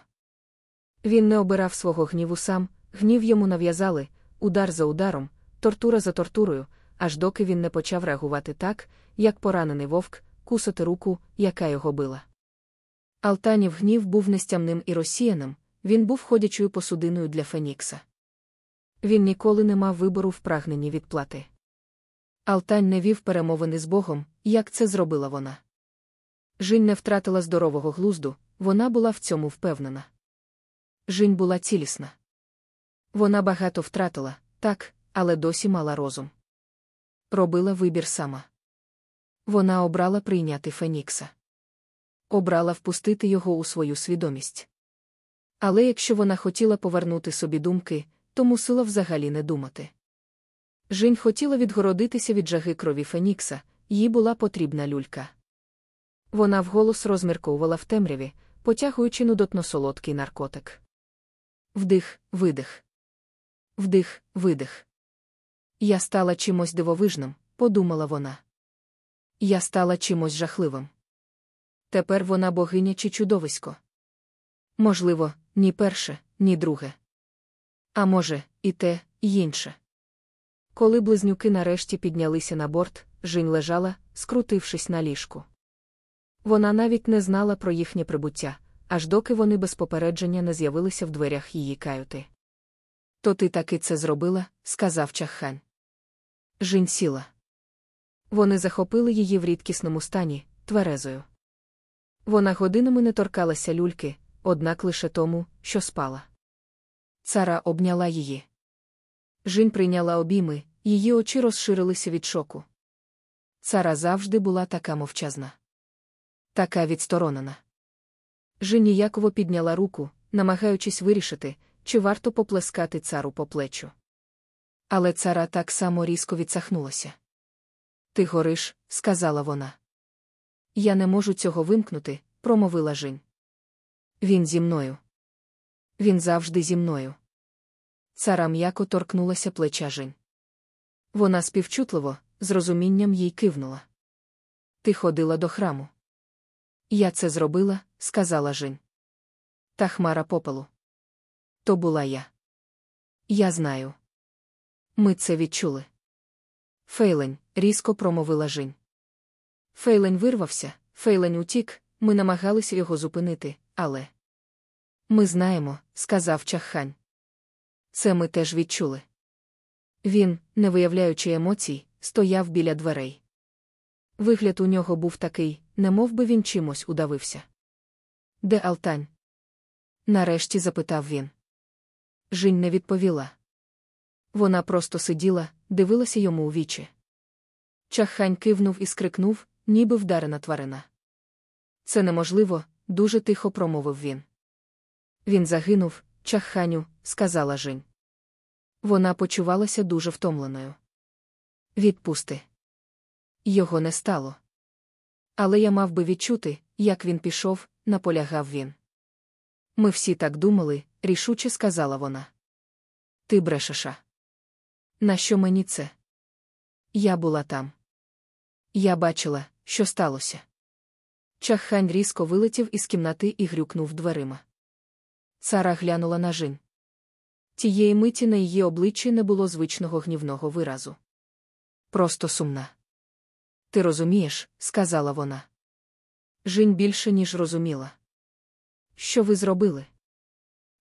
Він не обирав свого гніву сам, гнів йому нав'язали, удар за ударом, тортура за тортурою, аж доки він не почав реагувати так, як поранений вовк, кусати руку, яка його била. Алтанів гнів був нестямним і розсіяним, він був ходячою посудиною для Фенікса. Він ніколи не мав вибору в прагненні відплати. Алтань не вів перемовини з Богом, як це зробила вона. Жінь не втратила здорового глузду, вона була в цьому впевнена. Жінь була цілісна. Вона багато втратила, так, але досі мала розум. Робила вибір сама. Вона обрала прийняти Фенікса. Обрала впустити його у свою свідомість. Але якщо вона хотіла повернути собі думки, то мусила взагалі не думати. Жінь хотіла відгородитися від жаги крові Фенікса, їй була потрібна люлька. Вона вголос розмірковувала в темряві, потягуючи нудотно солодкий наркотик. Вдих, видих. Вдих, видих. Я стала чимось дивовижним, подумала вона. Я стала чимось жахливим. Тепер вона богиня чи чудовисько. Можливо, ні перше, ні друге. А може, і те, і інше. Коли близнюки нарешті піднялися на борт, Жінь лежала, скрутившись на ліжку. Вона навіть не знала про їхнє прибуття, аж доки вони без попередження не з'явилися в дверях її каюти. То ти таки це зробила, сказав Чаххан. Жінь сіла. Вони захопили її в рідкісному стані, тверезою. Вона годинами не торкалася люльки, однак лише тому, що спала. Цара обняла її. Жінь прийняла обійми, її очі розширилися від шоку. Цара завжди була така мовчазна. Така відсторонена. Жінь ніяково підняла руку, намагаючись вирішити, чи варто поплескати цару по плечу. Але цара так само різко відсахнулася. Ти гориш, сказала вона. Я не можу цього вимкнути, промовила Жінь. Він зі мною. Він завжди зі мною. Цара м'яко торкнулася плеча Жінь. Вона співчутливо, з розумінням їй кивнула. Ти ходила до храму. Я це зробила, сказала Жінь. Та хмара попелу. То була я. Я знаю. Ми це відчули. Фейлень, різко промовила Жінь. Фейлень вирвався, Фейлень утік, ми намагалися його зупинити, але. Ми знаємо, сказав Чаххань. Це ми теж відчули. Він, не виявляючи емоцій, стояв біля дверей. Вигляд у нього був такий, немов би він чимось удавився. Де Алтань? Нарешті запитав він. Жінь не відповіла. Вона просто сиділа, дивилася йому у вічі. Чаххань кивнув і скрикнув, ніби вдарена тварина. Це неможливо, дуже тихо промовив він. Він загинув, чахханю, сказала Жінь. Вона почувалася дуже втомленою. Відпусти. Його не стало. Але я мав би відчути, як він пішов, наполягав він. Ми всі так думали, рішуче сказала вона. Ти брешеша. Нащо мені це? Я була там. Я бачила, що сталося. Чаххань різко вилетів із кімнати і грюкнув дверима. Цара глянула на жінь. Тієї миті на її обличчі не було звичного гнівного виразу. Просто сумна. Ти розумієш, сказала вона. Жінь більше, ніж розуміла. Що ви зробили?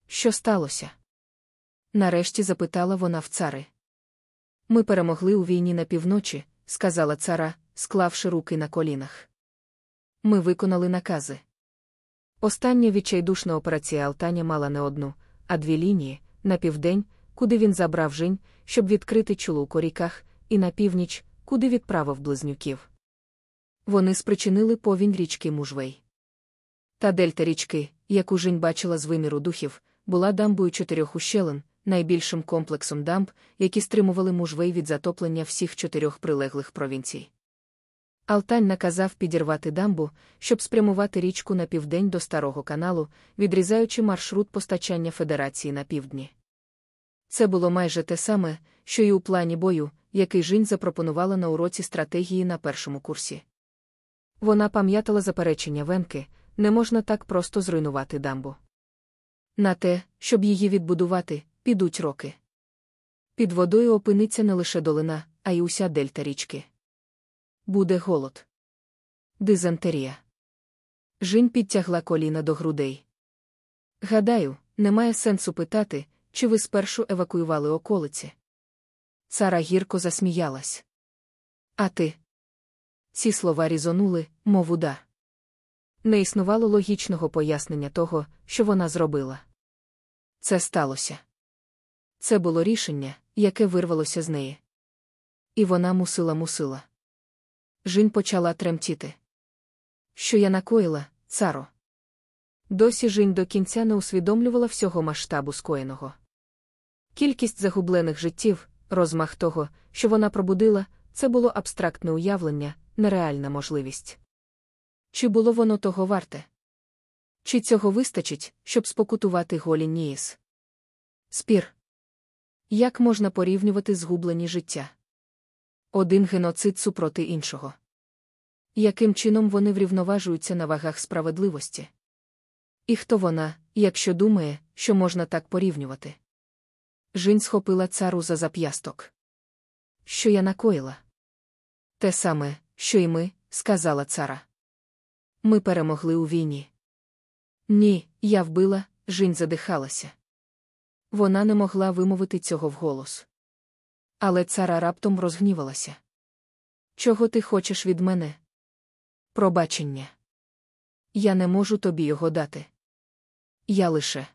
Що сталося? Нарешті запитала вона в цари. Ми перемогли у війні на півночі, сказала цара, склавши руки на колінах. Ми виконали накази. Остання відчайдушна операція Алтаня мала не одну, а дві лінії на південь, куди він забрав жінь, щоб відкрити чулу у коріках, і на північ, куди відправив близнюків. Вони спричинили повінь річки Мужвей. Та дельта річки, яку Жінь бачила з виміру духів, була дамбою чотирьох ущелин, найбільшим комплексом дамб, які стримували мужвей від затоплення всіх чотирьох прилеглих провінцій. Алтань наказав підірвати дамбу, щоб спрямувати річку на південь до Старого каналу, відрізаючи маршрут постачання Федерації на півдні. Це було майже те саме, що й у плані бою, який Жінь запропонувала на уроці стратегії на першому курсі. Вона пам'ятала заперечення Венки, не можна так просто зруйнувати дамбу. На те, щоб її відбудувати, підуть роки. Під водою опиниться не лише долина, а й уся дельта річки. Буде голод. Дизентерія. Жінь підтягла коліна до грудей. Гадаю, немає сенсу питати, чи ви спершу евакуювали околиці. Цара гірко засміялась. А ти? Ці слова різонули, мов удар. Не існувало логічного пояснення того, що вона зробила. Це сталося. Це було рішення, яке вирвалося з неї. І вона мусила мусила. Жінь почала тремтіти. Що я накоїла, царо? Досі Жінь до кінця не усвідомлювала всього масштабу скоєного. Кількість загублених життів, розмах того, що вона пробудила, це було абстрактне уявлення, нереальна можливість. Чи було воно того варте? Чи цього вистачить, щоб спокутувати голі Ніїс? Спір. Як можна порівнювати згублені життя? Один геноцид супроти іншого. Яким чином вони врівноважуються на вагах справедливості? І хто вона, якщо думає, що можна так порівнювати? Жінь схопила цару за зап'ясток. Що я накоїла? Те саме, що й ми, сказала цара. Ми перемогли у війні. Ні, я вбила, Жінь задихалася. Вона не могла вимовити цього вголос. Але цара раптом розгнівалася. Чого ти хочеш від мене? Пробачення. Я не можу тобі його дати. Я лише.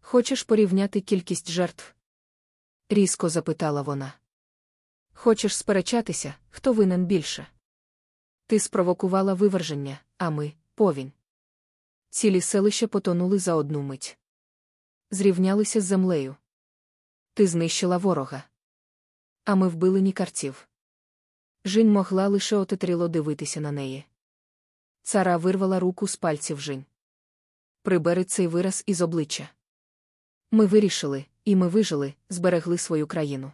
Хочеш порівняти кількість жертв? різко запитала вона. Хочеш сперечатися, хто винен більше? Ти спровокувала виверження, а ми повінь. Цілі селища потонули за одну мить. Зрівнялися з землею. Ти знищила ворога. А ми вбили нікарців. Жінь могла лише отетріло дивитися на неї. Цара вирвала руку з пальців Жінь. Прибери цей вираз із обличчя. Ми вирішили, і ми вижили, зберегли свою країну.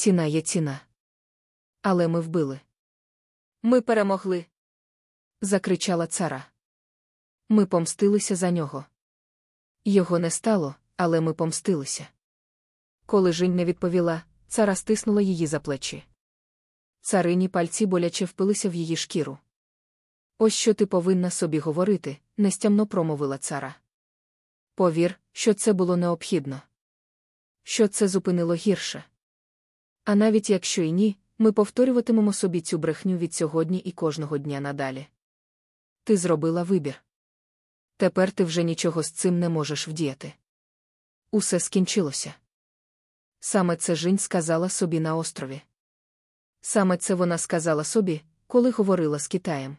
Ціна є ціна. Але ми вбили. Ми перемогли. закричала цара. Ми помстилися за нього. Його не стало, але ми помстилися. Коли Жінь не відповіла, цара стиснула її за плечі. Царині пальці боляче впилися в її шкіру. Ось що ти повинна собі говорити, нестямно промовила цара. Повір, що це було необхідно. Що це зупинило гірше. А навіть якщо і ні, ми повторюватимемо собі цю брехню від сьогодні і кожного дня надалі. Ти зробила вибір. Тепер ти вже нічого з цим не можеш вдіяти. Усе скінчилося. Саме це Жінь сказала собі на острові. Саме це вона сказала собі, коли говорила з Китаєм.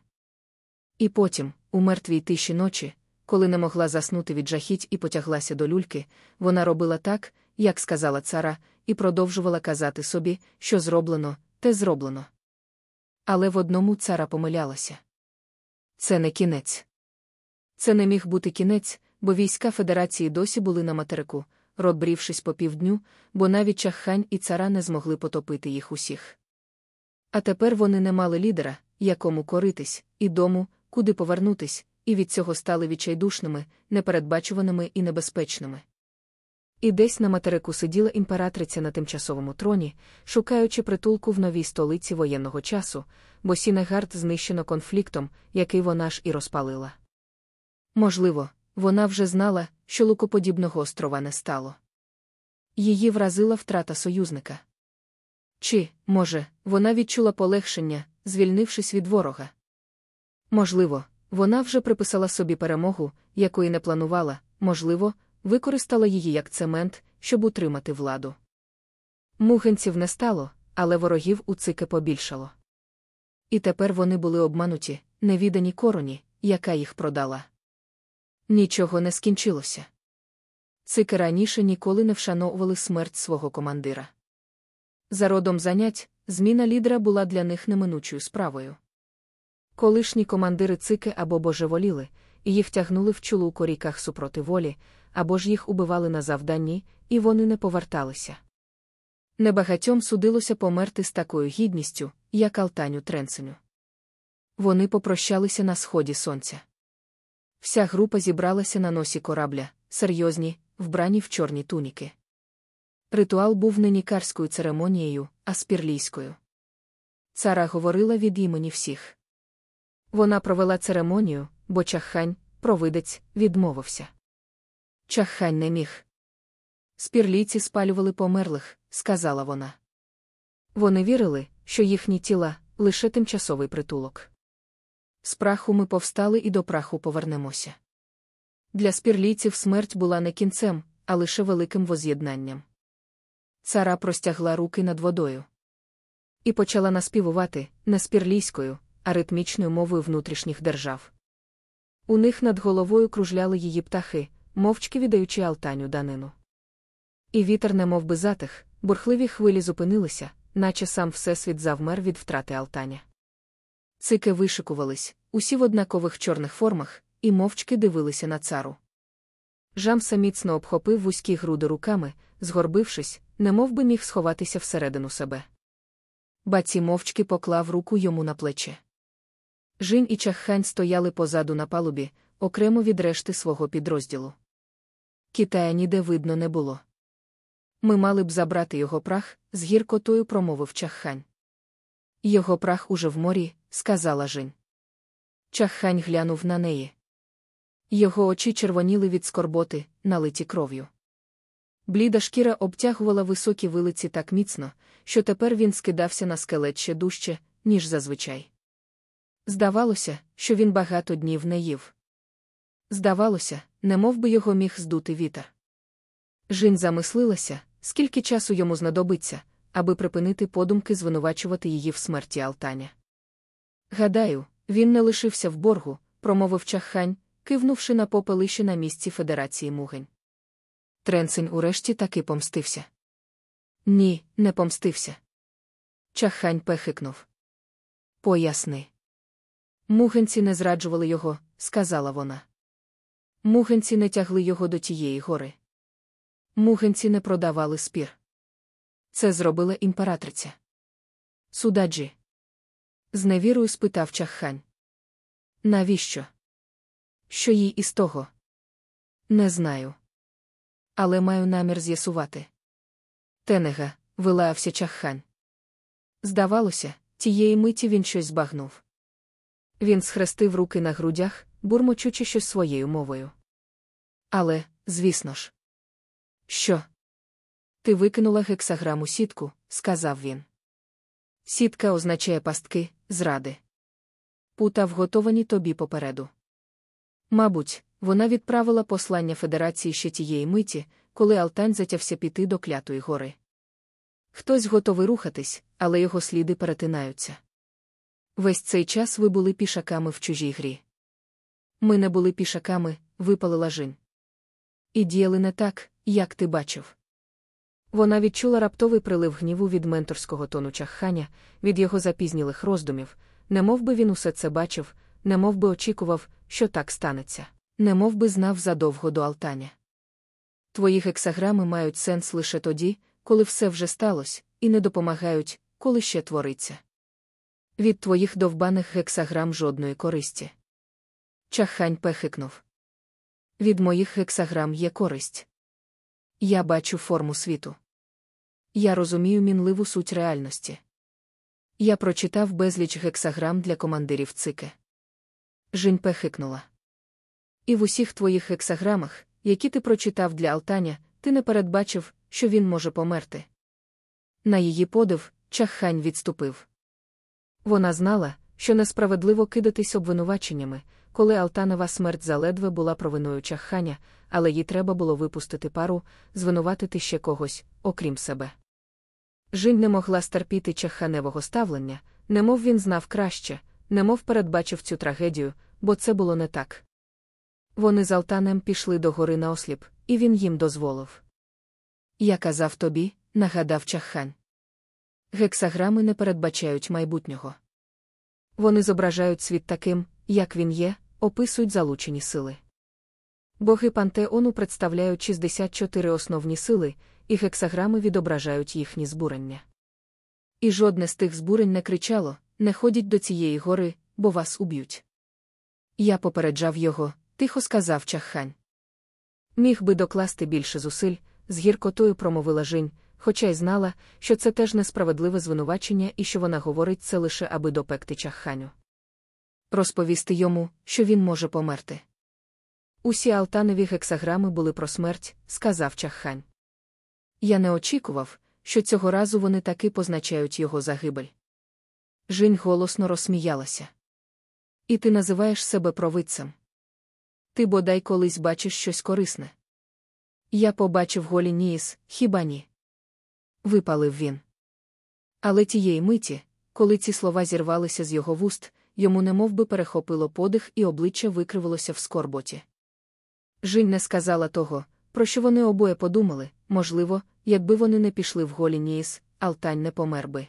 І потім, у мертвій тиші ночі, коли не могла заснути від жахіть і потяглася до люльки, вона робила так, як сказала цара, і продовжувала казати собі, що зроблено, те зроблено. Але в одному цара помилялася. Це не кінець. Це не міг бути кінець, бо війська Федерації досі були на материку, розбрівшись по півдню, бо навіть чаххань і цара не змогли потопити їх усіх. А тепер вони не мали лідера, якому коритись, і дому, куди повернутись, і від цього стали відчайдушними, непередбачуваними і небезпечними. І десь на материку сиділа імператриця на тимчасовому троні, шукаючи притулку в новій столиці воєнного часу, бо Сінегард знищено конфліктом, який вона ж і розпалила. Можливо, вона вже знала, що лукоподібного острова не стало. Її вразила втрата союзника. Чи, може, вона відчула полегшення, звільнившись від ворога? Можливо, вона вже приписала собі перемогу, якої не планувала, можливо, використала її як цемент, щоб утримати владу. Мухенців не стало, але ворогів у цики побільшало. І тепер вони були обмануті, невідані короні, яка їх продала. Нічого не скінчилося. Цики раніше ніколи не вшановували смерть свого командира. За родом занять, зміна лідера була для них неминучою справою. Колишні командири цики або божеволіли, і їх тягнули в чулу у коріках супроти волі, або ж їх убивали на завданні, і вони не поверталися. Небагатьом судилося померти з такою гідністю, як Алтаню Тренценю. Вони попрощалися на сході сонця. Вся група зібралася на носі корабля, серйозні, вбрані в чорні туніки. Ритуал був не нікарською церемонією, а спірлійською. Цара говорила від імені всіх. Вона провела церемонію, бо чаххань, провидець, відмовився. Чаххань не міг. Спірлійці спалювали померлих, сказала вона. Вони вірили, що їхні тіла лише тимчасовий притулок. З праху ми повстали і до праху повернемося. Для спірлійців смерть була не кінцем, а лише великим воз'єднанням. Цара простягла руки над водою і почала наспівувати не спірлійською, а ритмічною мовою внутрішніх держав. У них над головою кружляли її птахи, мовчки віддаючи алтаню данину. І вітер немов би затих, бурхливі хвилі зупинилися, наче сам всесвіт завмер від втрати алтаня. Цики вишикувались, усі в однакових чорних формах, і мовчки дивилися на цару. Жамса міцно обхопив вузькі груди руками, згорбившись, немов би міг сховатися всередину себе. Баці мовчки поклав руку йому на плече. Жінь і чаххань стояли позаду на палубі, окремо від решти свого підрозділу. Китая ніде видно не було. Ми мали б забрати його прах, з гіркотою промовив чаххань. Його прах уже в морі, сказала Жінь. Чаххань глянув на неї. Його очі червоніли від скорботи, налиті кров'ю. Бліда шкіра обтягувала високі вилиці так міцно, що тепер він скидався на скелет ще дужче, ніж зазвичай. Здавалося, що він багато днів не їв. Здавалося, немов би його міг здути вітер. Жінь замислилася, скільки часу йому знадобиться, аби припинити подумки звинувачувати її в смерті Алтаня. Гадаю, він не лишився в боргу, промовив чаххань, кивнувши на попелище на місці Федерації Мугень. Тренцень урешті таки помстився. Ні, не помстився. Чаххань пехикнув. Поясни. Мугенці не зраджували його, сказала вона. Мугенці не тягли його до тієї гори. Мугенці не продавали спір. Це зробила імператриця. Судаджі. З невірою спитав чаххань. Навіщо? Що їй із того? Не знаю. Але маю намір з'ясувати. Тенега, вилаявся чаххань. Здавалося, тієї миті він щось збагнув. Він схрестив руки на грудях, бурмочучи щось своєю мовою. Але, звісно ж, що? Ти викинула гексаграму сітку, сказав він. Сітка означає пастки, зради. Пута вготовані тобі попереду. Мабуть, вона відправила послання Федерації ще тієї миті, коли Алтань затявся піти до клятої гори. Хтось готовий рухатись, але його сліди перетинаються. Весь цей час ви були пішаками в чужій грі. Ми не були пішаками, випалила жін. І діяли не так, як ти бачив. Вона відчула раптовий прилив гніву від менторського тону чахханя, від його запізнілих роздумів, немов би він усе це бачив, немов би очікував, що так станеться, немов би знав задовго до Алтаня. Твої гексаграми мають сенс лише тоді, коли все вже сталося, і не допомагають, коли ще твориться. Від твоїх довбаних гексаграм жодної користі. Чахань пехикнув. Від моїх гексаграм є користь. Я бачу форму світу. Я розумію мінливу суть реальності. Я прочитав безліч гексаграм для командирів цике. Жіньпе хикнула. І в усіх твоїх гексаграмах, які ти прочитав для Алтаня, ти не передбачив, що він може померти. На її подив, чаххань відступив. Вона знала, що несправедливо кидатись обвинуваченнями, коли Алтанова смерть заледве була провиною чахханя, але їй треба було випустити пару, звинуватити ще когось, окрім себе. Жінь не могла стерпіти чахханевого ставлення, немов він знав краще, немов передбачив цю трагедію, бо це було не так. Вони з Алтанем пішли до гори наосліп, і він їм дозволив. Я казав тобі, нагадав чаххань. Гексаграми не передбачають майбутнього. Вони зображають світ таким, як він є, описують залучені сили. Боги пантеону представляють 64 основні сили, і гексаграми відображають їхні збурення. І жодне з тих збурень не кричало не ходіть до цієї гори, бо вас уб'ють. Я попереджав його, тихо сказав чаххань. Міг би докласти більше зусиль, з гіркотою промовила Жінь, хоча й знала, що це теж несправедливе звинувачення і що вона говорить це лише аби допекти чахханю. Розповісти йому, що він може померти. Усі алтанові гексаграми були про смерть, сказав чаххань. Я не очікував, що цього разу вони таки позначають його загибель. Жінь голосно розсміялася. І ти називаєш себе провидцем. Ти бодай колись бачиш щось корисне. Я побачив голі Ніїс, хіба ні? Випалив він. Але тієї миті, коли ці слова зірвалися з його вуст, йому немов би перехопило подих і обличчя викривилося в скорботі. Жінь не сказала того, про що вони обоє подумали можливо, якби вони не пішли в голі Ніїс, Алтань не помер би.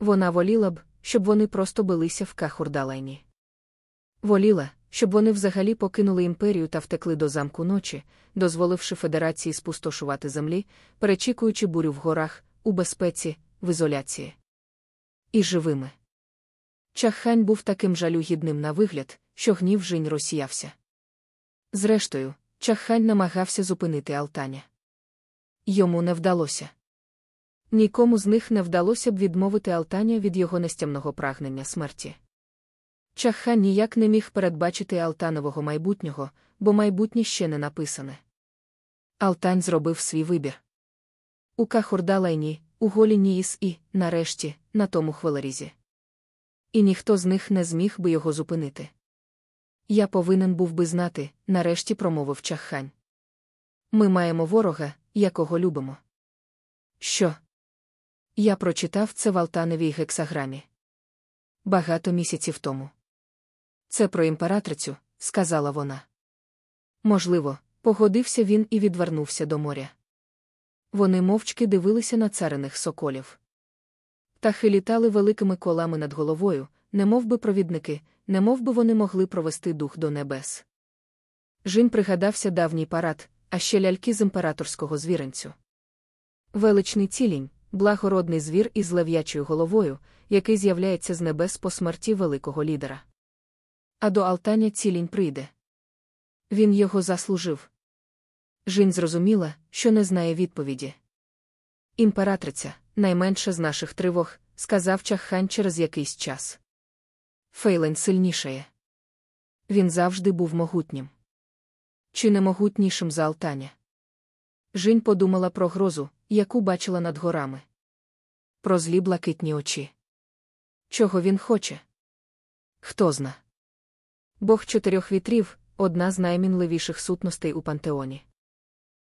Вона воліла б, щоб вони просто билися в кахурдалайні. Воліла, щоб вони взагалі покинули імперію та втекли до замку ночі, дозволивши Федерації спустошувати землі, перечікуючи бурю в горах, у безпеці, в ізоляції. І живими. Чаххань був таким жалюгідним на вигляд, що гнів жінь розсіявся. Зрештою, Чаххань намагався зупинити Алтаня. Йому не вдалося. Нікому з них не вдалося б відмовити Алтаня від його нестямного прагнення смерті. Чаххан ніяк не міг передбачити Алтанового майбутнього, бо майбутнє ще не написане. Алтань зробив свій вибір. У Кахурдалайні, у голі Ніїс і, нарешті, на тому хвилерізі. І ніхто з них не зміг би його зупинити. Я повинен був би знати, нарешті промовив чаххань. Ми маємо ворога, якого любимо. Що? Я прочитав це в Алтановій гексаграмі. Багато місяців тому. Це про імператрицю, сказала вона. Можливо, погодився він і відвернувся до моря. Вони мовчки дивилися на цариних соколів. Птахи літали великими колами над головою, немов би провідники, немов би вони могли провести дух до небес. Жін пригадався давній парад, а ще ляльки з імператорського звіренцю. Величний цілінь, благородний звір із лев'ячою головою, який з'являється з небес по смерті великого лідера. А до Алтаня цілінь прийде. Він його заслужив. Жінь зрозуміла, що не знає відповіді. Імператриця, найменша з наших тривог, сказав Чаххан через якийсь час. Фейлен сильнішає. Він завжди був могутнім. Чи не могутнішим за Алтаня? Жінь подумала про грозу, яку бачила над горами. Про злі блакитні очі. Чого він хоче? Хто зна? Бог чотирьох вітрів одна з наймінливіших сутностей у пантеоні.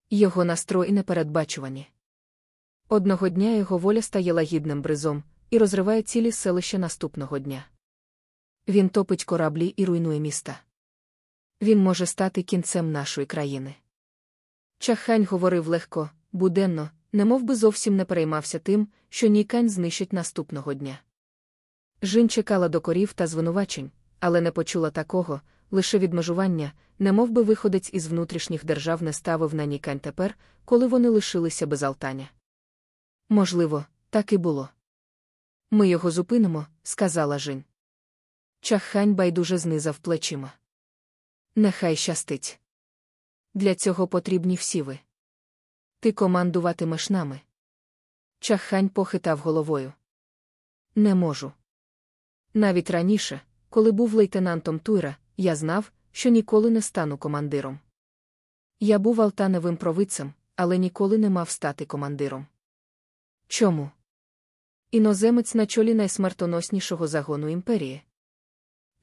Його настрої непередбачувані. Одного дня його воля стає лагідним бризом і розриває цілі селища наступного дня. Він топить кораблі і руйнує міста. Він може стати кінцем нашої країни. Чахань говорив легко, буденно, немов би зовсім не переймався тим, що Нікань знищить наступного дня. Жін чекала до корів та звинувачень, але не почула такого, лише відмежування, немов би виходець із внутрішніх держав не ставив на Нікань тепер, коли вони лишилися без алтаня. Можливо, так і було. Ми його зупинимо, сказала Жін. Чаххань байдуже знизав плечима. Нехай щастить. Для цього потрібні всі ви. Ти командуватимеш нами. Чаххань похитав головою. Не можу. Навіть раніше, коли був лейтенантом Туйра, я знав, що ніколи не стану командиром. Я був алтаневим провидцем, але ніколи не мав стати командиром. Чому? Іноземець на чолі найсмертоноснішого загону імперії.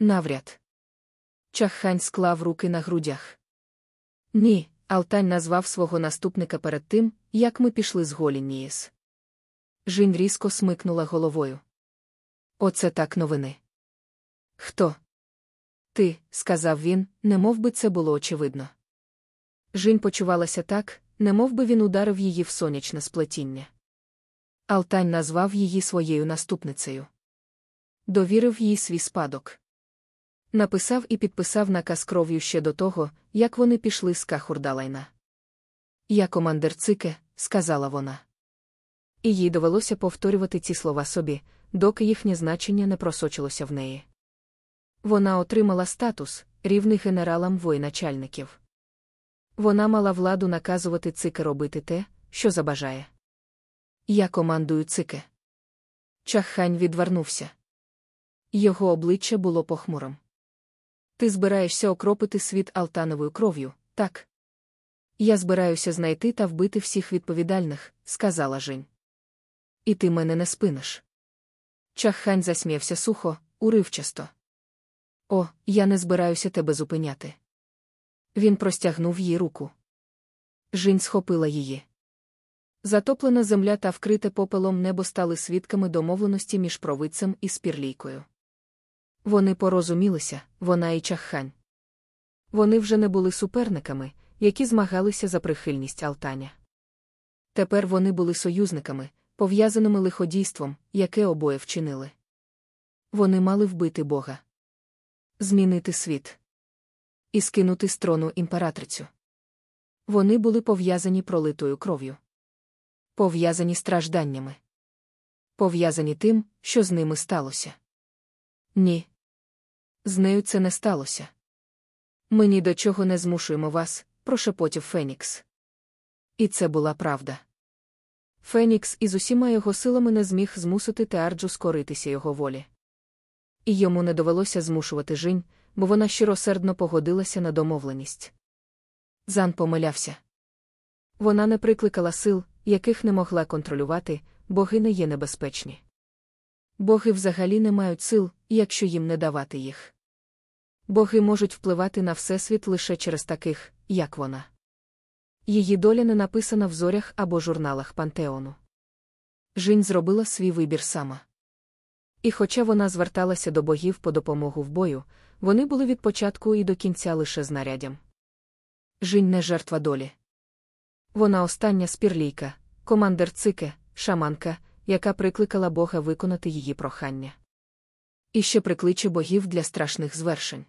Навряд. Чаххань склав руки на грудях. Ні, Алтань назвав свого наступника перед тим, як ми пішли з Голінієс. Жінь різко смикнула головою. Оце так новини. Хто? Ти, сказав він, немов би це було очевидно. Жінь почувалася так, немов би він ударив її в сонячне сплетіння. Алтань назвав її своєю наступницею. Довірив їй свій спадок. Написав і підписав наказ кров'ю ще до того, як вони пішли з Кахурдалайна. Я командир цике, сказала вона. І їй довелося повторювати ці слова собі, доки їхнє значення не просочилося в неї. Вона отримала статус, рівний генералам воєначальників. Вона мала владу наказувати цике робити те, що забажає. Я командую цике. Чаххань відвернувся. Його обличчя було похмурим. Ти збираєшся окропити світ алтановою кров'ю, так? Я збираюся знайти та вбити всіх відповідальних, сказала Жень. І ти мене не спиниш. Чаххань засміявся сухо, уривчасто. О, я не збираюся тебе зупиняти. Він простягнув їй руку. Жінь схопила її. Затоплена земля та вкрите попелом небо стали свідками домовленості між провидцем і спірлійкою. Вони порозумілися, вона і чаххань. Вони вже не були суперниками, які змагалися за прихильність Алтаня. Тепер вони були союзниками, пов'язаними лиходійством, яке обоє вчинили. Вони мали вбити Бога. Змінити світ. і скинути з трону імператрицю. Вони були пов'язані пролитою кров'ю, пов'язані стражданнями, пов'язані тим, що з ними сталося. Ні. З нею це не сталося. Ми ні до чого не змушуємо вас, прошепотів Фенікс. І це була правда. Фенікс із усіма його силами не зміг змусити Теарджу скоритися його волі. І йому не довелося змушувати жінь, бо вона щиросердно погодилася на домовленість. Зан помилявся. Вона не прикликала сил, яких не могла контролювати, боги не є небезпечні. Боги взагалі не мають сил, якщо їм не давати їх. Боги можуть впливати на Всесвіт лише через таких, як вона. Її доля не написана в зорях або журналах Пантеону. Жінь зробила свій вибір сама. І хоча вона зверталася до богів по допомогу в бою, вони були від початку і до кінця лише знаряддям. Жінь не жертва долі. Вона остання спірлійка, командир цике, шаманка, яка прикликала Бога виконати її прохання. І ще прикличе богів для страшних звершень.